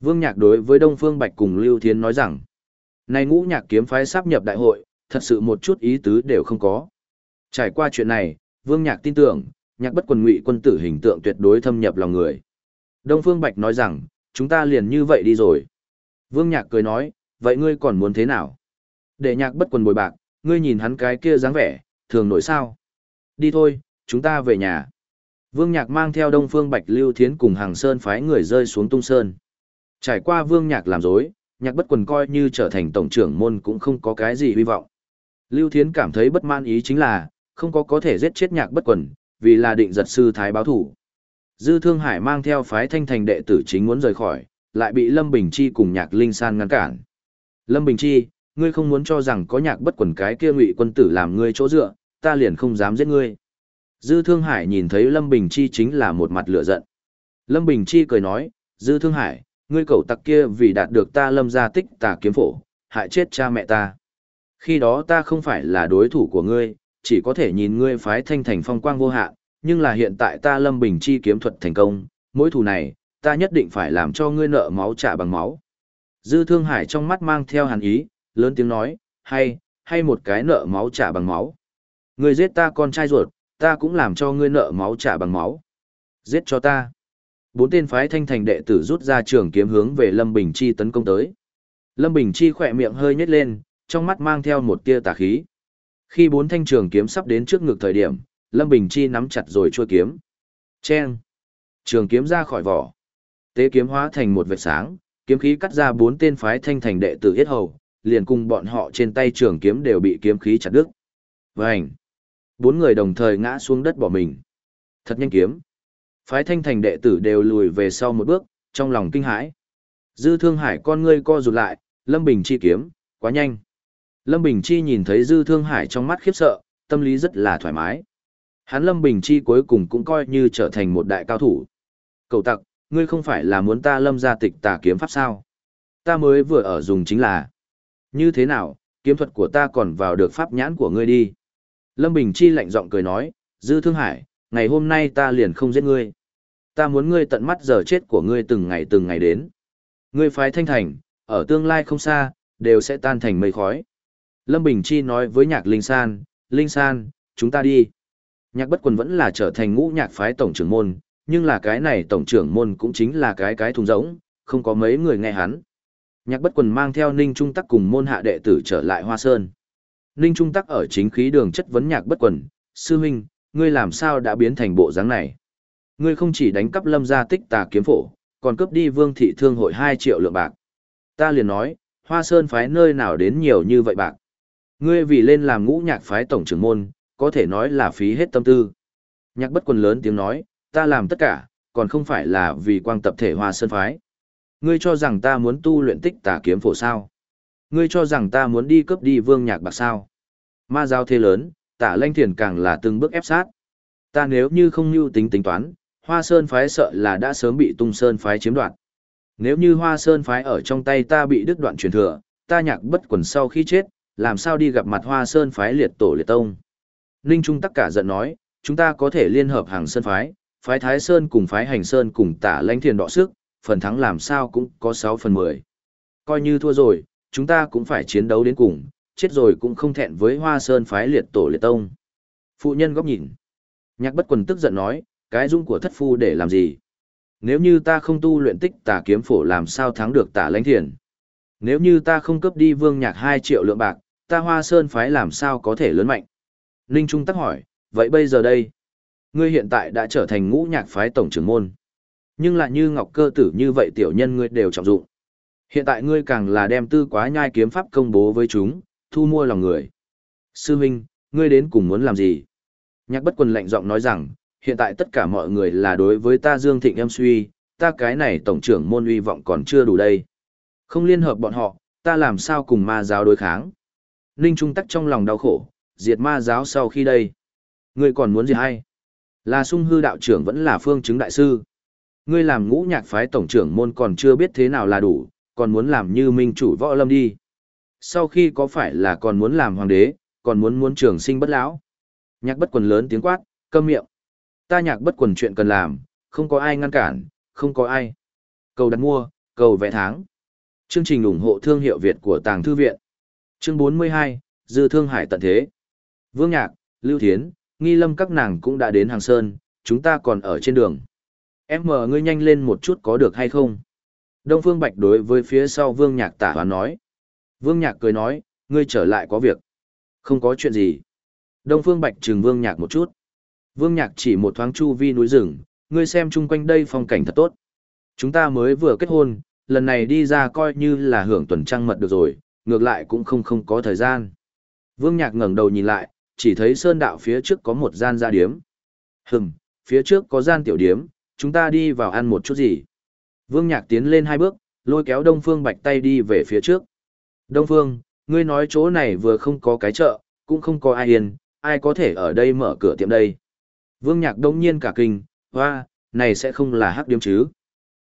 Vương nhạc đối với Đông Phương Bạch cùng Lưu Thiến nói rằng, này ngũ nhạc kiếm phái sắp nhập đại hội, thật sự một chút ý tứ đều không có. Trải qua chuyện này, Vương Nhạc tin tưởng, nhạc bất quần ngụy quân tử hình tượng tuyệt đối thâm nhập lòng người. Đông Phương Bạch nói rằng, chúng ta liền như vậy đi rồi. Vương Nhạc cười nói, vậy ngươi còn muốn thế nào? Để nhạc bất quần bồi bạc, ngươi nhìn hắn cái kia dáng vẻ, thường nổi sao? Đi thôi, chúng ta về nhà. Vương Nhạc mang theo Đông Phương Bạch Lưu Thiến cùng Hàng Sơn phái người rơi xuống tung sơn. Trải qua Vương Nhạc làm dối, nhạc bất quần coi như trở thành tổng trưởng môn cũng không có cái gì hy vọng. Lưu Thiến cảm thấy bất mãn ý chính là, không có có thể giết chết nhạc bất quần, vì là định giật sư thái báo thủ. Dư Thương Hải mang theo phái thanh thành đệ tử chính muốn rời khỏi, lại bị Lâm Bình Chi cùng nhạc Linh San ngăn cản. Lâm Bình Chi, ngươi không muốn cho rằng có nhạc bất quần cái kia ngụy quân tử làm ngươi chỗ dựa, ta liền không dám giết ngươi. Dư Thương Hải nhìn thấy Lâm Bình Chi chính là một mặt lửa giận. Lâm Bình Chi cười nói, Dư Thương Hải, ngươi cậu tặc kia vì đạt được ta lâm gia tích tà kiếm phổ, hại chết cha mẹ ta. Khi đó ta không phải là đối thủ của ngươi, chỉ có thể nhìn ngươi phái thanh thành phong quang vô hạn, nhưng là hiện tại ta lâm bình chi kiếm thuật thành công, mỗi thủ này, ta nhất định phải làm cho ngươi nợ máu trả bằng máu. Dư Thương Hải trong mắt mang theo hàn ý, lớn tiếng nói, hay, hay một cái nợ máu trả bằng máu. Ngươi giết ta con trai ruột, ta cũng làm cho ngươi nợ máu trả bằng máu. Giết cho ta. Bốn tên phái thanh thành đệ tử rút ra trường kiếm hướng về Lâm Bình Chi tấn công tới. Lâm Bình Chi khỏe miệng hơi nhếch lên, trong mắt mang theo một tia tà khí. Khi bốn thanh trường kiếm sắp đến trước ngực thời điểm, Lâm Bình Chi nắm chặt rồi chua kiếm. Chen! Trường kiếm ra khỏi vỏ. Tế kiếm hóa thành một vệt sáng, kiếm khí cắt ra bốn tên phái thanh thành đệ tử yết hầu, liền cùng bọn họ trên tay trường kiếm đều bị kiếm khí chặt đứt. Vành! Bốn người đồng thời ngã xuống đất bỏ mình. Thật nhanh kiếm. Phái thanh thành đệ tử đều lùi về sau một bước, trong lòng kinh hãi. Dư thương hải con ngươi co rụt lại, Lâm Bình Chi kiếm, quá nhanh. Lâm Bình Chi nhìn thấy Dư Thương Hải trong mắt khiếp sợ, tâm lý rất là thoải mái. Hắn Lâm Bình Chi cuối cùng cũng coi như trở thành một đại cao thủ. Cậu tặc, ngươi không phải là muốn ta lâm ra tịch tà kiếm pháp sao? Ta mới vừa ở dùng chính là. Như thế nào, kiếm thuật của ta còn vào được pháp nhãn của ngươi đi. Lâm Bình Chi lạnh giọng cười nói, Dư Thương Hải, ngày hôm nay ta liền không giết ngươi. Ta muốn ngươi tận mắt giờ chết của ngươi từng ngày từng ngày đến. Ngươi phái thanh thành, ở tương lai không xa, đều sẽ tan thành mây khói. Lâm Bình Chi nói với nhạc Linh San, Linh San, chúng ta đi. Nhạc bất quần vẫn là trở thành ngũ nhạc phái tổng trưởng môn, nhưng là cái này tổng trưởng môn cũng chính là cái cái thùng rỗng, không có mấy người nghe hắn. Nhạc bất quần mang theo Ninh Trung Tắc cùng môn hạ đệ tử trở lại Hoa Sơn. Ninh Trung Tắc ở chính khí đường chất vấn nhạc bất quần, sư huynh, ngươi làm sao đã biến thành bộ dáng này? Ngươi không chỉ đánh cắp lâm gia tích tà kiếm phổ, còn cướp đi vương thị thương hội 2 triệu lượng bạc. Ta liền nói, Hoa Sơn phái nơi nào đến nhiều như vậy bạc. Ngươi vì lên làm ngũ nhạc phái tổng trưởng môn, có thể nói là phí hết tâm tư. Nhạc bất quần lớn tiếng nói, ta làm tất cả, còn không phải là vì quang tập thể hoa sơn phái. Ngươi cho rằng ta muốn tu luyện tích tà kiếm phổ sao? Ngươi cho rằng ta muốn đi cướp đi vương nhạc bạc sao? Ma giao thế lớn, tả lanh thiền càng là từng bước ép sát. Ta nếu như không như tính tính toán, hoa sơn phái sợ là đã sớm bị tung sơn phái chiếm đoạt. Nếu như hoa sơn phái ở trong tay ta bị đứt đoạn truyền thừa, ta nhạc bất quần sau khi chết, làm sao đi gặp mặt hoa sơn phái liệt tổ liệt tông. Ninh Trung tất cả giận nói, chúng ta có thể liên hợp hàng sơn phái, phái Thái Sơn cùng phái Hành Sơn cùng tả lãnh thiền đọ sức, phần thắng làm sao cũng có 6 phần 10. Coi như thua rồi, chúng ta cũng phải chiến đấu đến cùng, chết rồi cũng không thẹn với Hoa Sơn phái liệt tổ liệt tông. Phụ nhân góc nhìn. Nhạc bất quần tức giận nói, cái dung của thất phu để làm gì? Nếu như ta không tu luyện tích tà kiếm phổ làm sao thắng được tả lãnh thiền? Nếu như ta không cấp đi vương nhạc 2 triệu lượng bạc, ta Hoa Sơn phái làm sao có thể lớn mạnh? Ninh Trung tắc hỏi, vậy bây giờ đây? Ngươi hiện tại đã trở thành ngũ nhạc phái tổng trưởng môn. Nhưng lại như ngọc cơ tử như vậy tiểu nhân ngươi đều trọng dụng. Hiện tại ngươi càng là đem tư quá nhai kiếm pháp công bố với chúng, thu mua lòng người. Sư huynh, ngươi đến cùng muốn làm gì? Nhạc bất quần lạnh giọng nói rằng, hiện tại tất cả mọi người là đối với ta Dương Thịnh em suy, ta cái này tổng trưởng môn uy vọng còn chưa đủ đây. Không liên hợp bọn họ, ta làm sao cùng ma giáo đối kháng? Ninh Trung tắc trong lòng đau khổ, diệt ma giáo sau khi đây. Ngươi còn muốn gì hay? Là sung hư đạo trưởng vẫn là phương chứng đại sư. Ngươi làm ngũ nhạc phái tổng trưởng môn còn chưa biết thế nào là đủ, còn muốn làm như minh chủ võ lâm đi. Sau khi có phải là còn muốn làm hoàng đế, còn muốn muốn trường sinh bất lão. Nhạc bất quần lớn tiếng quát, câm miệng. Ta nhạc bất quần chuyện cần làm, không có ai ngăn cản, không có ai. Cầu đặt mua, cầu vẽ tháng. Chương trình ủng hộ thương hiệu Việt của Tàng Thư Viện. Chương 42, Dư Thương Hải tận thế. Vương Nhạc, Lưu Thiến, nghi lâm các nàng cũng đã đến hàng sơn, chúng ta còn ở trên đường. Em mở ngươi nhanh lên một chút có được hay không? Đông Phương Bạch đối với phía sau Vương Nhạc tả hoán nói. Vương Nhạc cười nói, ngươi trở lại có việc. Không có chuyện gì. Đông Phương Bạch trừng Vương Nhạc một chút. Vương Nhạc chỉ một thoáng chu vi núi rừng, ngươi xem chung quanh đây phong cảnh thật tốt. Chúng ta mới vừa kết hôn, lần này đi ra coi như là hưởng tuần trăng mật được rồi, ngược lại cũng không không có thời gian. Vương Nhạc ngẩng đầu nhìn lại, chỉ thấy sơn đạo phía trước có một gian gia điếm. Hừm, phía trước có gian tiểu điếm, chúng ta đi vào ăn một chút gì. Vương Nhạc tiến lên hai bước, lôi kéo Đông Phương Bạch tay đi về phía trước. Đông Phương, ngươi nói chỗ này vừa không có cái chợ, cũng không có ai yên, ai có thể ở đây mở cửa tiệm đây. Vương Nhạc đông nhiên cả kinh, hoa, này sẽ không là hắc điếm chứ.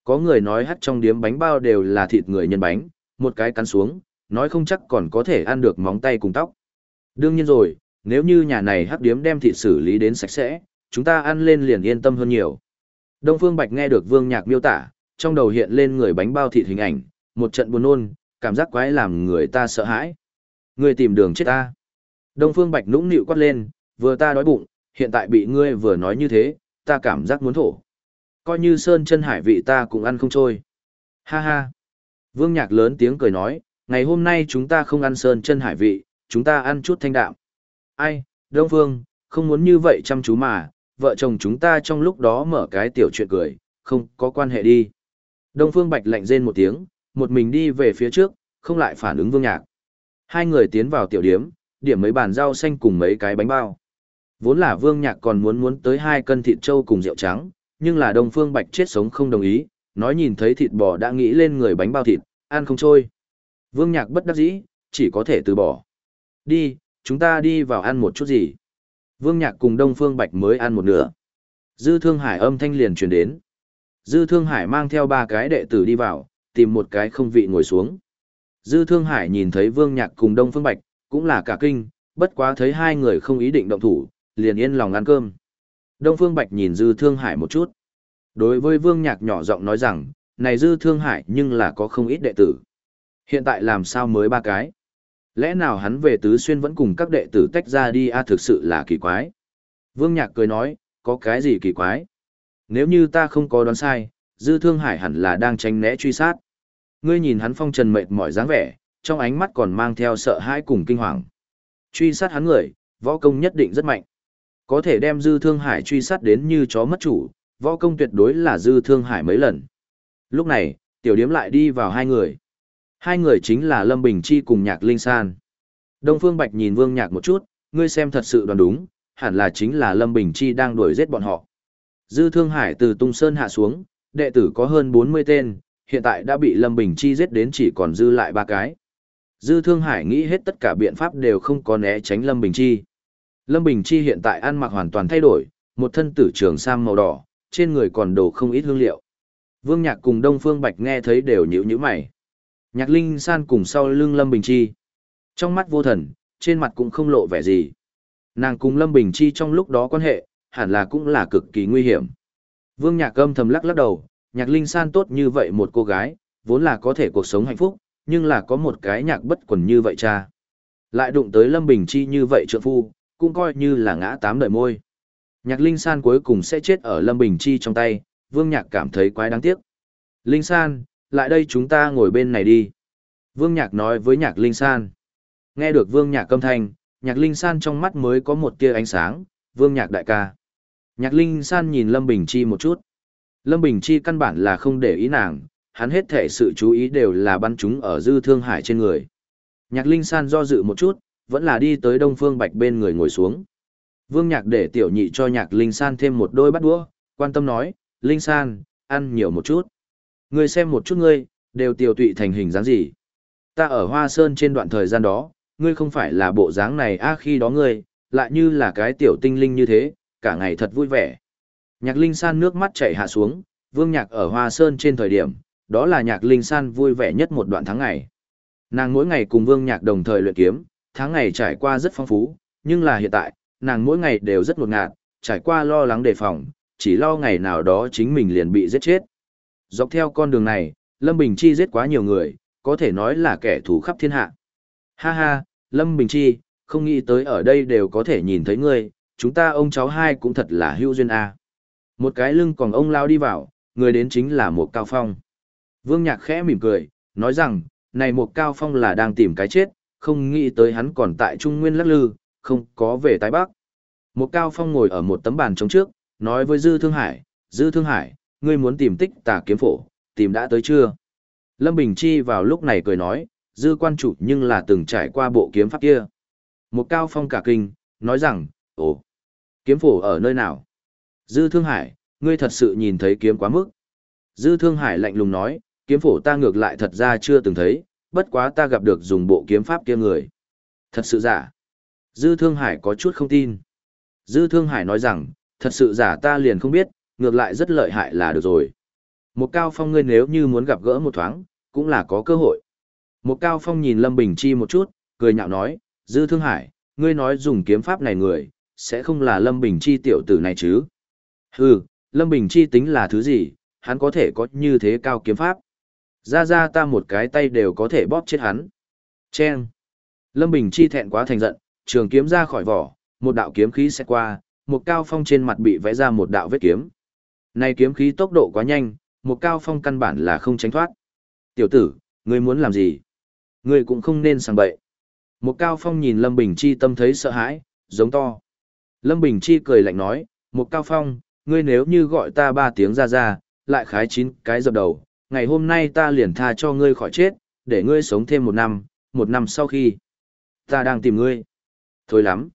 Có người nói hắc trong điếm bánh bao đều là thịt người nhân bánh, một cái cắn xuống, nói không chắc còn có thể ăn được móng tay cùng tóc. Đương nhiên rồi, nếu như nhà này hắc điếm đem thịt xử lý đến sạch sẽ, chúng ta ăn lên liền yên tâm hơn nhiều. Đông Phương Bạch nghe được Vương Nhạc miêu tả, trong đầu hiện lên người bánh bao thịt hình ảnh, một trận buồn nôn, cảm giác quái làm người ta sợ hãi. Người tìm đường chết ta. Đông Phương Bạch nũng nịu quát lên, vừa ta đói bụng, hiện tại bị ngươi vừa nói như thế, ta cảm giác muốn thổ. Coi như sơn chân hải vị ta cũng ăn không trôi. Ha ha. Vương Nhạc lớn tiếng cười nói, ngày hôm nay chúng ta không ăn sơn chân hải vị, chúng ta ăn chút thanh đạm. Ai, Đông Phương, không muốn như vậy chăm chú mà, vợ chồng chúng ta trong lúc đó mở cái tiểu chuyện cười, không có quan hệ đi. Đông Phương Bạch lạnh rên một tiếng, một mình đi về phía trước, không lại phản ứng Vương Nhạc. Hai người tiến vào tiểu điếm, điểm mấy bàn rau xanh cùng mấy cái bánh bao. Vốn là Vương Nhạc còn muốn muốn tới hai cân thịt trâu cùng rượu trắng, nhưng là Đông Phương Bạch chết sống không đồng ý, nói nhìn thấy thịt bò đã nghĩ lên người bánh bao thịt, ăn không trôi. Vương Nhạc bất đắc dĩ, chỉ có thể từ bỏ. Đi, chúng ta đi vào ăn một chút gì. Vương Nhạc cùng Đông Phương Bạch mới ăn một nửa. Dư Thương Hải âm thanh liền truyền đến. Dư Thương Hải mang theo ba cái đệ tử đi vào, tìm một cái không vị ngồi xuống. Dư Thương Hải nhìn thấy Vương Nhạc cùng Đông Phương Bạch, cũng là cả kinh, bất quá thấy hai người không ý định động thủ, liền yên lòng ăn cơm. Đông Phương Bạch nhìn Dư Thương Hải một chút. Đối với Vương Nhạc nhỏ giọng nói rằng, này Dư Thương Hải nhưng là có không ít đệ tử. Hiện tại làm sao mới ba cái? Lẽ nào hắn về Tứ Xuyên vẫn cùng các đệ tử tách ra đi a à, thực sự là kỳ quái. Vương Nhạc cười nói, có cái gì kỳ quái? Nếu như ta không có đoán sai, Dư Thương Hải hẳn là đang tranh né truy sát. Ngươi nhìn hắn phong trần mệt mỏi dáng vẻ, trong ánh mắt còn mang theo sợ hãi cùng kinh hoàng. Truy sát hắn người, võ công nhất định rất mạnh. Có thể đem Dư Thương Hải truy sát đến như chó mất chủ, võ công tuyệt đối là Dư Thương Hải mấy lần. Lúc này, tiểu điếm lại đi vào hai người. Hai người chính là Lâm Bình Chi cùng Nhạc Linh San. Đông Phương Bạch nhìn Vương Nhạc một chút, ngươi xem thật sự đoán đúng, hẳn là chính là Lâm Bình Chi đang đuổi giết bọn họ. Dư Thương Hải từ Tung Sơn hạ xuống, đệ tử có hơn 40 tên, hiện tại đã bị Lâm Bình Chi giết đến chỉ còn dư lại ba cái. Dư Thương Hải nghĩ hết tất cả biện pháp đều không có né tránh Lâm Bình Chi. Lâm Bình Chi hiện tại ăn mặc hoàn toàn thay đổi, một thân tử trường sam màu đỏ, trên người còn đồ không ít hương liệu. Vương Nhạc cùng Đông Phương Bạch nghe thấy đều nhíu nhíu mày. Nhạc Linh San cùng sau lưng Lâm Bình Chi. Trong mắt vô thần, trên mặt cũng không lộ vẻ gì. Nàng cùng Lâm Bình Chi trong lúc đó quan hệ, hẳn là cũng là cực kỳ nguy hiểm. Vương Nhạc âm thầm lắc lắc đầu, Nhạc Linh San tốt như vậy một cô gái, vốn là có thể cuộc sống hạnh phúc, nhưng là có một cái nhạc bất quần như vậy cha. Lại đụng tới Lâm Bình Chi như vậy trượng phu, cũng coi như là ngã tám đời môi. Nhạc Linh San cuối cùng sẽ chết ở Lâm Bình Chi trong tay, Vương Nhạc cảm thấy quái đáng tiếc. Linh San, lại đây chúng ta ngồi bên này đi. Vương Nhạc nói với Nhạc Linh San. Nghe được Vương Nhạc câm thanh, Nhạc Linh San trong mắt mới có một tia ánh sáng, Vương Nhạc đại ca. Nhạc Linh San nhìn Lâm Bình Chi một chút. Lâm Bình Chi căn bản là không để ý nàng, hắn hết thể sự chú ý đều là bắn chúng ở dư thương hải trên người. Nhạc Linh San do dự một chút, vẫn là đi tới Đông Phương Bạch bên người ngồi xuống. Vương Nhạc để tiểu nhị cho Nhạc Linh San thêm một đôi bát đũa, quan tâm nói, Linh San, ăn nhiều một chút. Ngươi xem một chút ngươi, đều tiểu tụy thành hình dáng gì. Ta ở Hoa Sơn trên đoạn thời gian đó, ngươi không phải là bộ dáng này a khi đó ngươi, lại như là cái tiểu tinh linh như thế, cả ngày thật vui vẻ. Nhạc Linh San nước mắt chảy hạ xuống, Vương Nhạc ở Hoa Sơn trên thời điểm, đó là Nhạc Linh San vui vẻ nhất một đoạn tháng ngày. Nàng mỗi ngày cùng Vương Nhạc đồng thời luyện kiếm, tháng ngày trải qua rất phong phú, nhưng là hiện tại, nàng mỗi ngày đều rất ngột ngạt, trải qua lo lắng đề phòng, chỉ lo ngày nào đó chính mình liền bị giết chết. Dọc theo con đường này, Lâm Bình Chi giết quá nhiều người, có thể nói là kẻ thù khắp thiên hạ. Ha ha, Lâm Bình Chi, không nghĩ tới ở đây đều có thể nhìn thấy ngươi, chúng ta ông cháu hai cũng thật là hữu duyên a. Một cái lưng còn ông lao đi vào, người đến chính là một cao phong. Vương Nhạc khẽ mỉm cười, nói rằng, này một cao phong là đang tìm cái chết, không nghĩ tới hắn còn tại Trung Nguyên lắc lư, không có về tái Bắc. Một cao phong ngồi ở một tấm bàn trống trước, nói với Dư Thương Hải, Dư Thương Hải, ngươi muốn tìm tích tà kiếm phổ, tìm đã tới chưa? Lâm Bình Chi vào lúc này cười nói, Dư quan chủ nhưng là từng trải qua bộ kiếm pháp kia. Một cao phong cả kinh, nói rằng, ồ, kiếm phổ ở nơi nào? Dư Thương Hải, ngươi thật sự nhìn thấy kiếm quá mức. Dư Thương Hải lạnh lùng nói, kiếm phổ ta ngược lại thật ra chưa từng thấy, bất quá ta gặp được dùng bộ kiếm pháp kia người. Thật sự giả. Dư Thương Hải có chút không tin. Dư Thương Hải nói rằng, thật sự giả ta liền không biết, ngược lại rất lợi hại là được rồi. Một cao phong ngươi nếu như muốn gặp gỡ một thoáng, cũng là có cơ hội. Một cao phong nhìn Lâm Bình Chi một chút, cười nhạo nói, Dư Thương Hải, ngươi nói dùng kiếm pháp này người, sẽ không là Lâm Bình Chi tiểu tử này chứ. Hừ, Lâm Bình Chi tính là thứ gì, hắn có thể có như thế cao kiếm pháp. Ra ra ta một cái tay đều có thể bóp chết hắn. Chen. Lâm Bình Chi thẹn quá thành giận, trường kiếm ra khỏi vỏ, một đạo kiếm khí sẽ qua, một cao phong trên mặt bị vẽ ra một đạo vết kiếm. Này kiếm khí tốc độ quá nhanh, một cao phong căn bản là không tránh thoát. Tiểu tử, ngươi muốn làm gì? Ngươi cũng không nên sang bậy. Một cao phong nhìn Lâm Bình Chi tâm thấy sợ hãi, giống to. Lâm Bình Chi cười lạnh nói, một cao phong, ngươi nếu như gọi ta ba tiếng ra ra, lại khái chín cái dập đầu, ngày hôm nay ta liền tha cho ngươi khỏi chết, để ngươi sống thêm một năm, một năm sau khi ta đang tìm ngươi. Thôi lắm.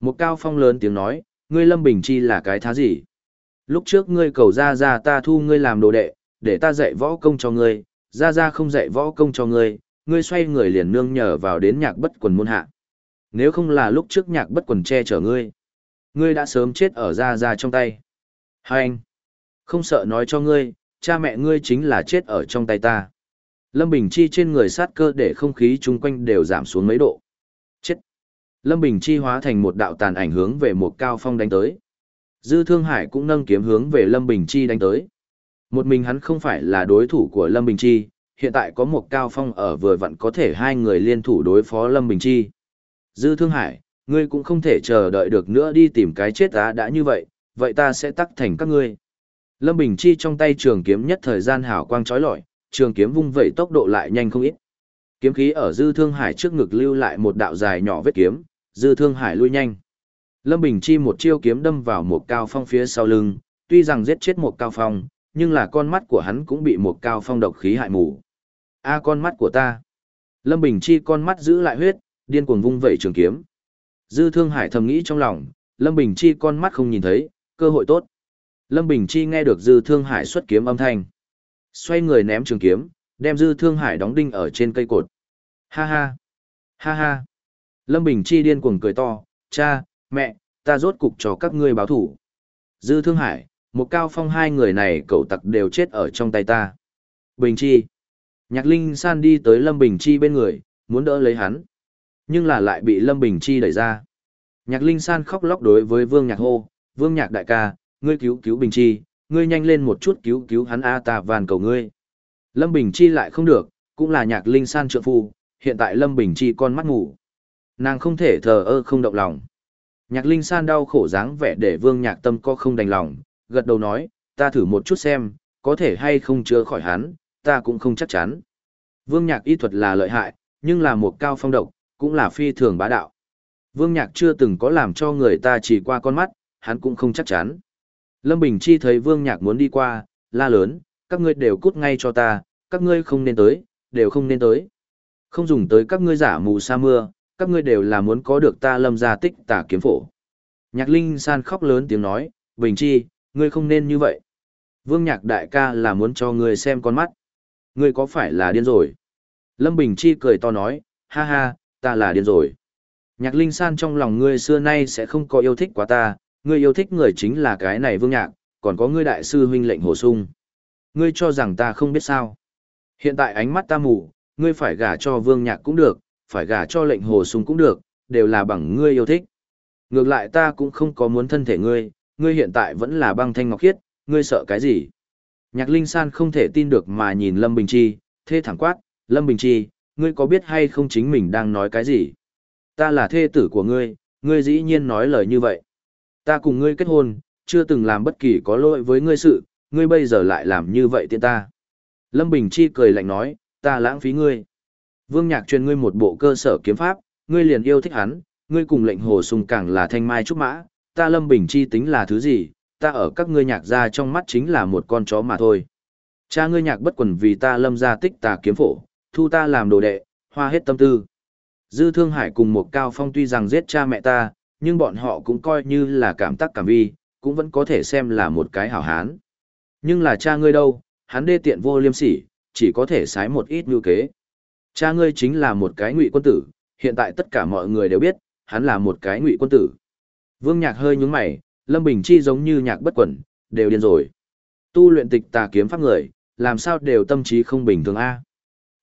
Một cao phong lớn tiếng nói, ngươi Lâm Bình Chi là cái thá gì? Lúc trước ngươi cầu ra ra ta thu ngươi làm đồ đệ, để ta dạy võ công cho ngươi, ra ra không dạy võ công cho ngươi, ngươi xoay người liền nương nhờ vào đến nhạc bất quần môn hạ. Nếu không là lúc trước nhạc bất quần che chở ngươi, ngươi đã sớm chết ở ra ra trong tay. Hai anh, không sợ nói cho ngươi, cha mẹ ngươi chính là chết ở trong tay ta. Lâm Bình Chi trên người sát cơ để không khí chung quanh đều giảm xuống mấy độ. Chết. Lâm Bình Chi hóa thành một đạo tàn ảnh hướng về một cao phong đánh tới. Dư Thương Hải cũng nâng kiếm hướng về Lâm Bình Chi đánh tới. Một mình hắn không phải là đối thủ của Lâm Bình Chi, hiện tại có một cao phong ở vừa vặn có thể hai người liên thủ đối phó Lâm Bình Chi. Dư Thương Hải, ngươi cũng không thể chờ đợi được nữa đi tìm cái chết á đã như vậy, vậy ta sẽ tắc thành các ngươi. Lâm Bình Chi trong tay trường kiếm nhất thời gian hào quang chói lọi, trường kiếm vung vẩy tốc độ lại nhanh không ít. Kiếm khí ở Dư Thương Hải trước ngực lưu lại một đạo dài nhỏ vết kiếm, Dư Thương Hải lui nhanh. Lâm Bình Chi một chiêu kiếm đâm vào một cao phong phía sau lưng, tuy rằng giết chết một cao phong, nhưng là con mắt của hắn cũng bị một cao phong độc khí hại mù. A con mắt của ta. Lâm Bình Chi con mắt giữ lại huyết, điên cuồng vung vẩy trường kiếm. Dư Thương Hải thầm nghĩ trong lòng, Lâm Bình Chi con mắt không nhìn thấy, cơ hội tốt. Lâm Bình Chi nghe được Dư Thương Hải xuất kiếm âm thanh. Xoay người ném trường kiếm, đem Dư Thương Hải đóng đinh ở trên cây cột. Ha ha! Ha ha! Lâm Bình Chi điên cuồng cười to, cha, mẹ, ta rốt cục cho các ngươi báo thủ. Dư Thương Hải, một cao phong hai người này cậu tặc đều chết ở trong tay ta. Bình Chi! Nhạc Linh San đi tới Lâm Bình Chi bên người, muốn đỡ lấy hắn. Nhưng là lại bị Lâm Bình Chi đẩy ra. Nhạc Linh San khóc lóc đối với Vương Nhạc hô, Vương Nhạc đại ca, ngươi cứu cứu Bình Chi, ngươi nhanh lên một chút cứu cứu hắn A ta van cầu ngươi. Lâm Bình Chi lại không được, cũng là Nhạc Linh San trợ phu, hiện tại Lâm Bình Chi con mắt ngủ. Nàng không thể thờ ơ không động lòng. Nhạc Linh San đau khổ dáng vẻ để Vương Nhạc tâm có không đành lòng, gật đầu nói, ta thử một chút xem, có thể hay không chữa khỏi hắn, ta cũng không chắc chắn. Vương Nhạc y thuật là lợi hại, nhưng là một cao phong độc, cũng là phi thường bá đạo. Vương Nhạc chưa từng có làm cho người ta chỉ qua con mắt, hắn cũng không chắc chắn. Lâm Bình Chi thấy Vương Nhạc muốn đi qua, la lớn, các ngươi đều cút ngay cho ta, các ngươi không nên tới, đều không nên tới. Không dùng tới các ngươi giả mù sa mưa, các ngươi đều là muốn có được ta lâm gia tích tả kiếm phổ. Nhạc Linh San khóc lớn tiếng nói, Bình Chi, ngươi không nên như vậy. Vương Nhạc đại ca là muốn cho ngươi xem con mắt. Ngươi có phải là điên rồi? Lâm Bình Chi cười to nói, ha ha, ta là điên rồi. Nhạc Linh San trong lòng ngươi xưa nay sẽ không có yêu thích quá ta, ngươi yêu thích người chính là cái này Vương Nhạc, còn có ngươi đại sư huynh lệnh hồ sung. Ngươi cho rằng ta không biết sao. Hiện tại ánh mắt ta mù, ngươi phải gả cho Vương Nhạc cũng được, phải gả cho lệnh hồ sung cũng được, đều là bằng ngươi yêu thích. Ngược lại ta cũng không có muốn thân thể ngươi, ngươi hiện tại vẫn là băng thanh ngọc khiết, ngươi sợ cái gì? Nhạc Linh San không thể tin được mà nhìn Lâm Bình Chi, thê thẳng quát, Lâm Bình Chi, ngươi có biết hay không chính mình đang nói cái gì? Ta là thê tử của ngươi, ngươi dĩ nhiên nói lời như vậy. Ta cùng ngươi kết hôn, chưa từng làm bất kỳ có lỗi với ngươi sự, ngươi bây giờ lại làm như vậy tiện ta. Lâm Bình Chi cười lạnh nói, ta lãng phí ngươi. Vương Nhạc truyền ngươi một bộ cơ sở kiếm pháp, ngươi liền yêu thích hắn, ngươi cùng lệnh hồ sùng càng là thanh mai trúc mã, ta Lâm Bình Chi tính là thứ gì, ta ở các ngươi nhạc gia trong mắt chính là một con chó mà thôi. Cha ngươi nhạc bất quần vì ta lâm gia tích tà kiếm phổ, thu ta làm đồ đệ, hoa hết tâm tư. Dư Thương Hải cùng một cao phong tuy rằng giết cha mẹ ta, nhưng bọn họ cũng coi như là cảm tác cảm vi, cũng vẫn có thể xem là một cái hảo hán. Nhưng là cha ngươi đâu, hắn đê tiện vô liêm sỉ, chỉ có thể sái một ít như kế. Cha ngươi chính là một cái ngụy quân tử, hiện tại tất cả mọi người đều biết, hắn là một cái ngụy quân tử. Vương Nhạc hơi nhướng mày, Lâm Bình Chi giống như nhạc bất quẩn, đều điên rồi. Tu luyện tịch tà kiếm pháp người, làm sao đều tâm trí không bình thường a.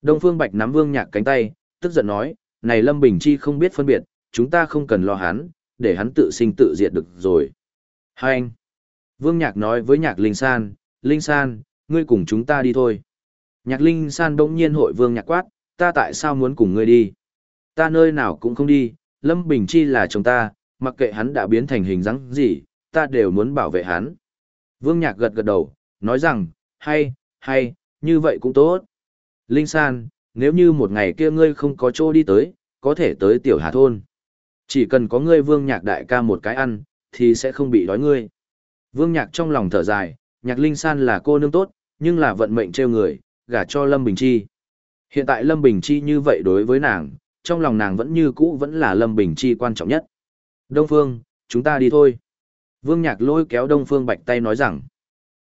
Đông Phương Bạch nắm Vương Nhạc cánh tay, tức giận nói, này Lâm Bình Chi không biết phân biệt, chúng ta không cần lo hắn, để hắn tự sinh tự diệt được rồi. Hai anh. Vương Nhạc nói với Nhạc Linh San, Linh San, ngươi cùng chúng ta đi thôi. Nhạc Linh San bỗng nhiên hội Vương Nhạc quát, ta tại sao muốn cùng ngươi đi? Ta nơi nào cũng không đi, Lâm Bình Chi là chồng ta, mặc kệ hắn đã biến thành hình dáng gì, ta đều muốn bảo vệ hắn. Vương Nhạc gật gật đầu, nói rằng, hay, hay, như vậy cũng tốt. Linh San, nếu như một ngày kia ngươi không có chỗ đi tới, có thể tới tiểu hà thôn. Chỉ cần có ngươi Vương Nhạc đại ca một cái ăn, thì sẽ không bị đói ngươi. Vương Nhạc trong lòng thở dài, Nhạc Linh San là cô nương tốt, nhưng là vận mệnh trêu người, gả cho Lâm Bình Chi. Hiện tại Lâm Bình Chi như vậy đối với nàng, trong lòng nàng vẫn như cũ vẫn là Lâm Bình Chi quan trọng nhất. Đông Phương, chúng ta đi thôi. Vương Nhạc lôi kéo Đông Phương Bạch tay nói rằng.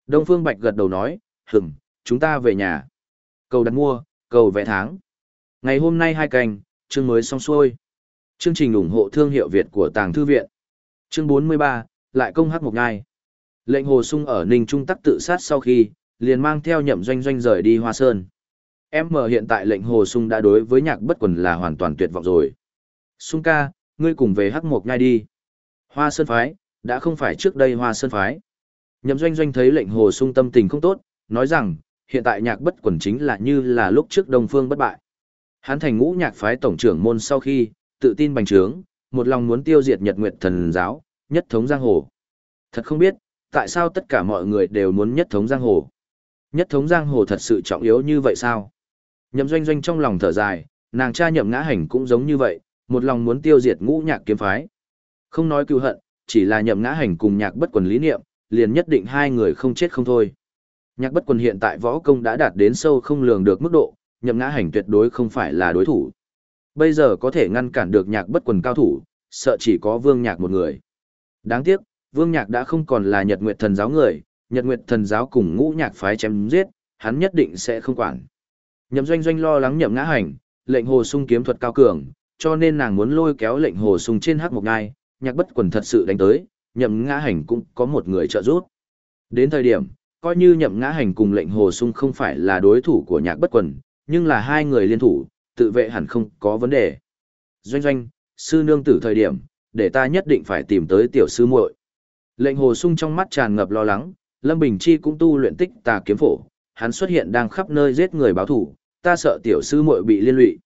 Đông Phương Bạch gật đầu nói, hửm, chúng ta về nhà. Cầu đặt mua, cầu vẽ tháng. Ngày hôm nay hai cành, chương mới xong xuôi. Chương trình ủng hộ thương hiệu Việt của Tàng Thư Viện. Chương 43, lại công hát một ngày. Lệnh Hồ Sung ở Ninh Trung tắc tự sát sau khi, liền mang theo nhậm doanh doanh rời đi Hoa Sơn. Em mở hiện tại lệnh Hồ Sung đã đối với nhạc bất quần là hoàn toàn tuyệt vọng rồi. Sung ca, ngươi cùng về hắc mộc ngay đi. Hoa Sơn Phái, đã không phải trước đây Hoa Sơn Phái. Nhậm doanh doanh thấy lệnh Hồ Sung tâm tình không tốt, nói rằng, hiện tại nhạc bất quần chính là như là lúc trước Đông Phương bất bại. Hắn thành ngũ nhạc phái tổng trưởng môn sau khi, tự tin bành trướng, một lòng muốn tiêu diệt Nhật Nguyệt Thần giáo, nhất thống giang hồ. Thật không biết, tại sao tất cả mọi người đều muốn nhất thống giang hồ. Nhất thống giang hồ thật sự trọng yếu như vậy sao? Nhậm doanh doanh trong lòng thở dài, nàng cha nhậm ngã hành cũng giống như vậy, một lòng muốn tiêu diệt ngũ nhạc kiếm phái. Không nói cứu hận, chỉ là nhậm ngã hành cùng nhạc bất quần lý niệm, liền nhất định hai người không chết không thôi. Nhạc bất quần hiện tại võ công đã đạt đến sâu không lường được mức độ, nhậm ngã hành tuyệt đối không phải là đối thủ. Bây giờ có thể ngăn cản được nhạc bất quần cao thủ, sợ chỉ có vương nhạc một người. Đáng tiếc, Vương Nhạc đã không còn là Nhật Nguyệt Thần giáo người, Nhật Nguyệt Thần giáo cùng ngũ nhạc phái chém giết, hắn nhất định sẽ không quản. Nhậm Doanh Doanh lo lắng Nhậm Ngã Hành, lệnh Hồ Sung kiếm thuật cao cường, cho nên nàng muốn lôi kéo lệnh Hồ Sung trên hắc một ngai, nhạc bất quần thật sự đánh tới, Nhậm Ngã Hành cũng có một người trợ giúp. Đến thời điểm, coi như Nhậm Ngã Hành cùng lệnh Hồ Sung không phải là đối thủ của nhạc bất quần, nhưng là hai người liên thủ, tự vệ hẳn không có vấn đề. Doanh Doanh, sư nương tử thời điểm, để ta nhất định phải tìm tới tiểu sư muội. Lệnh Hồ Sung trong mắt tràn ngập lo lắng, Lâm Bình Chi cũng tu luyện tích tà kiếm phổ, hắn xuất hiện đang khắp nơi giết người báo thủ, ta sợ tiểu sư muội bị liên lụy.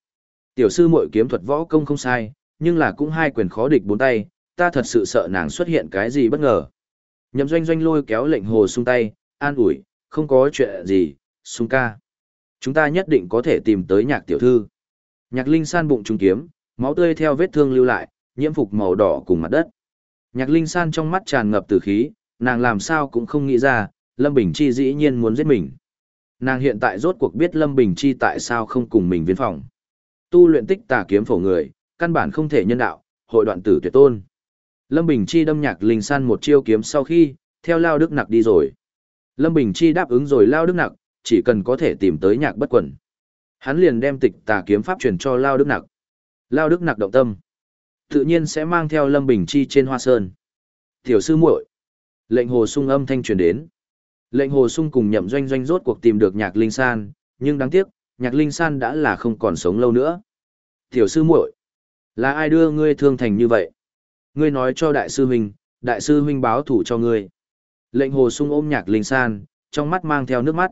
Tiểu sư muội kiếm thuật võ công không sai, nhưng là cũng hai quyền khó địch bốn tay, ta thật sự sợ nàng xuất hiện cái gì bất ngờ. Nhậm Doanh Doanh lôi kéo lệnh Hồ Sung tay, an ủi, không có chuyện gì, Sung ca. Chúng ta nhất định có thể tìm tới nhạc tiểu thư. Nhạc Linh san bụng trung kiếm, máu tươi theo vết thương lưu lại, nhiễm phục màu đỏ cùng mặt đất. Nhạc Linh san trong mắt tràn ngập tử khí, nàng làm sao cũng không nghĩ ra, Lâm Bình Chi dĩ nhiên muốn giết mình. Nàng hiện tại rốt cuộc biết Lâm Bình Chi tại sao không cùng mình viên phòng. Tu luyện tích tà kiếm phổ người, căn bản không thể nhân đạo, hội đoạn tử tuyệt tôn. Lâm Bình Chi đâm nhạc linh san một chiêu kiếm sau khi, theo Lao Đức Nặc đi rồi. Lâm Bình Chi đáp ứng rồi Lao Đức Nặc, chỉ cần có thể tìm tới nhạc bất quần. Hắn liền đem tịch tà kiếm pháp truyền cho Lao Đức Nặc. Lao Đức Nặc động tâm. Tự nhiên sẽ mang theo Lâm Bình Chi trên hoa sơn. Tiểu sư muội Lệnh hồ sung âm thanh truyền đến. Lệnh hồ sung cùng nhậm doanh doanh rốt cuộc tìm được nhạc linh san, nhưng đáng tiếc, nhạc linh san đã là không còn sống lâu nữa. Tiểu sư muội là ai đưa ngươi thương thành như vậy? Ngươi nói cho đại sư huynh, đại sư huynh báo thủ cho ngươi. Lệnh hồ sung ôm nhạc linh san, trong mắt mang theo nước mắt.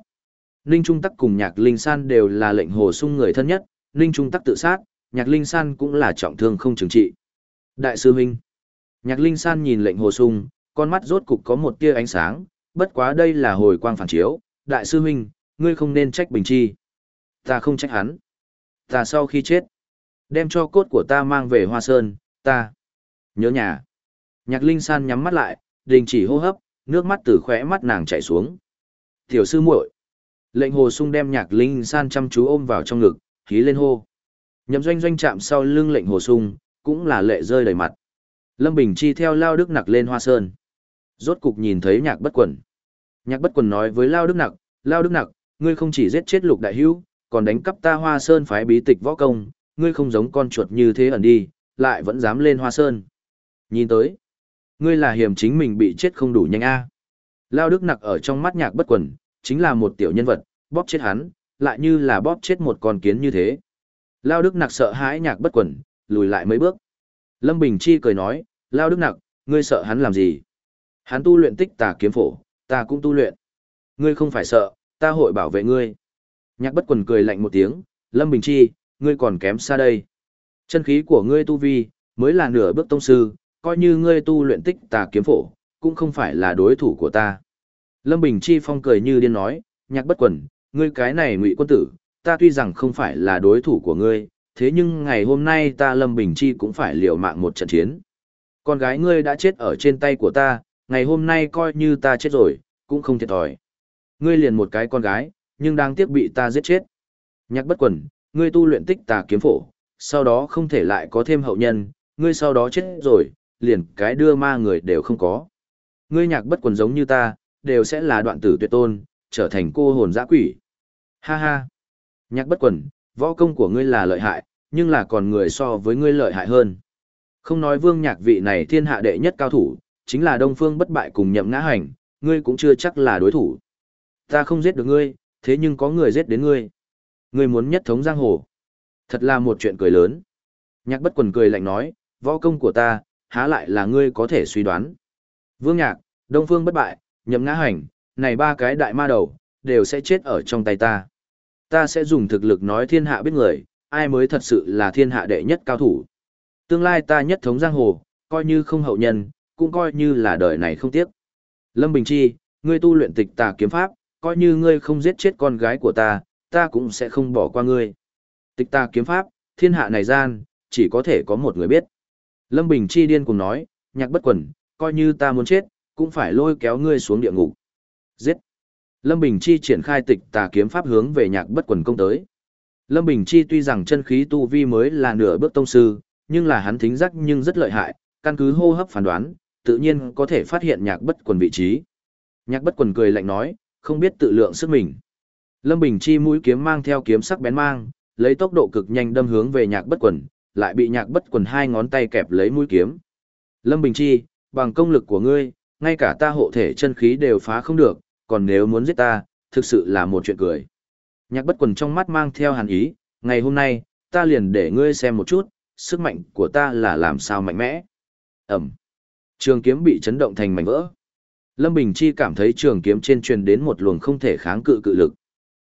Ninh Trung Tắc cùng nhạc linh san đều là lệnh hồ sung người thân nhất, Ninh Trung Tắc tự sát, nhạc linh san cũng là trọng thương không trừng trị. Đại sư huynh. Nhạc linh san nhìn lệnh hồ sung, con mắt rốt cục có một tia ánh sáng, bất quá đây là hồi quang phản chiếu, đại sư huynh, ngươi không nên trách Bình Chi. Ta không trách hắn. Ta sau khi chết, đem cho cốt của ta mang về Hoa Sơn, ta nhớ nhà. Nhạc Linh San nhắm mắt lại, đình chỉ hô hấp, nước mắt từ khóe mắt nàng chảy xuống. Tiểu sư muội. Lệnh Hồ Sung đem Nhạc Linh San chăm chú ôm vào trong ngực, khí lên hô. Nhậm Doanh Doanh chạm sau lưng lệnh Hồ Sung, cũng là lệ rơi đầy mặt. Lâm Bình Chi theo Lao Đức Nặc lên Hoa Sơn rốt cục nhìn thấy nhạc bất quần. Nhạc bất quần nói với Lao Đức Nặc, Lao Đức Nặc, ngươi không chỉ giết chết lục đại hữu, còn đánh cắp ta hoa sơn phái bí tịch võ công, ngươi không giống con chuột như thế ẩn đi, lại vẫn dám lên hoa sơn. Nhìn tới, ngươi là hiểm chính mình bị chết không đủ nhanh a. Lao Đức Nặc ở trong mắt nhạc bất quần, chính là một tiểu nhân vật, bóp chết hắn, lại như là bóp chết một con kiến như thế. Lao Đức Nặc sợ hãi nhạc bất quần, lùi lại mấy bước. Lâm Bình Chi cười nói, Lao Đức Nặc, ngươi sợ hắn làm gì? Hắn tu luyện tích tà kiếm phổ, ta cũng tu luyện. Ngươi không phải sợ, ta hội bảo vệ ngươi. Nhạc bất quần cười lạnh một tiếng, Lâm Bình Chi, ngươi còn kém xa đây. Chân khí của ngươi tu vi, mới là nửa bước tông sư, coi như ngươi tu luyện tích tà kiếm phổ, cũng không phải là đối thủ của ta. Lâm Bình Chi phong cười như điên nói, nhạc bất quần, ngươi cái này ngụy quân tử, ta tuy rằng không phải là đối thủ của ngươi, thế nhưng ngày hôm nay ta Lâm Bình Chi cũng phải liều mạng một trận chiến. Con gái ngươi đã chết ở trên tay của ta, ngày hôm nay coi như ta chết rồi, cũng không thiệt thòi. Ngươi liền một cái con gái, nhưng đang tiếc bị ta giết chết. Nhạc bất quần, ngươi tu luyện tích tà kiếm phổ, sau đó không thể lại có thêm hậu nhân, ngươi sau đó chết rồi, liền cái đưa ma người đều không có. Ngươi nhạc bất quần giống như ta, đều sẽ là đoạn tử tuyệt tôn, trở thành cô hồn dã quỷ. Ha ha. Nhạc bất quần, võ công của ngươi là lợi hại, nhưng là còn người so với ngươi lợi hại hơn. Không nói vương nhạc vị này thiên hạ đệ nhất cao thủ, chính là Đông Phương bất bại cùng nhậm ngã hành, ngươi cũng chưa chắc là đối thủ. Ta không giết được ngươi, thế nhưng có người giết đến ngươi. Ngươi muốn nhất thống giang hồ. Thật là một chuyện cười lớn. Nhạc bất quần cười lạnh nói, võ công của ta, há lại là ngươi có thể suy đoán. Vương Nhạc, Đông Phương bất bại, nhậm ngã hành, này ba cái đại ma đầu, đều sẽ chết ở trong tay ta. Ta sẽ dùng thực lực nói thiên hạ biết người, ai mới thật sự là thiên hạ đệ nhất cao thủ. Tương lai ta nhất thống giang hồ, coi như không hậu nhân, cũng coi như là đời này không tiếc. Lâm Bình Chi, ngươi tu luyện tịch tà kiếm pháp, coi như ngươi không giết chết con gái của ta, ta cũng sẽ không bỏ qua ngươi. Tịch tà kiếm pháp, thiên hạ này gian, chỉ có thể có một người biết. Lâm Bình Chi điên cùng nói, nhạc bất quần, coi như ta muốn chết, cũng phải lôi kéo ngươi xuống địa ngục. Giết! Lâm Bình Chi triển khai tịch tà kiếm pháp hướng về nhạc bất quần công tới. Lâm Bình Chi tuy rằng chân khí tu vi mới là nửa bước tông sư, nhưng là hắn thính giác nhưng rất lợi hại, căn cứ hô hấp phán đoán, tự nhiên có thể phát hiện nhạc bất quần vị trí. Nhạc bất quần cười lạnh nói, không biết tự lượng sức mình. Lâm Bình Chi mũi kiếm mang theo kiếm sắc bén mang, lấy tốc độ cực nhanh đâm hướng về nhạc bất quần, lại bị nhạc bất quần hai ngón tay kẹp lấy mũi kiếm. Lâm Bình Chi, bằng công lực của ngươi, ngay cả ta hộ thể chân khí đều phá không được, còn nếu muốn giết ta, thực sự là một chuyện cười. Nhạc bất quần trong mắt mang theo hàn ý, ngày hôm nay, ta liền để ngươi xem một chút, sức mạnh của ta là làm sao mạnh mẽ. Ẩm. Trường kiếm bị chấn động thành mảnh vỡ. Lâm Bình Chi cảm thấy trường kiếm trên truyền đến một luồng không thể kháng cự cự lực.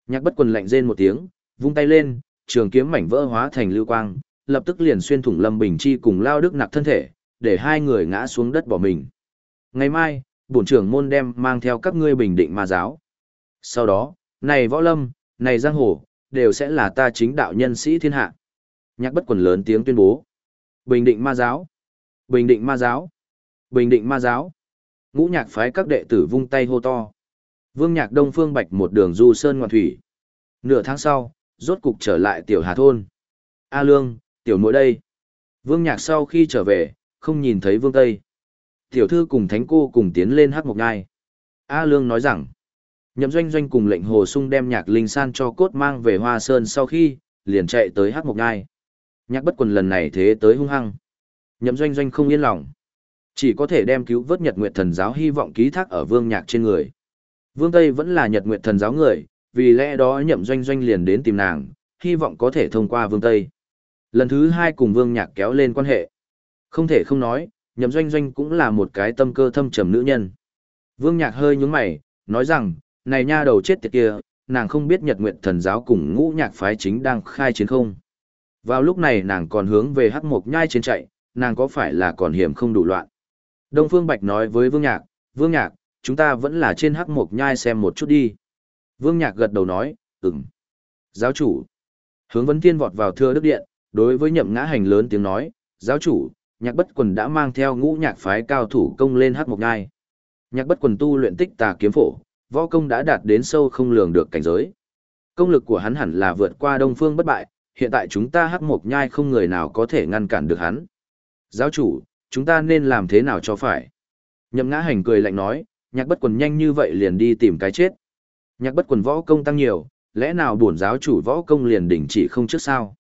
Nhạc bất quần lạnh rên một tiếng, vung tay lên, trường kiếm mảnh vỡ hóa thành lưu quang, lập tức liền xuyên thủng Lâm Bình Chi cùng Lao Đức nặc thân thể, để hai người ngã xuống đất bỏ mình. Ngày mai, bổn trưởng môn đem mang theo các ngươi bình định ma giáo. Sau đó, này võ lâm, này giang hồ, đều sẽ là ta chính đạo nhân sĩ thiên hạ. Nhạc bất quần lớn tiếng tuyên bố. Bình định ma giáo. Bình định ma giáo. Bình định ma giáo. Ngũ nhạc phái các đệ tử vung tay hô to. Vương nhạc đông phương bạch một đường du sơn ngoạn thủy. Nửa tháng sau, rốt cục trở lại tiểu hà thôn. A lương, tiểu nội đây. Vương nhạc sau khi trở về, không nhìn thấy vương tây. Tiểu thư cùng thánh cô cùng tiến lên hát mộc ngai. A lương nói rằng, nhậm doanh doanh cùng lệnh hồ sung đem nhạc linh san cho cốt mang về hoa sơn sau khi, liền chạy tới hát mộc ngai. Nhạc bất quần lần này thế tới hung hăng. Nhậm doanh doanh không yên lòng. Chỉ có thể đem cứu vớt Nhật Nguyệt Thần giáo hy vọng ký thác ở Vương Nhạc trên người. Vương Tây vẫn là Nhật Nguyệt Thần giáo người, vì lẽ đó Nhậm Doanh Doanh liền đến tìm nàng, hy vọng có thể thông qua Vương Tây. Lần thứ hai cùng Vương Nhạc kéo lên quan hệ. Không thể không nói, Nhậm Doanh Doanh cũng là một cái tâm cơ thâm trầm nữ nhân. Vương Nhạc hơi nhướng mày, nói rằng, này nha đầu chết tiệt kia, nàng không biết Nhật Nguyệt Thần giáo cùng ngũ nhạc phái chính đang khai chiến không. Vào lúc này nàng còn hướng về hắc mộc nhai trên chạy, nàng có phải là còn hiểm không đủ loạn. Đông Phương Bạch nói với Vương Nhạc, Vương Nhạc, chúng ta vẫn là trên hắc mộc nhai xem một chút đi. Vương Nhạc gật đầu nói, ừm. Giáo chủ. Hướng vấn tiên vọt vào thưa đức điện, đối với nhậm ngã hành lớn tiếng nói, giáo chủ, nhạc bất quần đã mang theo ngũ nhạc phái cao thủ công lên hát mộc nhai. Nhạc bất quần tu luyện tích tà kiếm phổ, võ công đã đạt đến sâu không lường được cảnh giới. Công lực của hắn hẳn là vượt qua đông phương bất bại, hiện tại chúng ta hắc mộc nhai không người nào có thể ngăn cản được hắn. Giáo chủ, chúng ta nên làm thế nào cho phải? Nhậm ngã hành cười lạnh nói, nhạc bất quần nhanh như vậy liền đi tìm cái chết. Nhạc bất quần võ công tăng nhiều, lẽ nào bổn giáo chủ võ công liền đỉnh chỉ không trước sao?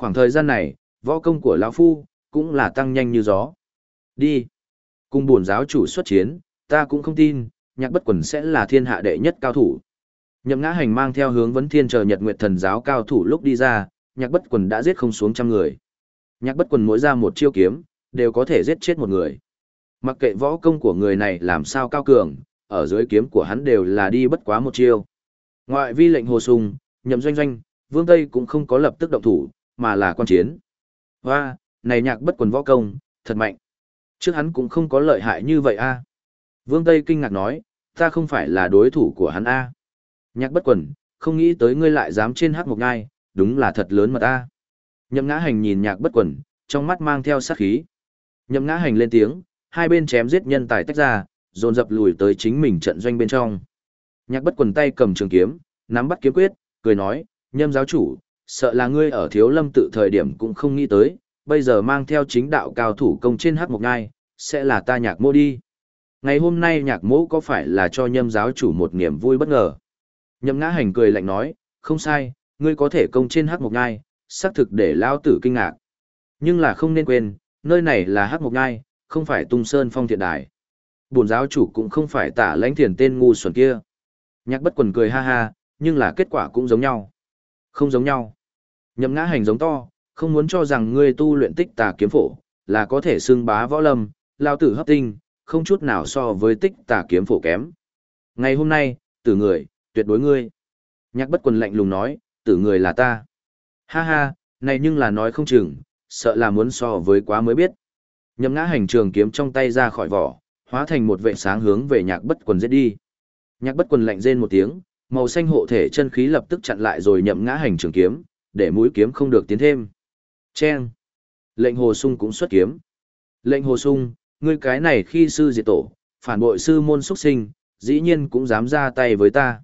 Khoảng thời gian này, võ công của lão Phu, cũng là tăng nhanh như gió. Đi. Cùng bổn giáo chủ xuất chiến, ta cũng không tin, nhạc bất quần sẽ là thiên hạ đệ nhất cao thủ. Nhậm ngã hành mang theo hướng vấn thiên chờ nhật nguyệt thần giáo cao thủ lúc đi ra, nhạc bất quần đã giết không xuống trăm người. Nhạc bất quần mỗi ra một chiêu kiếm, đều có thể giết chết một người. Mặc kệ võ công của người này làm sao cao cường, ở dưới kiếm của hắn đều là đi bất quá một chiêu. Ngoại vi lệnh hồ sùng, nhậm doanh doanh, vương Tây cũng không có lập tức động thủ, mà là quan chiến. Hoa, này nhạc bất quần võ công, thật mạnh. Trước hắn cũng không có lợi hại như vậy a. Vương Tây kinh ngạc nói, ta không phải là đối thủ của hắn a. Nhạc bất quần, không nghĩ tới ngươi lại dám trên hát một ngai, đúng là thật lớn mật a. Nhậm ngã hành nhìn nhạc bất quần, trong mắt mang theo sát khí. Nhậm ngã hành lên tiếng, hai bên chém giết nhân tài tách ra, dồn dập lùi tới chính mình trận doanh bên trong. Nhạc bất quần tay cầm trường kiếm, nắm bắt kiếm quyết, cười nói, nhâm giáo chủ, sợ là ngươi ở thiếu lâm tự thời điểm cũng không nghĩ tới, bây giờ mang theo chính đạo cao thủ công trên hát một ngai, sẽ là ta nhạc mô đi. Ngày hôm nay nhạc mô có phải là cho nhâm giáo chủ một niềm vui bất ngờ? Nhâm ngã hành cười lạnh nói, không sai, ngươi có thể công trên hát một ngai, xác thực để lao tử kinh ngạc. Nhưng là không nên quên, nơi này là hát một ngai, không phải tung sơn phong thiện đài. Bổn giáo chủ cũng không phải tả lãnh thiền tên ngu xuẩn kia. Nhạc bất quần cười ha ha, nhưng là kết quả cũng giống nhau. Không giống nhau. Nhậm ngã hành giống to, không muốn cho rằng ngươi tu luyện tích tà kiếm phổ, là có thể xưng bá võ lâm, lao tử hấp tinh, không chút nào so với tích tà kiếm phổ kém. Ngày hôm nay, tử người, tuyệt đối ngươi. Nhạc bất quần lạnh lùng nói, tử người là ta. Ha ha, này nhưng là nói không chừng, sợ là muốn so với quá mới biết. Nhậm ngã hành trường kiếm trong tay ra khỏi vỏ, hóa thành một vệ sáng hướng về nhạc bất quần giết đi. Nhạc bất quần lạnh rên một tiếng, màu xanh hộ thể chân khí lập tức chặn lại rồi nhậm ngã hành trường kiếm, để mũi kiếm không được tiến thêm. Chen. Lệnh hồ sung cũng xuất kiếm. Lệnh hồ sung, ngươi cái này khi sư diệt tổ, phản bội sư môn xuất sinh, dĩ nhiên cũng dám ra tay với ta.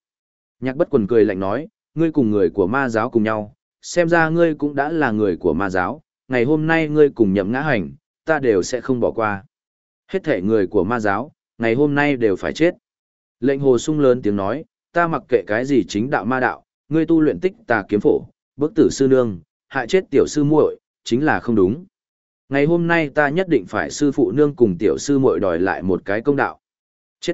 Nhạc bất quần cười lạnh nói, ngươi cùng người của ma giáo cùng nhau, xem ra ngươi cũng đã là người của ma giáo, ngày hôm nay ngươi cùng nhậm ngã hành, ta đều sẽ không bỏ qua. Hết thể người của ma giáo, ngày hôm nay đều phải chết. Lệnh hồ sung lớn tiếng nói, ta mặc kệ cái gì chính đạo ma đạo, ngươi tu luyện tích tà kiếm phổ, bức tử sư nương, hại chết tiểu sư muội, chính là không đúng. Ngày hôm nay ta nhất định phải sư phụ nương cùng tiểu sư muội đòi lại một cái công đạo. Chết!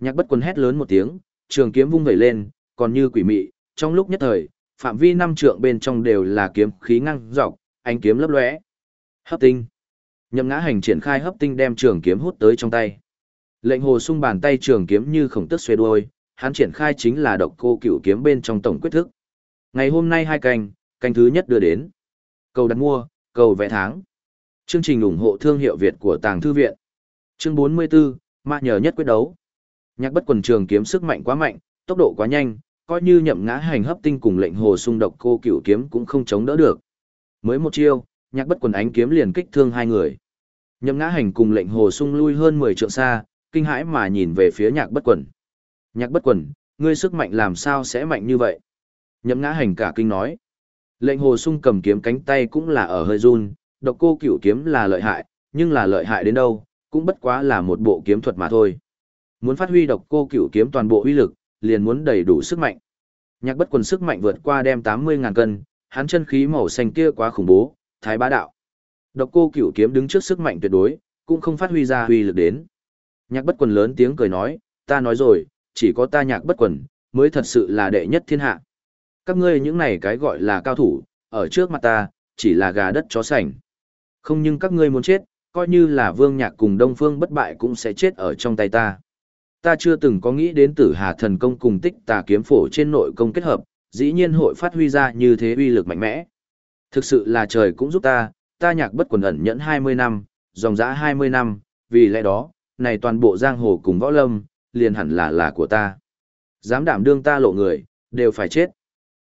Nhạc bất quần hét lớn một tiếng, trường kiếm vung vẩy lên, còn như quỷ mị, trong lúc nhất thời, phạm vi năm trượng bên trong đều là kiếm khí ngăng dọc, ánh kiếm lấp lóe. Hấp tinh. Nhậm ngã hành triển khai hấp tinh đem trường kiếm hút tới trong tay. Lệnh hồ sung bàn tay trường kiếm như khổng tức xuê đuôi, hắn triển khai chính là độc cô cửu kiếm bên trong tổng quyết thức. Ngày hôm nay hai canh, canh thứ nhất đưa đến. Cầu đặt mua, cầu vẽ tháng. Chương trình ủng hộ thương hiệu Việt của Tàng Thư Viện. Chương 44, Mạ nhờ nhất quyết đấu. Nhạc bất quần trường kiếm sức mạnh quá mạnh, tốc độ quá nhanh, coi như nhậm ngã hành hấp tinh cùng lệnh hồ sung độc cô cửu kiếm cũng không chống đỡ được. Mới một chiêu, nhạc bất quần ánh kiếm liền kích thương hai người. Nhậm ngã hành cùng lệnh hồ sung lui hơn 10 trượng xa, kinh hãi mà nhìn về phía nhạc bất quần. Nhạc bất quần, ngươi sức mạnh làm sao sẽ mạnh như vậy? Nhậm ngã hành cả kinh nói. Lệnh hồ sung cầm kiếm cánh tay cũng là ở hơi run, độc cô cửu kiếm là lợi hại, nhưng là lợi hại đến đâu, cũng bất quá là một bộ kiếm thuật mà thôi. Muốn phát huy độc cô cửu kiếm toàn bộ uy lực, liền muốn đầy đủ sức mạnh. Nhạc bất quần sức mạnh vượt qua đem 80.000 cân, hắn chân khí màu xanh kia quá khủng bố, thái bá đạo. Độc cô cửu kiếm đứng trước sức mạnh tuyệt đối, cũng không phát huy ra uy lực đến. Nhạc bất quần lớn tiếng cười nói, ta nói rồi, chỉ có ta nhạc bất quần, mới thật sự là đệ nhất thiên hạ. Các ngươi những này cái gọi là cao thủ, ở trước mặt ta, chỉ là gà đất chó sành. Không nhưng các ngươi muốn chết, coi như là vương nhạc cùng đông phương bất bại cũng sẽ chết ở trong tay ta. Ta chưa từng có nghĩ đến tử hà thần công cùng tích tà kiếm phổ trên nội công kết hợp, dĩ nhiên hội phát huy ra như thế uy lực mạnh mẽ. Thực sự là trời cũng giúp ta, ta nhạc bất quần ẩn nhẫn 20 năm, dòng dã 20 năm, vì lẽ đó, này toàn bộ giang hồ cùng võ lâm, liền hẳn là là của ta. Dám đảm đương ta lộ người, đều phải chết.